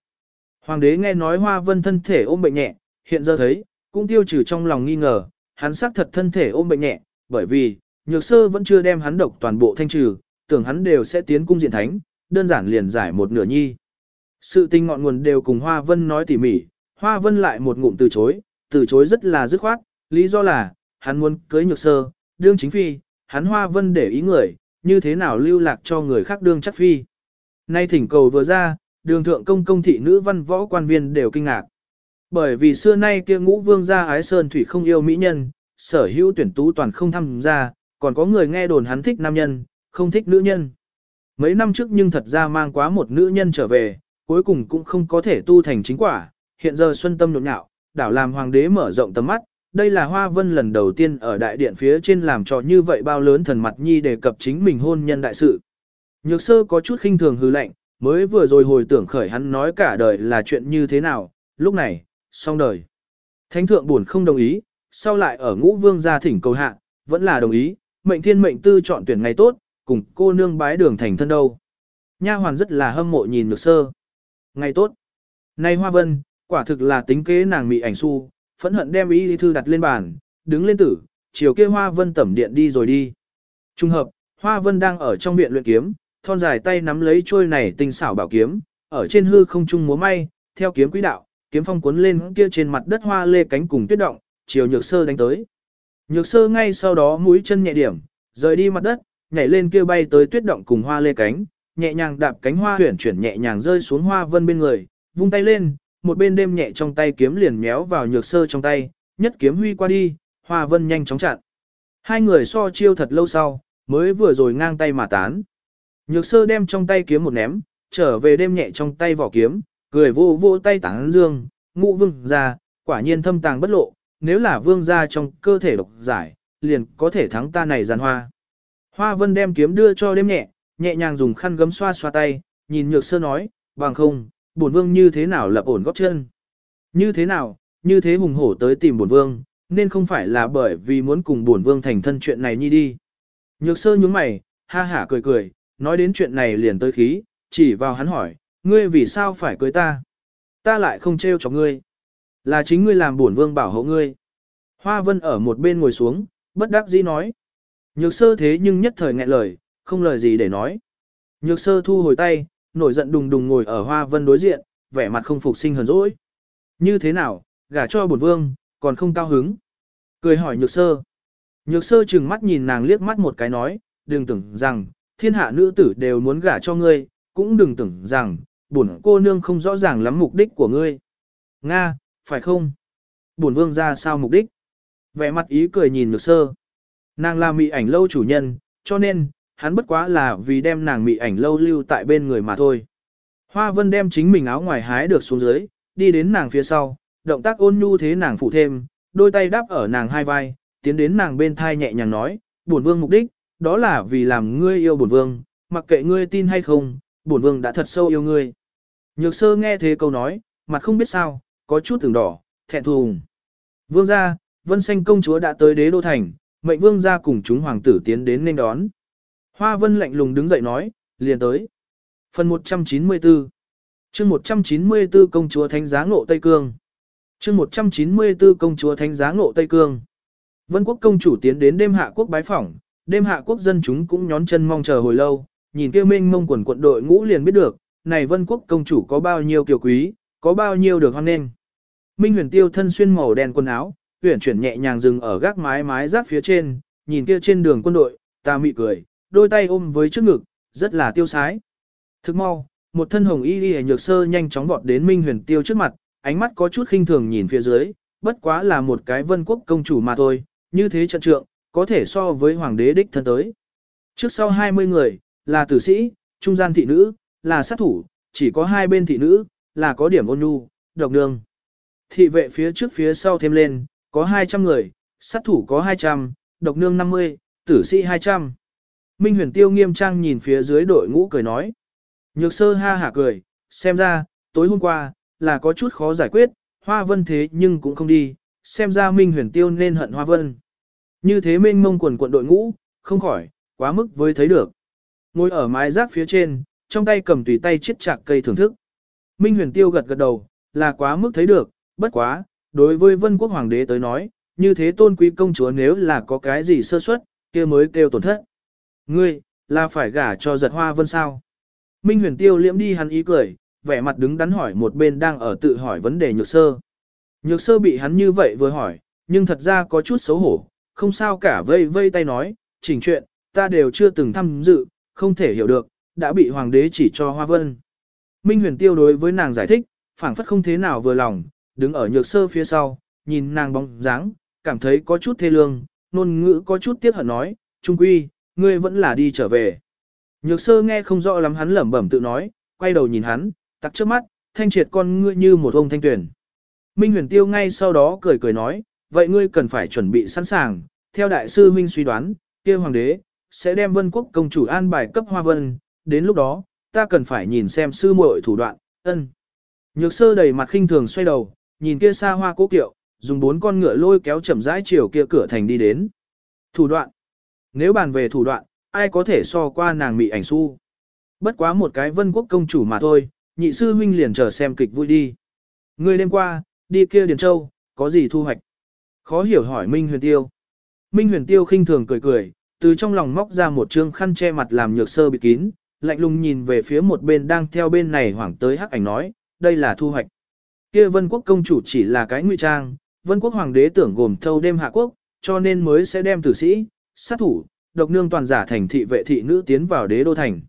Hoàng đế nghe nói hoa vân thân thể ôm bệnh nhẹ, hiện giờ thấy, cũng tiêu trừ trong lòng nghi ngờ, hắn xác thật thân thể ôm bệnh nhẹ, bởi vì, nhược sơ vẫn chưa đem hắn độc toàn bộ thanh trừ, tưởng hắn đều sẽ tiến cung diện thánh, đơn giản liền giải một nửa nhi. Sự tình ngọn nguồn đều cùng Hoa Vân nói tỉ mỉ, Hoa Vân lại một ngụm từ chối, từ chối rất là dứt khoát, lý do là, hắn muốn cưới nhược sơ, đương chính phi, hắn Hoa Vân để ý người, như thế nào lưu lạc cho người khác đương chắc phi. Nay thỉnh cầu vừa ra, đường thượng công công thị nữ văn võ quan viên đều kinh ngạc. Bởi vì xưa nay kia ngũ vương gia ái sơn thủy không yêu mỹ nhân, sở hữu tuyển tú toàn không tham gia, còn có người nghe đồn hắn thích nam nhân, không thích nữ nhân. Mấy năm trước nhưng thật ra mang quá một nữ nhân trở về, cuối cùng cũng không có thể tu thành chính quả, hiện giờ xuân tâm nhộn nhạo, đảo làm hoàng đế mở rộng tầm mắt, đây là Hoa Vân lần đầu tiên ở đại điện phía trên làm trò như vậy bao lớn thần mặt nhi đề cập chính mình hôn nhân đại sự. Nhược sơ có chút khinh thường hư lạnh, mới vừa rồi hồi tưởng khởi hắn nói cả đời là chuyện như thế nào, lúc này, xong đời. Thánh thượng buồn không đồng ý, sau lại ở ngũ vương gia thỉnh cầu hạ, vẫn là đồng ý, mệnh thiên mệnh tư chọn tuyển ngày tốt, cùng cô nương bái đường thành thân đâu. Nha hoàn rất là hâm mộ nhìn nhược sơ. Ngày tốt. Này Hoa Vân, quả thực là tính kế nàng mị ảnh su, phẫn hận đem ý thư đặt lên bàn, đứng lên tử, chiều kia Hoa Vân tẩm điện đi rồi đi. Trung hợp, Hoa Vân đang ở trong viện luyện kiếm, thon dài tay nắm lấy trôi này tinh xảo bảo kiếm, ở trên hư không trung múa may, theo kiếm quỹ đạo, kiếm phong cuốn lên kia trên mặt đất hoa lê cánh cùng tuyết động, chiều nhược sơ đánh tới. Nhược sơ ngay sau đó mũi chân nhẹ điểm, rời đi mặt đất, nhảy lên kia bay tới tuyết động cùng hoa lê cánh, nhẹ nhàng đạp cánh hoa huyển chuyển nhẹ nhàng rơi xuống hoa vân bên người, vung tay lên, một bên đêm nhẹ trong tay kiếm liền méo vào nhược sơ trong tay, nhất kiếm huy qua đi, hoa vân nhanh chóng chặn. Hai người so chiêu thật lâu sau, mới vừa rồi ngang tay mà tán. Nhược sơ đem trong tay kiếm một ném, trở về đêm nhẹ trong tay vỏ kiếm, cười vô vô tay tán dương, ngũ vương ra, quả nhiên thâm tàng bất lộ, nếu là vương ra trong cơ thể độc giải, liền có thể thắng ta này giàn hoa. Hoa vân đem kiếm đưa cho đêm nhẹ, nhẹ nhàng dùng khăn gấm xoa xoa tay, nhìn nhược sơ nói, bằng không, bổn vương như thế nào lập ổn góp chân. Như thế nào, như thế hùng hổ tới tìm bổn vương, nên không phải là bởi vì muốn cùng bổn vương thành thân chuyện này nhi đi. Nhược sơ nhướng mày, ha hả cười cười, nói đến chuyện này liền tới khí, chỉ vào hắn hỏi, ngươi vì sao phải cưới ta? Ta lại không trêu cho ngươi. Là chính ngươi làm bổn vương bảo hộ ngươi. Hoa vân ở một bên ngồi xuống, bất đắc dĩ nói. Nhược sơ thế nhưng nhất thời nghẹn lời, không lời gì để nói. Nhược sơ thu hồi tay, nổi giận đùng đùng ngồi ở hoa vân đối diện, vẻ mặt không phục sinh hờn dỗi. Như thế nào, gả cho bổn vương, còn không cao hứng. Cười hỏi nhược sơ. Nhược sơ chừng mắt nhìn nàng liếc mắt một cái nói, đừng tưởng rằng, thiên hạ nữ tử đều muốn gả cho ngươi, cũng đừng tưởng rằng, bổn cô nương không rõ ràng lắm mục đích của ngươi. Nga, phải không? Bổn vương ra sao mục đích? Vẻ mặt ý cười nhìn nhược sơ. Nàng là mị ảnh lâu chủ nhân, cho nên, hắn bất quá là vì đem nàng mị ảnh lâu lưu tại bên người mà thôi. Hoa vân đem chính mình áo ngoài hái được xuống dưới, đi đến nàng phía sau, động tác ôn nhu thế nàng phụ thêm, đôi tay đáp ở nàng hai vai, tiến đến nàng bên thai nhẹ nhàng nói, bổn vương mục đích, đó là vì làm ngươi yêu bổn vương, mặc kệ ngươi tin hay không, bổn vương đã thật sâu yêu ngươi. Nhược sơ nghe thế câu nói, mặt không biết sao, có chút từng đỏ, thẹn thùng. Vương gia, vân xanh công chúa đã tới đế đô thành, mệnh vương gia cùng chúng hoàng tử tiến đến nên đón. Hoa vân lạnh lùng đứng dậy nói, liền tới. Phần 194 chương 194 công chúa thánh giá ngộ Tây Cương chương 194 công chúa thánh giá ngộ Tây Cương. Vân quốc công chủ tiến đến đêm hạ quốc bái phỏng, đêm hạ quốc dân chúng cũng nhón chân mong chờ hồi lâu, nhìn kia minh mông quần quận đội ngũ liền biết được, này vân quốc công chủ có bao nhiêu kiều quý, có bao nhiêu được hoan nghênh. Minh huyền tiêu thân xuyên màu đen quần áo, huyền chuyển nhẹ nhàng dừng ở gác mái mái giáp phía trên, nhìn kia trên đường quân đội, ta mị cười, đôi tay ôm với trước ngực, rất là tiêu sái. Thức mau, một thân hồng y y nhược sơ nhanh chóng vọt đến Minh huyền tiêu trước mặt, ánh mắt có chút khinh thường nhìn phía dưới, bất quá là một cái vân quốc công chủ mà thôi, như thế trận trượng, có thể so với hoàng đế đích thân tới. Trước sau 20 người, là tử sĩ, trung gian thị nữ, là sát thủ, chỉ có hai bên thị nữ, là có điểm ôn nhu, độc đường. Thị vệ phía trước phía sau thêm lên, có 200 người, sát thủ có 200, độc nương 50, tử sĩ 200. Minh huyền tiêu nghiêm trang nhìn phía dưới đội ngũ cười nói. Nhược sơ ha hả cười, xem ra, tối hôm qua, là có chút khó giải quyết, Hoa Vân thế nhưng cũng không đi, xem ra Minh Huyền Tiêu nên hận Hoa Vân. Như thế mênh mông quần quận đội ngũ, không khỏi, quá mức với thấy được. Ngồi ở mái rác phía trên, trong tay cầm tùy tay chiết chạc cây thưởng thức. Minh Huyền Tiêu gật gật đầu, là quá mức thấy được, bất quá, đối với Vân Quốc Hoàng đế tới nói, như thế tôn quý công chúa nếu là có cái gì sơ suất, kia mới kêu tổn thất. Ngươi, là phải gả cho giật hoa vân sao? Minh Huyền Tiêu liễm đi hắn ý cười, vẻ mặt đứng đắn hỏi một bên đang ở tự hỏi vấn đề nhược sơ. Nhược sơ bị hắn như vậy vừa hỏi, nhưng thật ra có chút xấu hổ, không sao cả vây vây tay nói, chỉnh chuyện, ta đều chưa từng tham dự, không thể hiểu được, đã bị hoàng đế chỉ cho hoa vân. Minh huyền tiêu đối với nàng giải thích, phảng phất không thế nào vừa lòng, đứng ở nhược sơ phía sau, nhìn nàng bóng dáng, cảm thấy có chút thê lương, nôn ngữ có chút tiếc hận nói, trung quy, ngươi vẫn là đi trở về. Nhược sơ nghe không rõ lắm hắn lẩm bẩm tự nói, quay đầu nhìn hắn, tặc trước mắt, thanh triệt con ngươi như một ông thanh tuyển. Minh huyền tiêu ngay sau đó cười cười nói, vậy ngươi cần phải chuẩn bị sẵn sàng, theo đại sư Minh suy đoán, kia hoàng đế, sẽ đem vân quốc công chủ an bài cấp hoa vân, đến lúc đó, ta cần phải nhìn xem sư muội thủ đoạn, ân. Nhược sơ đầy mặt khinh thường xoay đầu, nhìn kia xa hoa cố kiệu, dùng bốn con ngựa lôi kéo chậm rãi chiều kia cửa thành đi đến. Thủ đoạn. Nếu bàn về thủ đoạn, ai có thể so qua nàng mị ảnh su. Bất quá một cái vân quốc công chủ mà thôi, nhị sư huynh liền chờ xem kịch vui đi. Người đêm qua, đi kia Điền Châu, có gì thu hoạch? Khó hiểu hỏi Minh Huyền Tiêu. Minh Huyền Tiêu khinh thường cười cười, từ trong lòng móc ra một trương khăn che mặt làm nhược sơ bị kín, lạnh lùng nhìn về phía một bên đang theo bên này hoảng tới hắc ảnh nói, đây là thu hoạch. Kia vân quốc công chủ chỉ là cái nguy trang, vân quốc hoàng đế tưởng gồm thâu đêm hạ quốc, cho nên mới sẽ đem tử sĩ, sát thủ, độc nương toàn giả thành thị vệ thị nữ tiến vào đế đô thành.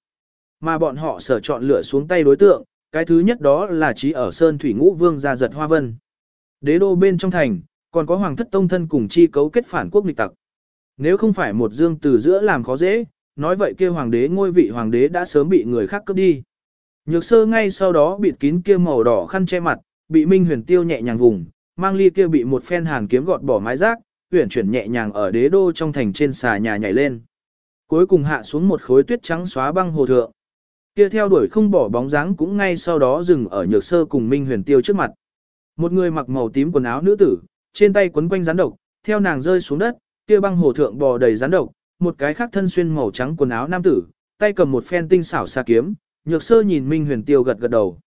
Mà bọn họ sở chọn lựa xuống tay đối tượng, cái thứ nhất đó là trí ở Sơn Thủy Ngũ Vương gia giật Hoa Vân. Đế đô bên trong thành, còn có Hoàng thất tông thân cùng chi cấu kết phản quốc nghịch tặc. Nếu không phải một dương từ giữa làm khó dễ, nói vậy kia hoàng đế ngôi vị hoàng đế đã sớm bị người khác cướp đi. Nhược sơ ngay sau đó bịt kín kia màu đỏ khăn che mặt, bị Minh Huyền Tiêu nhẹ nhàng vùng, mang ly kia bị một phen hàn kiếm gọt bỏ mái rác, huyền chuyển nhẹ nhàng ở đế đô trong thành trên xà nhà nhảy lên. Cuối cùng hạ xuống một khối tuyết trắng xóa băng hồ thượng. Kia theo đuổi không bỏ bóng dáng cũng ngay sau đó dừng ở nhược sơ cùng Minh Huyền Tiêu trước mặt. Một người mặc màu tím quần áo nữ tử, trên tay quấn quanh rắn độc, theo nàng rơi xuống đất, kia băng hồ thượng bò đầy rắn độc, một cái khác thân xuyên màu trắng quần áo nam tử, tay cầm một phen tinh xảo xa kiếm, nhược sơ nhìn Minh Huyền Tiêu gật gật đầu.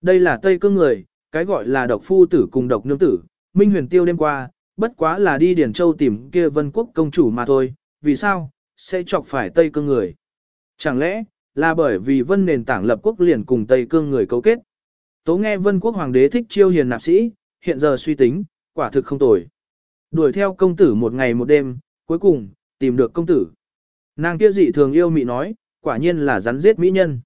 Đây là Tây Cương người, cái gọi là độc phu tử cùng độc nương tử, Minh Huyền Tiêu đêm qua, bất quá là đi Điển Châu tìm kia vân quốc công chủ mà thôi, vì sao, sẽ chọc phải Tây Cương người. Chẳng lẽ, là bởi vì vân nền tảng lập quốc liền cùng Tây Cương người cấu kết. Tố nghe vân quốc hoàng đế thích chiêu hiền nạp sĩ, hiện giờ suy tính, quả thực không tồi. Đuổi theo công tử một ngày một đêm, cuối cùng, tìm được công tử. Nàng kia dị thường yêu mị nói, quả nhiên là rắn giết mỹ nhân.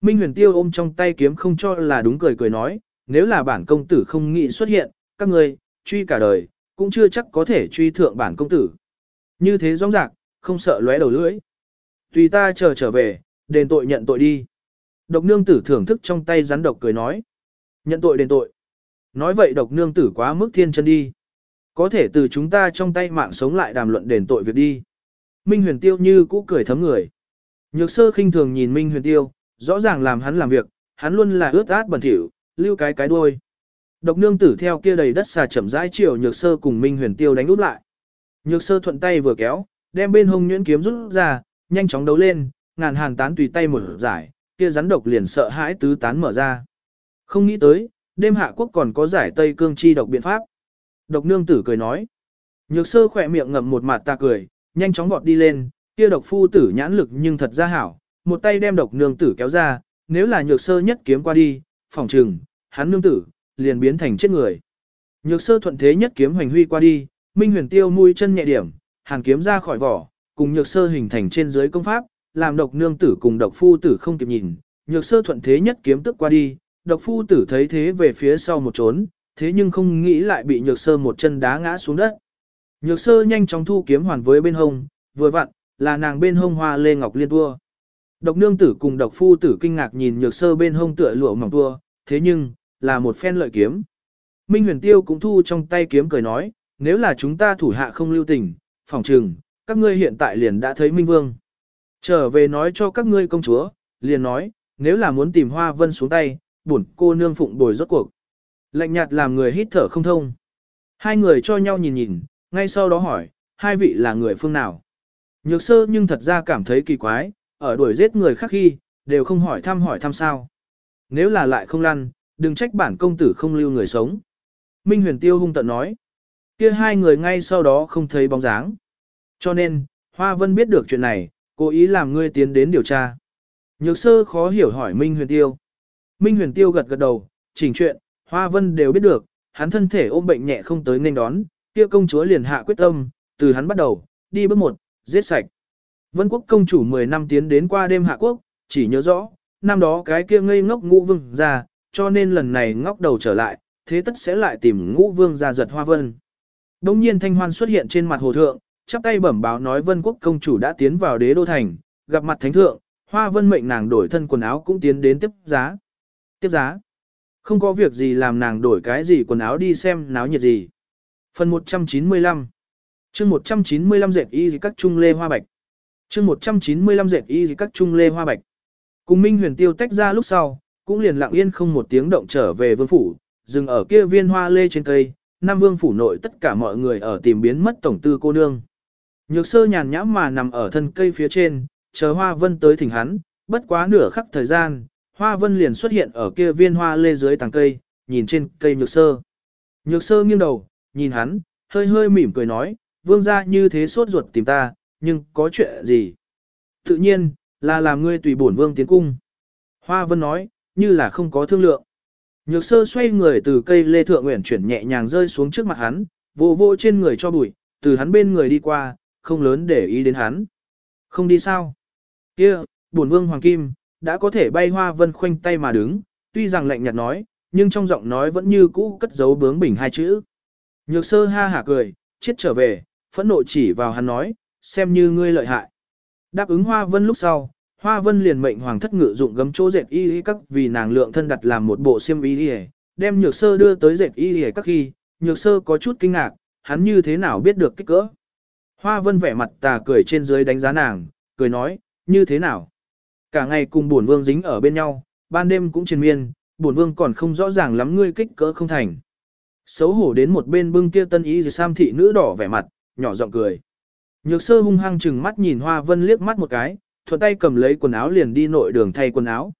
Minh huyền tiêu ôm trong tay kiếm không cho là đúng cười cười nói, nếu là bản công tử không nghĩ xuất hiện, các người, truy cả đời, cũng chưa chắc có thể truy thượng bản công tử. Như thế rõ ràng, không sợ lóe đầu lưỡi. Tùy ta chờ trở về, đền tội nhận tội đi. Độc nương tử thưởng thức trong tay rắn độc cười nói. Nhận tội đền tội. Nói vậy độc nương tử quá mức thiên chân đi. Có thể từ chúng ta trong tay mạng sống lại đàm luận đền tội việc đi. Minh huyền tiêu như cũ cười thấm người. Nhược sơ khinh thường nhìn Minh huyền tiêu, rõ ràng làm hắn làm việc, hắn luôn là ướt át bẩn thỉu, lưu cái cái đuôi. Độc nương tử theo kia đầy đất xà chậm rãi chiều nhược sơ cùng Minh huyền tiêu đánh úp lại. Nhược sơ thuận tay vừa kéo, đem bên hông nhuyễn kiếm rút ra, nhanh chóng đấu lên, ngàn hàn tán tùy tay một giải, kia rắn độc liền sợ hãi tứ tán mở ra. Không nghĩ tới, đêm hạ quốc còn có giải tây cương chi độc biện pháp. Độc nương tử cười nói. Nhược sơ khỏe miệng ngậm một mặt ta cười, nhanh chóng vọt đi lên, kia độc phu tử nhãn lực nhưng thật ra hảo, một tay đem độc nương tử kéo ra, nếu là nhược sơ nhất kiếm qua đi, phòng trừng, hắn nương tử, liền biến thành chết người. Nhược sơ thuận thế nhất kiếm hoành huy qua đi, minh huyền tiêu mũi chân nhẹ điểm, hàng kiếm ra khỏi vỏ, cùng nhược sơ hình thành trên dưới công pháp, làm độc nương tử cùng độc phu tử không kịp nhìn, nhược sơ thuận thế nhất kiếm tức qua đi, độc phu tử thấy thế về phía sau một trốn, thế nhưng không nghĩ lại bị nhược sơ một chân đá ngã xuống đất. Nhược sơ nhanh chóng thu kiếm hoàn với bên hông, vừa vặn, là nàng bên hông hoa lê ngọc liên tua. Độc nương tử cùng độc phu tử kinh ngạc nhìn nhược sơ bên hông tựa lụa mỏng tua, thế nhưng, là một phen lợi kiếm. Minh huyền tiêu cũng thu trong tay kiếm cười nói, nếu là chúng ta thủ hạ không lưu tình, phòng trừng, các ngươi hiện tại liền đã thấy Minh Vương. Trở về nói cho các ngươi công chúa, liền nói, nếu là muốn tìm hoa vân xuống tay, bổn cô nương phụng bồi rốt cuộc. Lạnh nhạt làm người hít thở không thông. Hai người cho nhau nhìn nhìn, ngay sau đó hỏi, hai vị là người phương nào. Nhược sơ nhưng thật ra cảm thấy kỳ quái, ở đuổi giết người khác khi, đều không hỏi thăm hỏi thăm sao. Nếu là lại không lăn, đừng trách bản công tử không lưu người sống. Minh huyền tiêu hung tận nói. kia hai người ngay sau đó không thấy bóng dáng. Cho nên, Hoa Vân biết được chuyện này, cố ý làm ngươi tiến đến điều tra. Nhược sơ khó hiểu hỏi Minh huyền tiêu. Minh huyền tiêu gật gật đầu, chỉnh chuyện, Hoa Vân đều biết được, hắn thân thể ôm bệnh nhẹ không tới nên đón, kia công chúa liền hạ quyết tâm, từ hắn bắt đầu, đi bước một, giết sạch. Vân quốc công chủ 10 năm tiến đến qua đêm hạ quốc, chỉ nhớ rõ, năm đó cái kia ngây ngốc ngũ Vừng ra, cho nên lần này ngóc đầu trở lại, thế tất sẽ lại tìm ngũ vương ra giật hoa vân. Đông nhiên thanh hoan xuất hiện trên mặt hồ thượng, chắp tay bẩm báo nói vân quốc công chủ đã tiến vào đế đô thành, gặp mặt thánh thượng, hoa vân mệnh nàng đổi thân quần áo cũng tiến đến tiếp giá. Tiếp giá. Không có việc gì làm nàng đổi cái gì quần áo đi xem náo nhiệt gì. Phần 195 chương 195 dệt y các trung lê hoa bạch. chương 195 dệt y các trung lê hoa bạch. Cùng Minh huyền tiêu tách ra lúc sau, cũng liền lặng yên không một tiếng động trở về vương phủ, dừng ở kia viên hoa lê trên cây, Nam Vương phủ nội tất cả mọi người ở tìm biến mất tổng tư cô nương. Nhược sơ nhàn nhãm mà nằm ở thân cây phía trên, chờ Hoa Vân tới thỉnh hắn, bất quá nửa khắc thời gian, Hoa Vân liền xuất hiện ở kia viên hoa lê dưới tàng cây, nhìn trên cây nhược sơ. Nhược sơ nghiêng đầu, nhìn hắn, hơi hơi mỉm cười nói, vương gia như thế sốt ruột tìm ta, nhưng có chuyện gì? Tự nhiên, là làm ngươi tùy bổn vương tiến cung. Hoa Vân nói, như là không có thương lượng. Nhược sơ xoay người từ cây lê thượng nguyện chuyển nhẹ nhàng rơi xuống trước mặt hắn, vô vô trên người cho bụi, từ hắn bên người đi qua, không lớn để ý đến hắn. Không đi sao? kia bổn vương hoàng kim, đã có thể bay hoa vân khoanh tay mà đứng, tuy rằng lạnh nhạt nói, nhưng trong giọng nói vẫn như cũ cất giấu bướng bỉnh hai chữ. Nhược sơ ha hả cười, chết trở về, phẫn nộ chỉ vào hắn nói, xem như ngươi lợi hại. Đáp ứng Hoa Vân lúc sau, Hoa Vân liền mệnh Hoàng thất ngự dụng gấm chỗ dệt y y các vì nàng lượng thân đặt làm một bộ xiêm y y, đem nhược sơ đưa tới dệt y y các khi, nhược sơ có chút kinh ngạc, hắn như thế nào biết được kích cỡ. Hoa Vân vẻ mặt tà cười trên dưới đánh giá nàng, cười nói, như thế nào. Cả ngày cùng bổn vương dính ở bên nhau, ban đêm cũng triền miên, bổn vương còn không rõ ràng lắm ngươi kích cỡ không thành. Xấu hổ đến một bên bưng kia tân y rồi sam thị nữ đỏ vẻ mặt, nhỏ giọng cười. Nhược sơ hung hăng chừng mắt nhìn Hoa Vân liếc mắt một cái, thuận tay cầm lấy quần áo liền đi nội đường thay quần áo.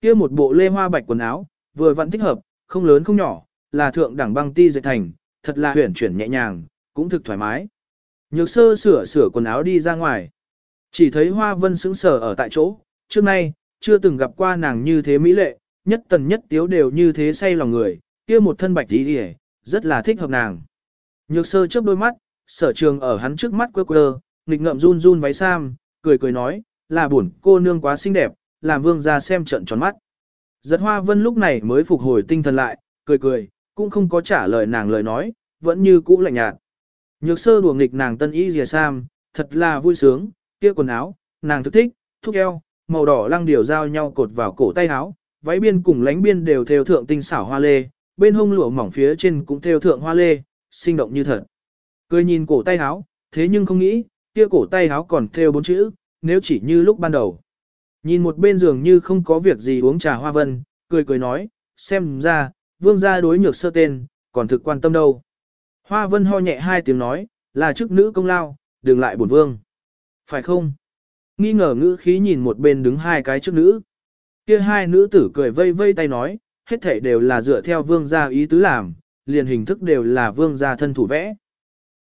Kia một bộ lê hoa bạch quần áo, vừa vặn thích hợp, không lớn không nhỏ, là thượng đẳng băng ti dệt thành, thật là huyền chuyển nhẹ nhàng, cũng thực thoải mái. Nhược sơ sửa sửa quần áo đi ra ngoài. Chỉ thấy Hoa Vân sững sờ ở tại chỗ, trước nay, chưa từng gặp qua nàng như thế mỹ lệ, nhất tần nhất tiếu đều như thế say lòng người, kia một thân bạch tí đi rất là thích hợp nàng. Nhược sơ chớp đôi mắt, sở trường ở hắn trước mắt quơ quơ, nghịch ngậm run run váy sam, cười cười nói, là buồn cô nương quá xinh đẹp, làm vương ra xem trận tròn mắt. Giật hoa vân lúc này mới phục hồi tinh thần lại, cười cười, cũng không có trả lời nàng lời nói, vẫn như cũ lạnh nhạt. Nhược sơ đùa nghịch nàng tân y dìa sam, thật là vui sướng, kia quần áo, nàng thức thích, thúc eo, màu đỏ lăng điều giao nhau cột vào cổ tay áo, váy biên cùng lánh biên đều theo thượng tinh xảo hoa lê, bên hông lụa mỏng phía trên cũng theo thượng hoa lê, sinh động như thật. Cười nhìn cổ tay áo, thế nhưng không nghĩ, kia cổ tay áo còn theo bốn chữ, nếu chỉ như lúc ban đầu. Nhìn một bên giường như không có việc gì uống trà hoa vân, cười cười nói, xem ra, vương gia đối nhược sơ tên, còn thực quan tâm đâu. Hoa vân ho nhẹ hai tiếng nói, là chức nữ công lao, đừng lại bổn vương. Phải không? Nghi ngờ ngữ khí nhìn một bên đứng hai cái chức nữ. Kia hai nữ tử cười vây vây tay nói, hết thảy đều là dựa theo vương gia ý tứ làm, liền hình thức đều là vương gia thân thủ vẽ.